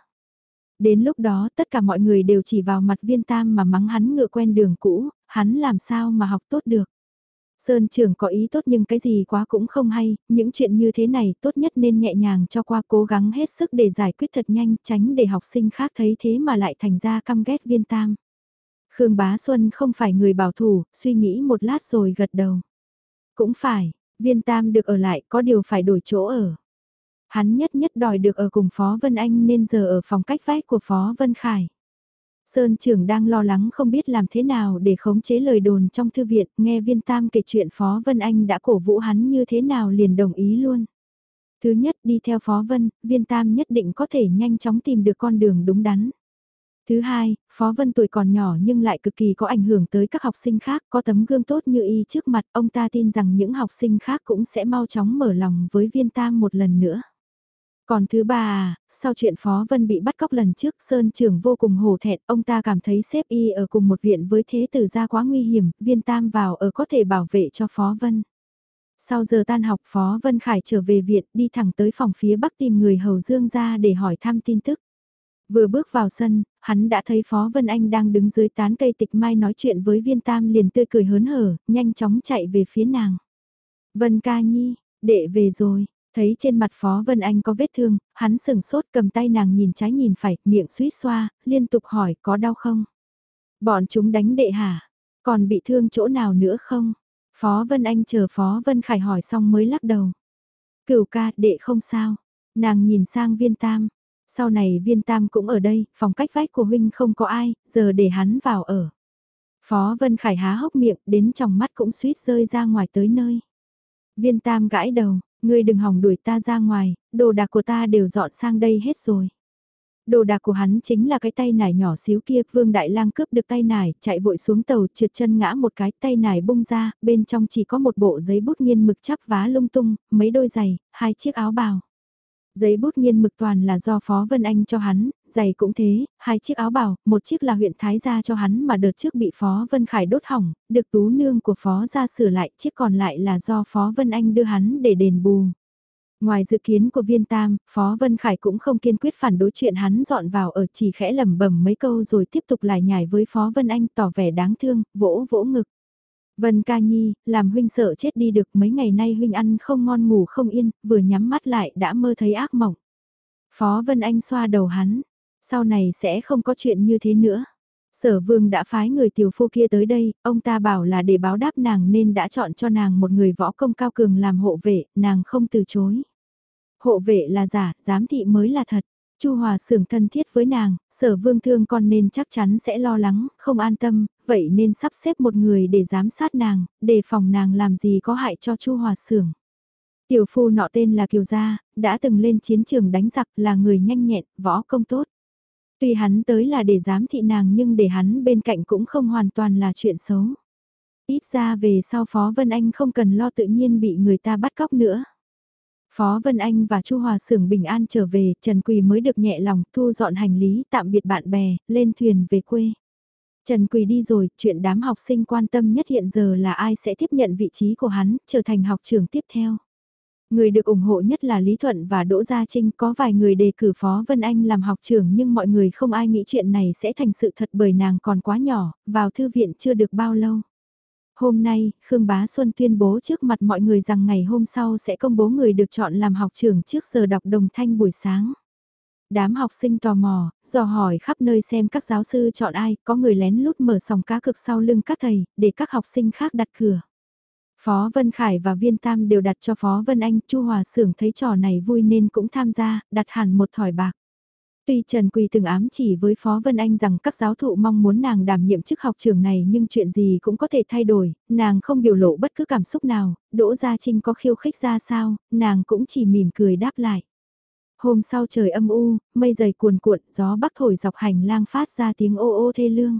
Đến lúc đó tất cả mọi người đều chỉ vào mặt viên tam mà mắng hắn ngựa quen đường cũ, hắn làm sao mà học tốt được. Sơn trưởng có ý tốt nhưng cái gì quá cũng không hay, những chuyện như thế này tốt nhất nên nhẹ nhàng cho qua cố gắng hết sức để giải quyết thật nhanh tránh để học sinh khác thấy thế mà lại thành ra căm ghét viên tam. Khương Bá Xuân không phải người bảo thủ, suy nghĩ một lát rồi gật đầu. Cũng phải, viên tam được ở lại có điều phải đổi chỗ ở. Hắn nhất nhất đòi được ở cùng Phó Vân Anh nên giờ ở phòng cách vách của Phó Vân Khải. Sơn trưởng đang lo lắng không biết làm thế nào để khống chế lời đồn trong thư viện, nghe viên tam kể chuyện Phó Vân Anh đã cổ vũ hắn như thế nào liền đồng ý luôn. Thứ nhất đi theo Phó Vân, viên tam nhất định có thể nhanh chóng tìm được con đường đúng đắn. Thứ hai, Phó Vân tuổi còn nhỏ nhưng lại cực kỳ có ảnh hưởng tới các học sinh khác, có tấm gương tốt như y trước mặt, ông ta tin rằng những học sinh khác cũng sẽ mau chóng mở lòng với viên tam một lần nữa. Còn thứ ba à, sau chuyện Phó Vân bị bắt cóc lần trước Sơn Trường vô cùng hổ thẹn, ông ta cảm thấy xếp y ở cùng một viện với thế tử ra quá nguy hiểm, viên tam vào ở có thể bảo vệ cho Phó Vân. Sau giờ tan học Phó Vân Khải trở về viện đi thẳng tới phòng phía bắc tìm người hầu dương ra để hỏi thăm tin tức. Vừa bước vào sân, hắn đã thấy Phó Vân Anh đang đứng dưới tán cây tịch mai nói chuyện với viên tam liền tươi cười hớn hở, nhanh chóng chạy về phía nàng. Vân ca nhi, đệ về rồi, Thấy trên mặt Phó Vân Anh có vết thương, hắn sừng sốt cầm tay nàng nhìn trái nhìn phải, miệng suýt xoa, liên tục hỏi có đau không? Bọn chúng đánh đệ hả? Còn bị thương chỗ nào nữa không? Phó Vân Anh chờ Phó Vân Khải hỏi xong mới lắc đầu. Cửu ca, đệ không sao. Nàng nhìn sang viên tam. Sau này viên tam cũng ở đây, phòng cách vách của huynh không có ai, giờ để hắn vào ở. Phó Vân Khải há hốc miệng, đến trong mắt cũng suýt rơi ra ngoài tới nơi. Viên tam gãi đầu, Ngươi đừng hỏng đuổi ta ra ngoài, đồ đạc của ta đều dọn sang đây hết rồi. Đồ đạc của hắn chính là cái tay nải nhỏ xíu kia, Vương Đại Lang cướp được tay nải, chạy vội xuống tàu, trượt chân ngã một cái, tay nải bung ra, bên trong chỉ có một bộ giấy bút nghiên mực chắp vá lung tung, mấy đôi giày, hai chiếc áo bào. Giấy bút nghiên mực toàn là do Phó Vân Anh cho hắn, giày cũng thế, hai chiếc áo bào, một chiếc là huyện Thái gia cho hắn mà đợt trước bị Phó Vân Khải đốt hỏng, được tú nương của Phó gia sửa lại, chiếc còn lại là do Phó Vân Anh đưa hắn để đền bù. Ngoài dự kiến của viên tam, Phó Vân Khải cũng không kiên quyết phản đối chuyện hắn dọn vào ở chỉ khẽ lẩm bẩm mấy câu rồi tiếp tục lại nhảy với Phó Vân Anh tỏ vẻ đáng thương, vỗ vỗ ngực. Vân ca nhi, làm huynh sợ chết đi được mấy ngày nay huynh ăn không ngon ngủ không yên, vừa nhắm mắt lại đã mơ thấy ác mộng. Phó Vân Anh xoa đầu hắn, sau này sẽ không có chuyện như thế nữa. Sở vương đã phái người tiểu phu kia tới đây, ông ta bảo là để báo đáp nàng nên đã chọn cho nàng một người võ công cao cường làm hộ vệ, nàng không từ chối. Hộ vệ là giả, giám thị mới là thật. Chu Hòa Sưởng thân thiết với nàng, sở vương thương con nên chắc chắn sẽ lo lắng, không an tâm, vậy nên sắp xếp một người để giám sát nàng, đề phòng nàng làm gì có hại cho Chu Hòa Sưởng. Tiểu phu nọ tên là Kiều Gia, đã từng lên chiến trường đánh giặc là người nhanh nhẹn, võ công tốt. Tuy hắn tới là để giám thị nàng nhưng để hắn bên cạnh cũng không hoàn toàn là chuyện xấu. Ít ra về sau Phó Vân Anh không cần lo tự nhiên bị người ta bắt cóc nữa. Phó Vân Anh và Chu Hòa Sưởng bình an trở về, Trần Quỳ mới được nhẹ lòng thu dọn hành lý tạm biệt bạn bè, lên thuyền về quê. Trần Quỳ đi rồi, chuyện đám học sinh quan tâm nhất hiện giờ là ai sẽ tiếp nhận vị trí của hắn, trở thành học trưởng tiếp theo. Người được ủng hộ nhất là Lý Thuận và Đỗ Gia Trinh có vài người đề cử Phó Vân Anh làm học trưởng nhưng mọi người không ai nghĩ chuyện này sẽ thành sự thật bởi nàng còn quá nhỏ, vào thư viện chưa được bao lâu. Hôm nay, Khương Bá Xuân tuyên bố trước mặt mọi người rằng ngày hôm sau sẽ công bố người được chọn làm học trưởng trước giờ đọc đồng thanh buổi sáng. Đám học sinh tò mò, dò hỏi khắp nơi xem các giáo sư chọn ai, có người lén lút mở sòng cá cực sau lưng các thầy, để các học sinh khác đặt cửa. Phó Vân Khải và Viên Tam đều đặt cho Phó Vân Anh, Chu Hòa Sưởng thấy trò này vui nên cũng tham gia, đặt hẳn một thỏi bạc. Tuy Trần Quỳ từng ám chỉ với Phó Vân Anh rằng các giáo thụ mong muốn nàng đảm nhiệm chức học trường này nhưng chuyện gì cũng có thể thay đổi, nàng không biểu lộ bất cứ cảm xúc nào, Đỗ Gia Trinh có khiêu khích ra sao, nàng cũng chỉ mỉm cười đáp lại. Hôm sau trời âm u, mây dày cuồn cuộn, gió bắc thổi dọc hành lang phát ra tiếng ô ô thê lương.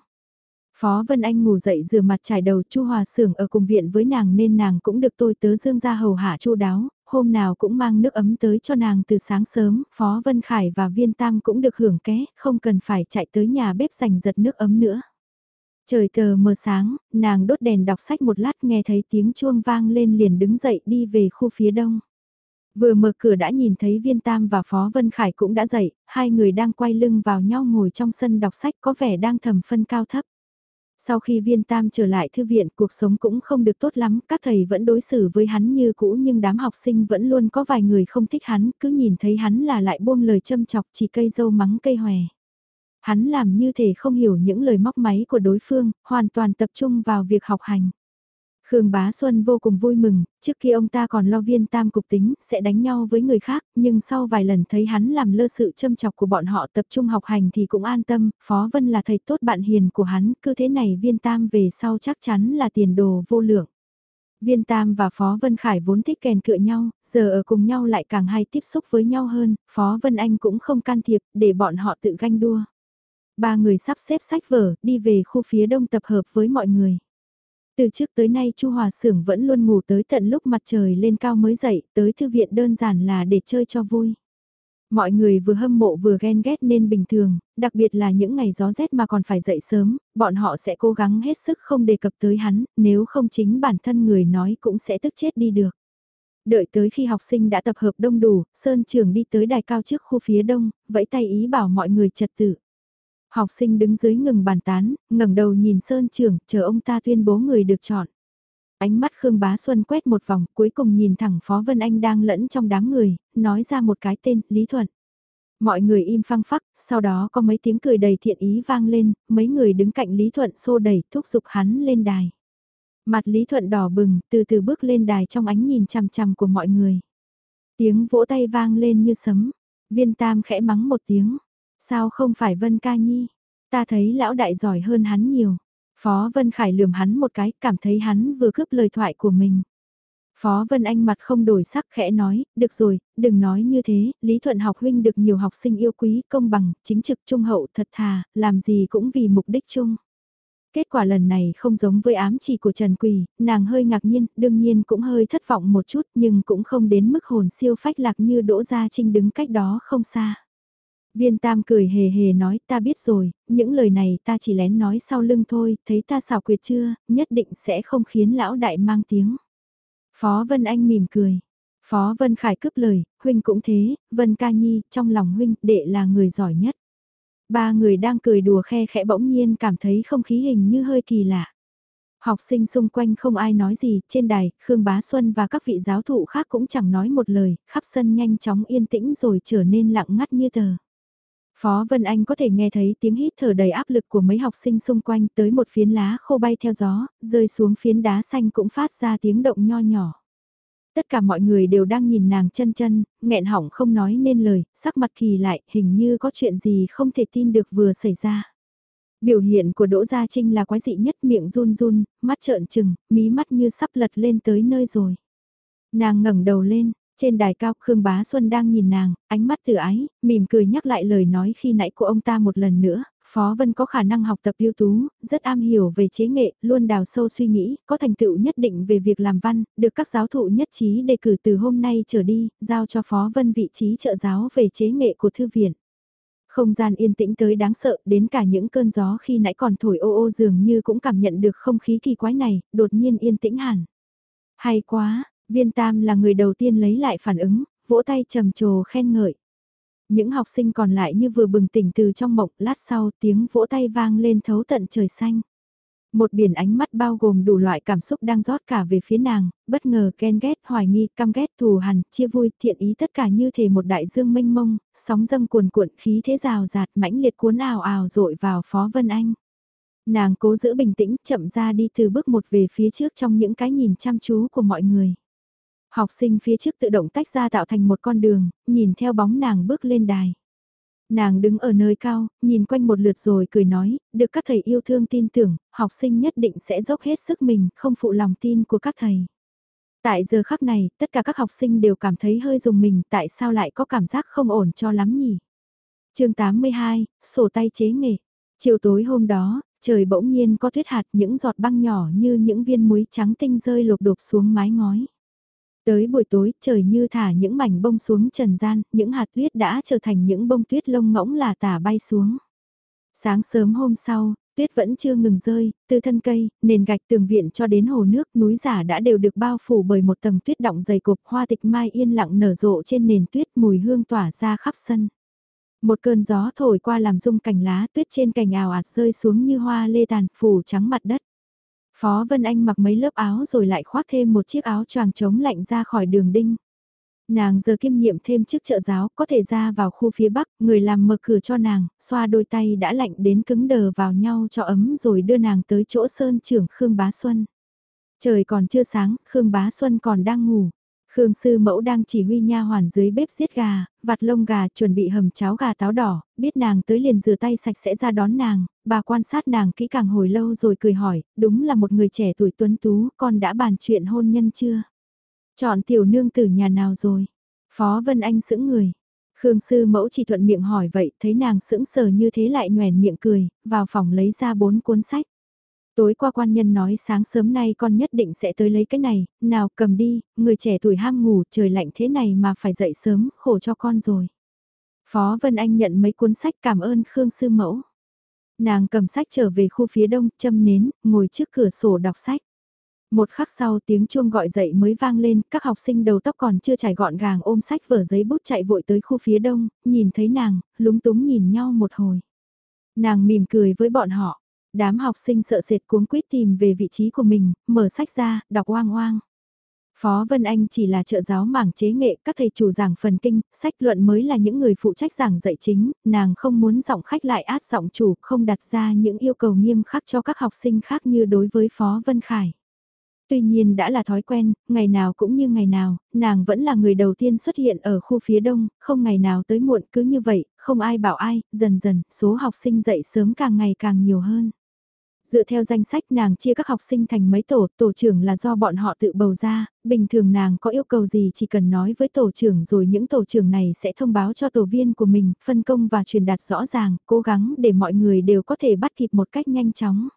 Phó Vân Anh ngủ dậy rửa mặt trải đầu Chu Hòa Sưởng ở cùng viện với nàng nên nàng cũng được tôi tớ dương ra hầu hạ chu đáo, hôm nào cũng mang nước ấm tới cho nàng từ sáng sớm, Phó Vân Khải và Viên Tam cũng được hưởng ké, không cần phải chạy tới nhà bếp giành giật nước ấm nữa. Trời tờ mờ sáng, nàng đốt đèn đọc sách một lát nghe thấy tiếng chuông vang lên liền đứng dậy đi về khu phía đông. Vừa mở cửa đã nhìn thấy Viên Tam và Phó Vân Khải cũng đã dậy, hai người đang quay lưng vào nhau ngồi trong sân đọc sách có vẻ đang thầm phân cao thấp. Sau khi viên tam trở lại thư viện cuộc sống cũng không được tốt lắm, các thầy vẫn đối xử với hắn như cũ nhưng đám học sinh vẫn luôn có vài người không thích hắn, cứ nhìn thấy hắn là lại buông lời châm chọc chỉ cây dâu mắng cây hòe. Hắn làm như thể không hiểu những lời móc máy của đối phương, hoàn toàn tập trung vào việc học hành. Khương Bá Xuân vô cùng vui mừng, trước khi ông ta còn lo viên tam cục tính, sẽ đánh nhau với người khác, nhưng sau vài lần thấy hắn làm lơ sự châm chọc của bọn họ tập trung học hành thì cũng an tâm, Phó Vân là thầy tốt bạn hiền của hắn, cứ thế này viên tam về sau chắc chắn là tiền đồ vô lượng. Viên Tam và Phó Vân Khải vốn thích kèn cựa nhau, giờ ở cùng nhau lại càng hay tiếp xúc với nhau hơn, Phó Vân Anh cũng không can thiệp để bọn họ tự ganh đua. Ba người sắp xếp sách vở, đi về khu phía đông tập hợp với mọi người. Từ trước tới nay Chu Hòa Sưởng vẫn luôn ngủ tới tận lúc mặt trời lên cao mới dậy, tới thư viện đơn giản là để chơi cho vui. Mọi người vừa hâm mộ vừa ghen ghét nên bình thường, đặc biệt là những ngày gió rét mà còn phải dậy sớm, bọn họ sẽ cố gắng hết sức không đề cập tới hắn, nếu không chính bản thân người nói cũng sẽ tức chết đi được. Đợi tới khi học sinh đã tập hợp đông đủ, Sơn Trường đi tới đài cao trước khu phía đông, vẫy tay ý bảo mọi người trật tự. Học sinh đứng dưới ngừng bàn tán, ngẩng đầu nhìn Sơn trưởng chờ ông ta tuyên bố người được chọn. Ánh mắt Khương Bá Xuân quét một vòng, cuối cùng nhìn thẳng Phó Vân Anh đang lẫn trong đám người, nói ra một cái tên, Lý Thuận. Mọi người im phăng phắc, sau đó có mấy tiếng cười đầy thiện ý vang lên, mấy người đứng cạnh Lý Thuận xô đẩy thúc giục hắn lên đài. Mặt Lý Thuận đỏ bừng, từ từ bước lên đài trong ánh nhìn chằm chằm của mọi người. Tiếng vỗ tay vang lên như sấm, viên tam khẽ mắng một tiếng, Sao không phải Vân Ca Nhi? Ta thấy lão đại giỏi hơn hắn nhiều. Phó Vân Khải lườm hắn một cái, cảm thấy hắn vừa cướp lời thoại của mình. Phó Vân Anh mặt không đổi sắc khẽ nói, được rồi, đừng nói như thế, Lý Thuận học huynh được nhiều học sinh yêu quý, công bằng, chính trực trung hậu thật thà, làm gì cũng vì mục đích chung. Kết quả lần này không giống với ám chỉ của Trần Quỳ, nàng hơi ngạc nhiên, đương nhiên cũng hơi thất vọng một chút nhưng cũng không đến mức hồn siêu phách lạc như Đỗ Gia Trinh đứng cách đó không xa. Viên Tam cười hề hề nói ta biết rồi, những lời này ta chỉ lén nói sau lưng thôi, thấy ta xảo quyệt chưa, nhất định sẽ không khiến lão đại mang tiếng. Phó Vân Anh mỉm cười. Phó Vân Khải cướp lời, huynh cũng thế, Vân Ca Nhi, trong lòng huynh, đệ là người giỏi nhất. Ba người đang cười đùa khe khẽ bỗng nhiên cảm thấy không khí hình như hơi kỳ lạ. Học sinh xung quanh không ai nói gì, trên đài, Khương Bá Xuân và các vị giáo thụ khác cũng chẳng nói một lời, khắp sân nhanh chóng yên tĩnh rồi trở nên lặng ngắt như tờ. Phó Vân Anh có thể nghe thấy tiếng hít thở đầy áp lực của mấy học sinh xung quanh tới một phiến lá khô bay theo gió, rơi xuống phiến đá xanh cũng phát ra tiếng động nho nhỏ. Tất cả mọi người đều đang nhìn nàng chân chân, nghẹn họng không nói nên lời, sắc mặt kỳ lại, hình như có chuyện gì không thể tin được vừa xảy ra. Biểu hiện của Đỗ Gia Trinh là quái dị nhất miệng run run, mắt trợn trừng, mí mắt như sắp lật lên tới nơi rồi. Nàng ngẩng đầu lên, trên đài cao Khương Bá Xuân đang nhìn nàng, ánh mắt từ ái, mỉm cười nhắc lại lời nói khi nãy của ông ta một lần nữa, Phó Vân có khả năng học tập ưu tú, rất am hiểu về chế nghệ, luôn đào sâu suy nghĩ, có thành tựu nhất định về việc làm văn, được các giáo thụ nhất trí đề cử từ hôm nay trở đi, giao cho Phó Vân vị trí trợ giáo về chế nghệ của thư viện. Không gian yên tĩnh tới đáng sợ, đến cả những cơn gió khi nãy còn thổi ô ô dường như cũng cảm nhận được không khí kỳ quái này, đột nhiên yên tĩnh hẳn. Hay quá, viên tam là người đầu tiên lấy lại phản ứng, vỗ tay trầm trồ khen ngợi. Những học sinh còn lại như vừa bừng tỉnh từ trong mộng, lát sau tiếng vỗ tay vang lên thấu tận trời xanh. Một biển ánh mắt bao gồm đủ loại cảm xúc đang rót cả về phía nàng, bất ngờ ghen ghét, hoài nghi, căm ghét, thù hằn, chia vui, thiện ý tất cả như thể một đại dương mênh mông, sóng dâng cuồn cuộn khí thế rào rạt mãnh liệt cuốn ào ào dội vào Phó Vân Anh. Nàng cố giữ bình tĩnh, chậm ra đi từ bước một về phía trước trong những cái nhìn chăm chú của mọi người. Học sinh phía trước tự động tách ra tạo thành một con đường, nhìn theo bóng nàng bước lên đài. Nàng đứng ở nơi cao, nhìn quanh một lượt rồi cười nói, được các thầy yêu thương tin tưởng, học sinh nhất định sẽ dốc hết sức mình, không phụ lòng tin của các thầy. Tại giờ khắc này, tất cả các học sinh đều cảm thấy hơi dùng mình, tại sao lại có cảm giác không ổn cho lắm nhỉ? chương 82, sổ tay chế nghệ. Chiều tối hôm đó, trời bỗng nhiên có tuyết hạt những giọt băng nhỏ như những viên muối trắng tinh rơi lột đột xuống mái ngói. Tới buổi tối, trời như thả những mảnh bông xuống trần gian, những hạt tuyết đã trở thành những bông tuyết lông ngỗng là tả bay xuống. Sáng sớm hôm sau, tuyết vẫn chưa ngừng rơi, từ thân cây, nền gạch tường viện cho đến hồ nước, núi giả đã đều được bao phủ bởi một tầng tuyết động dày cục, hoa tịch mai yên lặng nở rộ trên nền tuyết, mùi hương tỏa ra khắp sân. Một cơn gió thổi qua làm rung cành lá tuyết trên cành ào ạt rơi xuống như hoa lê tàn, phủ trắng mặt đất. Phó Vân Anh mặc mấy lớp áo rồi lại khoác thêm một chiếc áo choàng chống lạnh ra khỏi đường đinh. Nàng giờ kiêm nhiệm thêm chức trợ giáo có thể ra vào khu phía bắc, người làm mở cửa cho nàng, xoa đôi tay đã lạnh đến cứng đờ vào nhau cho ấm rồi đưa nàng tới chỗ sơn trưởng Khương Bá Xuân. Trời còn chưa sáng, Khương Bá Xuân còn đang ngủ. Khương sư mẫu đang chỉ huy nha hoàn dưới bếp giết gà, vặt lông gà chuẩn bị hầm cháo gà táo đỏ, biết nàng tới liền rửa tay sạch sẽ ra đón nàng, bà quan sát nàng kỹ càng hồi lâu rồi cười hỏi, đúng là một người trẻ tuổi tuấn tú, con đã bàn chuyện hôn nhân chưa? Chọn tiểu nương tử nhà nào rồi? Phó Vân Anh sững người. Khương sư mẫu chỉ thuận miệng hỏi vậy, thấy nàng sững sờ như thế lại nhoèn miệng cười, vào phòng lấy ra bốn cuốn sách. Tối qua quan nhân nói sáng sớm nay con nhất định sẽ tới lấy cái này, nào cầm đi, người trẻ tuổi ham ngủ trời lạnh thế này mà phải dậy sớm, khổ cho con rồi. Phó Vân Anh nhận mấy cuốn sách cảm ơn Khương Sư Mẫu. Nàng cầm sách trở về khu phía đông, châm nến, ngồi trước cửa sổ đọc sách. Một khắc sau tiếng chuông gọi dậy mới vang lên, các học sinh đầu tóc còn chưa trải gọn gàng ôm sách vở giấy bút chạy vội tới khu phía đông, nhìn thấy nàng, lúng túng nhìn nhau một hồi. Nàng mỉm cười với bọn họ, Đám học sinh sợ sệt cuống quýt tìm về vị trí của mình, mở sách ra, đọc oang oang. Phó Vân Anh chỉ là trợ giáo mảng chế nghệ, các thầy chủ giảng phần kinh, sách luận mới là những người phụ trách giảng dạy chính, nàng không muốn giọng khách lại át giọng chủ, không đặt ra những yêu cầu nghiêm khắc cho các học sinh khác như đối với Phó Vân Khải. Tuy nhiên đã là thói quen, ngày nào cũng như ngày nào, nàng vẫn là người đầu tiên xuất hiện ở khu phía đông, không ngày nào tới muộn cứ như vậy, không ai bảo ai, dần dần, số học sinh dậy sớm càng ngày càng nhiều hơn. Dựa theo danh sách nàng chia các học sinh thành mấy tổ, tổ trưởng là do bọn họ tự bầu ra, bình thường nàng có yêu cầu gì chỉ cần nói với tổ trưởng rồi những tổ trưởng này sẽ thông báo cho tổ viên của mình, phân công và truyền đạt rõ ràng, cố gắng để mọi người đều có thể bắt kịp một cách nhanh chóng.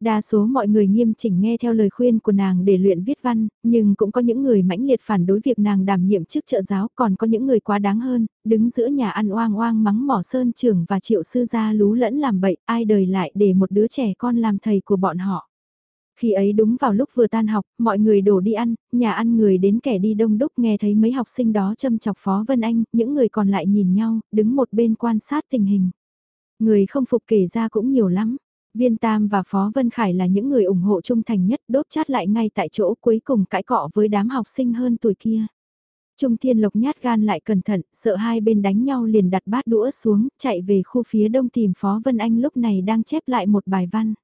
Đa số mọi người nghiêm chỉnh nghe theo lời khuyên của nàng để luyện viết văn, nhưng cũng có những người mãnh liệt phản đối việc nàng đảm nhiệm chức trợ giáo, còn có những người quá đáng hơn, đứng giữa nhà ăn oang oang mắng mỏ sơn trưởng và triệu sư gia lú lẫn làm bậy, ai đời lại để một đứa trẻ con làm thầy của bọn họ. Khi ấy đúng vào lúc vừa tan học, mọi người đổ đi ăn, nhà ăn người đến kẻ đi đông đúc nghe thấy mấy học sinh đó châm chọc Phó Vân Anh, những người còn lại nhìn nhau, đứng một bên quan sát tình hình. Người không phục kể ra cũng nhiều lắm. Viên Tam và Phó Vân Khải là những người ủng hộ trung thành nhất đốt chát lại ngay tại chỗ cuối cùng cãi cọ với đám học sinh hơn tuổi kia. Trung Thiên Lộc nhát gan lại cẩn thận, sợ hai bên đánh nhau liền đặt bát đũa xuống, chạy về khu phía đông tìm Phó Vân Anh lúc này đang chép lại một bài văn.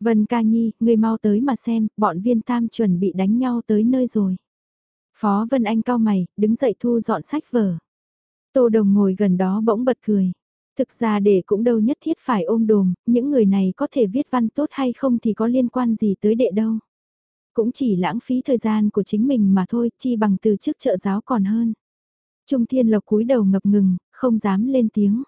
Vân ca nhi, người mau tới mà xem, bọn viên tam chuẩn bị đánh nhau tới nơi rồi. Phó Vân Anh cao mày, đứng dậy thu dọn sách vở. Tô Đồng ngồi gần đó bỗng bật cười. Thực ra để cũng đâu nhất thiết phải ôm đồm, những người này có thể viết văn tốt hay không thì có liên quan gì tới đệ đâu. Cũng chỉ lãng phí thời gian của chính mình mà thôi, chi bằng từ chức trợ giáo còn hơn. Trung Thiên Lộc cúi đầu ngập ngừng, không dám lên tiếng.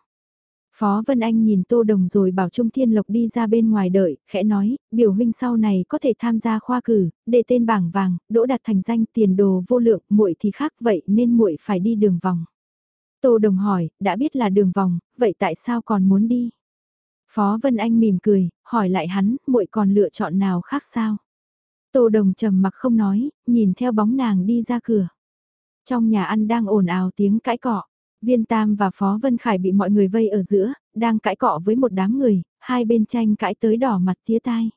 Phó Vân Anh nhìn Tô Đồng rồi bảo Trung Thiên Lộc đi ra bên ngoài đợi, khẽ nói, biểu huynh sau này có thể tham gia khoa cử, để tên bảng vàng, đỗ đạt thành danh tiền đồ vô lượng, muội thì khác vậy nên muội phải đi đường vòng. Tô Đồng hỏi, đã biết là đường vòng, vậy tại sao còn muốn đi? Phó Vân Anh mỉm cười, hỏi lại hắn, muội còn lựa chọn nào khác sao? Tô Đồng trầm mặc không nói, nhìn theo bóng nàng đi ra cửa. Trong nhà ăn đang ồn ào tiếng cãi cọ. Viên Tam và Phó Vân Khải bị mọi người vây ở giữa, đang cãi cọ với một đám người, hai bên tranh cãi tới đỏ mặt tía tai.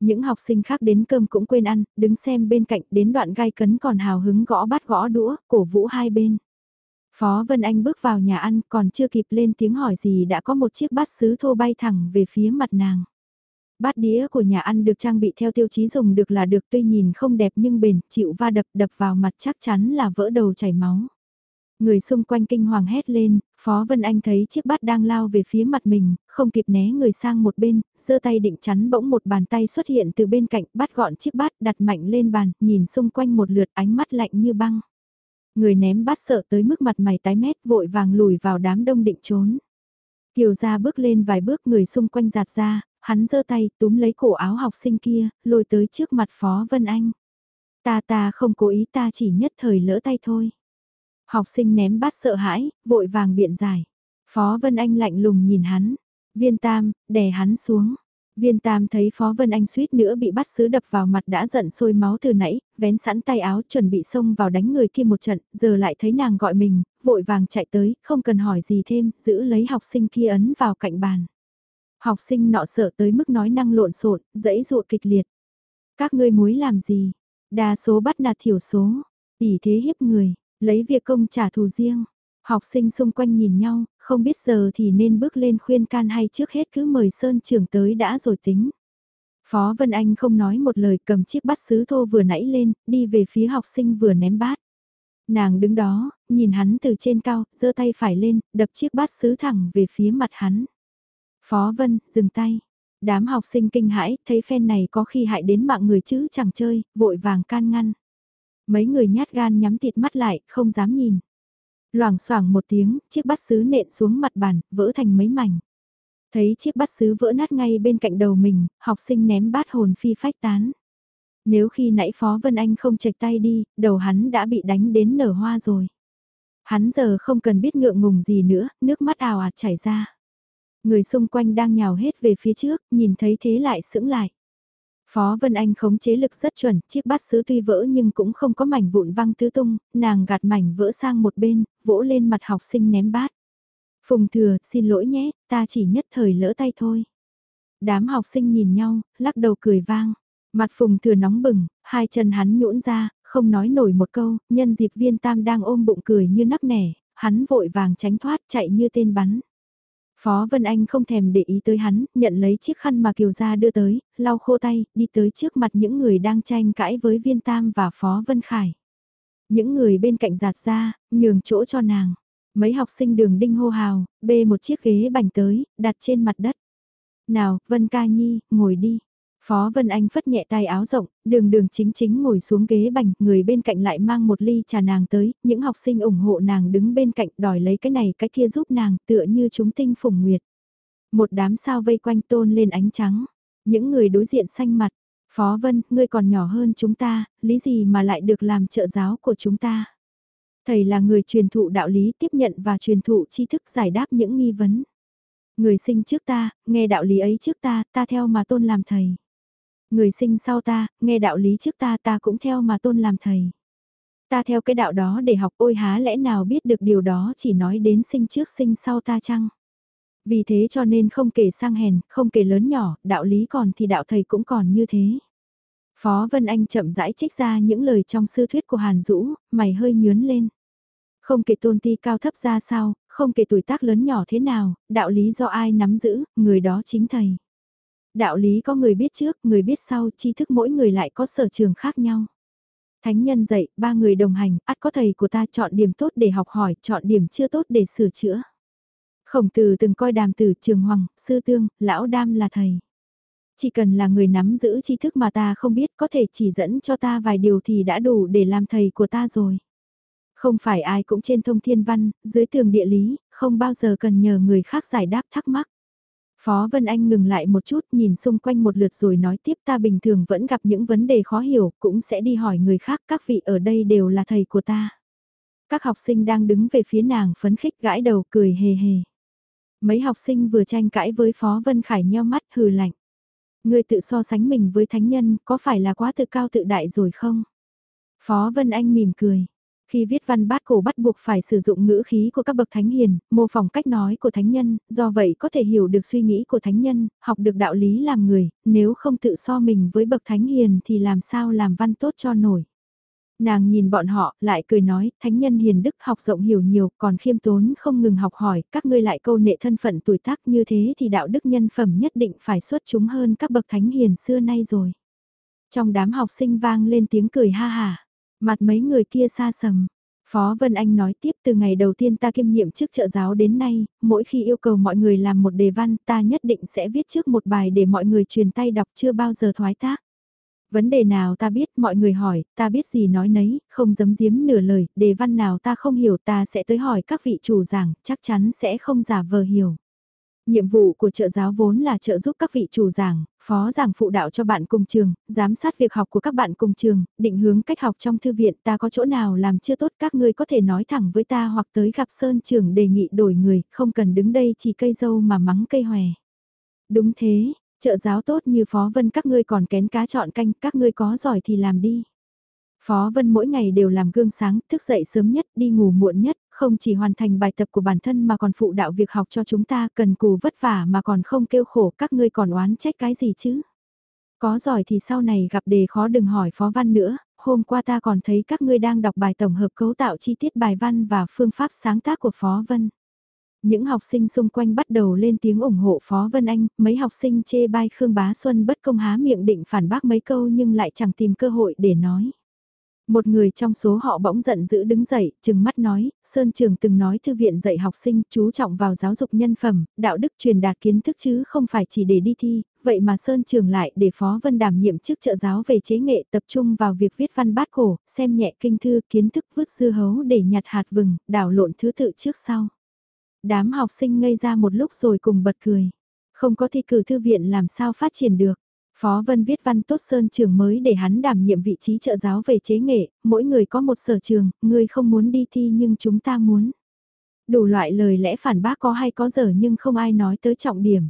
Những học sinh khác đến cơm cũng quên ăn, đứng xem bên cạnh đến đoạn gai cấn còn hào hứng gõ bát gõ đũa, cổ vũ hai bên. Phó Vân Anh bước vào nhà ăn còn chưa kịp lên tiếng hỏi gì đã có một chiếc bát sứ thô bay thẳng về phía mặt nàng. Bát đĩa của nhà ăn được trang bị theo tiêu chí dùng được là được tuy nhìn không đẹp nhưng bền, chịu va đập đập vào mặt chắc chắn là vỡ đầu chảy máu. Người xung quanh kinh hoàng hét lên, Phó Vân Anh thấy chiếc bát đang lao về phía mặt mình, không kịp né người sang một bên, giơ tay định chắn bỗng một bàn tay xuất hiện từ bên cạnh, bắt gọn chiếc bát đặt mạnh lên bàn, nhìn xung quanh một lượt ánh mắt lạnh như băng. Người ném bát sợ tới mức mặt mày tái mét vội vàng lùi vào đám đông định trốn. Kiều ra bước lên vài bước người xung quanh giạt ra, hắn giơ tay túm lấy cổ áo học sinh kia, lôi tới trước mặt Phó Vân Anh. Ta ta không cố ý ta chỉ nhất thời lỡ tay thôi. Học sinh ném bát sợ hãi, vội vàng biện giải. Phó Vân Anh lạnh lùng nhìn hắn. Viên Tam, đè hắn xuống. Viên Tam thấy Phó Vân Anh suýt nữa bị bắt sứ đập vào mặt đã giận sôi máu từ nãy, vén sẵn tay áo chuẩn bị xông vào đánh người kia một trận, giờ lại thấy nàng gọi mình, vội vàng chạy tới, không cần hỏi gì thêm, giữ lấy học sinh kia ấn vào cạnh bàn. Học sinh nọ sợ tới mức nói năng lộn xộn, dãy dụa kịch liệt. Các ngươi muốn làm gì? Đa số bắt nạt thiểu số, ỉ thế hiếp người, lấy việc công trả thù riêng. Học sinh xung quanh nhìn nhau, không biết giờ thì nên bước lên khuyên can hay trước hết cứ mời Sơn trưởng tới đã rồi tính. Phó Vân Anh không nói một lời cầm chiếc bát sứ thô vừa nãy lên, đi về phía học sinh vừa ném bát. Nàng đứng đó, nhìn hắn từ trên cao, giơ tay phải lên, đập chiếc bát sứ thẳng về phía mặt hắn. Phó Vân, dừng tay. Đám học sinh kinh hãi, thấy phen này có khi hại đến mạng người chứ chẳng chơi, vội vàng can ngăn. Mấy người nhát gan nhắm thịt mắt lại, không dám nhìn. Loảng xoảng một tiếng, chiếc bát sứ nện xuống mặt bàn, vỡ thành mấy mảnh. Thấy chiếc bát sứ vỡ nát ngay bên cạnh đầu mình, học sinh ném bát hồn phi phách tán. Nếu khi nãy Phó Vân Anh không chạch tay đi, đầu hắn đã bị đánh đến nở hoa rồi. Hắn giờ không cần biết ngượng ngùng gì nữa, nước mắt ào ạt chảy ra. Người xung quanh đang nhào hết về phía trước, nhìn thấy thế lại sững lại. Phó Vân Anh khống chế lực rất chuẩn, chiếc bát sứ tuy vỡ nhưng cũng không có mảnh vụn văng tứ tung, nàng gạt mảnh vỡ sang một bên, vỗ lên mặt học sinh ném bát. Phùng thừa, xin lỗi nhé, ta chỉ nhất thời lỡ tay thôi. Đám học sinh nhìn nhau, lắc đầu cười vang. Mặt phùng thừa nóng bừng, hai chân hắn nhũn ra, không nói nổi một câu, nhân dịp viên tam đang ôm bụng cười như nắc nẻ, hắn vội vàng tránh thoát chạy như tên bắn. Phó Vân Anh không thèm để ý tới hắn, nhận lấy chiếc khăn mà Kiều Gia đưa tới, lau khô tay, đi tới trước mặt những người đang tranh cãi với Viên Tam và Phó Vân Khải. Những người bên cạnh giạt ra, nhường chỗ cho nàng. Mấy học sinh đường đinh hô hào, bê một chiếc ghế bành tới, đặt trên mặt đất. Nào, Vân Ca Nhi, ngồi đi. Phó Vân Anh phất nhẹ tay áo rộng, đường đường chính chính ngồi xuống ghế bành, người bên cạnh lại mang một ly trà nàng tới, những học sinh ủng hộ nàng đứng bên cạnh đòi lấy cái này cái kia giúp nàng tựa như chúng tinh phùng nguyệt. Một đám sao vây quanh tôn lên ánh trắng, những người đối diện xanh mặt, Phó Vân, ngươi còn nhỏ hơn chúng ta, lý gì mà lại được làm trợ giáo của chúng ta. Thầy là người truyền thụ đạo lý tiếp nhận và truyền thụ tri thức giải đáp những nghi vấn. Người sinh trước ta, nghe đạo lý ấy trước ta, ta theo mà tôn làm thầy. Người sinh sau ta, nghe đạo lý trước ta ta cũng theo mà tôn làm thầy. Ta theo cái đạo đó để học ôi há lẽ nào biết được điều đó chỉ nói đến sinh trước sinh sau ta chăng? Vì thế cho nên không kể sang hèn, không kể lớn nhỏ, đạo lý còn thì đạo thầy cũng còn như thế. Phó Vân Anh chậm rãi trích ra những lời trong sư thuyết của Hàn Dũ, mày hơi nhướn lên. Không kể tôn ti cao thấp ra sao, không kể tuổi tác lớn nhỏ thế nào, đạo lý do ai nắm giữ, người đó chính thầy. Đạo lý có người biết trước, người biết sau, tri thức mỗi người lại có sở trường khác nhau. Thánh nhân dạy, ba người đồng hành, ắt có thầy của ta chọn điểm tốt để học hỏi, chọn điểm chưa tốt để sửa chữa. Khổng tử từng coi đàm tử trường hoàng, sư tương, lão đam là thầy. Chỉ cần là người nắm giữ tri thức mà ta không biết có thể chỉ dẫn cho ta vài điều thì đã đủ để làm thầy của ta rồi. Không phải ai cũng trên thông thiên văn, dưới tường địa lý, không bao giờ cần nhờ người khác giải đáp thắc mắc. Phó Vân Anh ngừng lại một chút nhìn xung quanh một lượt rồi nói tiếp ta bình thường vẫn gặp những vấn đề khó hiểu, cũng sẽ đi hỏi người khác, các vị ở đây đều là thầy của ta. Các học sinh đang đứng về phía nàng phấn khích gãi đầu cười hề hề. Mấy học sinh vừa tranh cãi với Phó Vân Khải nheo mắt hừ lạnh. Người tự so sánh mình với thánh nhân có phải là quá tự cao tự đại rồi không? Phó Vân Anh mỉm cười. Khi viết văn bát cổ bắt buộc phải sử dụng ngữ khí của các bậc thánh hiền, mô phỏng cách nói của thánh nhân, do vậy có thể hiểu được suy nghĩ của thánh nhân, học được đạo lý làm người, nếu không tự so mình với bậc thánh hiền thì làm sao làm văn tốt cho nổi. Nàng nhìn bọn họ, lại cười nói, thánh nhân hiền đức học rộng hiểu nhiều, còn khiêm tốn không ngừng học hỏi, các ngươi lại câu nệ thân phận tuổi tác như thế thì đạo đức nhân phẩm nhất định phải xuất chúng hơn các bậc thánh hiền xưa nay rồi. Trong đám học sinh vang lên tiếng cười ha hà, mặt mấy người kia xa sầm. Phó Vân Anh nói tiếp từ ngày đầu tiên ta kiêm nhiệm trước trợ giáo đến nay, mỗi khi yêu cầu mọi người làm một đề văn ta nhất định sẽ viết trước một bài để mọi người truyền tay đọc chưa bao giờ thoái tác. Vấn đề nào ta biết mọi người hỏi, ta biết gì nói nấy, không giấm giếm nửa lời, đề văn nào ta không hiểu ta sẽ tới hỏi các vị chủ giảng, chắc chắn sẽ không giả vờ hiểu. Nhiệm vụ của trợ giáo vốn là trợ giúp các vị chủ giảng, phó giảng phụ đạo cho bạn cùng trường, giám sát việc học của các bạn cùng trường, định hướng cách học trong thư viện ta có chỗ nào làm chưa tốt các ngươi có thể nói thẳng với ta hoặc tới gặp Sơn trưởng đề nghị đổi người, không cần đứng đây chỉ cây dâu mà mắng cây hòe. Đúng thế, Trợ giáo tốt như Phó Vân các ngươi còn kén cá chọn canh, các ngươi có giỏi thì làm đi. Phó Vân mỗi ngày đều làm gương sáng, thức dậy sớm nhất, đi ngủ muộn nhất, không chỉ hoàn thành bài tập của bản thân mà còn phụ đạo việc học cho chúng ta cần cù vất vả mà còn không kêu khổ các ngươi còn oán trách cái gì chứ. Có giỏi thì sau này gặp đề khó đừng hỏi Phó Văn nữa, hôm qua ta còn thấy các ngươi đang đọc bài tổng hợp cấu tạo chi tiết bài văn và phương pháp sáng tác của Phó Vân. Những học sinh xung quanh bắt đầu lên tiếng ủng hộ Phó Vân Anh, mấy học sinh chê bai Khương Bá Xuân bất công há miệng định phản bác mấy câu nhưng lại chẳng tìm cơ hội để nói. Một người trong số họ bỗng giận dữ đứng dậy, chừng mắt nói, Sơn Trường từng nói thư viện dạy học sinh chú trọng vào giáo dục nhân phẩm, đạo đức truyền đạt kiến thức chứ không phải chỉ để đi thi, vậy mà Sơn Trường lại để Phó Vân đảm nhiệm chức trợ giáo về chế nghệ tập trung vào việc viết văn bát cổ, xem nhẹ kinh thư kiến thức vứt dư hấu để nhặt hạt vừng, đảo lộn thứ tự trước sau. Đám học sinh ngây ra một lúc rồi cùng bật cười. Không có thi cử thư viện làm sao phát triển được. Phó Vân viết văn tốt sơn trường mới để hắn đảm nhiệm vị trí trợ giáo về chế nghệ, mỗi người có một sở trường, người không muốn đi thi nhưng chúng ta muốn. Đủ loại lời lẽ phản bác có hay có dở nhưng không ai nói tới trọng điểm.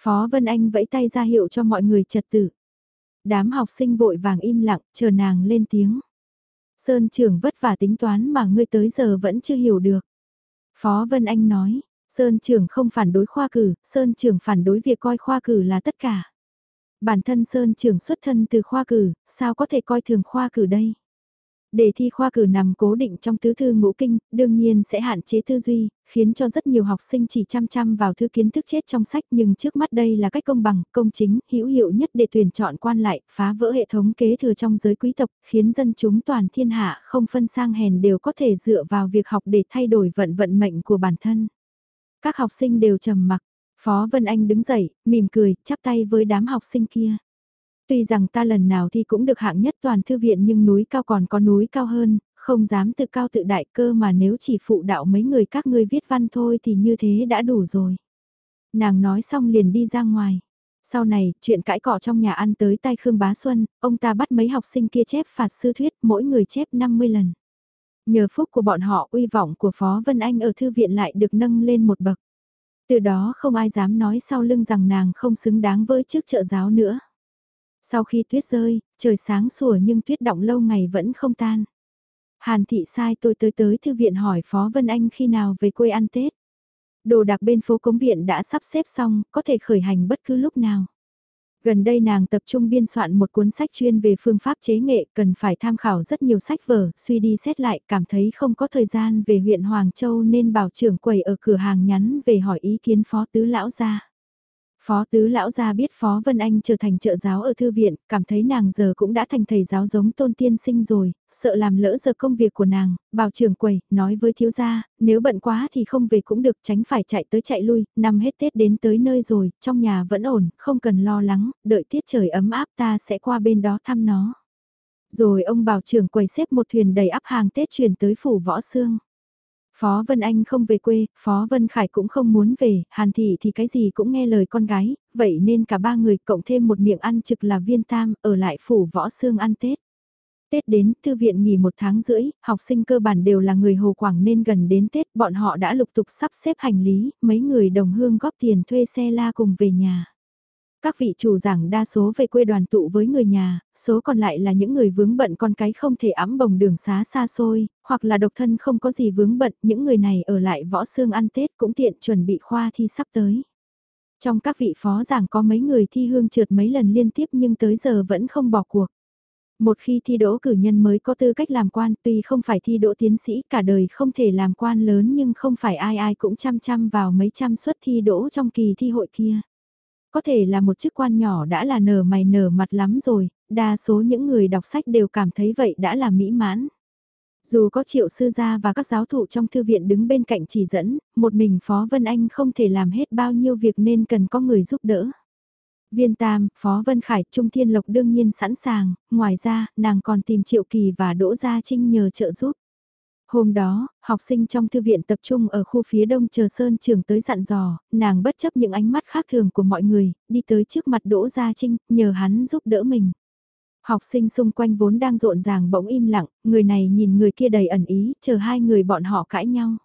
Phó Vân Anh vẫy tay ra hiệu cho mọi người trật tự. Đám học sinh vội vàng im lặng, chờ nàng lên tiếng. Sơn trưởng vất vả tính toán mà ngươi tới giờ vẫn chưa hiểu được. Phó Vân Anh nói, Sơn trưởng không phản đối khoa cử, Sơn trưởng phản đối việc coi khoa cử là tất cả. Bản thân Sơn trưởng xuất thân từ khoa cử, sao có thể coi thường khoa cử đây? Đề thi khoa cử nằm cố định trong tứ thư ngũ kinh, đương nhiên sẽ hạn chế tư duy, khiến cho rất nhiều học sinh chỉ chăm chăm vào thứ kiến thức chết trong sách nhưng trước mắt đây là cách công bằng, công chính, hữu hiệu nhất để tuyển chọn quan lại, phá vỡ hệ thống kế thừa trong giới quý tộc, khiến dân chúng toàn thiên hạ không phân sang hèn đều có thể dựa vào việc học để thay đổi vận vận mệnh của bản thân. Các học sinh đều trầm mặc, Phó Vân Anh đứng dậy, mỉm cười, chắp tay với đám học sinh kia. Tuy rằng ta lần nào thì cũng được hạng nhất toàn thư viện nhưng núi cao còn có núi cao hơn, không dám tự cao tự đại cơ mà nếu chỉ phụ đạo mấy người các ngươi viết văn thôi thì như thế đã đủ rồi. Nàng nói xong liền đi ra ngoài. Sau này, chuyện cãi cọ trong nhà ăn tới tay Khương Bá Xuân, ông ta bắt mấy học sinh kia chép phạt sư thuyết mỗi người chép 50 lần. Nhờ phúc của bọn họ uy vọng của Phó Vân Anh ở thư viện lại được nâng lên một bậc. Từ đó không ai dám nói sau lưng rằng nàng không xứng đáng với chức trợ giáo nữa. Sau khi tuyết rơi, trời sáng sủa nhưng tuyết động lâu ngày vẫn không tan. Hàn thị sai tôi tới tới thư viện hỏi Phó Vân Anh khi nào về quê ăn Tết. Đồ đạc bên phố cống viện đã sắp xếp xong, có thể khởi hành bất cứ lúc nào. Gần đây nàng tập trung biên soạn một cuốn sách chuyên về phương pháp chế nghệ, cần phải tham khảo rất nhiều sách vở, suy đi xét lại, cảm thấy không có thời gian về huyện Hoàng Châu nên bảo trưởng quầy ở cửa hàng nhắn về hỏi ý kiến phó tứ lão gia. Phó tứ lão gia biết Phó Vân Anh trở thành trợ giáo ở thư viện, cảm thấy nàng giờ cũng đã thành thầy giáo giống tôn tiên sinh rồi, sợ làm lỡ giờ công việc của nàng, bảo trưởng quầy, nói với thiếu gia, nếu bận quá thì không về cũng được tránh phải chạy tới chạy lui, năm hết Tết đến tới nơi rồi, trong nhà vẫn ổn, không cần lo lắng, đợi tiết trời ấm áp ta sẽ qua bên đó thăm nó. Rồi ông bảo trưởng quầy xếp một thuyền đầy áp hàng Tết chuyển tới phủ võ xương. Phó Vân Anh không về quê, Phó Vân Khải cũng không muốn về, Hàn Thị thì cái gì cũng nghe lời con gái, vậy nên cả ba người cộng thêm một miệng ăn trực là viên tam, ở lại phủ võ xương ăn Tết. Tết đến, thư viện nghỉ một tháng rưỡi, học sinh cơ bản đều là người Hồ Quảng nên gần đến Tết bọn họ đã lục tục sắp xếp hành lý, mấy người đồng hương góp tiền thuê xe la cùng về nhà. Các vị chủ giảng đa số về quê đoàn tụ với người nhà, số còn lại là những người vướng bận con cái không thể ấm bồng đường xá xa xôi, hoặc là độc thân không có gì vướng bận, những người này ở lại võ xương ăn Tết cũng tiện chuẩn bị khoa thi sắp tới. Trong các vị phó giảng có mấy người thi hương trượt mấy lần liên tiếp nhưng tới giờ vẫn không bỏ cuộc. Một khi thi đỗ cử nhân mới có tư cách làm quan tuy không phải thi đỗ tiến sĩ cả đời không thể làm quan lớn nhưng không phải ai ai cũng chăm chăm vào mấy trăm suất thi đỗ trong kỳ thi hội kia. Có thể là một chức quan nhỏ đã là nở mày nở mặt lắm rồi, đa số những người đọc sách đều cảm thấy vậy đã là mỹ mãn. Dù có triệu sư gia và các giáo thụ trong thư viện đứng bên cạnh chỉ dẫn, một mình Phó Vân Anh không thể làm hết bao nhiêu việc nên cần có người giúp đỡ. Viên Tam, Phó Vân Khải, Trung Thiên Lộc đương nhiên sẵn sàng, ngoài ra, nàng còn tìm Triệu Kỳ và Đỗ Gia Trinh nhờ trợ giúp. Hôm đó, học sinh trong thư viện tập trung ở khu phía đông chờ Sơn Trường tới dặn dò, nàng bất chấp những ánh mắt khác thường của mọi người, đi tới trước mặt Đỗ Gia Trinh, nhờ hắn giúp đỡ mình. Học sinh xung quanh vốn đang rộn ràng bỗng im lặng, người này nhìn người kia đầy ẩn ý, chờ hai người bọn họ cãi nhau.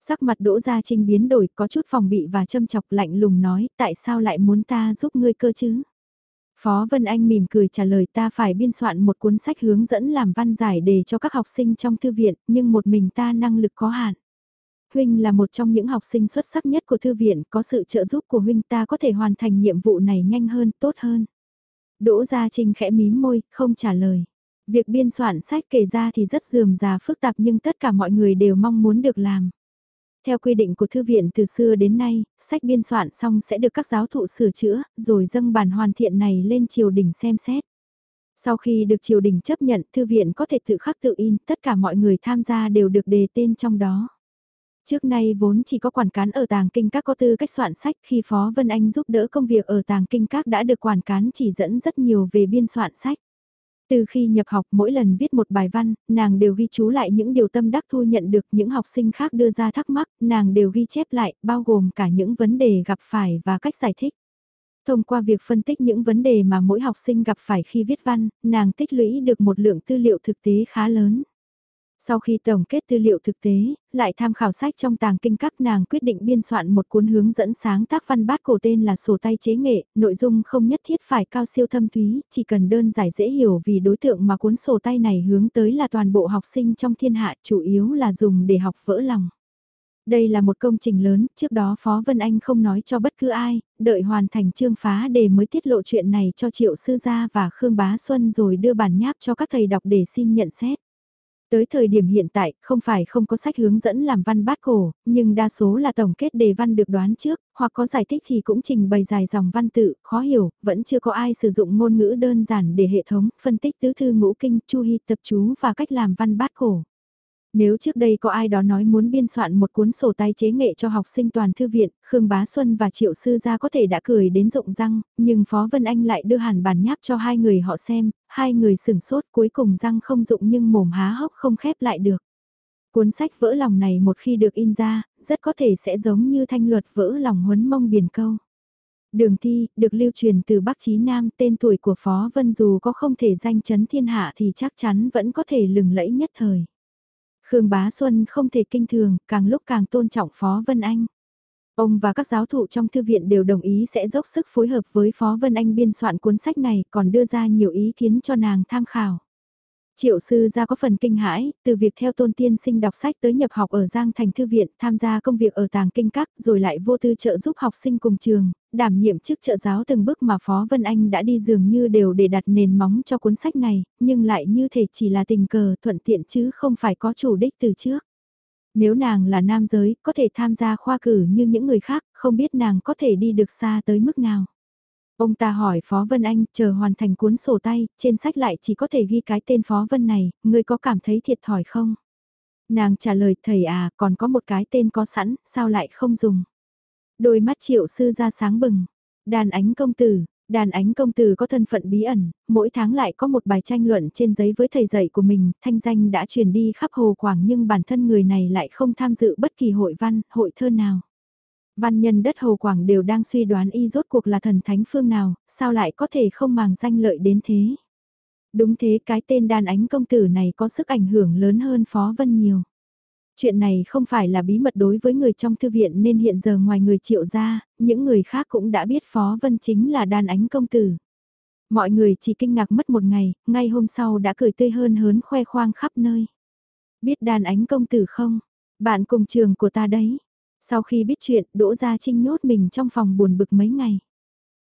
Sắc mặt Đỗ Gia Trinh biến đổi, có chút phòng bị và châm chọc lạnh lùng nói, tại sao lại muốn ta giúp ngươi cơ chứ? Phó Vân Anh mỉm cười trả lời ta phải biên soạn một cuốn sách hướng dẫn làm văn giải đề cho các học sinh trong thư viện, nhưng một mình ta năng lực có hạn. Huynh là một trong những học sinh xuất sắc nhất của thư viện, có sự trợ giúp của Huynh ta có thể hoàn thành nhiệm vụ này nhanh hơn, tốt hơn. Đỗ Gia Trinh khẽ mím môi, không trả lời. Việc biên soạn sách kể ra thì rất dườm già phức tạp nhưng tất cả mọi người đều mong muốn được làm. Theo quy định của thư viện từ xưa đến nay, sách biên soạn xong sẽ được các giáo thụ sửa chữa, rồi dâng bản hoàn thiện này lên triều đình xem xét. Sau khi được triều đình chấp nhận, thư viện có thể tự khắc tự in, tất cả mọi người tham gia đều được đề tên trong đó. Trước nay vốn chỉ có quản cán ở tàng kinh các có tư cách soạn sách khi Phó Vân Anh giúp đỡ công việc ở tàng kinh các đã được quản cán chỉ dẫn rất nhiều về biên soạn sách. Từ khi nhập học mỗi lần viết một bài văn, nàng đều ghi chú lại những điều tâm đắc thu nhận được những học sinh khác đưa ra thắc mắc, nàng đều ghi chép lại, bao gồm cả những vấn đề gặp phải và cách giải thích. Thông qua việc phân tích những vấn đề mà mỗi học sinh gặp phải khi viết văn, nàng tích lũy được một lượng tư liệu thực tế khá lớn. Sau khi tổng kết tư liệu thực tế, lại tham khảo sách trong tàng kinh các nàng quyết định biên soạn một cuốn hướng dẫn sáng tác văn bát cổ tên là sổ tay chế nghệ, nội dung không nhất thiết phải cao siêu thâm thúy, chỉ cần đơn giản dễ hiểu vì đối tượng mà cuốn sổ tay này hướng tới là toàn bộ học sinh trong thiên hạ chủ yếu là dùng để học vỡ lòng. Đây là một công trình lớn, trước đó Phó Vân Anh không nói cho bất cứ ai, đợi hoàn thành chương phá đề mới tiết lộ chuyện này cho Triệu Sư Gia và Khương Bá Xuân rồi đưa bản nháp cho các thầy đọc để xin nhận xét. Tới thời điểm hiện tại, không phải không có sách hướng dẫn làm văn bát cổ, nhưng đa số là tổng kết đề văn được đoán trước, hoặc có giải thích thì cũng trình bày dài dòng văn tự, khó hiểu, vẫn chưa có ai sử dụng ngôn ngữ đơn giản để hệ thống, phân tích tứ thư ngũ kinh, chu hy tập chú và cách làm văn bát cổ. Nếu trước đây có ai đó nói muốn biên soạn một cuốn sổ tay chế nghệ cho học sinh toàn thư viện, Khương Bá Xuân và Triệu Sư Gia có thể đã cười đến rộng răng, nhưng Phó Vân Anh lại đưa hẳn bàn nháp cho hai người họ xem, hai người sừng sốt cuối cùng răng không dụng nhưng mồm há hốc không khép lại được. Cuốn sách vỡ lòng này một khi được in ra, rất có thể sẽ giống như thanh luật vỡ lòng huấn mông biển câu. Đường thi, được lưu truyền từ Bắc Chí Nam, tên tuổi của Phó Vân dù có không thể danh chấn thiên hạ thì chắc chắn vẫn có thể lừng lẫy nhất thời. Khương Bá Xuân không thể kinh thường, càng lúc càng tôn trọng Phó Vân Anh. Ông và các giáo thụ trong thư viện đều đồng ý sẽ dốc sức phối hợp với Phó Vân Anh biên soạn cuốn sách này còn đưa ra nhiều ý kiến cho nàng tham khảo. Triệu sư ra có phần kinh hãi, từ việc theo tôn tiên sinh đọc sách tới nhập học ở Giang Thành Thư Viện, tham gia công việc ở tàng kinh các, rồi lại vô tư trợ giúp học sinh cùng trường, đảm nhiệm chức trợ giáo từng bước mà Phó Vân Anh đã đi dường như đều để đặt nền móng cho cuốn sách này, nhưng lại như thể chỉ là tình cờ thuận tiện chứ không phải có chủ đích từ trước. Nếu nàng là nam giới, có thể tham gia khoa cử như những người khác, không biết nàng có thể đi được xa tới mức nào. Ông ta hỏi Phó Vân Anh, chờ hoàn thành cuốn sổ tay, trên sách lại chỉ có thể ghi cái tên Phó Vân này, ngươi có cảm thấy thiệt thòi không? Nàng trả lời, thầy à, còn có một cái tên có sẵn, sao lại không dùng? Đôi mắt triệu sư ra sáng bừng. Đàn ánh công tử, Đàn ánh công tử có thân phận bí ẩn, mỗi tháng lại có một bài tranh luận trên giấy với thầy dạy của mình, thanh danh đã truyền đi khắp Hồ Quảng nhưng bản thân người này lại không tham dự bất kỳ hội văn, hội thơ nào. Văn nhân đất Hồ Quảng đều đang suy đoán y rốt cuộc là thần thánh phương nào, sao lại có thể không màng danh lợi đến thế. Đúng thế cái tên đàn ánh công tử này có sức ảnh hưởng lớn hơn Phó Vân nhiều. Chuyện này không phải là bí mật đối với người trong thư viện nên hiện giờ ngoài người triệu ra, những người khác cũng đã biết Phó Vân chính là đàn ánh công tử. Mọi người chỉ kinh ngạc mất một ngày, ngay hôm sau đã cười tươi hơn hớn khoe khoang khắp nơi. Biết đàn ánh công tử không? Bạn cùng trường của ta đấy. Sau khi biết chuyện, Đỗ Gia Trinh nhốt mình trong phòng buồn bực mấy ngày.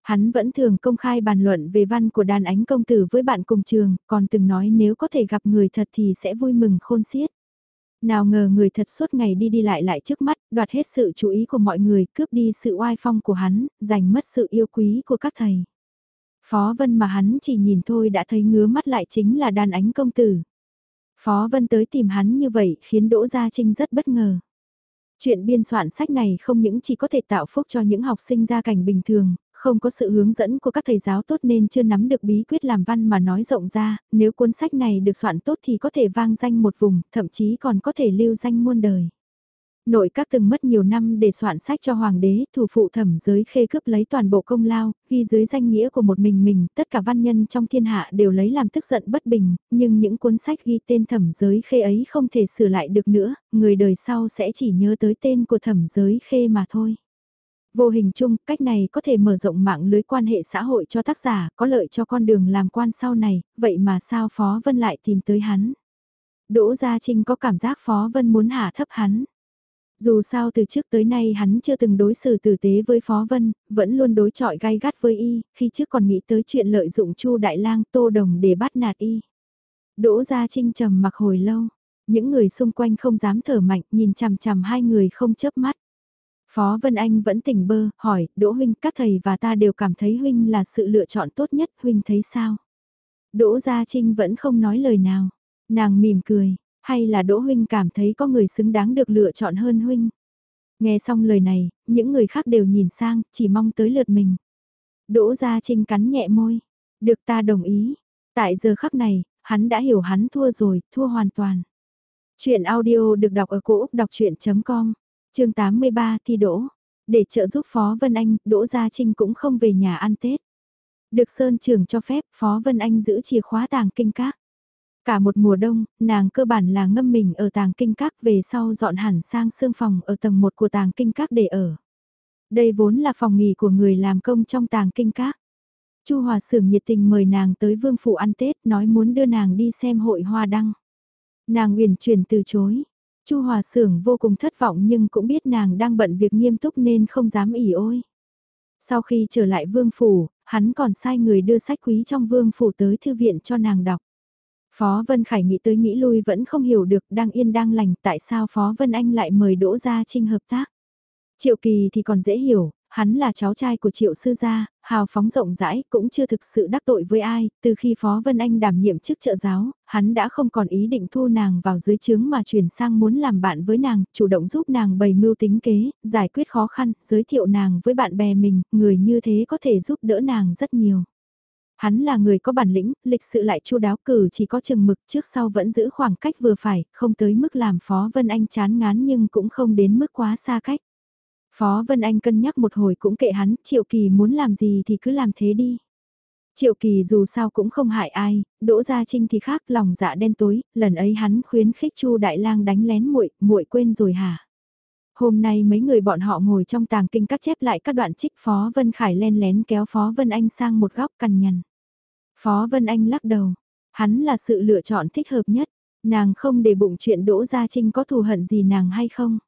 Hắn vẫn thường công khai bàn luận về văn của đàn ánh công tử với bạn cùng trường, còn từng nói nếu có thể gặp người thật thì sẽ vui mừng khôn xiết. Nào ngờ người thật suốt ngày đi đi lại lại trước mắt, đoạt hết sự chú ý của mọi người, cướp đi sự oai phong của hắn, giành mất sự yêu quý của các thầy. Phó Vân mà hắn chỉ nhìn thôi đã thấy ngứa mắt lại chính là đàn ánh công tử. Phó Vân tới tìm hắn như vậy khiến Đỗ Gia Trinh rất bất ngờ. Chuyện biên soạn sách này không những chỉ có thể tạo phúc cho những học sinh gia cảnh bình thường, không có sự hướng dẫn của các thầy giáo tốt nên chưa nắm được bí quyết làm văn mà nói rộng ra, nếu cuốn sách này được soạn tốt thì có thể vang danh một vùng, thậm chí còn có thể lưu danh muôn đời. Nội các từng mất nhiều năm để soạn sách cho hoàng đế, thủ phụ thẩm giới khê cướp lấy toàn bộ công lao, ghi dưới danh nghĩa của một mình mình, tất cả văn nhân trong thiên hạ đều lấy làm tức giận bất bình, nhưng những cuốn sách ghi tên thẩm giới khê ấy không thể sửa lại được nữa, người đời sau sẽ chỉ nhớ tới tên của thẩm giới khê mà thôi. Vô hình chung, cách này có thể mở rộng mạng lưới quan hệ xã hội cho tác giả, có lợi cho con đường làm quan sau này, vậy mà sao Phó Vân lại tìm tới hắn? Đỗ Gia Trinh có cảm giác Phó Vân muốn hạ thấp hắn. Dù sao từ trước tới nay hắn chưa từng đối xử tử tế với Phó Vân, vẫn luôn đối chọi gai gắt với y, khi trước còn nghĩ tới chuyện lợi dụng Chu Đại Lang Tô Đồng để bắt nạt y. Đỗ Gia Trinh trầm mặc hồi lâu, những người xung quanh không dám thở mạnh nhìn chằm chằm hai người không chớp mắt. Phó Vân Anh vẫn tỉnh bơ, hỏi, Đỗ Huynh, các thầy và ta đều cảm thấy Huynh là sự lựa chọn tốt nhất, Huynh thấy sao? Đỗ Gia Trinh vẫn không nói lời nào. Nàng mỉm cười, hay là Đỗ Huynh cảm thấy có người xứng đáng được lựa chọn hơn Huynh? Nghe xong lời này, những người khác đều nhìn sang, chỉ mong tới lượt mình. Đỗ Gia Trinh cắn nhẹ môi. Được ta đồng ý. Tại giờ khắc này, hắn đã hiểu hắn thua rồi, thua hoàn toàn. Chuyện audio được đọc ở cổ Úc đọc chuyện.com chương 83 thi đỗ. Để trợ giúp Phó Vân Anh, Đỗ Gia Trinh cũng không về nhà ăn Tết. Được Sơn Trường cho phép Phó Vân Anh giữ chìa khóa tàng kinh các. Cả một mùa đông, nàng cơ bản là ngâm mình ở tàng kinh các về sau dọn hẳn sang sương phòng ở tầng 1 của tàng kinh các để ở. Đây vốn là phòng nghỉ của người làm công trong tàng kinh các. Chu Hòa Sưởng nhiệt tình mời nàng tới Vương Phủ ăn Tết nói muốn đưa nàng đi xem hội hoa đăng. Nàng uyển chuyển từ chối, Chu Hòa Sưởng vô cùng thất vọng nhưng cũng biết nàng đang bận việc nghiêm túc nên không dám ỉ ôi. Sau khi trở lại vương phủ, hắn còn sai người đưa sách quý trong vương phủ tới thư viện cho nàng đọc. Phó Vân Khải nghĩ tới nghĩ lui vẫn không hiểu được đang yên đang lành tại sao Phó Vân Anh lại mời Đỗ Gia Trinh hợp tác. Triệu Kỳ thì còn dễ hiểu, hắn là cháu trai của Triệu Sư Gia, hào phóng rộng rãi, cũng chưa thực sự đắc tội với ai, từ khi Phó Vân Anh đảm nhiệm chức trợ giáo, hắn đã không còn ý định thu nàng vào dưới chướng mà chuyển sang muốn làm bạn với nàng, chủ động giúp nàng bày mưu tính kế, giải quyết khó khăn, giới thiệu nàng với bạn bè mình, người như thế có thể giúp đỡ nàng rất nhiều. Hắn là người có bản lĩnh, lịch sự lại chu đáo cử chỉ có chừng mực trước sau vẫn giữ khoảng cách vừa phải, không tới mức làm Phó Vân Anh chán ngán nhưng cũng không đến mức quá xa cách. Phó Vân Anh cân nhắc một hồi cũng kệ hắn, Triệu Kỳ muốn làm gì thì cứ làm thế đi. Triệu Kỳ dù sao cũng không hại ai, Đỗ Gia Trinh thì khác lòng dạ đen tối, lần ấy hắn khuyến khích Chu Đại Lang đánh lén muội, muội quên rồi hả? Hôm nay mấy người bọn họ ngồi trong tàng kinh các chép lại các đoạn trích Phó Vân Khải len lén kéo Phó Vân Anh sang một góc cằn nhằn. Phó Vân Anh lắc đầu, hắn là sự lựa chọn thích hợp nhất, nàng không để bụng chuyện Đỗ Gia Trinh có thù hận gì nàng hay không.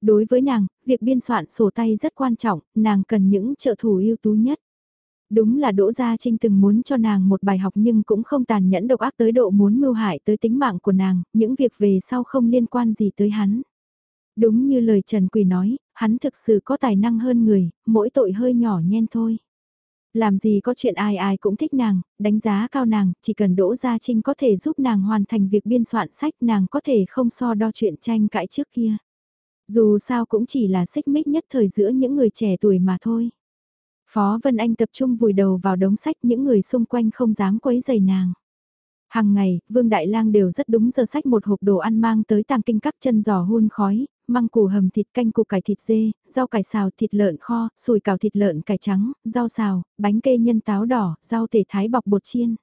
Đối với nàng, việc biên soạn sổ tay rất quan trọng, nàng cần những trợ thủ ưu tú nhất. Đúng là Đỗ Gia Trinh từng muốn cho nàng một bài học nhưng cũng không tàn nhẫn độc ác tới độ muốn mưu hại tới tính mạng của nàng, những việc về sau không liên quan gì tới hắn. Đúng như lời Trần Quỳ nói, hắn thực sự có tài năng hơn người, mỗi tội hơi nhỏ nhen thôi. Làm gì có chuyện ai ai cũng thích nàng, đánh giá cao nàng, chỉ cần Đỗ Gia Trinh có thể giúp nàng hoàn thành việc biên soạn sách nàng có thể không so đo chuyện tranh cãi trước kia. Dù sao cũng chỉ là xích mích nhất thời giữa những người trẻ tuổi mà thôi. Phó Vân Anh tập trung vùi đầu vào đống sách những người xung quanh không dám quấy giày nàng. Hàng ngày, Vương Đại Lang đều rất đúng giờ sách một hộp đồ ăn mang tới tàng kinh các chân giò hun khói, măng củ hầm thịt canh củ cải thịt dê, rau cải xào thịt lợn kho, sùi cảo thịt lợn cải trắng, rau xào, bánh kê nhân táo đỏ, rau tể thái bọc bột chiên.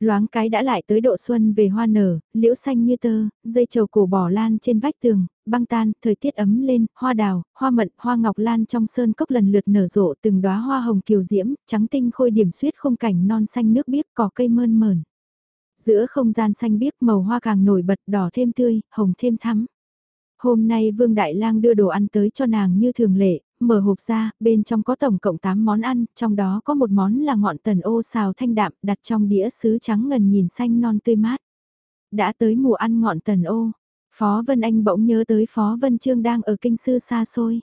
Loáng cái đã lại tới độ xuân về hoa nở, liễu xanh như tơ, dây trầu cổ bỏ lan trên vách tường, băng tan, thời tiết ấm lên, hoa đào, hoa mận, hoa ngọc lan trong sơn cốc lần lượt nở rộ từng đóa hoa hồng kiều diễm, trắng tinh khôi điểm suyết không cảnh non xanh nước biếc cỏ cây mơn mờn. Giữa không gian xanh biếc màu hoa càng nổi bật đỏ thêm tươi, hồng thêm thắm. Hôm nay Vương Đại Lang đưa đồ ăn tới cho nàng như thường lệ, mở hộp ra, bên trong có tổng cộng 8 món ăn, trong đó có một món là ngọn tần ô xào thanh đạm đặt trong đĩa sứ trắng ngần nhìn xanh non tươi mát. Đã tới mùa ăn ngọn tần ô, Phó Vân Anh bỗng nhớ tới Phó Vân Trương đang ở kinh sư xa xôi.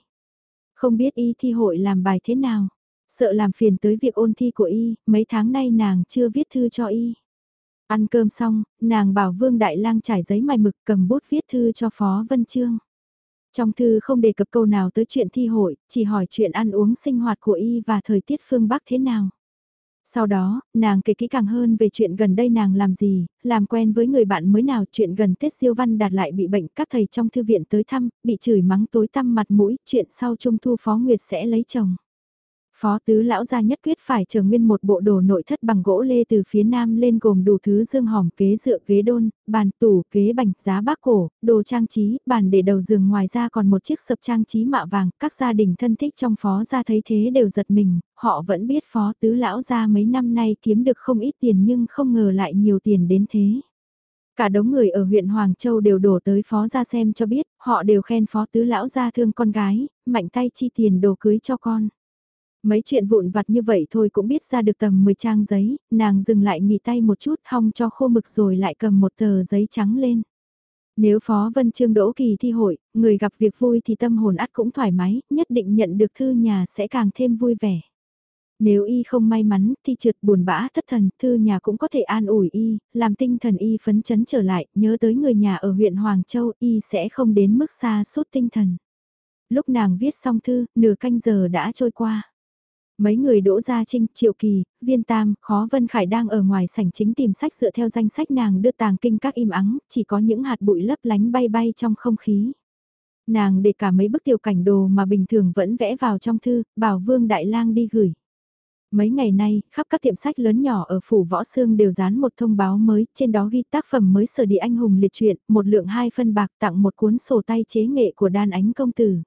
Không biết y thi hội làm bài thế nào, sợ làm phiền tới việc ôn thi của y, mấy tháng nay nàng chưa viết thư cho y. Ăn cơm xong, nàng bảo Vương Đại Lang trải giấy mài mực cầm bút viết thư cho Phó Vân Trương. Trong thư không đề cập câu nào tới chuyện thi hội, chỉ hỏi chuyện ăn uống sinh hoạt của y và thời tiết phương Bắc thế nào. Sau đó, nàng kể kỹ càng hơn về chuyện gần đây nàng làm gì, làm quen với người bạn mới nào chuyện gần Tết Siêu Văn đạt lại bị bệnh các thầy trong thư viện tới thăm, bị chửi mắng tối tăm mặt mũi, chuyện sau Trung Thu Phó Nguyệt sẽ lấy chồng. Phó tứ lão gia nhất quyết phải chờ nguyên một bộ đồ nội thất bằng gỗ lê từ phía nam lên gồm đủ thứ dương hòm kế dựa ghế đôn, bàn tủ, kế bành, giá bác cổ, đồ trang trí, bàn để đầu giường ngoài ra còn một chiếc sập trang trí mạ vàng, các gia đình thân thích trong phó gia thấy thế đều giật mình, họ vẫn biết phó tứ lão gia mấy năm nay kiếm được không ít tiền nhưng không ngờ lại nhiều tiền đến thế. Cả đống người ở huyện Hoàng Châu đều đổ tới phó gia xem cho biết, họ đều khen phó tứ lão gia thương con gái, mạnh tay chi tiền đồ cưới cho con. Mấy chuyện vụn vặt như vậy thôi cũng biết ra được tầm 10 trang giấy, nàng dừng lại nghỉ tay một chút hong cho khô mực rồi lại cầm một tờ giấy trắng lên. Nếu Phó Vân Trương đỗ kỳ thi hội, người gặp việc vui thì tâm hồn ắt cũng thoải mái, nhất định nhận được thư nhà sẽ càng thêm vui vẻ. Nếu y không may mắn thì trượt buồn bã thất thần, thư nhà cũng có thể an ủi y, làm tinh thần y phấn chấn trở lại, nhớ tới người nhà ở huyện Hoàng Châu y sẽ không đến mức xa suốt tinh thần. Lúc nàng viết xong thư, nửa canh giờ đã trôi qua. Mấy người Đỗ Gia Trinh, Triệu Kỳ, Viên Tam, Khó Vân Khải đang ở ngoài sảnh chính tìm sách dựa theo danh sách nàng đưa tàng kinh các im ắng, chỉ có những hạt bụi lấp lánh bay bay trong không khí. Nàng để cả mấy bức tiểu cảnh đồ mà bình thường vẫn vẽ vào trong thư, bảo Vương Đại Lang đi gửi. Mấy ngày nay, khắp các tiệm sách lớn nhỏ ở phủ Võ Sương đều dán một thông báo mới, trên đó ghi tác phẩm mới sở địa anh hùng liệt truyện, một lượng hai phân bạc tặng một cuốn sổ tay chế nghệ của đan ánh công tử.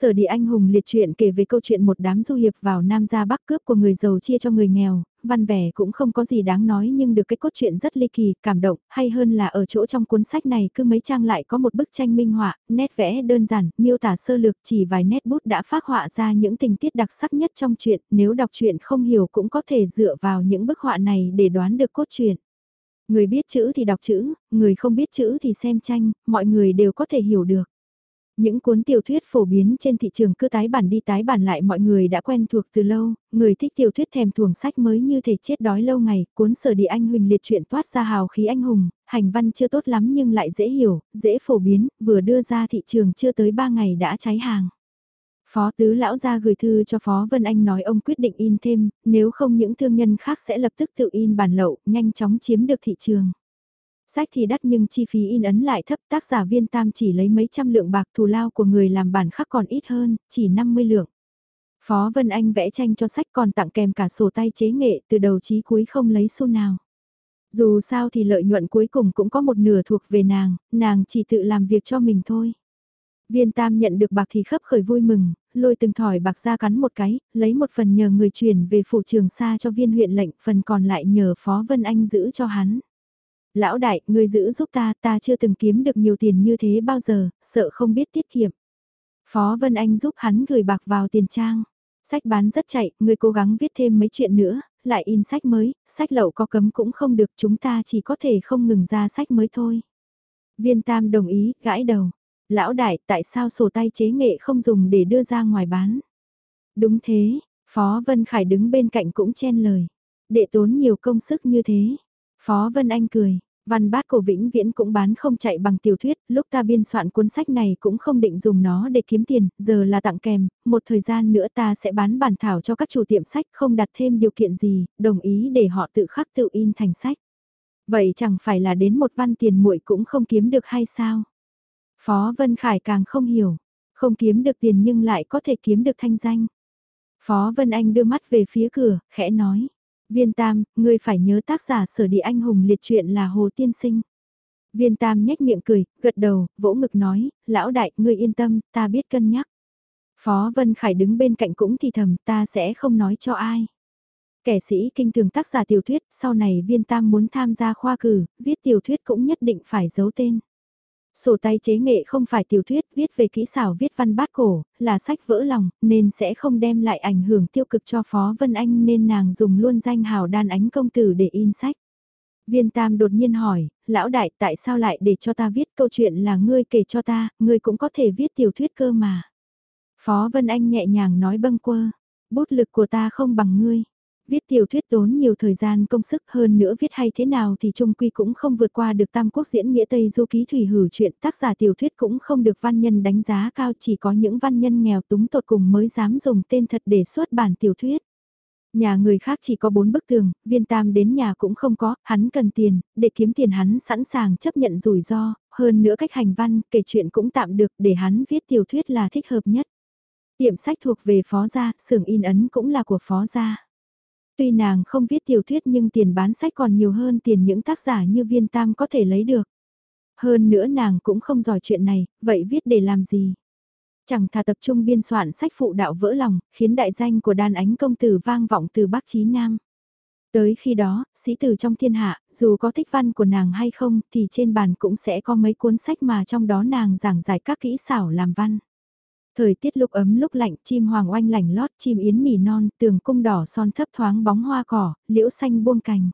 Sở địa anh hùng liệt truyện kể về câu chuyện một đám du hiệp vào Nam ra Bắc cướp của người giàu chia cho người nghèo, văn vẻ cũng không có gì đáng nói nhưng được cái cốt truyện rất ly kỳ, cảm động, hay hơn là ở chỗ trong cuốn sách này cứ mấy trang lại có một bức tranh minh họa, nét vẽ đơn giản, miêu tả sơ lược chỉ vài nét bút đã phát họa ra những tình tiết đặc sắc nhất trong truyện, nếu đọc truyện không hiểu cũng có thể dựa vào những bức họa này để đoán được cốt truyện. Người biết chữ thì đọc chữ, người không biết chữ thì xem tranh, mọi người đều có thể hiểu được. Những cuốn tiểu thuyết phổ biến trên thị trường cứ tái bản đi tái bản lại mọi người đã quen thuộc từ lâu, người thích tiểu thuyết thèm thuồng sách mới như thể chết đói lâu ngày, cuốn sở địa anh huỳnh liệt truyện toát ra hào khí anh hùng, hành văn chưa tốt lắm nhưng lại dễ hiểu, dễ phổ biến, vừa đưa ra thị trường chưa tới 3 ngày đã cháy hàng. Phó tứ lão ra gửi thư cho Phó Vân Anh nói ông quyết định in thêm, nếu không những thương nhân khác sẽ lập tức tự in bản lậu, nhanh chóng chiếm được thị trường. Sách thì đắt nhưng chi phí in ấn lại thấp tác giả viên tam chỉ lấy mấy trăm lượng bạc thù lao của người làm bản khắc còn ít hơn, chỉ 50 lượng. Phó Vân Anh vẽ tranh cho sách còn tặng kèm cả sổ tay chế nghệ từ đầu chí cuối không lấy xu nào. Dù sao thì lợi nhuận cuối cùng cũng có một nửa thuộc về nàng, nàng chỉ tự làm việc cho mình thôi. Viên Tam nhận được bạc thì khấp khởi vui mừng, lôi từng thỏi bạc ra cắn một cái, lấy một phần nhờ người chuyển về phủ trường xa cho viên huyện lệnh, phần còn lại nhờ Phó Vân Anh giữ cho hắn lão đại, ngươi giữ giúp ta, ta chưa từng kiếm được nhiều tiền như thế bao giờ, sợ không biết tiết kiệm. Phó Vân Anh giúp hắn gửi bạc vào tiền trang. Sách bán rất chạy, ngươi cố gắng viết thêm mấy chuyện nữa, lại in sách mới, sách lậu có cấm cũng không được, chúng ta chỉ có thể không ngừng ra sách mới thôi. Viên Tam đồng ý, gãi đầu. Lão đại, tại sao sổ tay chế nghệ không dùng để đưa ra ngoài bán? Đúng thế, Phó Vân Khải đứng bên cạnh cũng chen lời. Đệ tốn nhiều công sức như thế. Phó Vân Anh cười, Văn bát cổ vĩnh viễn cũng bán không chạy bằng tiểu thuyết, lúc ta biên soạn cuốn sách này cũng không định dùng nó để kiếm tiền, giờ là tặng kèm, một thời gian nữa ta sẽ bán bản thảo cho các chủ tiệm sách không đặt thêm điều kiện gì, đồng ý để họ tự khắc tự in thành sách. Vậy chẳng phải là đến một văn tiền muội cũng không kiếm được hay sao? Phó Vân Khải càng không hiểu, không kiếm được tiền nhưng lại có thể kiếm được thanh danh. Phó Vân Anh đưa mắt về phía cửa, khẽ nói. Viên Tam, ngươi phải nhớ tác giả sở địa anh hùng liệt truyện là Hồ Tiên Sinh. Viên Tam nhếch miệng cười, gật đầu, vỗ ngực nói, lão đại, ngươi yên tâm, ta biết cân nhắc. Phó Vân Khải đứng bên cạnh cũng thì thầm, ta sẽ không nói cho ai. Kẻ sĩ kinh thường tác giả tiểu thuyết, sau này Viên Tam muốn tham gia khoa cử, viết tiểu thuyết cũng nhất định phải giấu tên. Sổ tay chế nghệ không phải tiểu thuyết viết về kỹ xảo viết văn bát cổ, là sách vỡ lòng, nên sẽ không đem lại ảnh hưởng tiêu cực cho Phó Vân Anh nên nàng dùng luôn danh hào đan ánh công tử để in sách. Viên Tam đột nhiên hỏi, lão đại tại sao lại để cho ta viết câu chuyện là ngươi kể cho ta, ngươi cũng có thể viết tiểu thuyết cơ mà. Phó Vân Anh nhẹ nhàng nói bâng quơ, bút lực của ta không bằng ngươi. Viết tiểu thuyết tốn nhiều thời gian công sức hơn nữa viết hay thế nào thì trung quy cũng không vượt qua được tam quốc diễn nghĩa Tây Du Ký Thủy Hử chuyện tác giả tiểu thuyết cũng không được văn nhân đánh giá cao chỉ có những văn nhân nghèo túng tột cùng mới dám dùng tên thật để xuất bản tiểu thuyết. Nhà người khác chỉ có bốn bức tường, viên tam đến nhà cũng không có, hắn cần tiền, để kiếm tiền hắn sẵn sàng chấp nhận rủi ro, hơn nữa cách hành văn, kể chuyện cũng tạm được để hắn viết tiểu thuyết là thích hợp nhất. Tiệm sách thuộc về phó gia, xưởng in ấn cũng là của phó gia. Tuy nàng không viết tiểu thuyết nhưng tiền bán sách còn nhiều hơn tiền những tác giả như viên tam có thể lấy được. Hơn nữa nàng cũng không giỏi chuyện này, vậy viết để làm gì? Chẳng thà tập trung biên soạn sách phụ đạo vỡ lòng, khiến đại danh của đàn ánh công tử vang vọng từ Bắc Chí Nam. Tới khi đó, sĩ tử trong thiên hạ, dù có thích văn của nàng hay không, thì trên bàn cũng sẽ có mấy cuốn sách mà trong đó nàng giảng giải các kỹ xảo làm văn. Thời tiết lúc ấm lúc lạnh, chim hoàng oanh lảnh lót, chim yến mỉ non, tường cung đỏ son thấp thoáng bóng hoa cỏ, liễu xanh buông cành.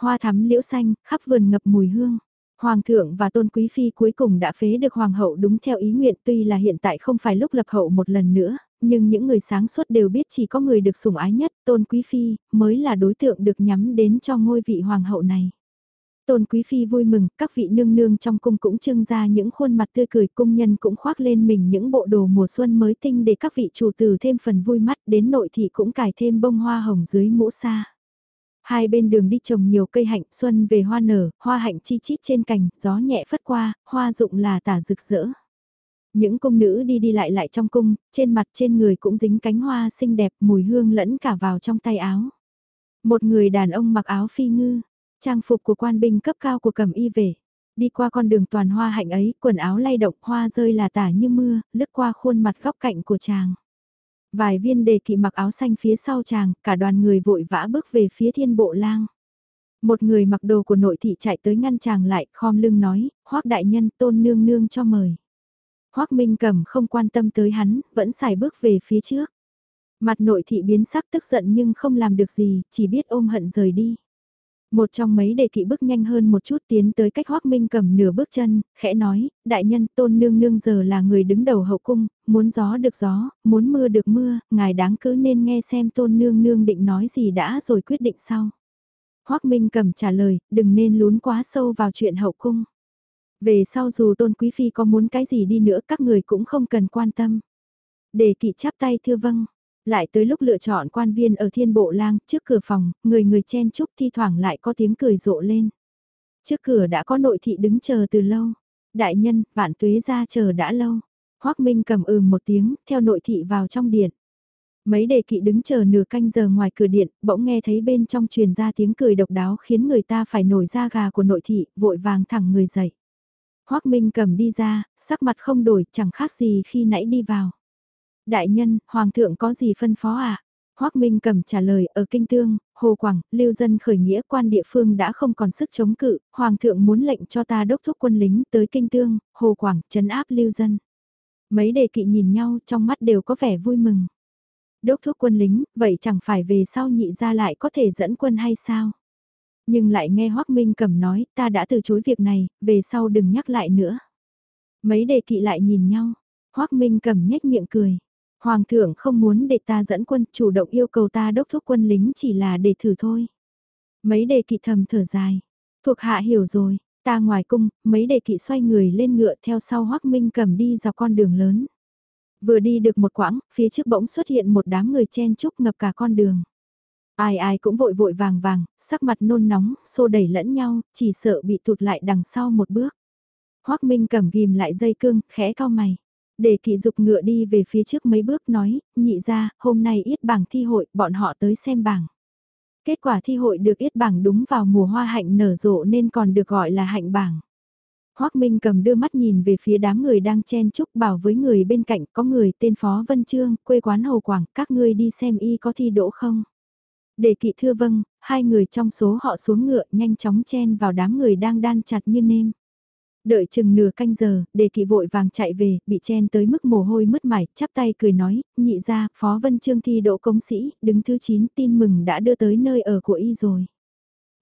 Hoa thắm liễu xanh, khắp vườn ngập mùi hương. Hoàng thượng và tôn quý phi cuối cùng đã phế được hoàng hậu đúng theo ý nguyện tuy là hiện tại không phải lúc lập hậu một lần nữa, nhưng những người sáng suốt đều biết chỉ có người được sủng ái nhất, tôn quý phi, mới là đối tượng được nhắm đến cho ngôi vị hoàng hậu này. Tôn Quý Phi vui mừng, các vị nương nương trong cung cũng trưng ra những khuôn mặt tươi cười cung nhân cũng khoác lên mình những bộ đồ mùa xuân mới tinh để các vị chủ tử thêm phần vui mắt đến nội thị cũng cài thêm bông hoa hồng dưới mũ sa. Hai bên đường đi trồng nhiều cây hạnh xuân về hoa nở, hoa hạnh chi chít trên cành, gió nhẹ phất qua, hoa rụng là tả rực rỡ. Những cung nữ đi đi lại lại trong cung, trên mặt trên người cũng dính cánh hoa xinh đẹp mùi hương lẫn cả vào trong tay áo. Một người đàn ông mặc áo phi ngư, Trang phục của quan binh cấp cao của cẩm y về. Đi qua con đường toàn hoa hạnh ấy, quần áo lay động hoa rơi là tả như mưa, lướt qua khuôn mặt góc cạnh của chàng. Vài viên đề kỵ mặc áo xanh phía sau chàng, cả đoàn người vội vã bước về phía thiên bộ lang. Một người mặc đồ của nội thị chạy tới ngăn chàng lại, khom lưng nói, hoác đại nhân tôn nương nương cho mời. Hoác Minh Cẩm không quan tâm tới hắn, vẫn xài bước về phía trước. Mặt nội thị biến sắc tức giận nhưng không làm được gì, chỉ biết ôm hận rời đi. Một trong mấy đề kỵ bước nhanh hơn một chút tiến tới cách Hoác Minh cầm nửa bước chân, khẽ nói, đại nhân tôn nương nương giờ là người đứng đầu hậu cung, muốn gió được gió, muốn mưa được mưa, ngài đáng cứ nên nghe xem tôn nương nương định nói gì đã rồi quyết định sau. Hoác Minh cầm trả lời, đừng nên lún quá sâu vào chuyện hậu cung. Về sau dù tôn quý phi có muốn cái gì đi nữa các người cũng không cần quan tâm. Đề kỵ chắp tay thưa vâng, lại tới lúc lựa chọn quan viên ở thiên bộ lang, trước cửa phòng, người người chen chúc thi thoảng lại có tiếng cười rộ lên. Trước cửa đã có nội thị đứng chờ từ lâu. Đại nhân, vạn tuế ra chờ đã lâu. Hoác Minh cầm ừ một tiếng, theo nội thị vào trong điện. Mấy đề kỵ đứng chờ nửa canh giờ ngoài cửa điện, bỗng nghe thấy bên trong truyền ra tiếng cười độc đáo khiến người ta phải nổi da gà của nội thị, vội vàng thẳng người dậy. Hoác Minh cầm đi ra, sắc mặt không đổi, chẳng khác gì khi nãy đi vào. Đại nhân, Hoàng thượng có gì phân phó à? Hoác Minh cầm trả lời ở Kinh Tương, Hồ Quảng, lưu dân khởi nghĩa quan địa phương đã không còn sức chống cự, Hoàng thượng muốn lệnh cho ta đốc thúc quân lính tới Kinh Tương, Hồ Quảng, trấn áp lưu dân. Mấy đề kỵ nhìn nhau trong mắt đều có vẻ vui mừng. Đốc thúc quân lính, vậy chẳng phải về sau nhị ra lại có thể dẫn quân hay sao? Nhưng lại nghe Hoác Minh cầm nói ta đã từ chối việc này, về sau đừng nhắc lại nữa. Mấy đề kỵ lại nhìn nhau, Hoác Minh cầm nhếch miệng cười. Hoàng thượng không muốn để ta dẫn quân chủ động yêu cầu ta đốc thúc quân lính chỉ là để thử thôi. Mấy đề kỵ thầm thở dài. Thuộc hạ hiểu rồi, ta ngoài cung, mấy đề kỵ xoay người lên ngựa theo sau Hoắc Minh cầm đi dọc con đường lớn. Vừa đi được một quãng, phía trước bỗng xuất hiện một đám người chen chúc ngập cả con đường. Ai ai cũng vội vội vàng vàng, sắc mặt nôn nóng, xô đẩy lẫn nhau, chỉ sợ bị tụt lại đằng sau một bước. Hoác Minh cầm ghim lại dây cương, khẽ cao mày. Để kỵ dục ngựa đi về phía trước mấy bước nói, nhị ra, hôm nay yết bảng thi hội, bọn họ tới xem bảng. Kết quả thi hội được yết bảng đúng vào mùa hoa hạnh nở rộ nên còn được gọi là hạnh bảng. Hoác Minh cầm đưa mắt nhìn về phía đám người đang chen chúc bảo với người bên cạnh có người tên Phó Vân Trương, quê quán Hồ Quảng, các ngươi đi xem y có thi đỗ không. Để kỵ thưa vâng, hai người trong số họ xuống ngựa nhanh chóng chen vào đám người đang đan chặt như nêm. Đợi chừng nửa canh giờ, đề kỵ vội vàng chạy về, bị chen tới mức mồ hôi mất mải, chắp tay cười nói, nhị ra, Phó Vân Trương thi đỗ công sĩ, đứng thứ 9 tin mừng đã đưa tới nơi ở của y rồi.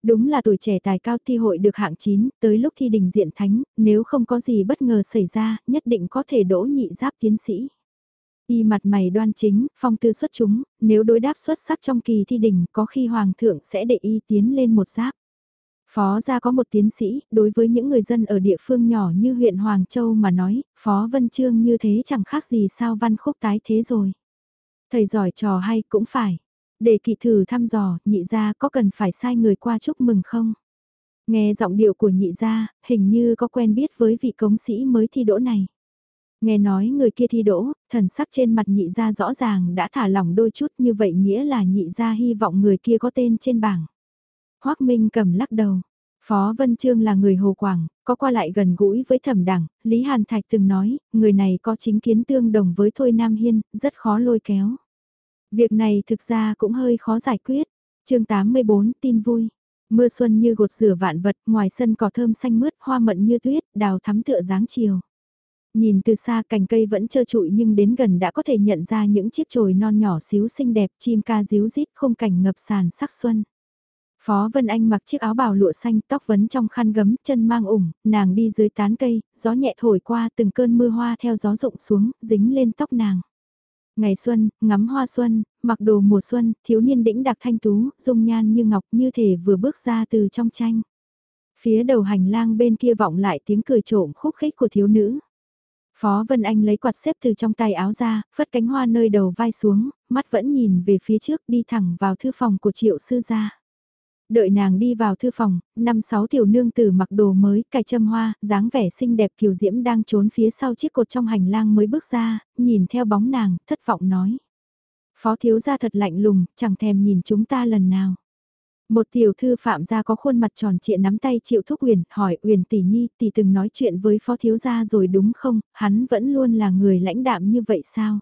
Đúng là tuổi trẻ tài cao thi hội được hạng 9, tới lúc thi đình diện thánh, nếu không có gì bất ngờ xảy ra, nhất định có thể đỗ nhị giáp tiến sĩ. Y mặt mày đoan chính, phong tư xuất chúng, nếu đối đáp xuất sắc trong kỳ thi đình có khi hoàng thượng sẽ để y tiến lên một giáp. Phó gia có một tiến sĩ, đối với những người dân ở địa phương nhỏ như huyện Hoàng Châu mà nói, Phó Vân Trương như thế chẳng khác gì sao văn khúc tái thế rồi. Thầy giỏi trò hay cũng phải. Để kỳ thử thăm dò, nhị gia có cần phải sai người qua chúc mừng không? Nghe giọng điệu của nhị gia, hình như có quen biết với vị cống sĩ mới thi đỗ này. Nghe nói người kia thi đỗ, thần sắc trên mặt nhị gia rõ ràng đã thả lỏng đôi chút như vậy nghĩa là nhị gia hy vọng người kia có tên trên bảng. Hoác Minh cầm lắc đầu. Phó Vân Trương là người Hồ Quảng, có qua lại gần gũi với thẩm đảng, Lý Hàn Thạch từng nói, người này có chính kiến tương đồng với Thôi Nam Hiên, rất khó lôi kéo. Việc này thực ra cũng hơi khó giải quyết. chương 84 tin vui. Mưa xuân như gột rửa vạn vật, ngoài sân cỏ thơm xanh mướt, hoa mận như tuyết, đào thắm tựa dáng chiều. Nhìn từ xa cành cây vẫn trơ trụi nhưng đến gần đã có thể nhận ra những chiếc chồi non nhỏ xíu xinh đẹp, chim ca díu rít khung cảnh ngập sàn sắc xuân. Phó Vân Anh mặc chiếc áo bào lụa xanh, tóc vấn trong khăn gấm, chân mang ủng, nàng đi dưới tán cây, gió nhẹ thổi qua từng cơn mưa hoa theo gió rụng xuống, dính lên tóc nàng. Ngày xuân, ngắm hoa xuân, mặc đồ mùa xuân, thiếu niên đĩnh đặc thanh tú, dung nhan như ngọc như thể vừa bước ra từ trong tranh. Phía đầu hành lang bên kia vọng lại tiếng cười trộm khúc khích của thiếu nữ. Phó Vân Anh lấy quạt xếp từ trong tay áo ra, phất cánh hoa nơi đầu vai xuống, mắt vẫn nhìn về phía trước đi thẳng vào thư phòng của triệu sư gia. Đợi nàng đi vào thư phòng, năm sáu tiểu nương tử mặc đồ mới, cài châm hoa, dáng vẻ xinh đẹp kiều diễm đang trốn phía sau chiếc cột trong hành lang mới bước ra, nhìn theo bóng nàng, thất vọng nói. Phó thiếu gia thật lạnh lùng, chẳng thèm nhìn chúng ta lần nào. Một tiểu thư phạm gia có khuôn mặt tròn trịa nắm tay triệu thúc huyền, hỏi huyền tỷ nhi, tỷ từng nói chuyện với phó thiếu gia rồi đúng không, hắn vẫn luôn là người lãnh đạm như vậy sao?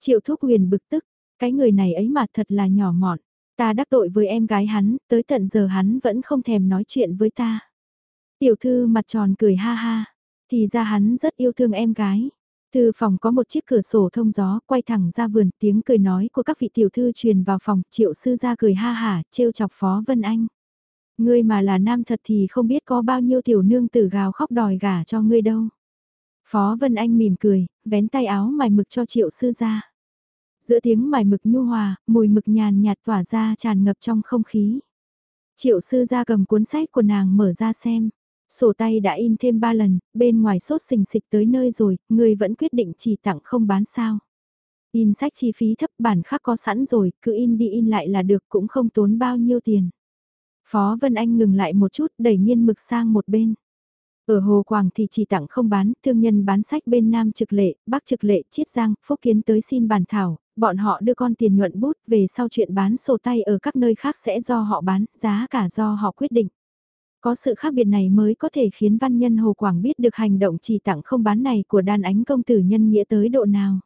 Triệu thúc huyền bực tức, cái người này ấy mà thật là nhỏ mọn. Ta đắc tội với em gái hắn, tới tận giờ hắn vẫn không thèm nói chuyện với ta. Tiểu thư mặt tròn cười ha ha, thì ra hắn rất yêu thương em gái. Thư phòng có một chiếc cửa sổ thông gió, quay thẳng ra vườn, tiếng cười nói của các vị tiểu thư truyền vào phòng, triệu sư ra cười ha hả, trêu chọc Phó Vân Anh. Ngươi mà là nam thật thì không biết có bao nhiêu tiểu nương tử gào khóc đòi gả cho ngươi đâu. Phó Vân Anh mỉm cười, vén tay áo mài mực cho triệu sư ra. Giữa tiếng mài mực nhu hòa, mùi mực nhàn nhạt tỏa ra tràn ngập trong không khí. Triệu sư ra cầm cuốn sách của nàng mở ra xem. Sổ tay đã in thêm ba lần, bên ngoài sốt xình xịch tới nơi rồi, người vẫn quyết định chỉ tặng không bán sao. In sách chi phí thấp bản khác có sẵn rồi, cứ in đi in lại là được cũng không tốn bao nhiêu tiền. Phó Vân Anh ngừng lại một chút đẩy nhiên mực sang một bên. Ở Hồ Quảng thì chỉ tặng không bán, thương nhân bán sách bên Nam Trực Lệ, Bắc Trực Lệ, Chiết Giang, Phúc Kiến tới xin bàn thảo, bọn họ đưa con tiền nhuận bút về sau chuyện bán sổ tay ở các nơi khác sẽ do họ bán, giá cả do họ quyết định. Có sự khác biệt này mới có thể khiến văn nhân Hồ Quảng biết được hành động chỉ tặng không bán này của đàn ánh công tử nhân nghĩa tới độ nào.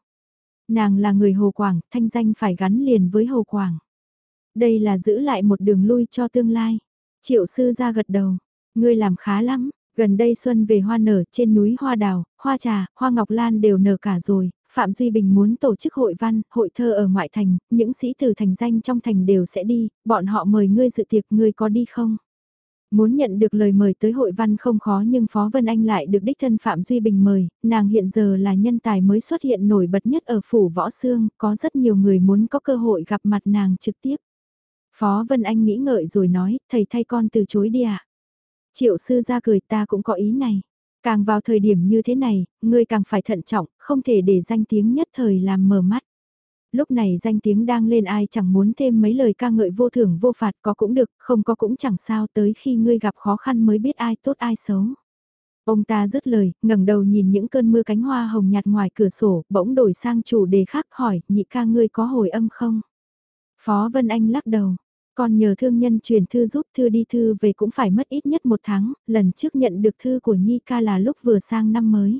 Nàng là người Hồ Quảng, thanh danh phải gắn liền với Hồ Quảng. Đây là giữ lại một đường lui cho tương lai. Triệu sư ra gật đầu, ngươi làm khá lắm, gần đây xuân về hoa nở trên núi hoa đào, hoa trà, hoa ngọc lan đều nở cả rồi, Phạm Duy Bình muốn tổ chức hội văn, hội thơ ở ngoại thành, những sĩ tử thành danh trong thành đều sẽ đi, bọn họ mời ngươi dự tiệc ngươi có đi không? Muốn nhận được lời mời tới hội văn không khó nhưng Phó Vân Anh lại được đích thân Phạm Duy Bình mời, nàng hiện giờ là nhân tài mới xuất hiện nổi bật nhất ở phủ võ xương, có rất nhiều người muốn có cơ hội gặp mặt nàng trực tiếp. Phó Vân Anh nghĩ ngợi rồi nói, thầy thay con từ chối đi ạ. À? Triệu sư ra cười ta cũng có ý này. Càng vào thời điểm như thế này, ngươi càng phải thận trọng, không thể để danh tiếng nhất thời làm mờ mắt. Lúc này danh tiếng đang lên ai chẳng muốn thêm mấy lời ca ngợi vô thưởng vô phạt có cũng được, không có cũng chẳng sao tới khi ngươi gặp khó khăn mới biết ai tốt ai xấu. Ông ta dứt lời, ngẩng đầu nhìn những cơn mưa cánh hoa hồng nhạt ngoài cửa sổ, bỗng đổi sang chủ đề khác hỏi, nhị ca ngươi có hồi âm không? Phó Vân Anh lắc đầu, còn nhờ thương nhân truyền thư giúp thư đi thư về cũng phải mất ít nhất một tháng, lần trước nhận được thư của Nhi ca là lúc vừa sang năm mới.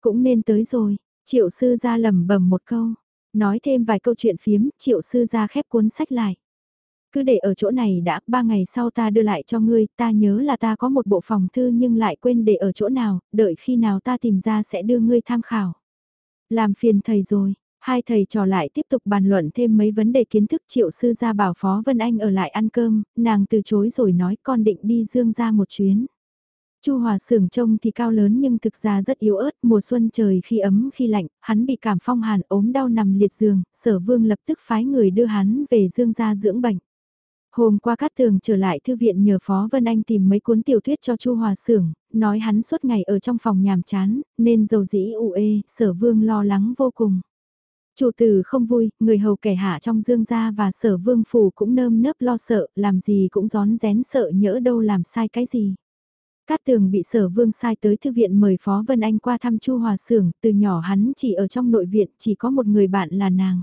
Cũng nên tới rồi, triệu sư ra lầm bầm một câu, nói thêm vài câu chuyện phiếm, triệu sư ra khép cuốn sách lại. Cứ để ở chỗ này đã, ba ngày sau ta đưa lại cho ngươi, ta nhớ là ta có một bộ phòng thư nhưng lại quên để ở chỗ nào, đợi khi nào ta tìm ra sẽ đưa ngươi tham khảo. Làm phiền thầy rồi, Hai thầy trò lại tiếp tục bàn luận thêm mấy vấn đề kiến thức triệu sư ra bảo Phó Vân Anh ở lại ăn cơm, nàng từ chối rồi nói con định đi dương ra một chuyến. Chu Hòa Sưởng trông thì cao lớn nhưng thực ra rất yếu ớt, mùa xuân trời khi ấm khi lạnh, hắn bị cảm phong hàn ốm đau nằm liệt giường, sở vương lập tức phái người đưa hắn về dương gia dưỡng bệnh. Hôm qua Cát Tường trở lại thư viện nhờ Phó Vân Anh tìm mấy cuốn tiểu thuyết cho Chu Hòa Sưởng, nói hắn suốt ngày ở trong phòng nhàm chán, nên dầu dĩ ủ ê, sở vương lo lắng vô cùng. Chủ tử không vui, người hầu kẻ hạ trong dương gia và sở vương phủ cũng nơm nớp lo sợ, làm gì cũng gión rén sợ nhỡ đâu làm sai cái gì. Cát tường bị sở vương sai tới thư viện mời Phó Vân Anh qua thăm Chu Hòa Sưởng, từ nhỏ hắn chỉ ở trong nội viện, chỉ có một người bạn là nàng.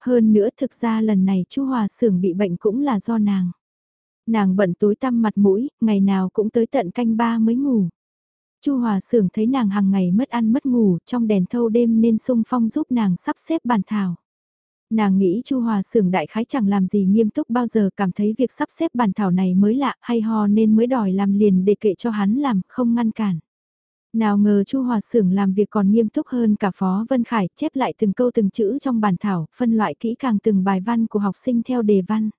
Hơn nữa thực ra lần này Chu Hòa Sưởng bị bệnh cũng là do nàng. Nàng bận tối tăm mặt mũi, ngày nào cũng tới tận canh ba mới ngủ. Chu Hòa Sưởng thấy nàng hàng ngày mất ăn mất ngủ, trong đèn thâu đêm nên sung phong giúp nàng sắp xếp bàn thảo. Nàng nghĩ Chu Hòa Sưởng đại khái chẳng làm gì nghiêm túc bao giờ cảm thấy việc sắp xếp bàn thảo này mới lạ hay ho nên mới đòi làm liền để kệ cho hắn làm, không ngăn cản. Nào ngờ Chu Hòa Sưởng làm việc còn nghiêm túc hơn cả Phó Vân Khải, chép lại từng câu từng chữ trong bàn thảo, phân loại kỹ càng từng bài văn của học sinh theo đề văn.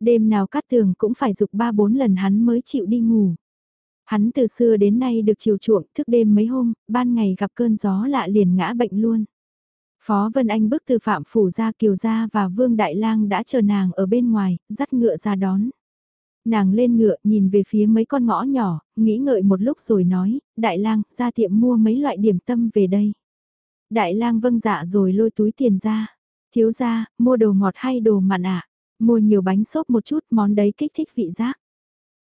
Đêm nào cắt tường cũng phải dục ba bốn lần hắn mới chịu đi ngủ. Hắn từ xưa đến nay được chiều chuộng, thức đêm mấy hôm, ban ngày gặp cơn gió lạ liền ngã bệnh luôn. Phó Vân Anh bước từ Phạm Phủ ra Kiều gia và Vương Đại Lang đã chờ nàng ở bên ngoài, dắt ngựa ra đón. Nàng lên ngựa nhìn về phía mấy con ngõ nhỏ, nghĩ ngợi một lúc rồi nói, Đại Lang ra tiệm mua mấy loại điểm tâm về đây. Đại Lang vâng dạ rồi lôi túi tiền ra. Thiếu gia, mua đồ ngọt hay đồ mặn ạ? Mua nhiều bánh xốp một chút, món đấy kích thích vị giác.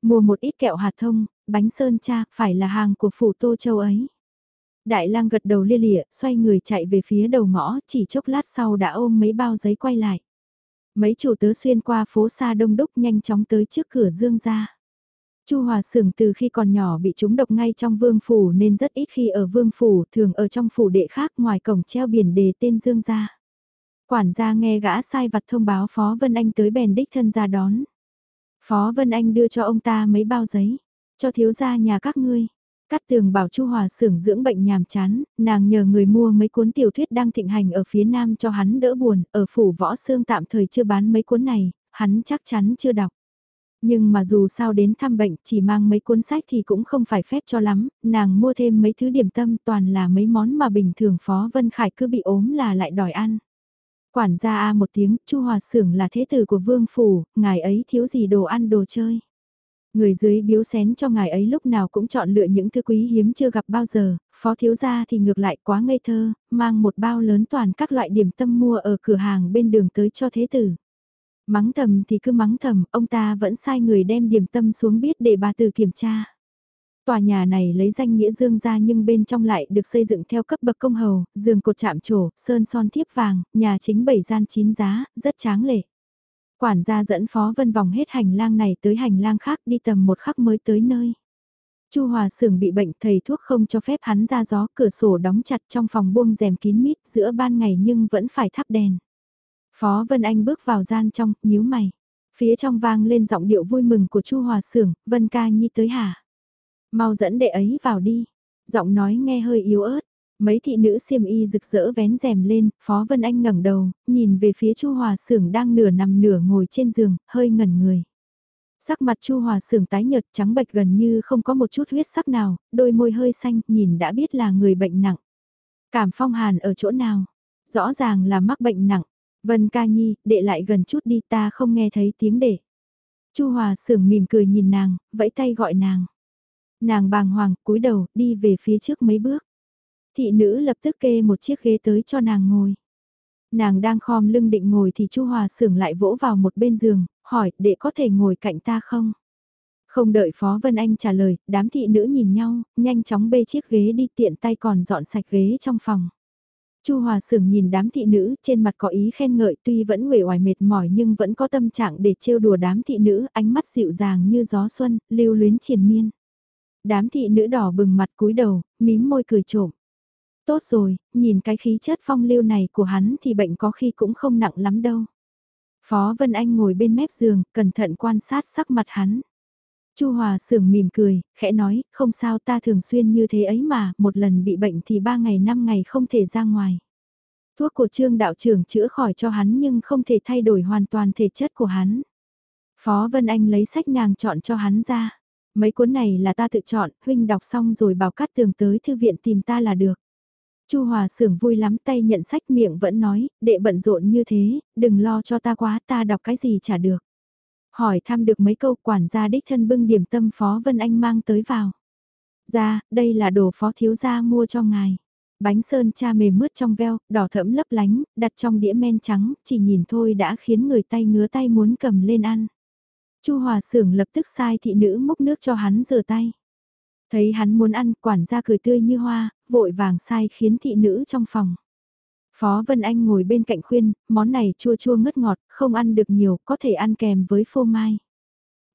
Mua một ít kẹo hạt thông, bánh sơn cha, phải là hàng của phủ Tô Châu ấy. Đại lang gật đầu lia lịa, xoay người chạy về phía đầu ngõ, chỉ chốc lát sau đã ôm mấy bao giấy quay lại. Mấy chủ tớ xuyên qua phố xa đông đúc nhanh chóng tới trước cửa dương ra. Chu Hòa Sưởng từ khi còn nhỏ bị trúng độc ngay trong vương phủ nên rất ít khi ở vương phủ, thường ở trong phủ đệ khác ngoài cổng treo biển đề tên Dương gia. Quản gia nghe gã sai vặt thông báo Phó Vân Anh tới bèn đích thân ra đón. Phó Vân Anh đưa cho ông ta mấy bao giấy, cho thiếu gia nhà các ngươi. Cát tường bảo Chu Hòa xưởng dưỡng bệnh nhàm chán, nàng nhờ người mua mấy cuốn tiểu thuyết đang thịnh hành ở phía nam cho hắn đỡ buồn, ở phủ võ xương tạm thời chưa bán mấy cuốn này, hắn chắc chắn chưa đọc. Nhưng mà dù sao đến thăm bệnh chỉ mang mấy cuốn sách thì cũng không phải phép cho lắm, nàng mua thêm mấy thứ điểm tâm toàn là mấy món mà bình thường Phó Vân Khải cứ bị ốm là lại đòi ăn. Quản gia a một tiếng, Chu Hòa Sưởng là thế tử của Vương phủ, ngài ấy thiếu gì đồ ăn đồ chơi. Người dưới biếu xén cho ngài ấy lúc nào cũng chọn lựa những thứ quý hiếm chưa gặp bao giờ, phó thiếu gia thì ngược lại quá ngây thơ, mang một bao lớn toàn các loại điểm tâm mua ở cửa hàng bên đường tới cho thế tử. Mắng thầm thì cứ mắng thầm, ông ta vẫn sai người đem điểm tâm xuống biết để bà tử kiểm tra. Tòa nhà này lấy danh nghĩa dương ra nhưng bên trong lại được xây dựng theo cấp bậc công hầu, giường cột chạm trổ, sơn son thiếp vàng, nhà chính bảy gian chín giá, rất tráng lệ. Quản gia dẫn Phó Vân vòng hết hành lang này tới hành lang khác đi tầm một khắc mới tới nơi. Chu Hòa Sưởng bị bệnh thầy thuốc không cho phép hắn ra gió cửa sổ đóng chặt trong phòng buông rèm kín mít giữa ban ngày nhưng vẫn phải thắp đèn. Phó Vân Anh bước vào gian trong, nhíu mày. Phía trong vang lên giọng điệu vui mừng của Chu Hòa Sưởng, Vân ca nhi tới hả? Mau dẫn đệ ấy vào đi. Giọng nói nghe hơi yếu ớt. Mấy thị nữ xiêm y rực rỡ vén rèm lên, Phó Vân Anh ngẩng đầu, nhìn về phía Chu Hòa Sưởng đang nửa nằm nửa ngồi trên giường, hơi ngẩn người. Sắc mặt Chu Hòa Sưởng tái nhợt trắng bệch gần như không có một chút huyết sắc nào, đôi môi hơi xanh, nhìn đã biết là người bệnh nặng. Cảm phong hàn ở chỗ nào? Rõ ràng là mắc bệnh nặng. Vân ca nhi, đệ lại gần chút đi ta không nghe thấy tiếng đệ. Chu Hòa Sưởng mỉm cười nhìn nàng, vẫy tay gọi nàng. Nàng bàng hoàng, cúi đầu, đi về phía trước mấy bước. Thị nữ lập tức kê một chiếc ghế tới cho nàng ngồi. Nàng đang khom lưng định ngồi thì Chu Hòa Sưởng lại vỗ vào một bên giường, hỏi, đệ có thể ngồi cạnh ta không? Không đợi Phó Vân Anh trả lời, đám thị nữ nhìn nhau, nhanh chóng bê chiếc ghế đi tiện tay còn dọn sạch ghế trong phòng. Chu Hòa Sưởng nhìn đám thị nữ, trên mặt có ý khen ngợi tuy vẫn uể oải mệt mỏi nhưng vẫn có tâm trạng để trêu đùa đám thị nữ, ánh mắt dịu dàng như gió xuân, lưu luyến triền miên. Đám thị nữ đỏ bừng mặt cúi đầu, mím môi cười trộm. Tốt rồi, nhìn cái khí chất phong lưu này của hắn thì bệnh có khi cũng không nặng lắm đâu. Phó Vân Anh ngồi bên mép giường, cẩn thận quan sát sắc mặt hắn. Chu Hòa sưởng mỉm cười, khẽ nói, không sao ta thường xuyên như thế ấy mà, một lần bị bệnh thì ba ngày năm ngày không thể ra ngoài. Thuốc của trương đạo trưởng chữa khỏi cho hắn nhưng không thể thay đổi hoàn toàn thể chất của hắn. Phó Vân Anh lấy sách nàng chọn cho hắn ra. Mấy cuốn này là ta tự chọn, huynh đọc xong rồi bảo cắt tường tới thư viện tìm ta là được. Chu Hòa Sưởng vui lắm tay nhận sách miệng vẫn nói, đệ bận rộn như thế, đừng lo cho ta quá ta đọc cái gì chả được. Hỏi thăm được mấy câu quản gia đích thân bưng điểm tâm Phó Vân Anh mang tới vào. Ra, đây là đồ Phó Thiếu Gia mua cho ngài. Bánh sơn cha mềm mướt trong veo, đỏ thẫm lấp lánh, đặt trong đĩa men trắng, chỉ nhìn thôi đã khiến người tay ngứa tay muốn cầm lên ăn. Chu Hòa Sưởng lập tức sai thị nữ múc nước cho hắn rửa tay. Thấy hắn muốn ăn, quản gia cười tươi như hoa, vội vàng sai khiến thị nữ trong phòng. Phó Vân Anh ngồi bên cạnh khuyên, món này chua chua ngất ngọt, không ăn được nhiều, có thể ăn kèm với phô mai.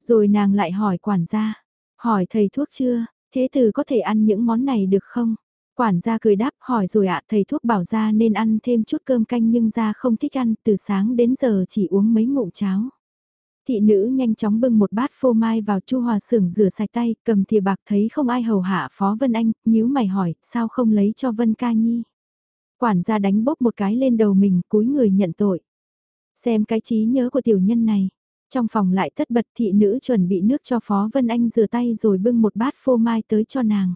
Rồi nàng lại hỏi quản gia, hỏi thầy thuốc chưa, thế từ có thể ăn những món này được không? Quản gia cười đáp hỏi rồi ạ thầy thuốc bảo ra nên ăn thêm chút cơm canh nhưng ra không thích ăn từ sáng đến giờ chỉ uống mấy ngụm cháo. Thị nữ nhanh chóng bưng một bát phô mai vào chu hòa xưởng rửa sạch tay, cầm thìa bạc thấy không ai hầu hạ Phó Vân Anh, nhíu mày hỏi, sao không lấy cho Vân Ca Nhi? Quản gia đánh bóp một cái lên đầu mình, cúi người nhận tội. Xem cái trí nhớ của tiểu nhân này. Trong phòng lại tất bật thị nữ chuẩn bị nước cho Phó Vân Anh rửa tay rồi bưng một bát phô mai tới cho nàng.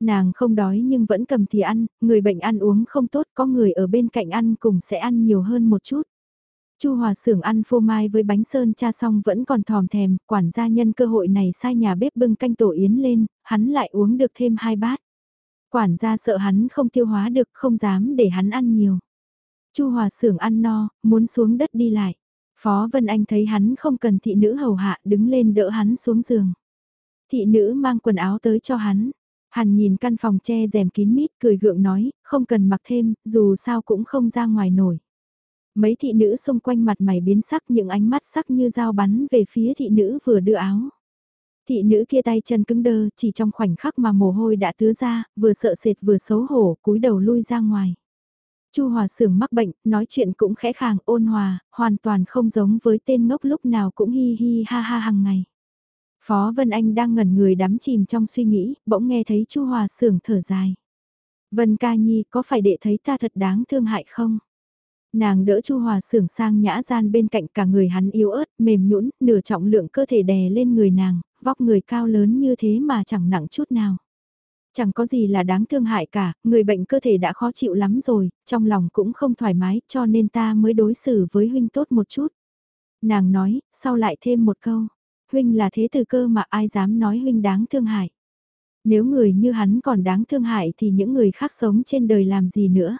Nàng không đói nhưng vẫn cầm thì ăn, người bệnh ăn uống không tốt, có người ở bên cạnh ăn cùng sẽ ăn nhiều hơn một chút. Chu Hòa Sưởng ăn phô mai với bánh sơn cha xong vẫn còn thòm thèm, quản gia nhân cơ hội này sai nhà bếp bưng canh tổ yến lên, hắn lại uống được thêm hai bát. Quản gia sợ hắn không tiêu hóa được, không dám để hắn ăn nhiều. Chu Hòa Sưởng ăn no, muốn xuống đất đi lại. Phó Vân Anh thấy hắn không cần thị nữ hầu hạ, đứng lên đỡ hắn xuống giường. Thị nữ mang quần áo tới cho hắn. Hắn nhìn căn phòng che rèm kín mít, cười gượng nói, không cần mặc thêm, dù sao cũng không ra ngoài nổi. Mấy thị nữ xung quanh mặt mày biến sắc những ánh mắt sắc như dao bắn về phía thị nữ vừa đưa áo. Thị nữ kia tay chân cứng đơ, chỉ trong khoảnh khắc mà mồ hôi đã tứa ra, vừa sợ sệt vừa xấu hổ, cúi đầu lui ra ngoài. Chu Hòa Sưởng mắc bệnh, nói chuyện cũng khẽ khàng, ôn hòa, hoàn toàn không giống với tên ngốc lúc nào cũng hi hi ha ha hàng ngày. Phó Vân Anh đang ngẩn người đắm chìm trong suy nghĩ, bỗng nghe thấy Chu Hòa Sưởng thở dài. Vân Ca Nhi, có phải đệ thấy ta thật đáng thương hại không? Nàng đỡ Chu Hòa sưởng sang nhã gian bên cạnh cả người hắn yếu ớt, mềm nhũn, nửa trọng lượng cơ thể đè lên người nàng, vóc người cao lớn như thế mà chẳng nặng chút nào. Chẳng có gì là đáng thương hại cả, người bệnh cơ thể đã khó chịu lắm rồi, trong lòng cũng không thoải mái cho nên ta mới đối xử với huynh tốt một chút. Nàng nói, sau lại thêm một câu, huynh là thế từ cơ mà ai dám nói huynh đáng thương hại. Nếu người như hắn còn đáng thương hại thì những người khác sống trên đời làm gì nữa.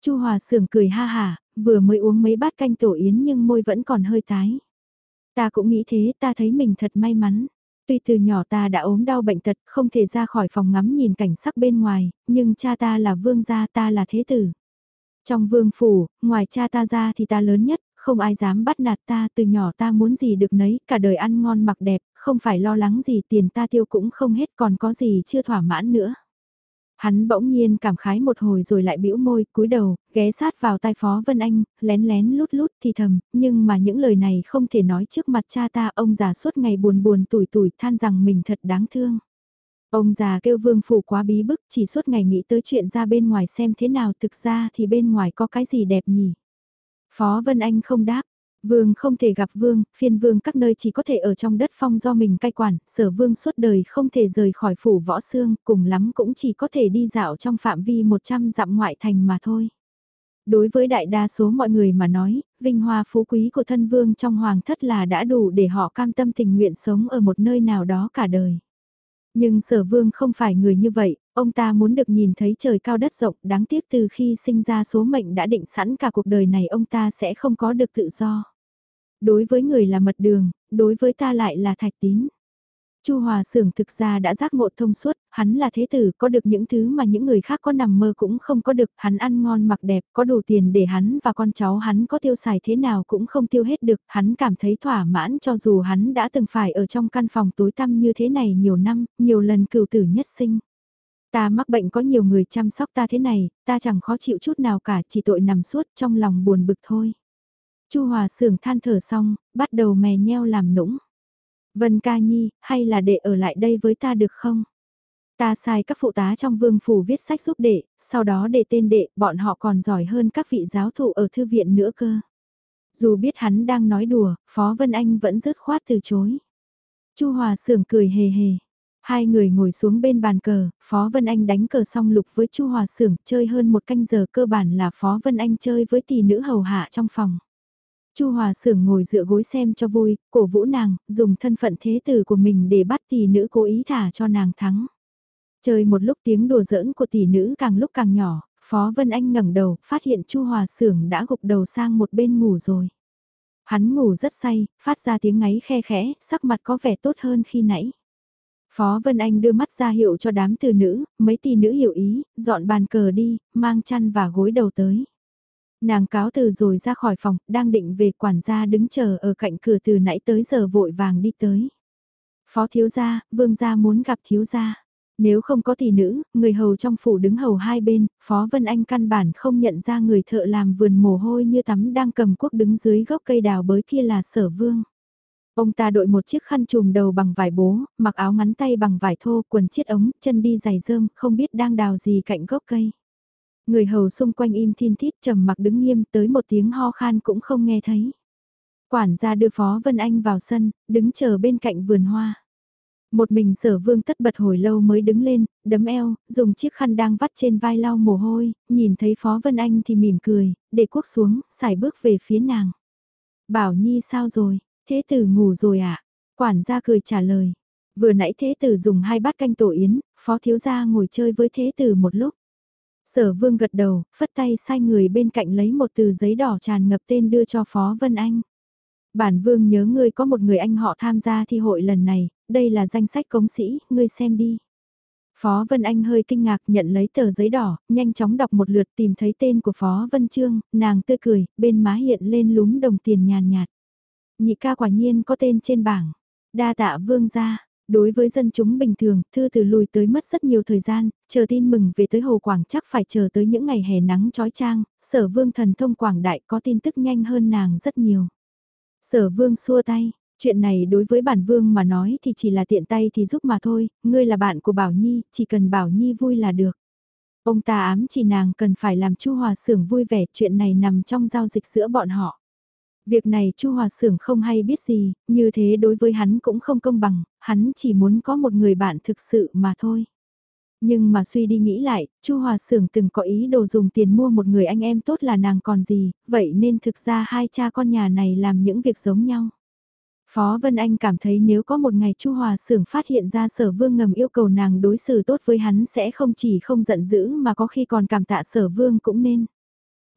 Chu Hòa Sưởng cười ha hà, vừa mới uống mấy bát canh tổ yến nhưng môi vẫn còn hơi tái. Ta cũng nghĩ thế, ta thấy mình thật may mắn. Tuy từ nhỏ ta đã ốm đau bệnh tật, không thể ra khỏi phòng ngắm nhìn cảnh sắc bên ngoài, nhưng cha ta là vương gia ta là thế tử. Trong vương phủ, ngoài cha ta ra thì ta lớn nhất, không ai dám bắt nạt ta, từ nhỏ ta muốn gì được nấy, cả đời ăn ngon mặc đẹp, không phải lo lắng gì tiền ta tiêu cũng không hết còn có gì chưa thỏa mãn nữa. Hắn bỗng nhiên cảm khái một hồi rồi lại bĩu môi, cúi đầu, ghé sát vào tai Phó Vân Anh, lén lén lút lút thì thầm, nhưng mà những lời này không thể nói trước mặt cha ta, ông già suốt ngày buồn buồn tủi tủi than rằng mình thật đáng thương. Ông già kêu vương phủ quá bí bức, chỉ suốt ngày nghĩ tới chuyện ra bên ngoài xem thế nào thực ra thì bên ngoài có cái gì đẹp nhỉ. Phó Vân Anh không đáp, Vương không thể gặp vương, phiên vương các nơi chỉ có thể ở trong đất phong do mình cai quản, sở vương suốt đời không thể rời khỏi phủ võ xương, cùng lắm cũng chỉ có thể đi dạo trong phạm vi 100 dặm ngoại thành mà thôi. Đối với đại đa số mọi người mà nói, vinh hoa phú quý của thân vương trong hoàng thất là đã đủ để họ cam tâm tình nguyện sống ở một nơi nào đó cả đời. Nhưng sở vương không phải người như vậy, ông ta muốn được nhìn thấy trời cao đất rộng, đáng tiếc từ khi sinh ra số mệnh đã định sẵn cả cuộc đời này ông ta sẽ không có được tự do. Đối với người là mật đường, đối với ta lại là thạch tín. Chu Hòa Sưởng thực ra đã giác ngộ thông suốt, hắn là thế tử, có được những thứ mà những người khác có nằm mơ cũng không có được, hắn ăn ngon mặc đẹp, có đủ tiền để hắn và con cháu hắn có tiêu xài thế nào cũng không tiêu hết được, hắn cảm thấy thỏa mãn cho dù hắn đã từng phải ở trong căn phòng tối tăm như thế này nhiều năm, nhiều lần cựu tử nhất sinh. Ta mắc bệnh có nhiều người chăm sóc ta thế này, ta chẳng khó chịu chút nào cả, chỉ tội nằm suốt trong lòng buồn bực thôi. Chu Hòa Sưởng than thở xong, bắt đầu mè nheo làm nũng. Vân ca nhi, hay là để ở lại đây với ta được không? Ta sai các phụ tá trong vương phủ viết sách giúp đệ, sau đó đệ tên đệ, bọn họ còn giỏi hơn các vị giáo thụ ở thư viện nữa cơ. Dù biết hắn đang nói đùa, Phó Vân Anh vẫn dứt khoát từ chối. Chu Hòa Sưởng cười hề hề. Hai người ngồi xuống bên bàn cờ, Phó Vân Anh đánh cờ xong lục với Chu Hòa Sưởng, chơi hơn một canh giờ cơ bản là Phó Vân Anh chơi với tỷ nữ hầu hạ trong phòng. Chu Hòa Sưởng ngồi dựa gối xem cho vui, cổ vũ nàng, dùng thân phận thế tử của mình để bắt tỷ nữ cố ý thả cho nàng thắng. Chơi một lúc tiếng đùa giỡn của tỷ nữ càng lúc càng nhỏ, Phó Vân Anh ngẩng đầu, phát hiện Chu Hòa Sưởng đã gục đầu sang một bên ngủ rồi. Hắn ngủ rất say, phát ra tiếng ngáy khe khẽ, sắc mặt có vẻ tốt hơn khi nãy. Phó Vân Anh đưa mắt ra hiệu cho đám từ nữ, mấy tỷ nữ hiểu ý, dọn bàn cờ đi, mang chăn và gối đầu tới. Nàng cáo từ rồi ra khỏi phòng, đang định về quản gia đứng chờ ở cạnh cửa từ nãy tới giờ vội vàng đi tới. Phó thiếu gia, vương gia muốn gặp thiếu gia. Nếu không có tỷ nữ, người hầu trong phủ đứng hầu hai bên, Phó Vân Anh căn bản không nhận ra người thợ làm vườn mồ hôi như tắm đang cầm cuốc đứng dưới gốc cây đào bới kia là sở vương. Ông ta đội một chiếc khăn trùm đầu bằng vải bố, mặc áo ngắn tay bằng vải thô, quần chiết ống, chân đi giày rơm, không biết đang đào gì cạnh gốc cây. Người hầu xung quanh im thiên thít trầm mặc đứng nghiêm tới một tiếng ho khan cũng không nghe thấy. Quản gia đưa Phó Vân Anh vào sân, đứng chờ bên cạnh vườn hoa. Một mình sở vương tất bật hồi lâu mới đứng lên, đấm eo, dùng chiếc khăn đang vắt trên vai lau mồ hôi, nhìn thấy Phó Vân Anh thì mỉm cười, để quốc xuống, xài bước về phía nàng. Bảo Nhi sao rồi, thế tử ngủ rồi à? Quản gia cười trả lời. Vừa nãy thế tử dùng hai bát canh tổ yến, phó thiếu gia ngồi chơi với thế tử một lúc. Sở vương gật đầu, phất tay sai người bên cạnh lấy một từ giấy đỏ tràn ngập tên đưa cho Phó Vân Anh. Bản vương nhớ ngươi có một người anh họ tham gia thi hội lần này, đây là danh sách cống sĩ, ngươi xem đi. Phó Vân Anh hơi kinh ngạc nhận lấy tờ giấy đỏ, nhanh chóng đọc một lượt tìm thấy tên của Phó Vân Trương, nàng tươi cười, bên má hiện lên lúm đồng tiền nhàn nhạt. Nhị ca quả nhiên có tên trên bảng. Đa tạ vương gia, Đối với dân chúng bình thường, thư từ lùi tới mất rất nhiều thời gian, chờ tin mừng về tới Hồ Quảng chắc phải chờ tới những ngày hè nắng trói trang, sở vương thần thông Quảng Đại có tin tức nhanh hơn nàng rất nhiều. Sở vương xua tay, chuyện này đối với bản vương mà nói thì chỉ là tiện tay thì giúp mà thôi, ngươi là bạn của Bảo Nhi, chỉ cần Bảo Nhi vui là được. Ông ta ám chỉ nàng cần phải làm chu hòa sưởng vui vẻ, chuyện này nằm trong giao dịch giữa bọn họ. Việc này Chu Hòa Sưởng không hay biết gì, như thế đối với hắn cũng không công bằng, hắn chỉ muốn có một người bạn thực sự mà thôi. Nhưng mà suy đi nghĩ lại, Chu Hòa Sưởng từng có ý đồ dùng tiền mua một người anh em tốt là nàng còn gì, vậy nên thực ra hai cha con nhà này làm những việc giống nhau. Phó Vân Anh cảm thấy nếu có một ngày Chu Hòa Sưởng phát hiện ra sở vương ngầm yêu cầu nàng đối xử tốt với hắn sẽ không chỉ không giận dữ mà có khi còn cảm tạ sở vương cũng nên.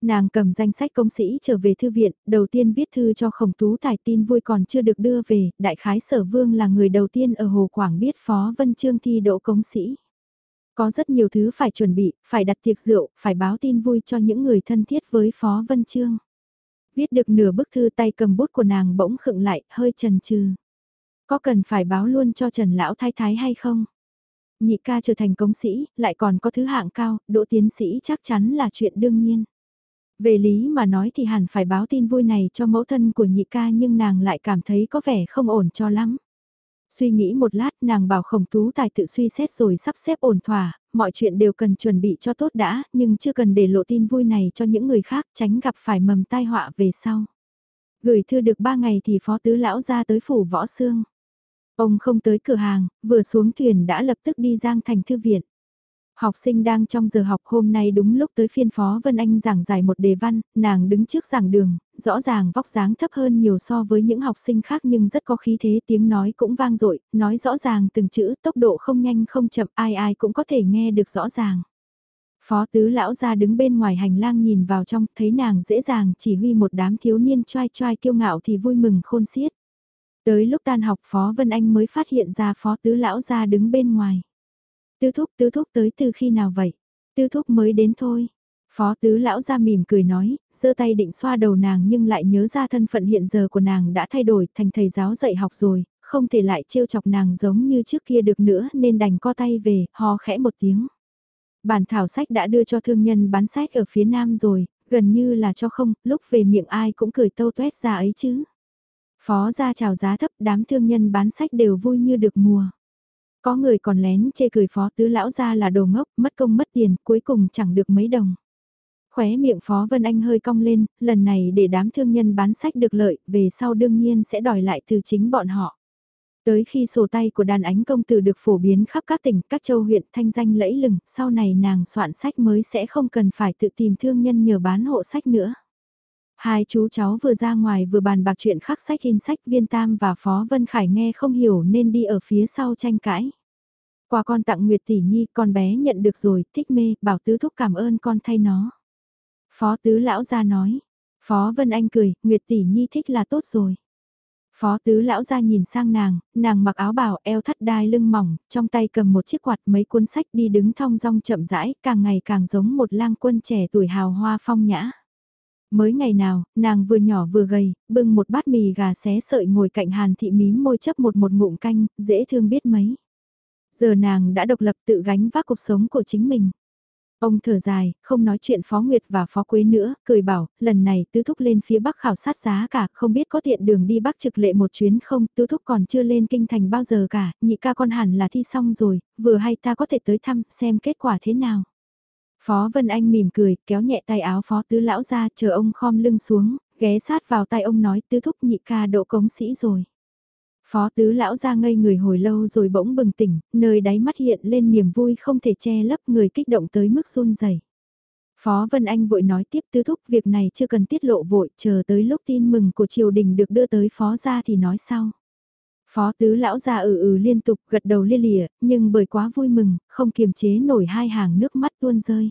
Nàng cầm danh sách công sĩ trở về thư viện, đầu tiên viết thư cho khổng tú tài tin vui còn chưa được đưa về, đại khái sở vương là người đầu tiên ở Hồ Quảng biết Phó Vân Trương thi đỗ công sĩ. Có rất nhiều thứ phải chuẩn bị, phải đặt tiệc rượu, phải báo tin vui cho những người thân thiết với Phó Vân Trương. Viết được nửa bức thư tay cầm bút của nàng bỗng khựng lại, hơi trần trừ. Có cần phải báo luôn cho Trần Lão Thái Thái hay không? Nhị ca trở thành công sĩ, lại còn có thứ hạng cao, đỗ tiến sĩ chắc chắn là chuyện đương nhiên. Về lý mà nói thì hẳn phải báo tin vui này cho mẫu thân của nhị ca nhưng nàng lại cảm thấy có vẻ không ổn cho lắm. Suy nghĩ một lát nàng bảo khổng tú tài tự suy xét rồi sắp xếp ổn thỏa, mọi chuyện đều cần chuẩn bị cho tốt đã, nhưng chưa cần để lộ tin vui này cho những người khác tránh gặp phải mầm tai họa về sau. Gửi thư được 3 ngày thì phó tứ lão ra tới phủ võ xương. Ông không tới cửa hàng, vừa xuống thuyền đã lập tức đi giang thành thư viện. Học sinh đang trong giờ học hôm nay đúng lúc tới phiên Phó Vân Anh giảng giải một đề văn, nàng đứng trước giảng đường, rõ ràng vóc dáng thấp hơn nhiều so với những học sinh khác nhưng rất có khí thế tiếng nói cũng vang dội nói rõ ràng từng chữ tốc độ không nhanh không chậm ai ai cũng có thể nghe được rõ ràng. Phó tứ lão ra đứng bên ngoài hành lang nhìn vào trong, thấy nàng dễ dàng chỉ huy một đám thiếu niên trai trai kiêu ngạo thì vui mừng khôn xiết. Tới lúc tan học Phó Vân Anh mới phát hiện ra Phó tứ lão ra đứng bên ngoài tư thúc tư thúc tới từ khi nào vậy? tư thúc mới đến thôi. Phó tứ lão ra mỉm cười nói, giơ tay định xoa đầu nàng nhưng lại nhớ ra thân phận hiện giờ của nàng đã thay đổi thành thầy giáo dạy học rồi, không thể lại trêu chọc nàng giống như trước kia được nữa nên đành co tay về, ho khẽ một tiếng. Bản thảo sách đã đưa cho thương nhân bán sách ở phía nam rồi, gần như là cho không, lúc về miệng ai cũng cười tâu tuét ra ấy chứ. Phó ra chào giá thấp đám thương nhân bán sách đều vui như được mùa. Có người còn lén chê cười phó tứ lão ra là đồ ngốc, mất công mất tiền, cuối cùng chẳng được mấy đồng. Khóe miệng Phó Vân Anh hơi cong lên, lần này để đám thương nhân bán sách được lợi, về sau đương nhiên sẽ đòi lại từ chính bọn họ. Tới khi sổ tay của đàn ánh công tử được phổ biến khắp các tỉnh, các châu huyện thanh danh lẫy lừng, sau này nàng soạn sách mới sẽ không cần phải tự tìm thương nhân nhờ bán hộ sách nữa. Hai chú cháu vừa ra ngoài vừa bàn bạc chuyện khắc sách in sách viên tam và Phó Vân Khải nghe không hiểu nên đi ở phía sau tranh cãi. Qua con tặng Nguyệt Tỷ Nhi, con bé nhận được rồi, thích mê, bảo tứ thúc cảm ơn con thay nó. Phó tứ lão ra nói. Phó Vân Anh cười, Nguyệt Tỷ Nhi thích là tốt rồi. Phó tứ lão ra nhìn sang nàng, nàng mặc áo bào eo thắt đai lưng mỏng, trong tay cầm một chiếc quạt mấy cuốn sách đi đứng thong dong chậm rãi, càng ngày càng giống một lang quân trẻ tuổi hào hoa phong nhã. Mới ngày nào, nàng vừa nhỏ vừa gầy, bưng một bát mì gà xé sợi ngồi cạnh hàn thị mím môi chấp một một ngụm canh, dễ thương biết mấy. Giờ nàng đã độc lập tự gánh vác cuộc sống của chính mình. Ông thở dài, không nói chuyện Phó Nguyệt và Phó Quế nữa, cười bảo, lần này tứ thúc lên phía Bắc khảo sát giá cả, không biết có tiện đường đi Bắc trực lệ một chuyến không, tứ thúc còn chưa lên kinh thành bao giờ cả, nhị ca con hẳn là thi xong rồi, vừa hay ta có thể tới thăm, xem kết quả thế nào. Phó Vân Anh mỉm cười, kéo nhẹ tay áo Phó Tứ Lão ra, chờ ông khom lưng xuống, ghé sát vào tay ông nói tứ thúc nhị ca độ cống sĩ rồi. Phó Tứ Lão ra ngây người hồi lâu rồi bỗng bừng tỉnh, nơi đáy mắt hiện lên niềm vui không thể che lấp người kích động tới mức run rẩy. Phó Vân Anh vội nói tiếp tứ thúc việc này chưa cần tiết lộ vội, chờ tới lúc tin mừng của triều đình được đưa tới phó ra thì nói sau. Phó tứ lão già ừ ừ liên tục gật đầu lia lịa, nhưng bởi quá vui mừng, không kiềm chế nổi hai hàng nước mắt tuôn rơi.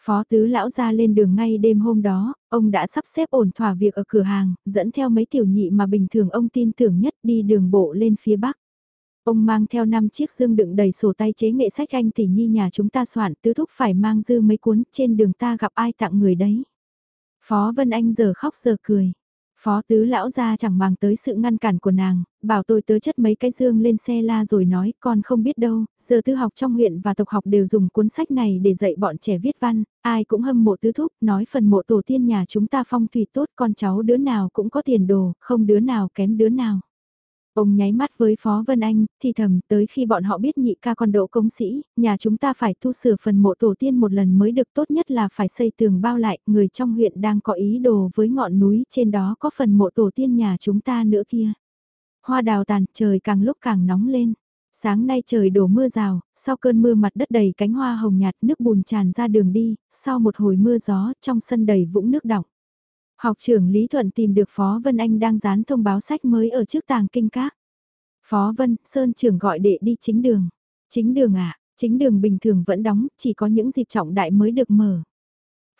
Phó tứ lão ra lên đường ngay đêm hôm đó, ông đã sắp xếp ổn thỏa việc ở cửa hàng, dẫn theo mấy tiểu nhị mà bình thường ông tin tưởng nhất đi đường bộ lên phía bắc. Ông mang theo 5 chiếc dương đựng đầy sổ tay chế nghệ sách anh tỷ nhi nhà chúng ta soạn tứ thúc phải mang dư mấy cuốn trên đường ta gặp ai tặng người đấy. Phó Vân Anh giờ khóc giờ cười. Phó tứ lão ra chẳng màng tới sự ngăn cản của nàng, bảo tôi tớ chất mấy cái dương lên xe la rồi nói con không biết đâu, giờ tư học trong huyện và tộc học đều dùng cuốn sách này để dạy bọn trẻ viết văn, ai cũng hâm mộ tứ thúc, nói phần mộ tổ tiên nhà chúng ta phong thủy tốt con cháu đứa nào cũng có tiền đồ, không đứa nào kém đứa nào. Ông nháy mắt với Phó Vân Anh, thì thầm tới khi bọn họ biết nhị ca con độ công sĩ, nhà chúng ta phải tu sửa phần mộ tổ tiên một lần mới được tốt nhất là phải xây tường bao lại, người trong huyện đang có ý đồ với ngọn núi trên đó có phần mộ tổ tiên nhà chúng ta nữa kia. Hoa đào tàn, trời càng lúc càng nóng lên. Sáng nay trời đổ mưa rào, sau cơn mưa mặt đất đầy cánh hoa hồng nhạt nước bùn tràn ra đường đi, sau một hồi mưa gió trong sân đầy vũng nước đọng. Học trưởng Lý Thuận tìm được Phó Vân Anh đang dán thông báo sách mới ở trước tàng kinh các. Phó Vân, Sơn trưởng gọi đệ đi chính đường. Chính đường à, chính đường bình thường vẫn đóng, chỉ có những dịp trọng đại mới được mở.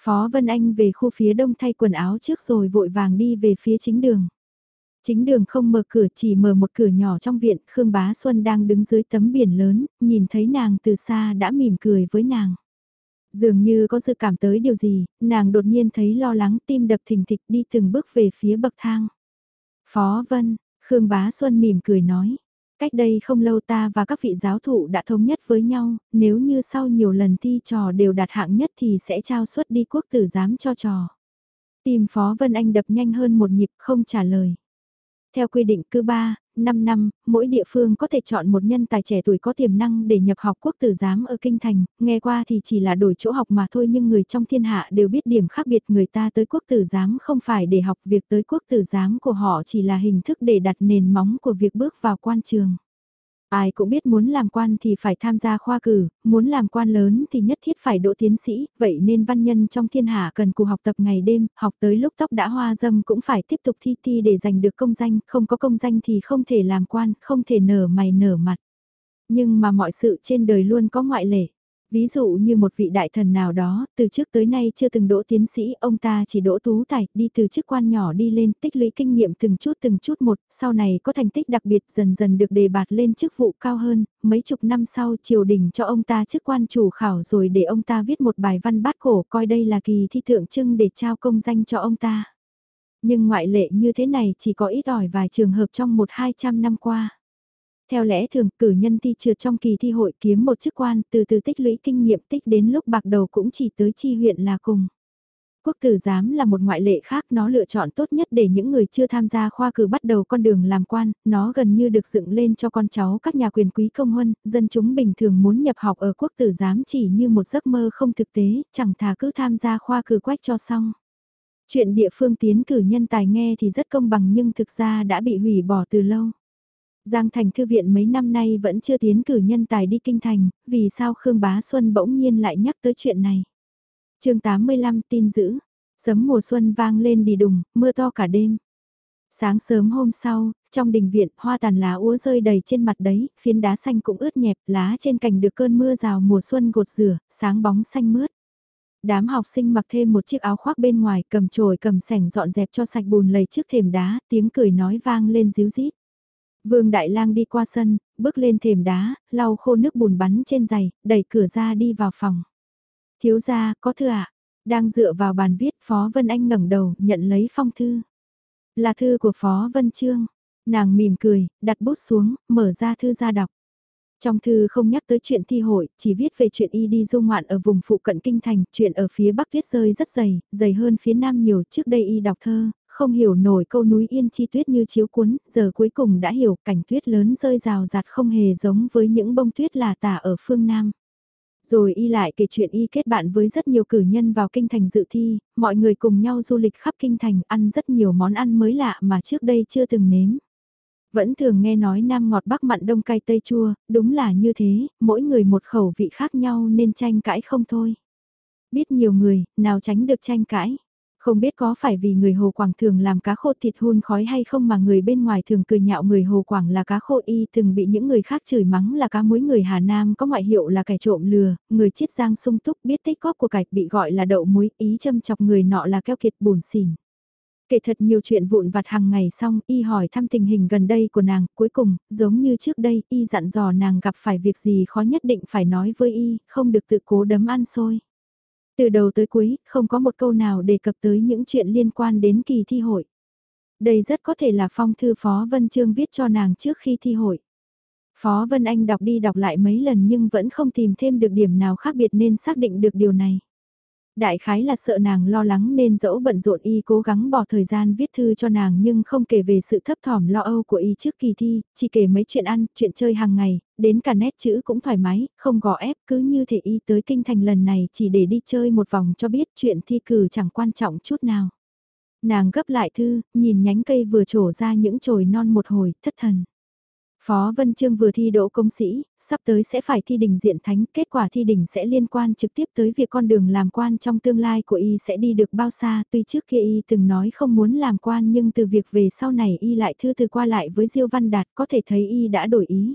Phó Vân Anh về khu phía đông thay quần áo trước rồi vội vàng đi về phía chính đường. Chính đường không mở cửa chỉ mở một cửa nhỏ trong viện, Khương Bá Xuân đang đứng dưới tấm biển lớn, nhìn thấy nàng từ xa đã mỉm cười với nàng. Dường như có dự cảm tới điều gì, nàng đột nhiên thấy lo lắng tim đập thình thịch đi từng bước về phía bậc thang. Phó Vân, Khương Bá Xuân mỉm cười nói. Cách đây không lâu ta và các vị giáo thụ đã thống nhất với nhau, nếu như sau nhiều lần thi trò đều đạt hạng nhất thì sẽ trao suất đi quốc tử giám cho trò. Tìm Phó Vân Anh đập nhanh hơn một nhịp không trả lời. Theo quy định cứ ba, 5 năm, mỗi địa phương có thể chọn một nhân tài trẻ tuổi có tiềm năng để nhập học quốc tử giám ở Kinh Thành, nghe qua thì chỉ là đổi chỗ học mà thôi nhưng người trong thiên hạ đều biết điểm khác biệt người ta tới quốc tử giám không phải để học việc tới quốc tử giám của họ chỉ là hình thức để đặt nền móng của việc bước vào quan trường. Ai cũng biết muốn làm quan thì phải tham gia khoa cử, muốn làm quan lớn thì nhất thiết phải đỗ tiến sĩ, vậy nên văn nhân trong thiên hạ cần cù học tập ngày đêm, học tới lúc tóc đã hoa dâm cũng phải tiếp tục thi thi để giành được công danh, không có công danh thì không thể làm quan, không thể nở mày nở mặt. Nhưng mà mọi sự trên đời luôn có ngoại lệ. Ví dụ như một vị đại thần nào đó, từ trước tới nay chưa từng đỗ tiến sĩ, ông ta chỉ đỗ tú tài, đi từ chức quan nhỏ đi lên, tích lũy kinh nghiệm từng chút từng chút một, sau này có thành tích đặc biệt dần dần được đề bạt lên chức vụ cao hơn, mấy chục năm sau triều đình cho ông ta chức quan chủ khảo rồi để ông ta viết một bài văn bát cổ coi đây là kỳ thi tượng trưng để trao công danh cho ông ta. Nhưng ngoại lệ như thế này chỉ có ít ỏi vài trường hợp trong một hai trăm năm qua. Theo lẽ thường, cử nhân thi trượt trong kỳ thi hội kiếm một chức quan, từ từ tích lũy kinh nghiệm tích đến lúc bạc đầu cũng chỉ tới chi huyện là cùng. Quốc tử giám là một ngoại lệ khác, nó lựa chọn tốt nhất để những người chưa tham gia khoa cử bắt đầu con đường làm quan, nó gần như được dựng lên cho con cháu các nhà quyền quý công huân, dân chúng bình thường muốn nhập học ở quốc tử giám chỉ như một giấc mơ không thực tế, chẳng thà cứ tham gia khoa cử quách cho xong. Chuyện địa phương tiến cử nhân tài nghe thì rất công bằng nhưng thực ra đã bị hủy bỏ từ lâu. Giang Thành Thư viện mấy năm nay vẫn chưa tiến cử nhân tài đi kinh thành, vì sao Khương Bá Xuân bỗng nhiên lại nhắc tới chuyện này. chương 85 tin giữ, sấm mùa xuân vang lên đi đùng, mưa to cả đêm. Sáng sớm hôm sau, trong đình viện, hoa tàn lá úa rơi đầy trên mặt đấy, phiến đá xanh cũng ướt nhẹp, lá trên cành được cơn mưa rào mùa xuân gột rửa, sáng bóng xanh mướt. Đám học sinh mặc thêm một chiếc áo khoác bên ngoài, cầm chổi cầm sẻng dọn dẹp cho sạch bùn lầy trước thềm đá, tiếng cười nói vang lên díu dít. Vương Đại Lang đi qua sân, bước lên thềm đá, lau khô nước bùn bắn trên giày, đẩy cửa ra đi vào phòng. Thiếu gia, có thư ạ? Đang dựa vào bàn viết, Phó Vân Anh ngẩng đầu, nhận lấy phong thư. Là thư của Phó Vân Trương. Nàng mỉm cười, đặt bút xuống, mở ra thư ra đọc. Trong thư không nhắc tới chuyện thi hội, chỉ viết về chuyện y đi du ngoạn ở vùng phụ cận kinh thành, chuyện ở phía bắc viết rơi rất dày, dày hơn phía nam nhiều trước đây y đọc thơ, không hiểu nổi câu núi yên chi tuyết như chiếu cuốn, giờ cuối cùng đã hiểu cảnh tuyết lớn rơi rào rạt không hề giống với những bông tuyết là tả ở phương Nam. Rồi y lại kể chuyện y kết bạn với rất nhiều cử nhân vào kinh thành dự thi, mọi người cùng nhau du lịch khắp kinh thành ăn rất nhiều món ăn mới lạ mà trước đây chưa từng nếm. Vẫn thường nghe nói nam ngọt bắc mặn đông cay tây chua, đúng là như thế, mỗi người một khẩu vị khác nhau nên tranh cãi không thôi. Biết nhiều người, nào tránh được tranh cãi. Không biết có phải vì người Hồ Quảng thường làm cá khô thịt hun khói hay không mà người bên ngoài thường cười nhạo người Hồ Quảng là cá khô y từng bị những người khác chửi mắng là cá muối người Hà Nam có ngoại hiệu là cải trộm lừa, người chiết giang sung túc biết tích góp của cải bị gọi là đậu muối ý châm chọc người nọ là keo kiệt buồn xỉn. Kể thật nhiều chuyện vụn vặt hàng ngày xong, y hỏi thăm tình hình gần đây của nàng, cuối cùng, giống như trước đây, y dặn dò nàng gặp phải việc gì khó nhất định phải nói với y, không được tự cố đấm ăn xôi. Từ đầu tới cuối, không có một câu nào đề cập tới những chuyện liên quan đến kỳ thi hội. Đây rất có thể là phong thư Phó Vân Trương viết cho nàng trước khi thi hội. Phó Vân Anh đọc đi đọc lại mấy lần nhưng vẫn không tìm thêm được điểm nào khác biệt nên xác định được điều này. Đại khái là sợ nàng lo lắng nên dẫu bận rộn y cố gắng bỏ thời gian viết thư cho nàng nhưng không kể về sự thấp thỏm lo âu của y trước kỳ thi, chỉ kể mấy chuyện ăn, chuyện chơi hàng ngày, đến cả nét chữ cũng thoải mái, không gò ép cứ như thể y tới kinh thành lần này chỉ để đi chơi một vòng cho biết chuyện thi cử chẳng quan trọng chút nào. Nàng gấp lại thư, nhìn nhánh cây vừa trổ ra những chồi non một hồi, thất thần. Phó Vân Trương vừa thi đỗ công sĩ, sắp tới sẽ phải thi đỉnh diện thánh, kết quả thi đỉnh sẽ liên quan trực tiếp tới việc con đường làm quan trong tương lai của y sẽ đi được bao xa, tuy trước kia y từng nói không muốn làm quan nhưng từ việc về sau này y lại thư từ qua lại với Diêu Văn Đạt có thể thấy y đã đổi ý.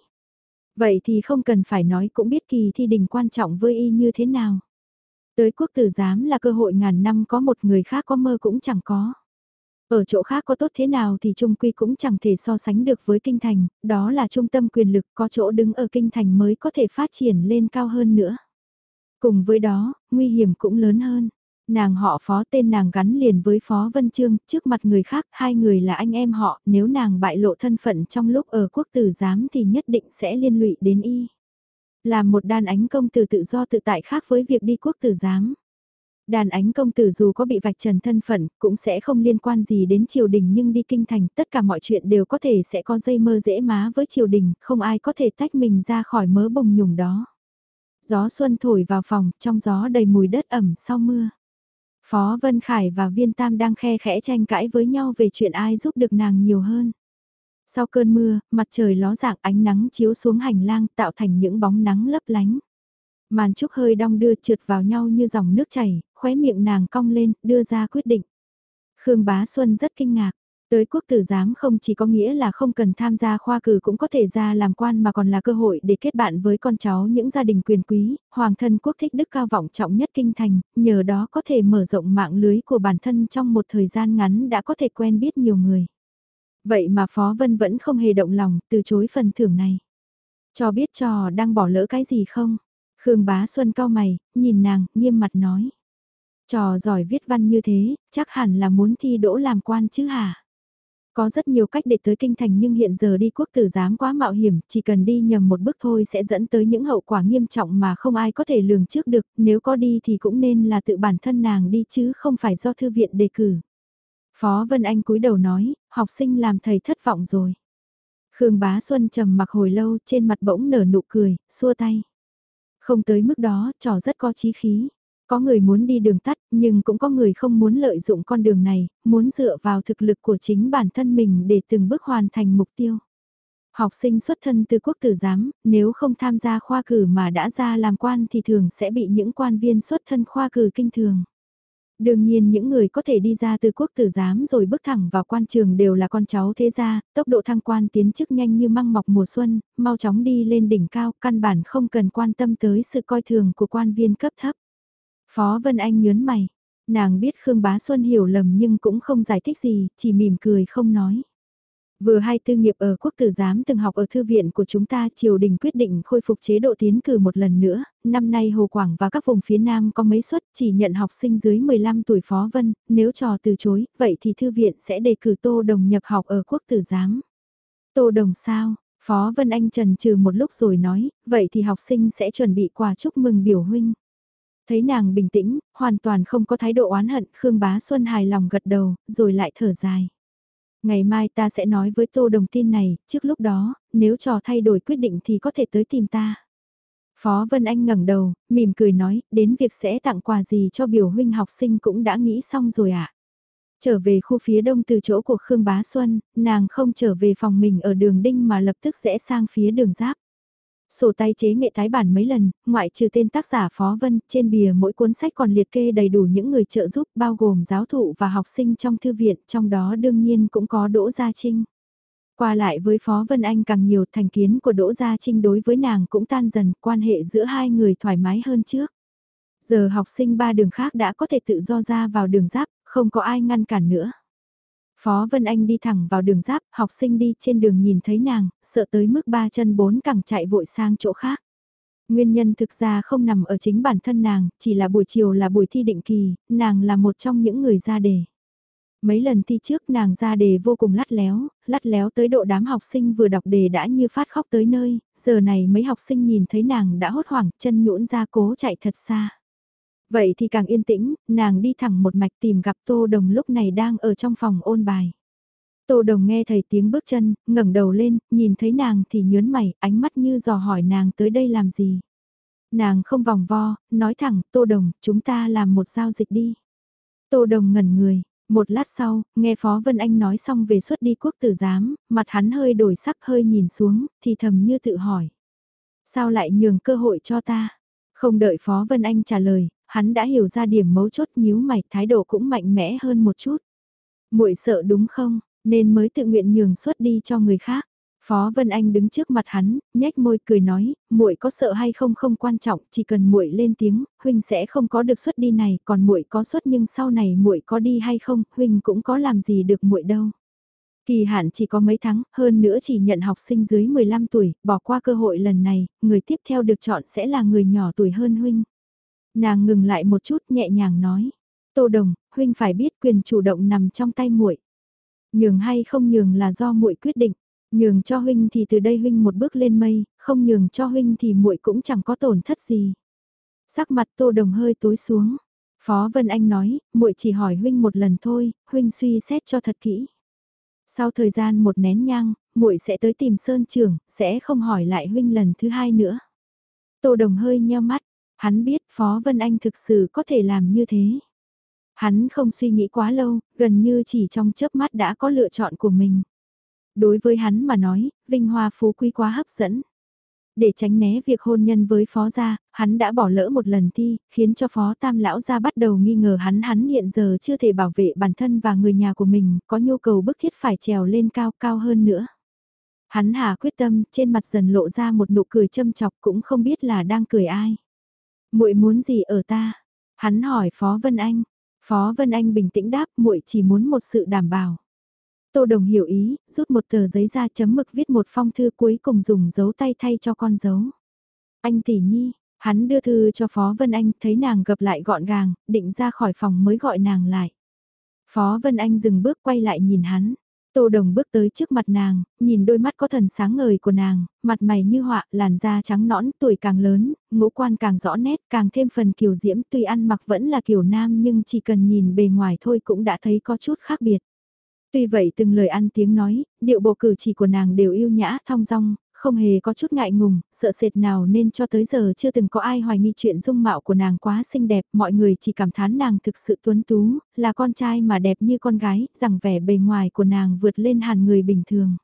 Vậy thì không cần phải nói cũng biết kỳ thi đỉnh quan trọng với y như thế nào. Tới quốc tử giám là cơ hội ngàn năm có một người khác có mơ cũng chẳng có. Ở chỗ khác có tốt thế nào thì trung quy cũng chẳng thể so sánh được với kinh thành, đó là trung tâm quyền lực có chỗ đứng ở kinh thành mới có thể phát triển lên cao hơn nữa. Cùng với đó, nguy hiểm cũng lớn hơn. Nàng họ phó tên nàng gắn liền với phó Vân Trương, trước mặt người khác, hai người là anh em họ, nếu nàng bại lộ thân phận trong lúc ở quốc tử giám thì nhất định sẽ liên lụy đến y. Làm một đàn ánh công từ tự do tự tại khác với việc đi quốc tử giám. Đàn ánh công tử dù có bị vạch trần thân phận, cũng sẽ không liên quan gì đến triều đình nhưng đi kinh thành, tất cả mọi chuyện đều có thể sẽ có dây mơ dễ má với triều đình, không ai có thể tách mình ra khỏi mớ bồng nhùng đó. Gió xuân thổi vào phòng, trong gió đầy mùi đất ẩm sau mưa. Phó Vân Khải và Viên Tam đang khe khẽ tranh cãi với nhau về chuyện ai giúp được nàng nhiều hơn. Sau cơn mưa, mặt trời ló dạng ánh nắng chiếu xuống hành lang tạo thành những bóng nắng lấp lánh. Màn trúc hơi đong đưa trượt vào nhau như dòng nước chảy, khóe miệng nàng cong lên, đưa ra quyết định. Khương Bá Xuân rất kinh ngạc. Tới quốc tử giám không chỉ có nghĩa là không cần tham gia khoa cử cũng có thể ra làm quan mà còn là cơ hội để kết bạn với con cháu những gia đình quyền quý, hoàng thân quốc thích đức cao vọng trọng nhất kinh thành, nhờ đó có thể mở rộng mạng lưới của bản thân trong một thời gian ngắn đã có thể quen biết nhiều người. Vậy mà Phó Vân vẫn không hề động lòng từ chối phần thưởng này. Cho biết trò đang bỏ lỡ cái gì không? Khương Bá Xuân cao mày, nhìn nàng, nghiêm mặt nói. Trò giỏi viết văn như thế, chắc hẳn là muốn thi đỗ làm quan chứ hả? Có rất nhiều cách để tới kinh thành nhưng hiện giờ đi quốc tử giám quá mạo hiểm, chỉ cần đi nhầm một bước thôi sẽ dẫn tới những hậu quả nghiêm trọng mà không ai có thể lường trước được, nếu có đi thì cũng nên là tự bản thân nàng đi chứ không phải do thư viện đề cử. Phó Vân Anh cúi đầu nói, học sinh làm thầy thất vọng rồi. Khương Bá Xuân trầm mặc hồi lâu trên mặt bỗng nở nụ cười, xua tay. Không tới mức đó, trò rất có chí khí. Có người muốn đi đường tắt, nhưng cũng có người không muốn lợi dụng con đường này, muốn dựa vào thực lực của chính bản thân mình để từng bước hoàn thành mục tiêu. Học sinh xuất thân từ quốc tử giám, nếu không tham gia khoa cử mà đã ra làm quan thì thường sẽ bị những quan viên xuất thân khoa cử kinh thường. Đương nhiên những người có thể đi ra từ quốc tử giám rồi bước thẳng vào quan trường đều là con cháu thế gia, tốc độ thăng quan tiến chức nhanh như măng mọc mùa xuân, mau chóng đi lên đỉnh cao, căn bản không cần quan tâm tới sự coi thường của quan viên cấp thấp. Phó Vân Anh nhớn mày, nàng biết Khương Bá Xuân hiểu lầm nhưng cũng không giải thích gì, chỉ mỉm cười không nói. Vừa hai tư nghiệp ở quốc tử giám từng học ở thư viện của chúng ta triều đình quyết định khôi phục chế độ tiến cử một lần nữa, năm nay Hồ Quảng và các vùng phía Nam có mấy suất chỉ nhận học sinh dưới 15 tuổi phó vân, nếu trò từ chối, vậy thì thư viện sẽ đề cử Tô Đồng nhập học ở quốc tử giám. Tô Đồng sao? Phó Vân Anh trần trừ một lúc rồi nói, vậy thì học sinh sẽ chuẩn bị quà chúc mừng biểu huynh. Thấy nàng bình tĩnh, hoàn toàn không có thái độ oán hận, Khương Bá Xuân hài lòng gật đầu, rồi lại thở dài. Ngày mai ta sẽ nói với Tô Đồng tin này, trước lúc đó, nếu trò thay đổi quyết định thì có thể tới tìm ta. Phó Vân Anh ngẩng đầu, mỉm cười nói, đến việc sẽ tặng quà gì cho biểu huynh học sinh cũng đã nghĩ xong rồi ạ. À? Trở về khu phía đông từ chỗ của Khương Bá Xuân, nàng không trở về phòng mình ở đường Đinh mà lập tức sẽ sang phía đường Giáp. Sổ tay chế nghệ tái bản mấy lần, ngoại trừ tên tác giả Phó Vân, trên bìa mỗi cuốn sách còn liệt kê đầy đủ những người trợ giúp bao gồm giáo thụ và học sinh trong thư viện, trong đó đương nhiên cũng có Đỗ Gia Trinh. Qua lại với Phó Vân Anh càng nhiều thành kiến của Đỗ Gia Trinh đối với nàng cũng tan dần, quan hệ giữa hai người thoải mái hơn trước. Giờ học sinh ba đường khác đã có thể tự do ra vào đường giáp, không có ai ngăn cản nữa. Phó Vân Anh đi thẳng vào đường giáp, học sinh đi trên đường nhìn thấy nàng, sợ tới mức ba chân bốn cẳng chạy vội sang chỗ khác. Nguyên nhân thực ra không nằm ở chính bản thân nàng, chỉ là buổi chiều là buổi thi định kỳ, nàng là một trong những người ra đề. Mấy lần thi trước nàng ra đề vô cùng lắt léo, lắt léo tới độ đám học sinh vừa đọc đề đã như phát khóc tới nơi, giờ này mấy học sinh nhìn thấy nàng đã hốt hoảng chân nhũn ra cố chạy thật xa. Vậy thì càng yên tĩnh, nàng đi thẳng một mạch tìm gặp Tô Đồng lúc này đang ở trong phòng ôn bài. Tô Đồng nghe thấy tiếng bước chân, ngẩng đầu lên, nhìn thấy nàng thì nhớn mày, ánh mắt như dò hỏi nàng tới đây làm gì. Nàng không vòng vo, nói thẳng, Tô Đồng, chúng ta làm một giao dịch đi. Tô Đồng ngẩn người, một lát sau, nghe Phó Vân Anh nói xong về xuất đi quốc tử giám, mặt hắn hơi đổi sắc hơi nhìn xuống, thì thầm như tự hỏi. Sao lại nhường cơ hội cho ta? Không đợi Phó Vân Anh trả lời, hắn đã hiểu ra điểm mấu chốt nhíu mày, thái độ cũng mạnh mẽ hơn một chút. Muội sợ đúng không, nên mới tự nguyện nhường suất đi cho người khác. Phó Vân Anh đứng trước mặt hắn, nhếch môi cười nói, muội có sợ hay không không quan trọng, chỉ cần muội lên tiếng, huynh sẽ không có được suất đi này, còn muội có suất nhưng sau này muội có đi hay không, huynh cũng có làm gì được muội đâu. Kỳ hạn chỉ có mấy tháng, hơn nữa chỉ nhận học sinh dưới 15 tuổi, bỏ qua cơ hội lần này, người tiếp theo được chọn sẽ là người nhỏ tuổi hơn huynh. Nàng ngừng lại một chút nhẹ nhàng nói. Tô Đồng, huynh phải biết quyền chủ động nằm trong tay muội. Nhường hay không nhường là do muội quyết định. Nhường cho huynh thì từ đây huynh một bước lên mây, không nhường cho huynh thì muội cũng chẳng có tổn thất gì. Sắc mặt Tô Đồng hơi tối xuống. Phó Vân Anh nói, muội chỉ hỏi huynh một lần thôi, huynh suy xét cho thật kỹ. Sau thời gian một nén nhang, muội sẽ tới tìm Sơn trưởng, sẽ không hỏi lại huynh lần thứ hai nữa. Tô Đồng hơi nheo mắt, hắn biết Phó Vân Anh thực sự có thể làm như thế. Hắn không suy nghĩ quá lâu, gần như chỉ trong chớp mắt đã có lựa chọn của mình. Đối với hắn mà nói, vinh hoa phú quý quá hấp dẫn. Để tránh né việc hôn nhân với phó gia, hắn đã bỏ lỡ một lần thi, khiến cho phó tam lão gia bắt đầu nghi ngờ hắn hắn hiện giờ chưa thể bảo vệ bản thân và người nhà của mình, có nhu cầu bức thiết phải trèo lên cao cao hơn nữa. Hắn hà quyết tâm, trên mặt dần lộ ra một nụ cười châm chọc cũng không biết là đang cười ai muội muốn gì ở ta? Hắn hỏi Phó Vân Anh. Phó Vân Anh bình tĩnh đáp muội chỉ muốn một sự đảm bảo. Tô Đồng hiểu ý, rút một tờ giấy ra chấm mực viết một phong thư cuối cùng dùng dấu tay thay cho con dấu. Anh tỷ nhi, hắn đưa thư cho Phó Vân Anh, thấy nàng gập lại gọn gàng, định ra khỏi phòng mới gọi nàng lại. Phó Vân Anh dừng bước quay lại nhìn hắn. Tô Đồng bước tới trước mặt nàng, nhìn đôi mắt có thần sáng ngời của nàng, mặt mày như họa, làn da trắng nõn, tuổi càng lớn, ngũ quan càng rõ nét, càng thêm phần kiều diễm, tuy ăn mặc vẫn là kiểu nam nhưng chỉ cần nhìn bề ngoài thôi cũng đã thấy có chút khác biệt. Tuy vậy từng lời ăn tiếng nói, điệu bộ cử chỉ của nàng đều yêu nhã, thong dong, không hề có chút ngại ngùng, sợ sệt nào nên cho tới giờ chưa từng có ai hoài nghi chuyện dung mạo của nàng quá xinh đẹp, mọi người chỉ cảm thán nàng thực sự tuấn tú, là con trai mà đẹp như con gái, rằng vẻ bề ngoài của nàng vượt lên hẳn người bình thường.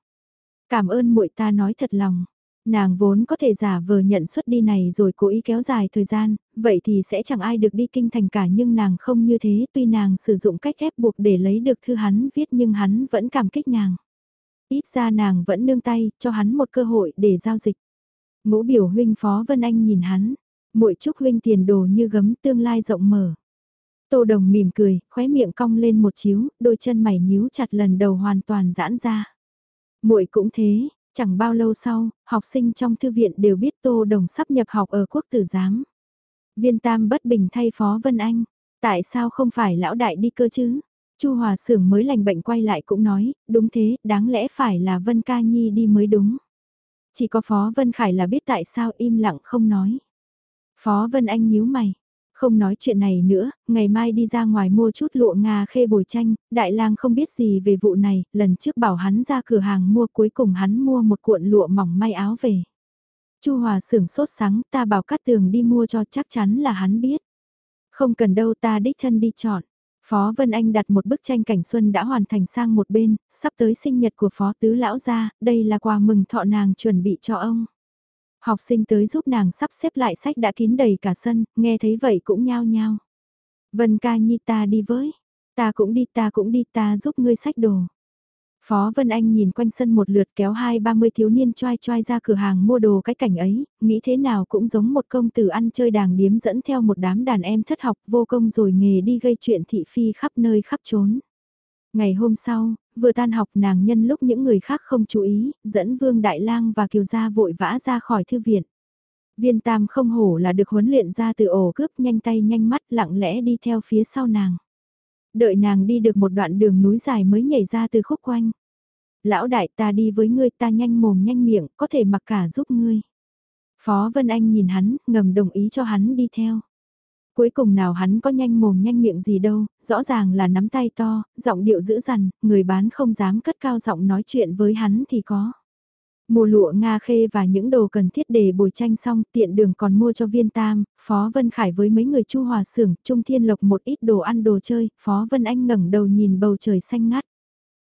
Cảm ơn muội ta nói thật lòng. Nàng vốn có thể giả vờ nhận xuất đi này rồi cố ý kéo dài thời gian, vậy thì sẽ chẳng ai được đi kinh thành cả nhưng nàng không như thế tuy nàng sử dụng cách ép buộc để lấy được thư hắn viết nhưng hắn vẫn cảm kích nàng. Ít ra nàng vẫn nương tay, cho hắn một cơ hội để giao dịch. Ngũ biểu huynh Phó Vân Anh nhìn hắn, muội chúc huynh tiền đồ như gấm tương lai rộng mở. Tô Đồng mỉm cười, khóe miệng cong lên một chiếu, đôi chân mày nhíu chặt lần đầu hoàn toàn giãn ra. Muội cũng thế, chẳng bao lâu sau, học sinh trong thư viện đều biết Tô Đồng sắp nhập học ở quốc tử giám. Viên Tam bất bình thay Phó Vân Anh, tại sao không phải lão đại đi cơ chứ? Chu Hòa Sưởng mới lành bệnh quay lại cũng nói, đúng thế, đáng lẽ phải là Vân Ca Nhi đi mới đúng. Chỉ có Phó Vân Khải là biết tại sao im lặng không nói. Phó Vân Anh nhíu mày, không nói chuyện này nữa, ngày mai đi ra ngoài mua chút lụa Nga khê bồi tranh, đại lang không biết gì về vụ này, lần trước bảo hắn ra cửa hàng mua cuối cùng hắn mua một cuộn lụa mỏng may áo về. Chu Hòa sưởng sốt sáng, ta bảo cắt tường đi mua cho chắc chắn là hắn biết. Không cần đâu ta đích thân đi chọn. Phó Vân Anh đặt một bức tranh cảnh xuân đã hoàn thành sang một bên, sắp tới sinh nhật của Phó Tứ Lão ra, đây là quà mừng thọ nàng chuẩn bị cho ông. Học sinh tới giúp nàng sắp xếp lại sách đã kín đầy cả sân, nghe thấy vậy cũng nhao nhao. Vân ca nhi ta đi với, ta cũng đi ta cũng đi ta giúp ngươi sách đồ. Phó Vân Anh nhìn quanh sân một lượt kéo hai ba mươi thiếu niên choai choai ra cửa hàng mua đồ cái cảnh ấy, nghĩ thế nào cũng giống một công tử ăn chơi đàng điếm dẫn theo một đám đàn em thất học vô công rồi nghề đi gây chuyện thị phi khắp nơi khắp trốn. Ngày hôm sau, vừa tan học nàng nhân lúc những người khác không chú ý, dẫn Vương Đại Lang và Kiều Gia vội vã ra khỏi thư viện. Viên Tam không hổ là được huấn luyện ra từ ổ cướp nhanh tay nhanh mắt lặng lẽ đi theo phía sau nàng. Đợi nàng đi được một đoạn đường núi dài mới nhảy ra từ khúc quanh. Lão đại ta đi với ngươi ta nhanh mồm nhanh miệng, có thể mặc cả giúp ngươi. Phó Vân Anh nhìn hắn, ngầm đồng ý cho hắn đi theo. Cuối cùng nào hắn có nhanh mồm nhanh miệng gì đâu, rõ ràng là nắm tay to, giọng điệu dữ dằn, người bán không dám cất cao giọng nói chuyện với hắn thì có. Mùa lụa Nga khê và những đồ cần thiết để bồi tranh xong tiện đường còn mua cho viên tam, Phó Vân Khải với mấy người chu hòa xưởng Trung Thiên Lộc một ít đồ ăn đồ chơi, Phó Vân Anh ngẩng đầu nhìn bầu trời xanh ngắt.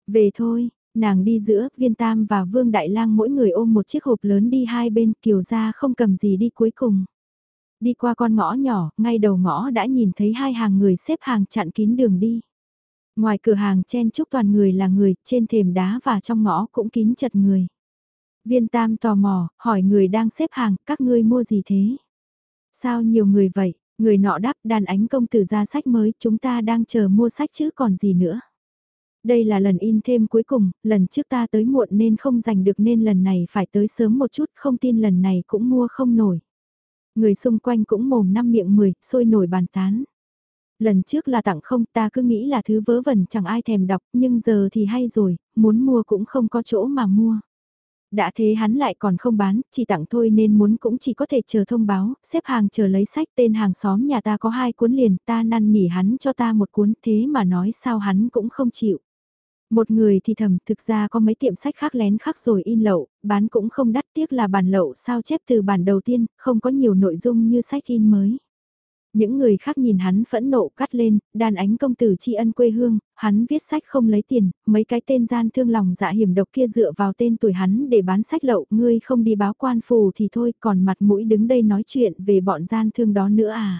Về thôi, nàng đi giữa, viên tam và vương đại lang mỗi người ôm một chiếc hộp lớn đi hai bên kiều ra không cầm gì đi cuối cùng. Đi qua con ngõ nhỏ, ngay đầu ngõ đã nhìn thấy hai hàng người xếp hàng chặn kín đường đi. Ngoài cửa hàng chen chúc toàn người là người, trên thềm đá và trong ngõ cũng kín chật người. Viên Tam tò mò, hỏi người đang xếp hàng, các ngươi mua gì thế? Sao nhiều người vậy? Người nọ đáp đàn ánh công tử ra sách mới, chúng ta đang chờ mua sách chứ còn gì nữa. Đây là lần in thêm cuối cùng, lần trước ta tới muộn nên không giành được nên lần này phải tới sớm một chút, không tin lần này cũng mua không nổi. Người xung quanh cũng mồm năm miệng mười, sôi nổi bàn tán. Lần trước là tặng không ta cứ nghĩ là thứ vớ vẩn chẳng ai thèm đọc nhưng giờ thì hay rồi, muốn mua cũng không có chỗ mà mua. Đã thế hắn lại còn không bán, chỉ tặng thôi nên muốn cũng chỉ có thể chờ thông báo, xếp hàng chờ lấy sách tên hàng xóm nhà ta có hai cuốn liền, ta năn nỉ hắn cho ta một cuốn thế mà nói sao hắn cũng không chịu. Một người thì thầm, thực ra có mấy tiệm sách khác lén khác rồi in lậu, bán cũng không đắt tiếc là bản lậu sao chép từ bản đầu tiên, không có nhiều nội dung như sách in mới. Những người khác nhìn hắn phẫn nộ cắt lên, đàn ánh công tử tri ân quê hương, hắn viết sách không lấy tiền, mấy cái tên gian thương lòng dạ hiểm độc kia dựa vào tên tuổi hắn để bán sách lậu, ngươi không đi báo quan phù thì thôi, còn mặt mũi đứng đây nói chuyện về bọn gian thương đó nữa à.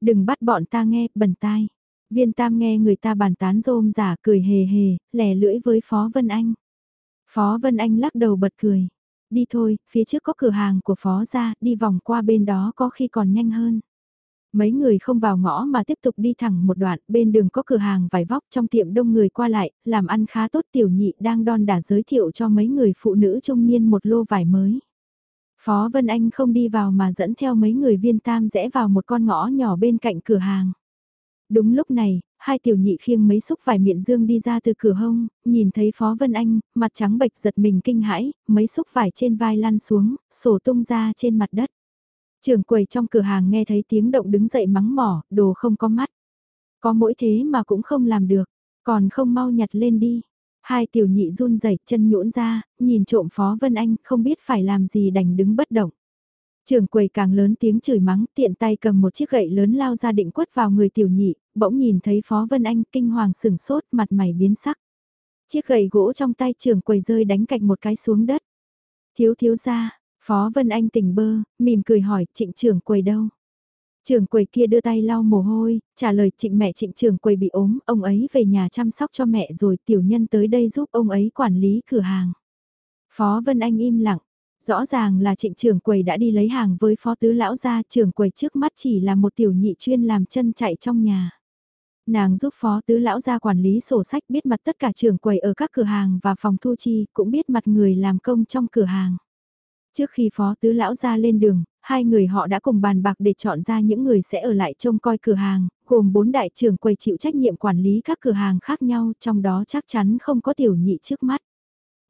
Đừng bắt bọn ta nghe, bẩn tai. Viên Tam nghe người ta bàn tán rôm giả cười hề hề, lè lưỡi với Phó Vân Anh. Phó Vân Anh lắc đầu bật cười. Đi thôi, phía trước có cửa hàng của Phó ra, đi vòng qua bên đó có khi còn nhanh hơn. Mấy người không vào ngõ mà tiếp tục đi thẳng một đoạn, bên đường có cửa hàng vải vóc trong tiệm đông người qua lại, làm ăn khá tốt tiểu nhị đang đon đả giới thiệu cho mấy người phụ nữ trung niên một lô vải mới. Phó Vân Anh không đi vào mà dẫn theo mấy người viên tam rẽ vào một con ngõ nhỏ bên cạnh cửa hàng. Đúng lúc này, hai tiểu nhị khiêng mấy xúc vải miệng dương đi ra từ cửa hông, nhìn thấy Phó Vân Anh, mặt trắng bệch giật mình kinh hãi, mấy xúc vải trên vai lăn xuống, sổ tung ra trên mặt đất. Trường quầy trong cửa hàng nghe thấy tiếng động đứng dậy mắng mỏ, đồ không có mắt. Có mỗi thế mà cũng không làm được, còn không mau nhặt lên đi. Hai tiểu nhị run rẩy chân nhũn ra, nhìn trộm Phó Vân Anh không biết phải làm gì đành đứng bất động. Trường quầy càng lớn tiếng chửi mắng tiện tay cầm một chiếc gậy lớn lao ra định quất vào người tiểu nhị, bỗng nhìn thấy Phó Vân Anh kinh hoàng sửng sốt mặt mày biến sắc. Chiếc gậy gỗ trong tay trường quầy rơi đánh cạnh một cái xuống đất. Thiếu thiếu ra, Phó Vân Anh tỉnh bơ, mỉm cười hỏi trịnh trưởng quầy đâu. Trưởng quầy kia đưa tay lau mồ hôi, trả lời trịnh mẹ trịnh trưởng quầy bị ốm, ông ấy về nhà chăm sóc cho mẹ rồi tiểu nhân tới đây giúp ông ấy quản lý cửa hàng. Phó Vân Anh im lặng, rõ ràng là trịnh trưởng quầy đã đi lấy hàng với phó tứ lão gia trưởng quầy trước mắt chỉ là một tiểu nhị chuyên làm chân chạy trong nhà. Nàng giúp phó tứ lão gia quản lý sổ sách biết mặt tất cả trưởng quầy ở các cửa hàng và phòng thu chi, cũng biết mặt người làm công trong cửa hàng. Trước khi phó tứ lão ra lên đường, hai người họ đã cùng bàn bạc để chọn ra những người sẽ ở lại trông coi cửa hàng, gồm bốn đại trưởng quầy chịu trách nhiệm quản lý các cửa hàng khác nhau, trong đó chắc chắn không có tiểu nhị trước mắt.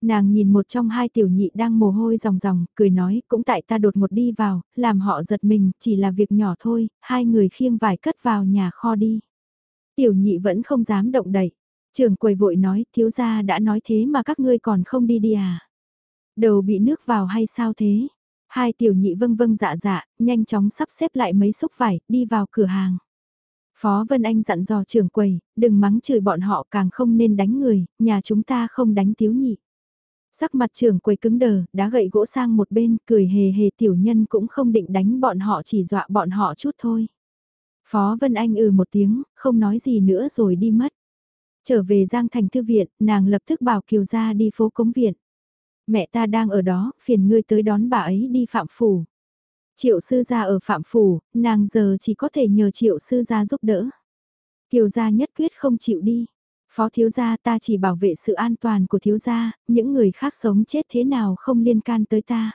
Nàng nhìn một trong hai tiểu nhị đang mồ hôi ròng ròng, cười nói, cũng tại ta đột một đi vào, làm họ giật mình, chỉ là việc nhỏ thôi, hai người khiêng vải cất vào nhà kho đi. Tiểu nhị vẫn không dám động đậy. trưởng quầy vội nói, thiếu gia đã nói thế mà các ngươi còn không đi đi à. Đầu bị nước vào hay sao thế? Hai tiểu nhị vâng vâng dạ dạ, nhanh chóng sắp xếp lại mấy xúc vải, đi vào cửa hàng. Phó Vân Anh dặn dò trưởng quầy, đừng mắng chửi bọn họ càng không nên đánh người, nhà chúng ta không đánh thiếu nhị. Sắc mặt trưởng quầy cứng đờ, đá gậy gỗ sang một bên, cười hề hề tiểu nhân cũng không định đánh bọn họ chỉ dọa bọn họ chút thôi. Phó Vân Anh ừ một tiếng, không nói gì nữa rồi đi mất. Trở về Giang Thành Thư Viện, nàng lập tức bảo Kiều ra đi phố Cống Viện mẹ ta đang ở đó, phiền ngươi tới đón bà ấy đi phạm phủ. Triệu sư gia ở phạm phủ, nàng giờ chỉ có thể nhờ triệu sư gia giúp đỡ. Kiều gia nhất quyết không chịu đi. Phó thiếu gia ta chỉ bảo vệ sự an toàn của thiếu gia, những người khác sống chết thế nào không liên can tới ta.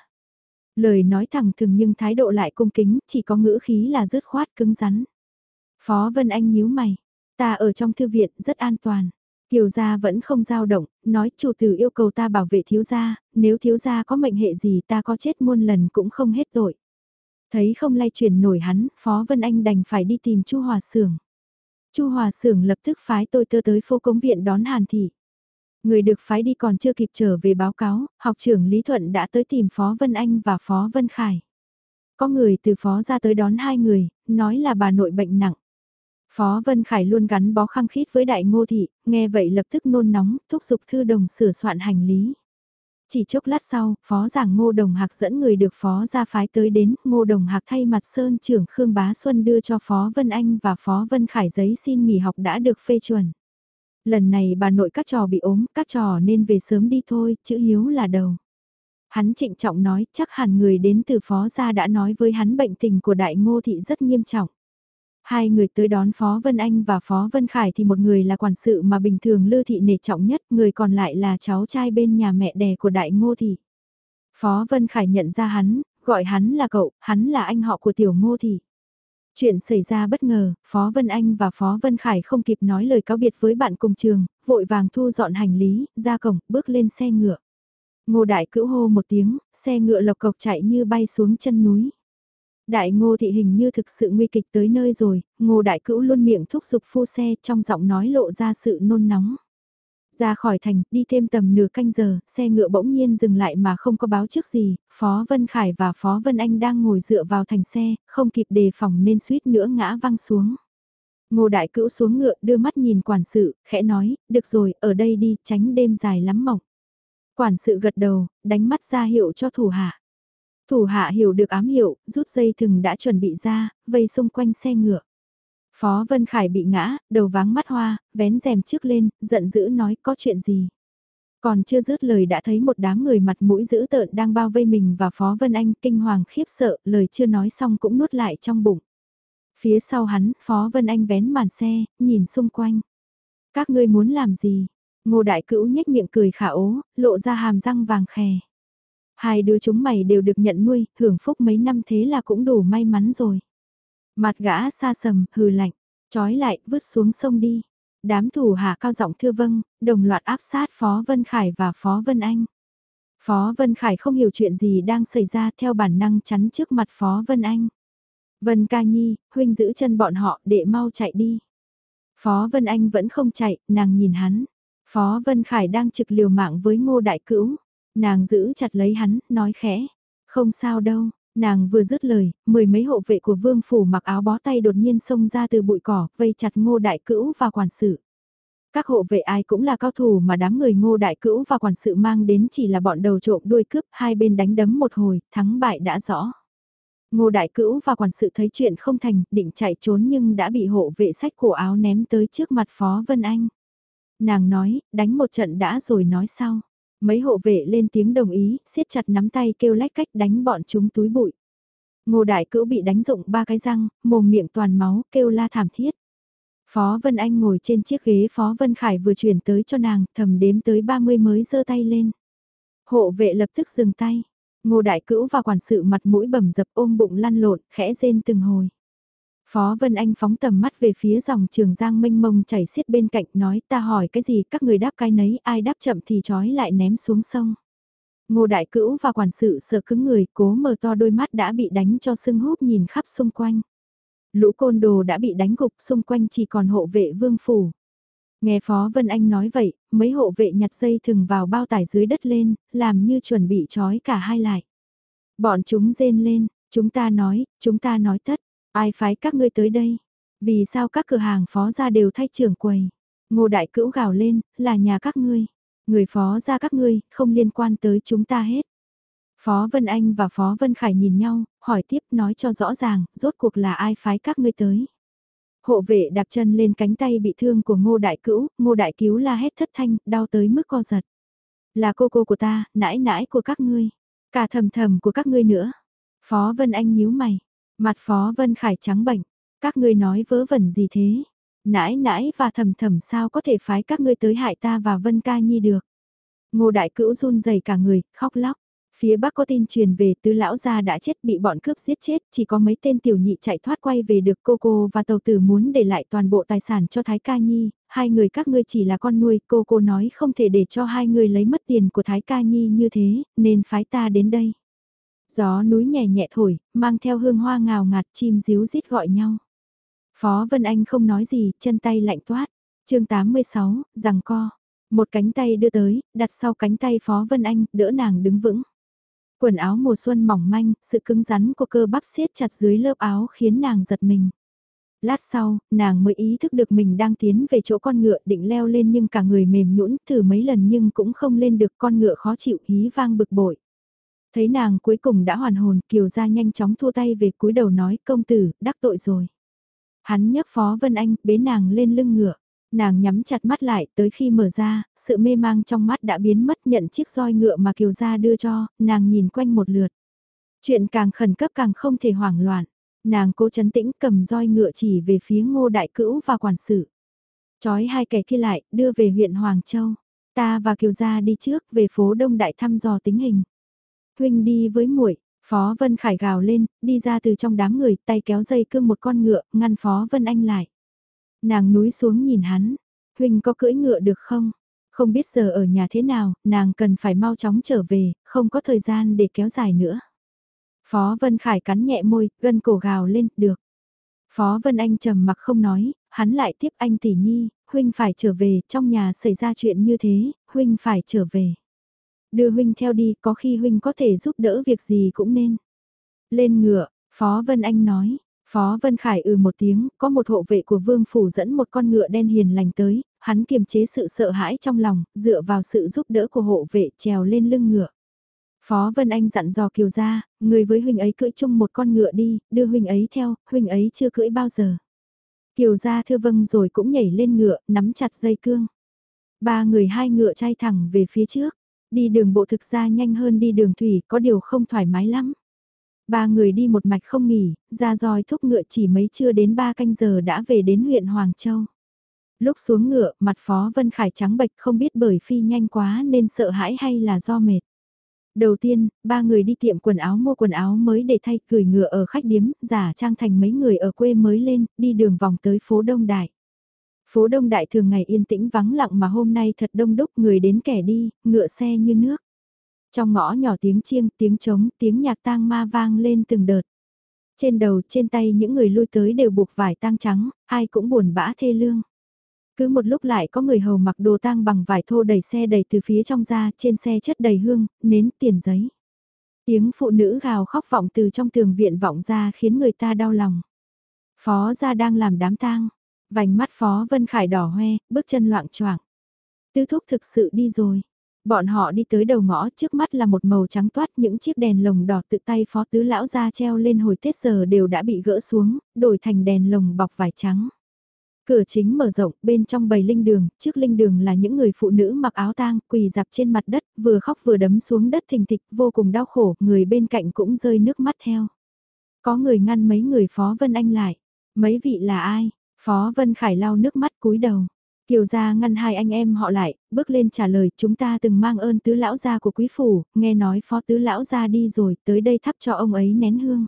Lời nói thẳng thừng nhưng thái độ lại cung kính, chỉ có ngữ khí là dứt khoát cứng rắn. Phó Vân Anh nhíu mày, ta ở trong thư viện rất an toàn. Kiều gia vẫn không dao động, nói chủ tử yêu cầu ta bảo vệ thiếu gia, nếu thiếu gia có mệnh hệ gì ta có chết muôn lần cũng không hết tội. Thấy không lay chuyển nổi hắn, Phó Vân Anh đành phải đi tìm Chu Hòa Sưởng. Chu Hòa Sưởng lập tức phái tôi tơ tới phố cống viện đón Hàn Thị. Người được phái đi còn chưa kịp trở về báo cáo, học trưởng Lý Thuận đã tới tìm Phó Vân Anh và Phó Vân Khải. Có người từ Phó ra tới đón hai người, nói là bà nội bệnh nặng. Phó Vân Khải luôn gắn bó khăng khít với đại ngô thị, nghe vậy lập tức nôn nóng, thúc giục thư đồng sửa soạn hành lý. Chỉ chốc lát sau, Phó giảng Ngô Đồng Hạc dẫn người được Phó ra phái tới đến, Ngô Đồng Hạc thay mặt Sơn trưởng Khương Bá Xuân đưa cho Phó Vân Anh và Phó Vân Khải giấy xin nghỉ học đã được phê chuẩn. Lần này bà nội các trò bị ốm, các trò nên về sớm đi thôi, chữ hiếu là đầu. Hắn trịnh trọng nói, chắc hẳn người đến từ Phó gia đã nói với hắn bệnh tình của đại ngô thị rất nghiêm trọng. Hai người tới đón Phó Vân Anh và Phó Vân Khải thì một người là quản sự mà bình thường Lư Thị nể trọng nhất, người còn lại là cháu trai bên nhà mẹ đẻ của Đại Ngô Thị. Phó Vân Khải nhận ra hắn, gọi hắn là cậu, hắn là anh họ của Tiểu Ngô Thị. Chuyện xảy ra bất ngờ, Phó Vân Anh và Phó Vân Khải không kịp nói lời cáo biệt với bạn cùng trường, vội vàng thu dọn hành lý, ra cổng, bước lên xe ngựa. Ngô đại cữu hô một tiếng, xe ngựa lộc cộc chạy như bay xuống chân núi. Đại ngô thị hình như thực sự nguy kịch tới nơi rồi, ngô đại cữu luôn miệng thúc giục phu xe trong giọng nói lộ ra sự nôn nóng. Ra khỏi thành, đi thêm tầm nửa canh giờ, xe ngựa bỗng nhiên dừng lại mà không có báo trước gì, Phó Vân Khải và Phó Vân Anh đang ngồi dựa vào thành xe, không kịp đề phòng nên suýt nữa ngã văng xuống. Ngô Đại Cữu xuống ngựa đưa mắt nhìn quản sự, khẽ nói, được rồi, ở đây đi, tránh đêm dài lắm mộng. Quản sự gật đầu, đánh mắt ra hiệu cho thủ hạ. Thủ hạ hiểu được ám hiệu, rút dây thừng đã chuẩn bị ra, vây xung quanh xe ngựa. Phó Vân Khải bị ngã, đầu váng mắt hoa, vén rèm trước lên, giận dữ nói có chuyện gì. Còn chưa dứt lời đã thấy một đám người mặt mũi dữ tợn đang bao vây mình và Phó Vân Anh kinh hoàng khiếp sợ, lời chưa nói xong cũng nuốt lại trong bụng. Phía sau hắn, Phó Vân Anh vén màn xe, nhìn xung quanh. Các ngươi muốn làm gì? Ngô Đại Cữu nhếch miệng cười khả ố, lộ ra hàm răng vàng khè. Hai đứa chúng mày đều được nhận nuôi, hưởng phúc mấy năm thế là cũng đủ may mắn rồi. Mặt gã xa sầm, hừ lạnh, trói lại, vứt xuống sông đi. Đám thủ hạ cao giọng thưa vâng, đồng loạt áp sát Phó Vân Khải và Phó Vân Anh. Phó Vân Khải không hiểu chuyện gì đang xảy ra theo bản năng chắn trước mặt Phó Vân Anh. Vân ca nhi, huynh giữ chân bọn họ để mau chạy đi. Phó Vân Anh vẫn không chạy, nàng nhìn hắn. Phó Vân Khải đang trực liều mạng với ngô đại cữu. Nàng giữ chặt lấy hắn, nói khẽ. Không sao đâu, nàng vừa dứt lời, mười mấy hộ vệ của vương phủ mặc áo bó tay đột nhiên xông ra từ bụi cỏ, vây chặt ngô đại cữu và quản sự. Các hộ vệ ai cũng là cao thủ mà đám người ngô đại cữu và quản sự mang đến chỉ là bọn đầu trộm đuôi cướp, hai bên đánh đấm một hồi, thắng bại đã rõ. Ngô đại cữu và quản sự thấy chuyện không thành, định chạy trốn nhưng đã bị hộ vệ sách cổ áo ném tới trước mặt Phó Vân Anh. Nàng nói, đánh một trận đã rồi nói sau. Mấy hộ vệ lên tiếng đồng ý, siết chặt nắm tay kêu lách cách đánh bọn chúng túi bụi. Ngô đại cữu bị đánh rụng ba cái răng, mồm miệng toàn máu, kêu la thảm thiết. Phó Vân Anh ngồi trên chiếc ghế Phó Vân Khải vừa chuyển tới cho nàng, thầm đếm tới 30 mới giơ tay lên. Hộ vệ lập tức dừng tay. Ngô đại cữu và quản sự mặt mũi bầm dập ôm bụng lăn lộn, khẽ rên từng hồi. Phó Vân Anh phóng tầm mắt về phía dòng trường giang mênh mông chảy xiết bên cạnh nói ta hỏi cái gì các người đáp cái nấy ai đáp chậm thì trói lại ném xuống sông. Ngô Đại Cữu và quản sự sợ cứng người cố mở to đôi mắt đã bị đánh cho sưng húp nhìn khắp xung quanh. Lũ côn đồ đã bị đánh gục xung quanh chỉ còn hộ vệ vương phủ. Nghe Phó Vân Anh nói vậy, mấy hộ vệ nhặt dây thừng vào bao tải dưới đất lên, làm như chuẩn bị trói cả hai lại. Bọn chúng rên lên, chúng ta nói, chúng ta nói tất, Ai phái các ngươi tới đây? Vì sao các cửa hàng phó gia đều thay trưởng quầy? Ngô Đại Cữu gào lên, là nhà các ngươi. Người phó gia các ngươi, không liên quan tới chúng ta hết. Phó Vân Anh và Phó Vân Khải nhìn nhau, hỏi tiếp nói cho rõ ràng, rốt cuộc là ai phái các ngươi tới. Hộ vệ đạp chân lên cánh tay bị thương của Ngô Đại Cữu, Ngô Đại Cứu la hét thất thanh, đau tới mức co giật. Là cô cô của ta, nãi nãi của các ngươi, cả thầm thầm của các ngươi nữa. Phó Vân Anh nhíu mày, Mặt Phó Vân Khải trắng bệnh, các ngươi nói vớ vẩn gì thế? Nãi nãi và thầm thầm sao có thể phái các ngươi tới hại ta và Vân Ca Nhi được? Ngô Đại Cữu run rẩy cả người, khóc lóc. Phía Bắc có tin truyền về tứ lão gia đã chết bị bọn cướp giết chết, chỉ có mấy tên tiểu nhị chạy thoát quay về được cô cô và tàu tử muốn để lại toàn bộ tài sản cho Thái Ca Nhi, hai người các ngươi chỉ là con nuôi, cô cô nói không thể để cho hai người lấy mất tiền của Thái Ca Nhi như thế, nên phái ta đến đây. Gió núi nhẹ nhẹ thổi, mang theo hương hoa ngào ngạt chim díu rít gọi nhau. Phó Vân Anh không nói gì, chân tay lạnh toát. chương 86, rằng co. Một cánh tay đưa tới, đặt sau cánh tay Phó Vân Anh, đỡ nàng đứng vững. Quần áo mùa xuân mỏng manh, sự cứng rắn của cơ bắp siết chặt dưới lớp áo khiến nàng giật mình. Lát sau, nàng mới ý thức được mình đang tiến về chỗ con ngựa định leo lên nhưng cả người mềm nhũn thử mấy lần nhưng cũng không lên được con ngựa khó chịu hí vang bực bội. Thấy nàng cuối cùng đã hoàn hồn, Kiều gia nhanh chóng thua tay về cúi đầu nói công tử, đắc tội rồi. Hắn nhấc Phó Vân Anh, bế nàng lên lưng ngựa. Nàng nhắm chặt mắt lại, tới khi mở ra, sự mê mang trong mắt đã biến mất nhận chiếc roi ngựa mà Kiều gia đưa cho, nàng nhìn quanh một lượt. Chuyện càng khẩn cấp càng không thể hoảng loạn. Nàng cố chấn tĩnh cầm roi ngựa chỉ về phía ngô đại cữu và quản sự. Chói hai kẻ kia lại, đưa về huyện Hoàng Châu. Ta và Kiều Gia đi trước về phố Đông Đại thăm dò tính hình. Huynh đi với muội Phó Vân Khải gào lên, đi ra từ trong đám người, tay kéo dây cương một con ngựa, ngăn Phó Vân Anh lại. Nàng núi xuống nhìn hắn, Huynh có cưỡi ngựa được không? Không biết giờ ở nhà thế nào, nàng cần phải mau chóng trở về, không có thời gian để kéo dài nữa. Phó Vân Khải cắn nhẹ môi, gân cổ gào lên, được. Phó Vân Anh trầm mặc không nói, hắn lại tiếp anh tỷ nhi, huynh phải trở về, trong nhà xảy ra chuyện như thế, huynh phải trở về. Đưa huynh theo đi, có khi huynh có thể giúp đỡ việc gì cũng nên. Lên ngựa, Phó Vân Anh nói, Phó Vân Khải ừ một tiếng, có một hộ vệ của vương phủ dẫn một con ngựa đen hiền lành tới, hắn kiềm chế sự sợ hãi trong lòng, dựa vào sự giúp đỡ của hộ vệ trèo lên lưng ngựa. Phó Vân Anh dặn dò Kiều ra, người với huynh ấy cưỡi chung một con ngựa đi, đưa huynh ấy theo, huynh ấy chưa cưỡi bao giờ. Kiều ra thưa vâng rồi cũng nhảy lên ngựa, nắm chặt dây cương. Ba người hai ngựa chay thẳng về phía trước, đi đường bộ thực ra nhanh hơn đi đường thủy, có điều không thoải mái lắm. Ba người đi một mạch không nghỉ, ra roi thúc ngựa chỉ mấy chưa đến ba canh giờ đã về đến huyện Hoàng Châu. Lúc xuống ngựa, mặt Phó Vân Khải trắng bệch không biết bởi phi nhanh quá nên sợ hãi hay là do mệt. Đầu tiên, ba người đi tiệm quần áo mua quần áo mới để thay cười ngựa ở khách điếm, giả trang thành mấy người ở quê mới lên, đi đường vòng tới phố Đông Đại. Phố Đông Đại thường ngày yên tĩnh vắng lặng mà hôm nay thật đông đúc người đến kẻ đi, ngựa xe như nước. Trong ngõ nhỏ tiếng chiêng, tiếng trống, tiếng nhạc tang ma vang lên từng đợt. Trên đầu, trên tay những người lui tới đều buộc vải tang trắng, ai cũng buồn bã thê lương. Cứ một lúc lại có người hầu mặc đồ tang bằng vải thô đẩy xe đầy từ phía trong ra, trên xe chất đầy hương, nến, tiền giấy. Tiếng phụ nữ gào khóc vọng từ trong tường viện vọng ra khiến người ta đau lòng. Phó gia đang làm đám tang, vành mắt Phó Vân Khải đỏ hoe, bước chân loạn choạng. Tư thúc thực sự đi rồi. Bọn họ đi tới đầu ngõ trước mắt là một màu trắng toát những chiếc đèn lồng đỏ tự tay phó tứ lão ra treo lên hồi Tết giờ đều đã bị gỡ xuống, đổi thành đèn lồng bọc vải trắng. Cửa chính mở rộng, bên trong bầy linh đường, trước linh đường là những người phụ nữ mặc áo tang, quỳ dạp trên mặt đất, vừa khóc vừa đấm xuống đất thình thịch, vô cùng đau khổ, người bên cạnh cũng rơi nước mắt theo. Có người ngăn mấy người Phó Vân Anh lại. Mấy vị là ai? Phó Vân Khải lau nước mắt cúi đầu. Kiều gia ngăn hai anh em họ lại, bước lên trả lời chúng ta từng mang ơn tứ lão gia của quý phủ, nghe nói phó tứ lão gia đi rồi, tới đây thắp cho ông ấy nén hương.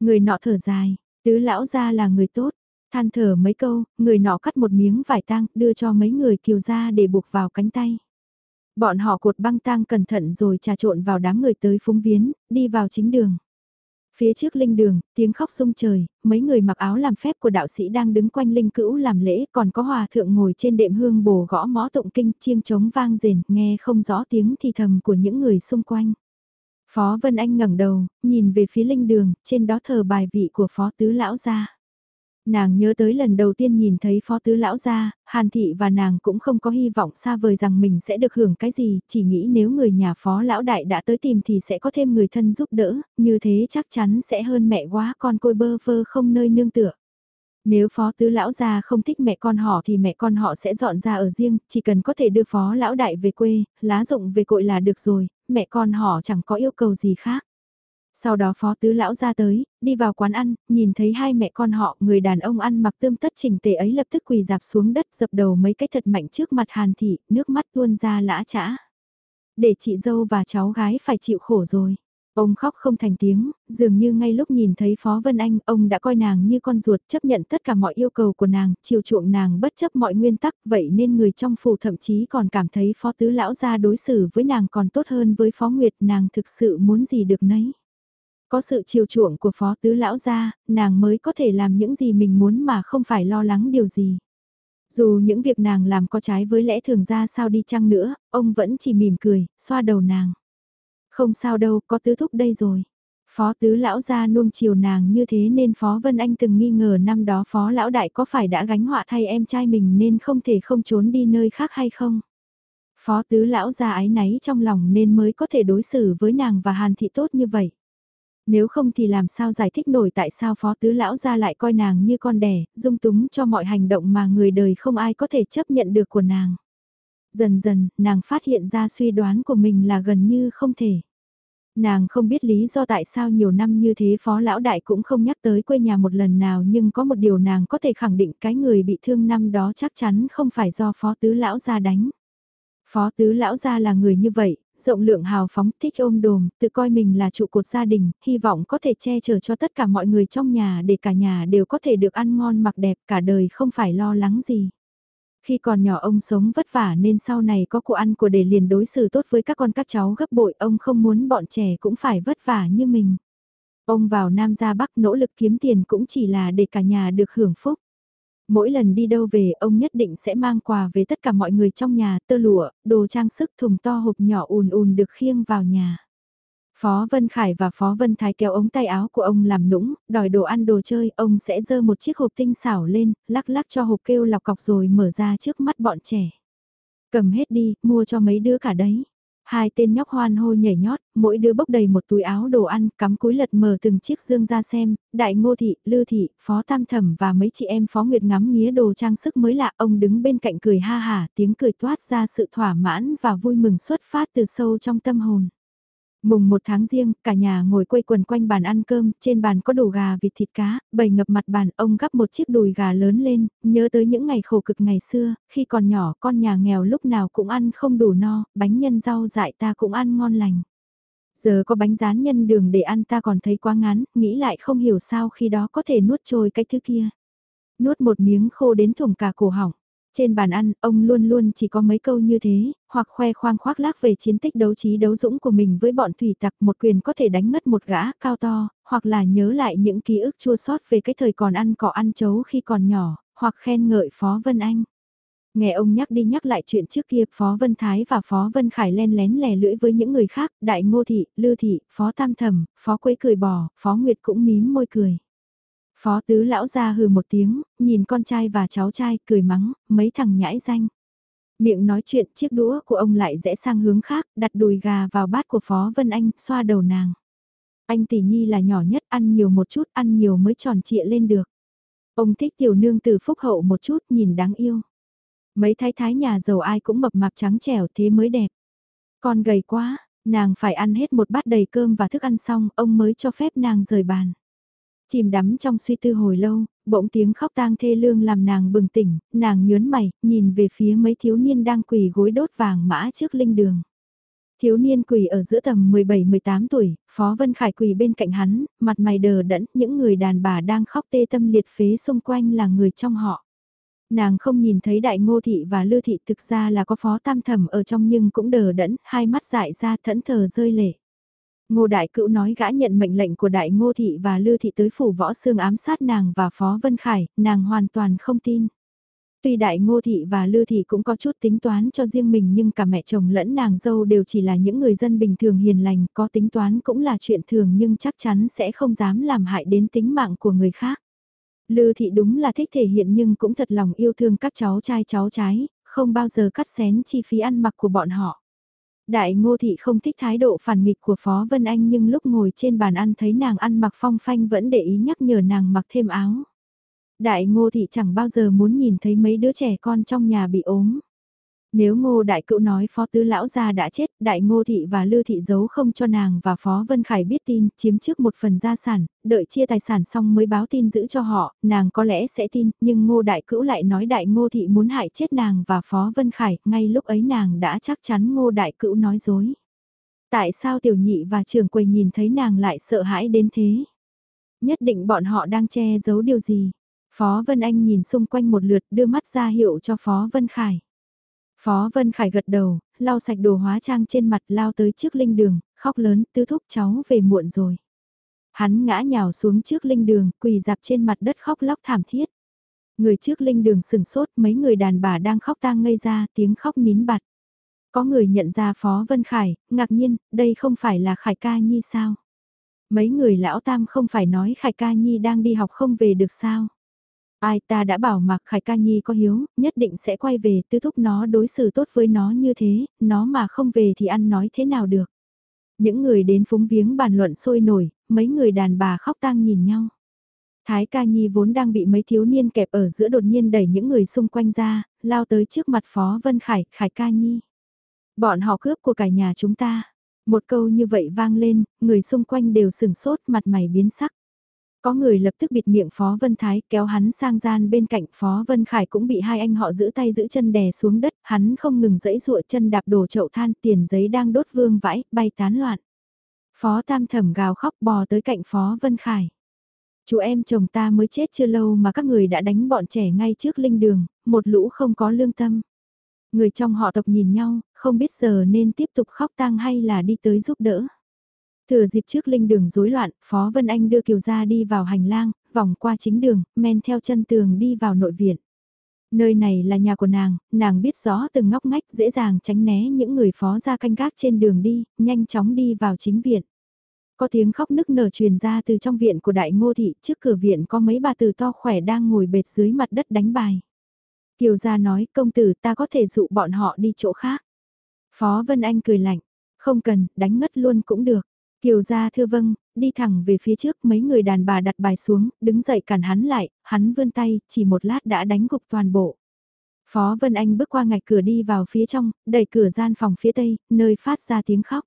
Người nọ thở dài, tứ lão gia là người tốt, than thở mấy câu, người nọ cắt một miếng vải tang, đưa cho mấy người kiều gia để buộc vào cánh tay. Bọn họ cột băng tang cẩn thận rồi trà trộn vào đám người tới phúng viến đi vào chính đường. Phía trước linh đường, tiếng khóc sung trời, mấy người mặc áo làm phép của đạo sĩ đang đứng quanh linh cữu làm lễ, còn có hòa thượng ngồi trên đệm hương bồ gõ mõ tụng kinh chiêng trống vang rền, nghe không rõ tiếng thì thầm của những người xung quanh. Phó Vân Anh ngẩng đầu, nhìn về phía linh đường, trên đó thờ bài vị của Phó Tứ Lão gia. Nàng nhớ tới lần đầu tiên nhìn thấy phó tứ lão gia, Hàn Thị và nàng cũng không có hy vọng xa vời rằng mình sẽ được hưởng cái gì, chỉ nghĩ nếu người nhà phó lão đại đã tới tìm thì sẽ có thêm người thân giúp đỡ, như thế chắc chắn sẽ hơn mẹ quá con côi bơ vơ không nơi nương tựa. Nếu phó tứ lão gia không thích mẹ con họ thì mẹ con họ sẽ dọn ra ở riêng, chỉ cần có thể đưa phó lão đại về quê, lá dụng về cội là được rồi, mẹ con họ chẳng có yêu cầu gì khác. Sau đó phó tứ lão ra tới, đi vào quán ăn, nhìn thấy hai mẹ con họ, người đàn ông ăn mặc tươm tất chỉnh tề ấy lập tức quỳ dạp xuống đất dập đầu mấy cái thật mạnh trước mặt hàn thị, nước mắt tuôn ra lã chã. Để chị dâu và cháu gái phải chịu khổ rồi. Ông khóc không thành tiếng, dường như ngay lúc nhìn thấy Phó Vân Anh, ông đã coi nàng như con ruột chấp nhận tất cả mọi yêu cầu của nàng, chiều chuộng nàng bất chấp mọi nguyên tắc, vậy nên người trong phủ thậm chí còn cảm thấy Phó Tứ Lão ra đối xử với nàng còn tốt hơn với Phó Nguyệt, nàng thực sự muốn gì được nấy. Có sự chiều chuộng của phó tứ lão gia, nàng mới có thể làm những gì mình muốn mà không phải lo lắng điều gì. Dù những việc nàng làm có trái với lẽ thường ra sao đi chăng nữa, ông vẫn chỉ mỉm cười, xoa đầu nàng. Không sao đâu, có tứ thúc đây rồi. Phó tứ lão gia nuông chiều nàng như thế nên Phó Vân Anh từng nghi ngờ năm đó Phó lão đại có phải đã gánh họa thay em trai mình nên không thể không trốn đi nơi khác hay không. Phó tứ lão gia ái náy trong lòng nên mới có thể đối xử với nàng và Hàn Thị tốt như vậy. Nếu không thì làm sao giải thích nổi tại sao phó tứ lão ra lại coi nàng như con đẻ, dung túng cho mọi hành động mà người đời không ai có thể chấp nhận được của nàng. Dần dần, nàng phát hiện ra suy đoán của mình là gần như không thể. Nàng không biết lý do tại sao nhiều năm như thế phó lão đại cũng không nhắc tới quê nhà một lần nào nhưng có một điều nàng có thể khẳng định cái người bị thương năm đó chắc chắn không phải do phó tứ lão ra đánh. Phó tứ lão ra là người như vậy, rộng lượng hào phóng, thích ôm đồm, tự coi mình là trụ cột gia đình, hy vọng có thể che chở cho tất cả mọi người trong nhà để cả nhà đều có thể được ăn ngon mặc đẹp cả đời không phải lo lắng gì. Khi còn nhỏ ông sống vất vả nên sau này có của ăn của để liền đối xử tốt với các con các cháu gấp bội ông không muốn bọn trẻ cũng phải vất vả như mình. Ông vào Nam ra Bắc nỗ lực kiếm tiền cũng chỉ là để cả nhà được hưởng phúc. Mỗi lần đi đâu về ông nhất định sẽ mang quà về tất cả mọi người trong nhà, tơ lụa, đồ trang sức thùng to hộp nhỏ ùn ùn được khiêng vào nhà. Phó Vân Khải và Phó Vân Thái kéo ống tay áo của ông làm nũng, đòi đồ ăn đồ chơi, ông sẽ dơ một chiếc hộp tinh xảo lên, lắc lắc cho hộp kêu lọc cọc rồi mở ra trước mắt bọn trẻ. Cầm hết đi, mua cho mấy đứa cả đấy. Hai tên nhóc hoan hô nhảy nhót, mỗi đứa bốc đầy một túi áo đồ ăn, cắm cúi lật mở từng chiếc dương ra xem, đại ngô thị, lư thị, phó tam thẩm và mấy chị em phó nguyệt ngắm nghía đồ trang sức mới lạ, ông đứng bên cạnh cười ha hả, tiếng cười toát ra sự thỏa mãn và vui mừng xuất phát từ sâu trong tâm hồn. Mùng một tháng riêng, cả nhà ngồi quây quần quanh bàn ăn cơm, trên bàn có đủ gà vịt thịt cá, bầy ngập mặt bàn, ông gắp một chiếc đùi gà lớn lên, nhớ tới những ngày khổ cực ngày xưa, khi còn nhỏ con nhà nghèo lúc nào cũng ăn không đủ no, bánh nhân rau dại ta cũng ăn ngon lành. Giờ có bánh rán nhân đường để ăn ta còn thấy quá ngán, nghĩ lại không hiểu sao khi đó có thể nuốt trôi cái thứ kia. Nuốt một miếng khô đến thủng cả cổ họng. Trên bàn ăn, ông luôn luôn chỉ có mấy câu như thế, hoặc khoe khoang khoác lác về chiến tích đấu trí đấu dũng của mình với bọn thủy tặc một quyền có thể đánh ngất một gã cao to, hoặc là nhớ lại những ký ức chua sót về cái thời còn ăn cỏ ăn chấu khi còn nhỏ, hoặc khen ngợi Phó Vân Anh. Nghe ông nhắc đi nhắc lại chuyện trước kia, Phó Vân Thái và Phó Vân Khải len lén lè lưỡi với những người khác, Đại Ngô Thị, Lư Thị, Phó Tam Thẩm, Phó Quế cười bò, Phó Nguyệt cũng mím môi cười. Phó tứ lão ra hừ một tiếng, nhìn con trai và cháu trai, cười mắng, mấy thằng nhãi danh. Miệng nói chuyện chiếc đũa của ông lại rẽ sang hướng khác, đặt đùi gà vào bát của Phó Vân Anh, xoa đầu nàng. Anh tỷ nhi là nhỏ nhất, ăn nhiều một chút, ăn nhiều mới tròn trịa lên được. Ông thích tiểu nương từ phúc hậu một chút, nhìn đáng yêu. Mấy thái thái nhà giàu ai cũng mập mạp trắng trẻo thế mới đẹp. Con gầy quá, nàng phải ăn hết một bát đầy cơm và thức ăn xong, ông mới cho phép nàng rời bàn. Chìm đắm trong suy tư hồi lâu, bỗng tiếng khóc tang thê lương làm nàng bừng tỉnh, nàng nhớn mày, nhìn về phía mấy thiếu niên đang quỳ gối đốt vàng mã trước linh đường. Thiếu niên quỳ ở giữa tầm 17-18 tuổi, Phó Vân Khải quỳ bên cạnh hắn, mặt mày đờ đẫn, những người đàn bà đang khóc tê tâm liệt phế xung quanh là người trong họ. Nàng không nhìn thấy đại ngô thị và lư thị thực ra là có phó tam thẩm ở trong nhưng cũng đờ đẫn, hai mắt dại ra thẫn thờ rơi lệ. Ngô Đại Cữu nói gã nhận mệnh lệnh của Đại Ngô Thị và Lư Thị tới phủ võ xương ám sát nàng và Phó Vân Khải, nàng hoàn toàn không tin. Tuy Đại Ngô Thị và Lư Thị cũng có chút tính toán cho riêng mình nhưng cả mẹ chồng lẫn nàng dâu đều chỉ là những người dân bình thường hiền lành, có tính toán cũng là chuyện thường nhưng chắc chắn sẽ không dám làm hại đến tính mạng của người khác. Lư Thị đúng là thích thể hiện nhưng cũng thật lòng yêu thương các cháu trai cháu trái, không bao giờ cắt xén chi phí ăn mặc của bọn họ. Đại ngô thị không thích thái độ phản nghịch của Phó Vân Anh nhưng lúc ngồi trên bàn ăn thấy nàng ăn mặc phong phanh vẫn để ý nhắc nhở nàng mặc thêm áo. Đại ngô thị chẳng bao giờ muốn nhìn thấy mấy đứa trẻ con trong nhà bị ốm. Nếu ngô đại cựu nói phó tứ lão gia đã chết, đại ngô thị và lư thị giấu không cho nàng và phó Vân Khải biết tin, chiếm trước một phần gia sản, đợi chia tài sản xong mới báo tin giữ cho họ, nàng có lẽ sẽ tin, nhưng ngô đại cữu lại nói đại ngô thị muốn hại chết nàng và phó Vân Khải, ngay lúc ấy nàng đã chắc chắn ngô đại cữu nói dối. Tại sao tiểu nhị và Trường quầy nhìn thấy nàng lại sợ hãi đến thế? Nhất định bọn họ đang che giấu điều gì? Phó Vân Anh nhìn xung quanh một lượt đưa mắt ra hiệu cho Phó Vân Khải. Phó Vân Khải gật đầu, lau sạch đồ hóa trang trên mặt lao tới trước linh đường, khóc lớn tứ thúc cháu về muộn rồi. Hắn ngã nhào xuống trước linh đường, quỳ dạp trên mặt đất khóc lóc thảm thiết. Người trước linh đường sừng sốt mấy người đàn bà đang khóc tang ngây ra tiếng khóc nín bặt. Có người nhận ra Phó Vân Khải, ngạc nhiên, đây không phải là Khải Ca Nhi sao? Mấy người lão tam không phải nói Khải Ca Nhi đang đi học không về được sao? Ai ta đã bảo Mạc Khải ca nhi có hiếu, nhất định sẽ quay về tư thúc nó đối xử tốt với nó như thế, nó mà không về thì ăn nói thế nào được. Những người đến phúng viếng bàn luận sôi nổi, mấy người đàn bà khóc tang nhìn nhau. Thái ca nhi vốn đang bị mấy thiếu niên kẹp ở giữa đột nhiên đẩy những người xung quanh ra, lao tới trước mặt Phó Vân Khải, Khải ca nhi. Bọn họ cướp của cả nhà chúng ta. Một câu như vậy vang lên, người xung quanh đều sửng sốt mặt mày biến sắc. Có người lập tức bịt miệng Phó Vân Thái kéo hắn sang gian bên cạnh Phó Vân Khải cũng bị hai anh họ giữ tay giữ chân đè xuống đất, hắn không ngừng dẫy dụa chân đạp đổ chậu than tiền giấy đang đốt vương vãi, bay tán loạn. Phó Tam Thẩm gào khóc bò tới cạnh Phó Vân Khải. Chú em chồng ta mới chết chưa lâu mà các người đã đánh bọn trẻ ngay trước linh đường, một lũ không có lương tâm. Người trong họ tộc nhìn nhau, không biết giờ nên tiếp tục khóc tang hay là đi tới giúp đỡ. Thừa dịp trước linh đường rối loạn, Phó Vân Anh đưa Kiều Gia đi vào hành lang, vòng qua chính đường, men theo chân tường đi vào nội viện. Nơi này là nhà của nàng, nàng biết rõ từng ngóc ngách dễ dàng tránh né những người phó ra canh gác trên đường đi, nhanh chóng đi vào chính viện. Có tiếng khóc nức nở truyền ra từ trong viện của đại ngô thị, trước cửa viện có mấy bà tử to khỏe đang ngồi bệt dưới mặt đất đánh bài. Kiều gia nói công tử ta có thể dụ bọn họ đi chỗ khác. Phó Vân Anh cười lạnh, không cần, đánh ngất luôn cũng được. Kiều gia thưa vâng, đi thẳng về phía trước mấy người đàn bà đặt bài xuống, đứng dậy cản hắn lại, hắn vươn tay, chỉ một lát đã đánh gục toàn bộ. Phó Vân Anh bước qua ngạch cửa đi vào phía trong, đẩy cửa gian phòng phía tây, nơi phát ra tiếng khóc.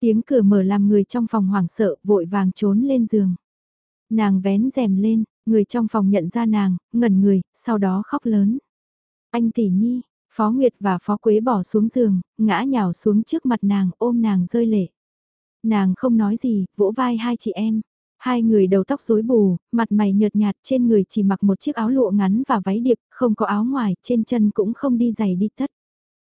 Tiếng cửa mở làm người trong phòng hoảng sợ, vội vàng trốn lên giường. Nàng vén rèm lên, người trong phòng nhận ra nàng, ngẩn người, sau đó khóc lớn. Anh tỷ nhi, Phó Nguyệt và Phó Quế bỏ xuống giường, ngã nhào xuống trước mặt nàng, ôm nàng rơi lệ. Nàng không nói gì, vỗ vai hai chị em. Hai người đầu tóc rối bù, mặt mày nhợt nhạt trên người chỉ mặc một chiếc áo lụa ngắn và váy điệp, không có áo ngoài, trên chân cũng không đi giày đi tất.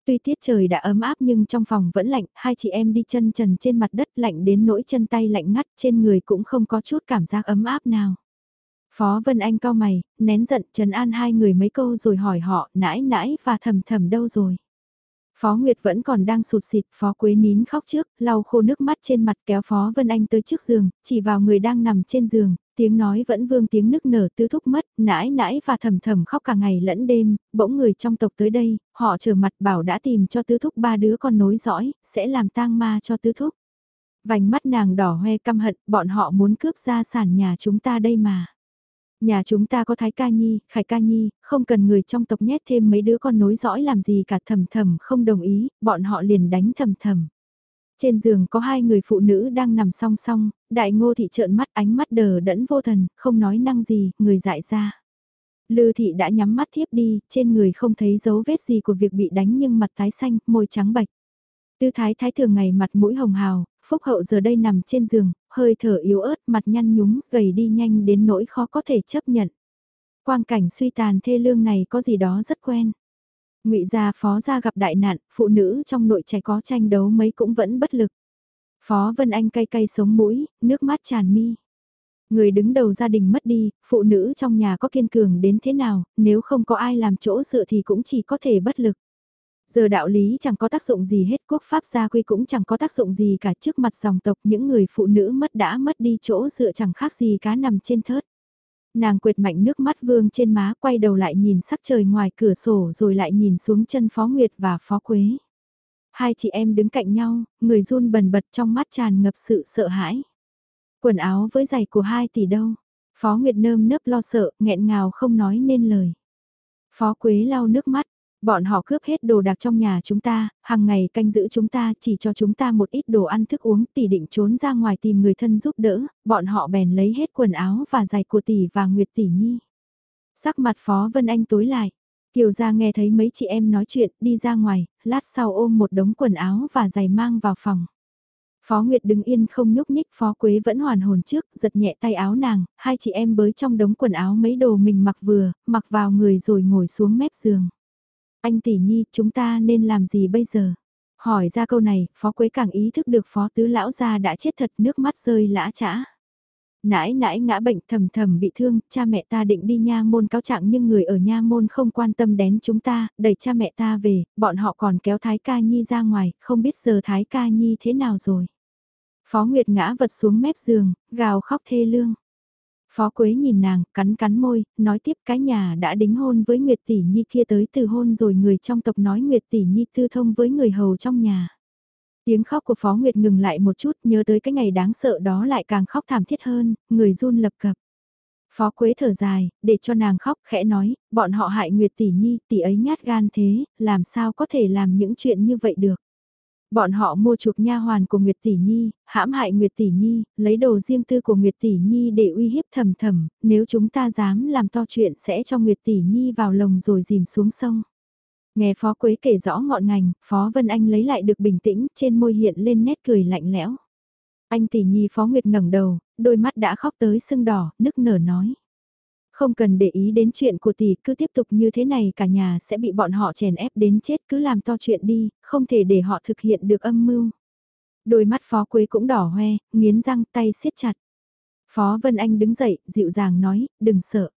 Tuy tiết trời đã ấm áp nhưng trong phòng vẫn lạnh, hai chị em đi chân trần trên mặt đất lạnh đến nỗi chân tay lạnh ngắt trên người cũng không có chút cảm giác ấm áp nào. Phó Vân Anh cao mày, nén giận trần an hai người mấy câu rồi hỏi họ nãi nãi và thầm thầm đâu rồi. Phó Nguyệt vẫn còn đang sụt sịt, Phó Quế nín khóc trước, lau khô nước mắt trên mặt kéo Phó Vân Anh tới trước giường, chỉ vào người đang nằm trên giường, tiếng nói vẫn vương tiếng nức nở tứ thúc mất, nãi nãi và thầm thầm khóc cả ngày lẫn đêm, bỗng người trong tộc tới đây, họ trở mặt bảo đã tìm cho tứ thúc ba đứa con nối dõi, sẽ làm tang ma cho tứ thúc. Vành mắt nàng đỏ hoe căm hận, bọn họ muốn cướp gia sản nhà chúng ta đây mà. Nhà chúng ta có Thái Ca Nhi, Khải Ca Nhi, không cần người trong tộc nhét thêm mấy đứa con nối dõi làm gì cả thầm thầm không đồng ý, bọn họ liền đánh thầm thầm. Trên giường có hai người phụ nữ đang nằm song song, đại ngô thị trợn mắt ánh mắt đờ đẫn vô thần, không nói năng gì, người dại ra. Lư thị đã nhắm mắt thiếp đi, trên người không thấy dấu vết gì của việc bị đánh nhưng mặt tái xanh, môi trắng bạch. Tư thái thái thường ngày mặt mũi hồng hào, phúc hậu giờ đây nằm trên giường, hơi thở yếu ớt, mặt nhăn nhúm, gầy đi nhanh đến nỗi khó có thể chấp nhận. Quang cảnh suy tàn thê lương này có gì đó rất quen. Ngụy gia phó gia gặp đại nạn, phụ nữ trong nội trẻ có tranh đấu mấy cũng vẫn bất lực. Phó Vân Anh cay cay sống mũi, nước mắt tràn mi. Người đứng đầu gia đình mất đi, phụ nữ trong nhà có kiên cường đến thế nào, nếu không có ai làm chỗ dựa thì cũng chỉ có thể bất lực. Giờ đạo lý chẳng có tác dụng gì hết quốc pháp gia quy cũng chẳng có tác dụng gì cả trước mặt dòng tộc những người phụ nữ mất đã mất đi chỗ dựa chẳng khác gì cá nằm trên thớt. Nàng quệt mạnh nước mắt vương trên má quay đầu lại nhìn sắc trời ngoài cửa sổ rồi lại nhìn xuống chân Phó Nguyệt và Phó Quế. Hai chị em đứng cạnh nhau, người run bần bật trong mắt tràn ngập sự sợ hãi. Quần áo với giày của hai tỷ đâu. Phó Nguyệt nơm nớp lo sợ, nghẹn ngào không nói nên lời. Phó Quế lau nước mắt, Bọn họ cướp hết đồ đạc trong nhà chúng ta, hàng ngày canh giữ chúng ta chỉ cho chúng ta một ít đồ ăn thức uống tỷ định trốn ra ngoài tìm người thân giúp đỡ, bọn họ bèn lấy hết quần áo và giày của tỷ và Nguyệt tỷ nhi. Sắc mặt Phó Vân Anh tối lại, Kiều gia nghe thấy mấy chị em nói chuyện đi ra ngoài, lát sau ôm một đống quần áo và giày mang vào phòng. Phó Nguyệt đứng yên không nhúc nhích, Phó Quế vẫn hoàn hồn trước, giật nhẹ tay áo nàng, hai chị em bới trong đống quần áo mấy đồ mình mặc vừa, mặc vào người rồi ngồi xuống mép giường. Anh tỷ nhi, chúng ta nên làm gì bây giờ? Hỏi ra câu này, Phó Quế càng ý thức được Phó Tứ Lão gia đã chết thật nước mắt rơi lã chã. Nãi nãi ngã bệnh thầm thầm bị thương, cha mẹ ta định đi nha môn cáo trạng nhưng người ở nha môn không quan tâm đến chúng ta, đẩy cha mẹ ta về, bọn họ còn kéo Thái Ca Nhi ra ngoài, không biết giờ Thái Ca Nhi thế nào rồi. Phó Nguyệt ngã vật xuống mép giường, gào khóc thê lương. Phó Quế nhìn nàng, cắn cắn môi, nói tiếp cái nhà đã đính hôn với Nguyệt Tỷ Nhi kia tới từ hôn rồi người trong tộc nói Nguyệt Tỷ Nhi tư thông với người hầu trong nhà. Tiếng khóc của Phó Nguyệt ngừng lại một chút nhớ tới cái ngày đáng sợ đó lại càng khóc thảm thiết hơn, người run lập cập. Phó Quế thở dài, để cho nàng khóc khẽ nói, bọn họ hại Nguyệt Tỷ Nhi, tỷ ấy nhát gan thế, làm sao có thể làm những chuyện như vậy được. Bọn họ mua chuộc nha hoàn của Nguyệt Tỷ Nhi, hãm hại Nguyệt Tỷ Nhi, lấy đồ riêng tư của Nguyệt Tỷ Nhi để uy hiếp thầm thầm, nếu chúng ta dám làm to chuyện sẽ cho Nguyệt Tỷ Nhi vào lồng rồi dìm xuống sông. Nghe Phó Quế kể rõ ngọn ngành, Phó Vân Anh lấy lại được bình tĩnh, trên môi hiện lên nét cười lạnh lẽo. Anh tỷ nhi Phó Nguyệt ngẩng đầu, đôi mắt đã khóc tới sưng đỏ, nức nở nói. Không cần để ý đến chuyện của tỷ, cứ tiếp tục như thế này cả nhà sẽ bị bọn họ chèn ép đến chết, cứ làm to chuyện đi, không thể để họ thực hiện được âm mưu. Đôi mắt Phó Quế cũng đỏ hoe, nghiến răng tay siết chặt. Phó Vân Anh đứng dậy, dịu dàng nói, đừng sợ.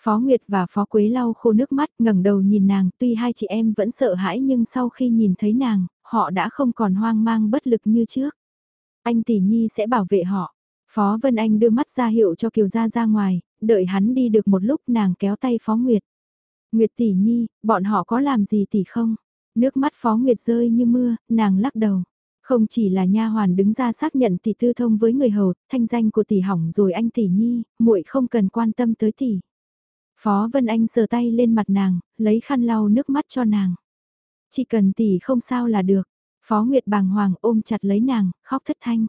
Phó Nguyệt và Phó Quế lau khô nước mắt ngẩng đầu nhìn nàng, tuy hai chị em vẫn sợ hãi nhưng sau khi nhìn thấy nàng, họ đã không còn hoang mang bất lực như trước. Anh tỷ nhi sẽ bảo vệ họ. Phó Vân Anh đưa mắt ra hiệu cho Kiều Gia ra ngoài, đợi hắn đi được một lúc nàng kéo tay Phó Nguyệt. Nguyệt tỷ nhi, bọn họ có làm gì tỷ không? Nước mắt Phó Nguyệt rơi như mưa, nàng lắc đầu. Không chỉ là nha hoàn đứng ra xác nhận tỷ tư thông với người hầu, thanh danh của tỷ hỏng rồi anh tỷ nhi, muội không cần quan tâm tới tỷ. Phó Vân Anh sờ tay lên mặt nàng, lấy khăn lau nước mắt cho nàng. Chỉ cần tỷ không sao là được. Phó Nguyệt bàng hoàng ôm chặt lấy nàng, khóc thất thanh.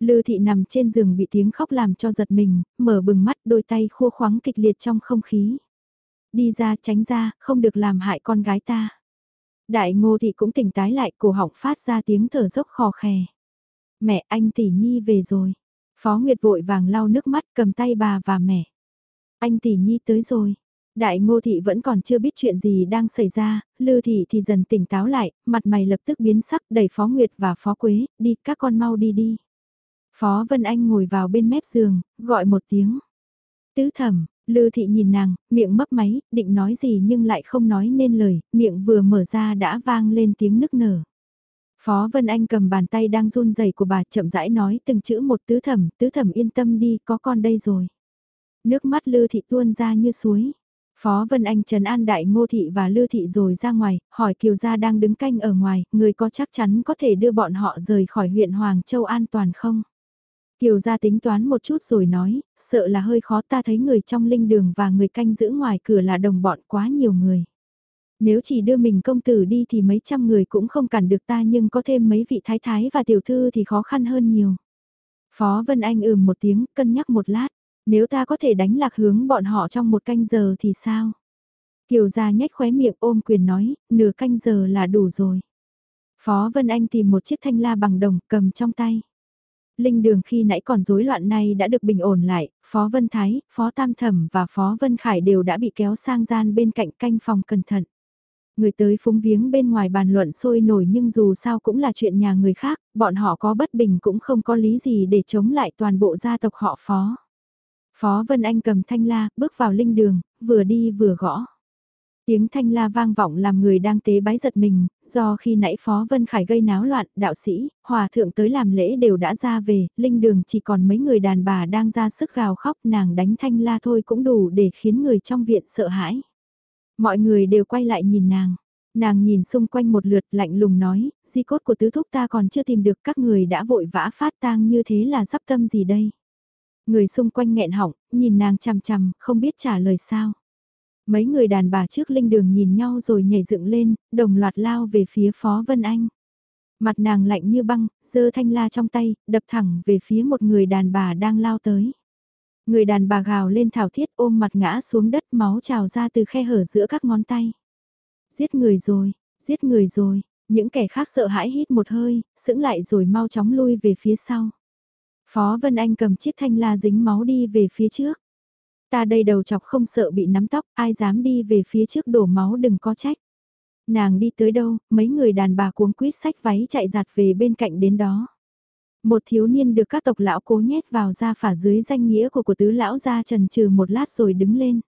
Lư thị nằm trên giường bị tiếng khóc làm cho giật mình, mở bừng mắt đôi tay khua khoáng kịch liệt trong không khí. Đi ra tránh ra, không được làm hại con gái ta. Đại ngô thị cũng tỉnh tái lại cổ họng phát ra tiếng thở dốc khò khè. Mẹ anh tỷ nhi về rồi. Phó Nguyệt vội vàng lau nước mắt cầm tay bà và mẹ. Anh tỷ nhi tới rồi. Đại ngô thị vẫn còn chưa biết chuyện gì đang xảy ra, lư thị thì dần tỉnh táo lại, mặt mày lập tức biến sắc đẩy Phó Nguyệt và Phó Quế, đi các con mau đi đi. Phó Vân Anh ngồi vào bên mép giường, gọi một tiếng. Tứ thẩm, lư thị nhìn nàng, miệng mấp máy, định nói gì nhưng lại không nói nên lời, miệng vừa mở ra đã vang lên tiếng nức nở. Phó Vân Anh cầm bàn tay đang run rẩy của bà chậm rãi nói từng chữ một tứ thẩm, tứ thẩm yên tâm đi, có con đây rồi. Nước mắt Lư Thị tuôn ra như suối. Phó Vân Anh trấn an đại ngô thị và Lư Thị rồi ra ngoài, hỏi Kiều Gia đang đứng canh ở ngoài, người có chắc chắn có thể đưa bọn họ rời khỏi huyện Hoàng Châu an toàn không? Kiều Gia tính toán một chút rồi nói, sợ là hơi khó ta thấy người trong linh đường và người canh giữ ngoài cửa là đồng bọn quá nhiều người. Nếu chỉ đưa mình công tử đi thì mấy trăm người cũng không cản được ta nhưng có thêm mấy vị thái thái và tiểu thư thì khó khăn hơn nhiều. Phó Vân Anh ừm một tiếng, cân nhắc một lát. Nếu ta có thể đánh lạc hướng bọn họ trong một canh giờ thì sao? Kiều gia nhếch khóe miệng ôm quyền nói, nửa canh giờ là đủ rồi. Phó Vân Anh tìm một chiếc thanh la bằng đồng cầm trong tay. Linh đường khi nãy còn rối loạn này đã được bình ổn lại, Phó Vân Thái, Phó Tam Thẩm và Phó Vân Khải đều đã bị kéo sang gian bên cạnh canh phòng cẩn thận. Người tới phúng viếng bên ngoài bàn luận sôi nổi nhưng dù sao cũng là chuyện nhà người khác, bọn họ có bất bình cũng không có lý gì để chống lại toàn bộ gia tộc họ Phó. Phó Vân Anh cầm thanh la, bước vào linh đường, vừa đi vừa gõ. Tiếng thanh la vang vọng làm người đang tế bái giật mình, do khi nãy Phó Vân Khải gây náo loạn, đạo sĩ, hòa thượng tới làm lễ đều đã ra về, linh đường chỉ còn mấy người đàn bà đang ra sức gào khóc nàng đánh thanh la thôi cũng đủ để khiến người trong viện sợ hãi. Mọi người đều quay lại nhìn nàng. Nàng nhìn xung quanh một lượt lạnh lùng nói, di cốt của tứ thúc ta còn chưa tìm được các người đã vội vã phát tang như thế là sắp tâm gì đây. Người xung quanh nghẹn họng, nhìn nàng chằm chằm, không biết trả lời sao. Mấy người đàn bà trước linh đường nhìn nhau rồi nhảy dựng lên, đồng loạt lao về phía Phó Vân Anh. Mặt nàng lạnh như băng, giơ thanh la trong tay, đập thẳng về phía một người đàn bà đang lao tới. Người đàn bà gào lên thảo thiết ôm mặt ngã xuống đất máu trào ra từ khe hở giữa các ngón tay. Giết người rồi, giết người rồi, những kẻ khác sợ hãi hít một hơi, sững lại rồi mau chóng lui về phía sau. Phó Vân Anh cầm chiếc thanh la dính máu đi về phía trước. Ta đây đầu chọc không sợ bị nắm tóc, ai dám đi về phía trước đổ máu đừng có trách. Nàng đi tới đâu, mấy người đàn bà cuống quýt sách váy chạy giặt về bên cạnh đến đó. Một thiếu niên được các tộc lão cố nhét vào ra phả dưới danh nghĩa của của tứ lão ra trần trừ một lát rồi đứng lên.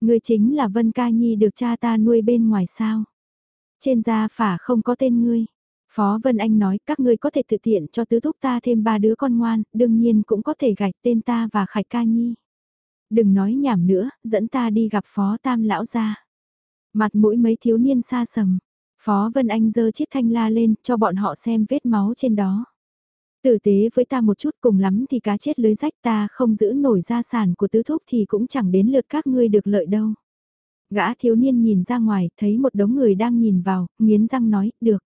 Người chính là Vân Ca Nhi được cha ta nuôi bên ngoài sao. Trên gia phả không có tên ngươi. Phó Vân Anh nói các ngươi có thể tự tiện cho tứ thúc ta thêm ba đứa con ngoan, đương nhiên cũng có thể gạch tên ta và Khải Ca Nhi. Đừng nói nhảm nữa, dẫn ta đi gặp Phó Tam Lão ra. Mặt mũi mấy thiếu niên xa sầm. Phó Vân Anh giơ chiếc thanh la lên cho bọn họ xem vết máu trên đó. Tử tế với ta một chút cùng lắm thì cá chết lưới rách ta không giữ nổi gia sản của tứ thúc thì cũng chẳng đến lượt các ngươi được lợi đâu. Gã thiếu niên nhìn ra ngoài, thấy một đống người đang nhìn vào, nghiến răng nói, được.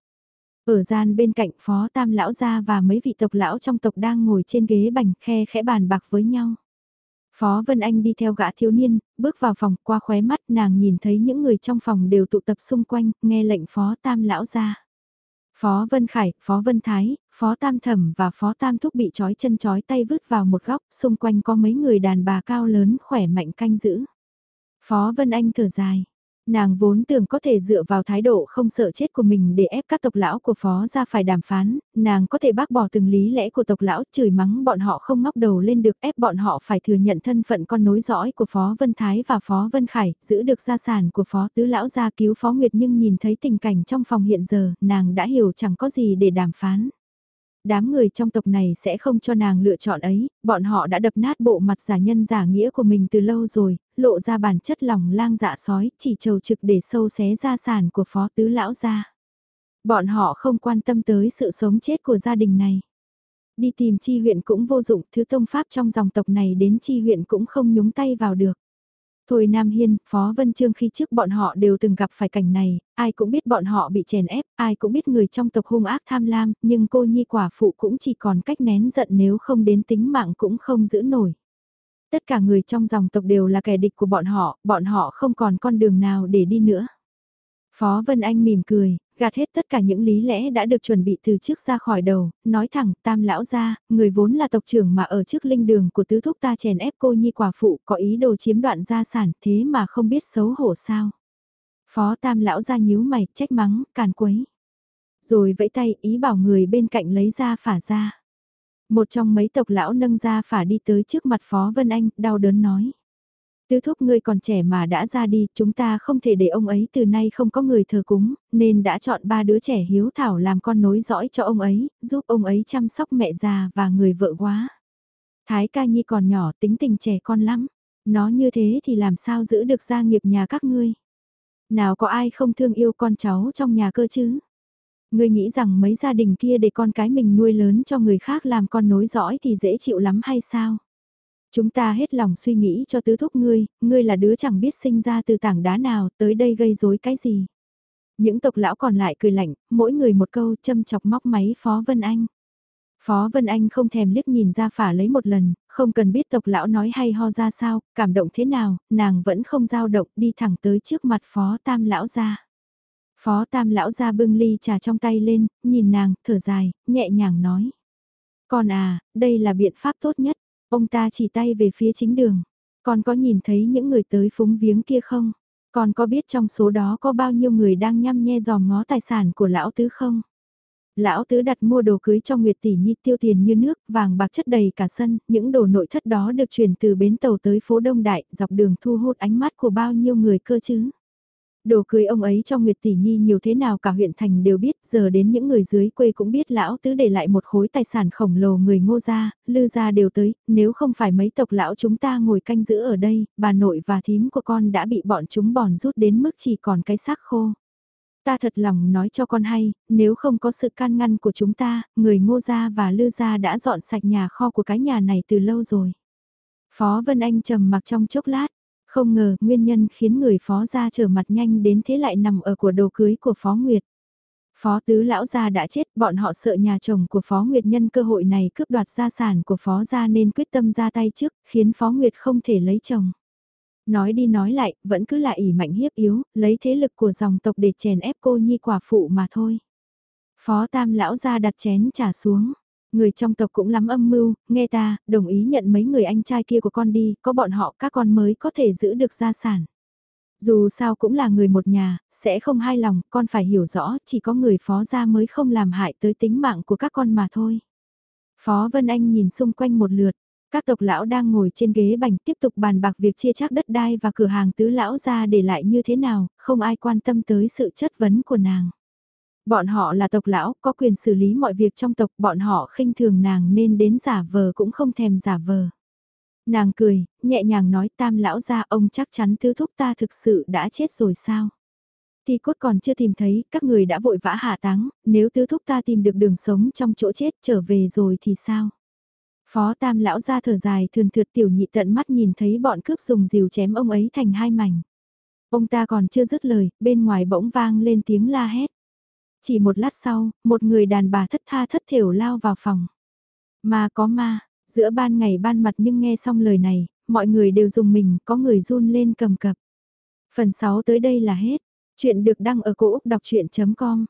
Ở gian bên cạnh phó tam lão gia và mấy vị tộc lão trong tộc đang ngồi trên ghế bành khe khẽ bàn bạc với nhau. Phó Vân Anh đi theo gã thiếu niên, bước vào phòng qua khóe mắt nàng nhìn thấy những người trong phòng đều tụ tập xung quanh, nghe lệnh phó tam lão ra. Phó Vân Khải, Phó Vân Thái, Phó Tam Thẩm và Phó Tam Thúc bị trói chân trói tay vứt vào một góc, xung quanh có mấy người đàn bà cao lớn khỏe mạnh canh giữ. Phó Vân Anh thở dài. Nàng vốn tưởng có thể dựa vào thái độ không sợ chết của mình để ép các tộc lão của phó ra phải đàm phán, nàng có thể bác bỏ từng lý lẽ của tộc lão chửi mắng bọn họ không ngóc đầu lên được ép bọn họ phải thừa nhận thân phận con nối dõi của phó Vân Thái và phó Vân Khải, giữ được gia sản của phó tứ lão gia cứu phó Nguyệt nhưng nhìn thấy tình cảnh trong phòng hiện giờ, nàng đã hiểu chẳng có gì để đàm phán đám người trong tộc này sẽ không cho nàng lựa chọn ấy, bọn họ đã đập nát bộ mặt giả nhân giả nghĩa của mình từ lâu rồi, lộ ra bản chất lòng lang dạ sói, chỉ trầu trực để sâu xé gia sản của phó tứ lão gia. Bọn họ không quan tâm tới sự sống chết của gia đình này. Đi tìm chi huyện cũng vô dụng, thứ tông pháp trong dòng tộc này đến chi huyện cũng không nhúng tay vào được. Thôi Nam Hiên, Phó Vân Trương khi trước bọn họ đều từng gặp phải cảnh này, ai cũng biết bọn họ bị chèn ép, ai cũng biết người trong tộc hung ác tham lam, nhưng cô nhi quả phụ cũng chỉ còn cách nén giận nếu không đến tính mạng cũng không giữ nổi. Tất cả người trong dòng tộc đều là kẻ địch của bọn họ, bọn họ không còn con đường nào để đi nữa. Phó Vân Anh mỉm cười, gạt hết tất cả những lý lẽ đã được chuẩn bị từ trước ra khỏi đầu, nói thẳng tam lão ra, người vốn là tộc trưởng mà ở trước linh đường của tứ thúc ta chèn ép cô nhi quả phụ có ý đồ chiếm đoạn gia sản thế mà không biết xấu hổ sao. Phó tam lão ra nhíu mày, trách mắng, càn quấy. Rồi vẫy tay ý bảo người bên cạnh lấy ra phả ra. Một trong mấy tộc lão nâng ra phả đi tới trước mặt Phó Vân Anh, đau đớn nói. Tứ thúc ngươi còn trẻ mà đã ra đi, chúng ta không thể để ông ấy từ nay không có người thờ cúng, nên đã chọn ba đứa trẻ hiếu thảo làm con nối dõi cho ông ấy, giúp ông ấy chăm sóc mẹ già và người vợ quá. Thái ca nhi còn nhỏ tính tình trẻ con lắm, nó như thế thì làm sao giữ được gia nghiệp nhà các ngươi. Nào có ai không thương yêu con cháu trong nhà cơ chứ? Ngươi nghĩ rằng mấy gia đình kia để con cái mình nuôi lớn cho người khác làm con nối dõi thì dễ chịu lắm hay sao? Chúng ta hết lòng suy nghĩ cho tứ thúc ngươi, ngươi là đứa chẳng biết sinh ra từ tảng đá nào, tới đây gây rối cái gì. Những tộc lão còn lại cười lạnh, mỗi người một câu châm chọc móc máy Phó Vân Anh. Phó Vân Anh không thèm liếc nhìn ra phả lấy một lần, không cần biết tộc lão nói hay ho ra sao, cảm động thế nào, nàng vẫn không giao động đi thẳng tới trước mặt Phó Tam lão ra. Phó Tam lão ra bưng ly trà trong tay lên, nhìn nàng, thở dài, nhẹ nhàng nói. Con à, đây là biện pháp tốt nhất. Ông ta chỉ tay về phía chính đường. Còn có nhìn thấy những người tới phúng viếng kia không? Còn có biết trong số đó có bao nhiêu người đang nhăm nhe dòm ngó tài sản của lão tứ không? Lão tứ đặt mua đồ cưới cho Nguyệt Tỷ Nhi tiêu tiền như nước, vàng bạc chất đầy cả sân, những đồ nội thất đó được chuyển từ bến tàu tới phố Đông Đại, dọc đường thu hút ánh mắt của bao nhiêu người cơ chứ? Đồ cưới ông ấy cho Nguyệt Tỷ Nhi nhiều thế nào cả huyện thành đều biết, giờ đến những người dưới quê cũng biết lão tứ để lại một khối tài sản khổng lồ người ngô gia, lư gia đều tới, nếu không phải mấy tộc lão chúng ta ngồi canh giữ ở đây, bà nội và thím của con đã bị bọn chúng bòn rút đến mức chỉ còn cái xác khô. Ta thật lòng nói cho con hay, nếu không có sự can ngăn của chúng ta, người ngô gia và lư gia đã dọn sạch nhà kho của cái nhà này từ lâu rồi. Phó Vân Anh trầm mặc trong chốc lát, không ngờ, nguyên nhân khiến người phó gia trở mặt nhanh đến thế lại nằm ở của đồ cưới của phó Nguyệt. Phó tứ lão gia đã chết, bọn họ sợ nhà chồng của Phó Nguyệt nhân cơ hội này cướp đoạt gia sản của Phó gia nên quyết tâm ra tay trước, khiến Phó Nguyệt không thể lấy chồng. Nói đi nói lại, vẫn cứ là ỉ mạnh hiếp yếu, lấy thế lực của dòng tộc để chèn ép cô nhi quả phụ mà thôi. Phó tam lão gia đặt chén trả xuống. Người trong tộc cũng lắm âm mưu, nghe ta, đồng ý nhận mấy người anh trai kia của con đi, có bọn họ các con mới có thể giữ được gia sản. Dù sao cũng là người một nhà, sẽ không hai lòng, con phải hiểu rõ, chỉ có người phó gia mới không làm hại tới tính mạng của các con mà thôi. Phó Vân Anh nhìn xung quanh một lượt, các tộc lão đang ngồi trên ghế bành tiếp tục bàn bạc việc chia chác đất đai và cửa hàng tứ lão ra để lại như thế nào, không ai quan tâm tới sự chất vấn của nàng. Bọn họ là tộc lão, có quyền xử lý mọi việc trong tộc, bọn họ khinh thường nàng nên đến giả vờ cũng không thèm giả vờ. Nàng cười, nhẹ nhàng nói tam lão ra ông chắc chắn tứ thúc ta thực sự đã chết rồi sao? Thì cốt còn chưa tìm thấy, các người đã vội vã hạ táng, nếu tứ thúc ta tìm được đường sống trong chỗ chết trở về rồi thì sao? Phó tam lão ra thở dài thường thượt tiểu nhị tận mắt nhìn thấy bọn cướp dùng rìu chém ông ấy thành hai mảnh. Ông ta còn chưa dứt lời, bên ngoài bỗng vang lên tiếng la hét. Chỉ một lát sau, một người đàn bà thất tha thất thiểu lao vào phòng. Mà có ma, giữa ban ngày ban mặt nhưng nghe xong lời này, mọi người đều dùng mình, có người run lên cầm cập. Phần 6 tới đây là hết. Chuyện được đăng ở cổ Úc đọc chuyện.com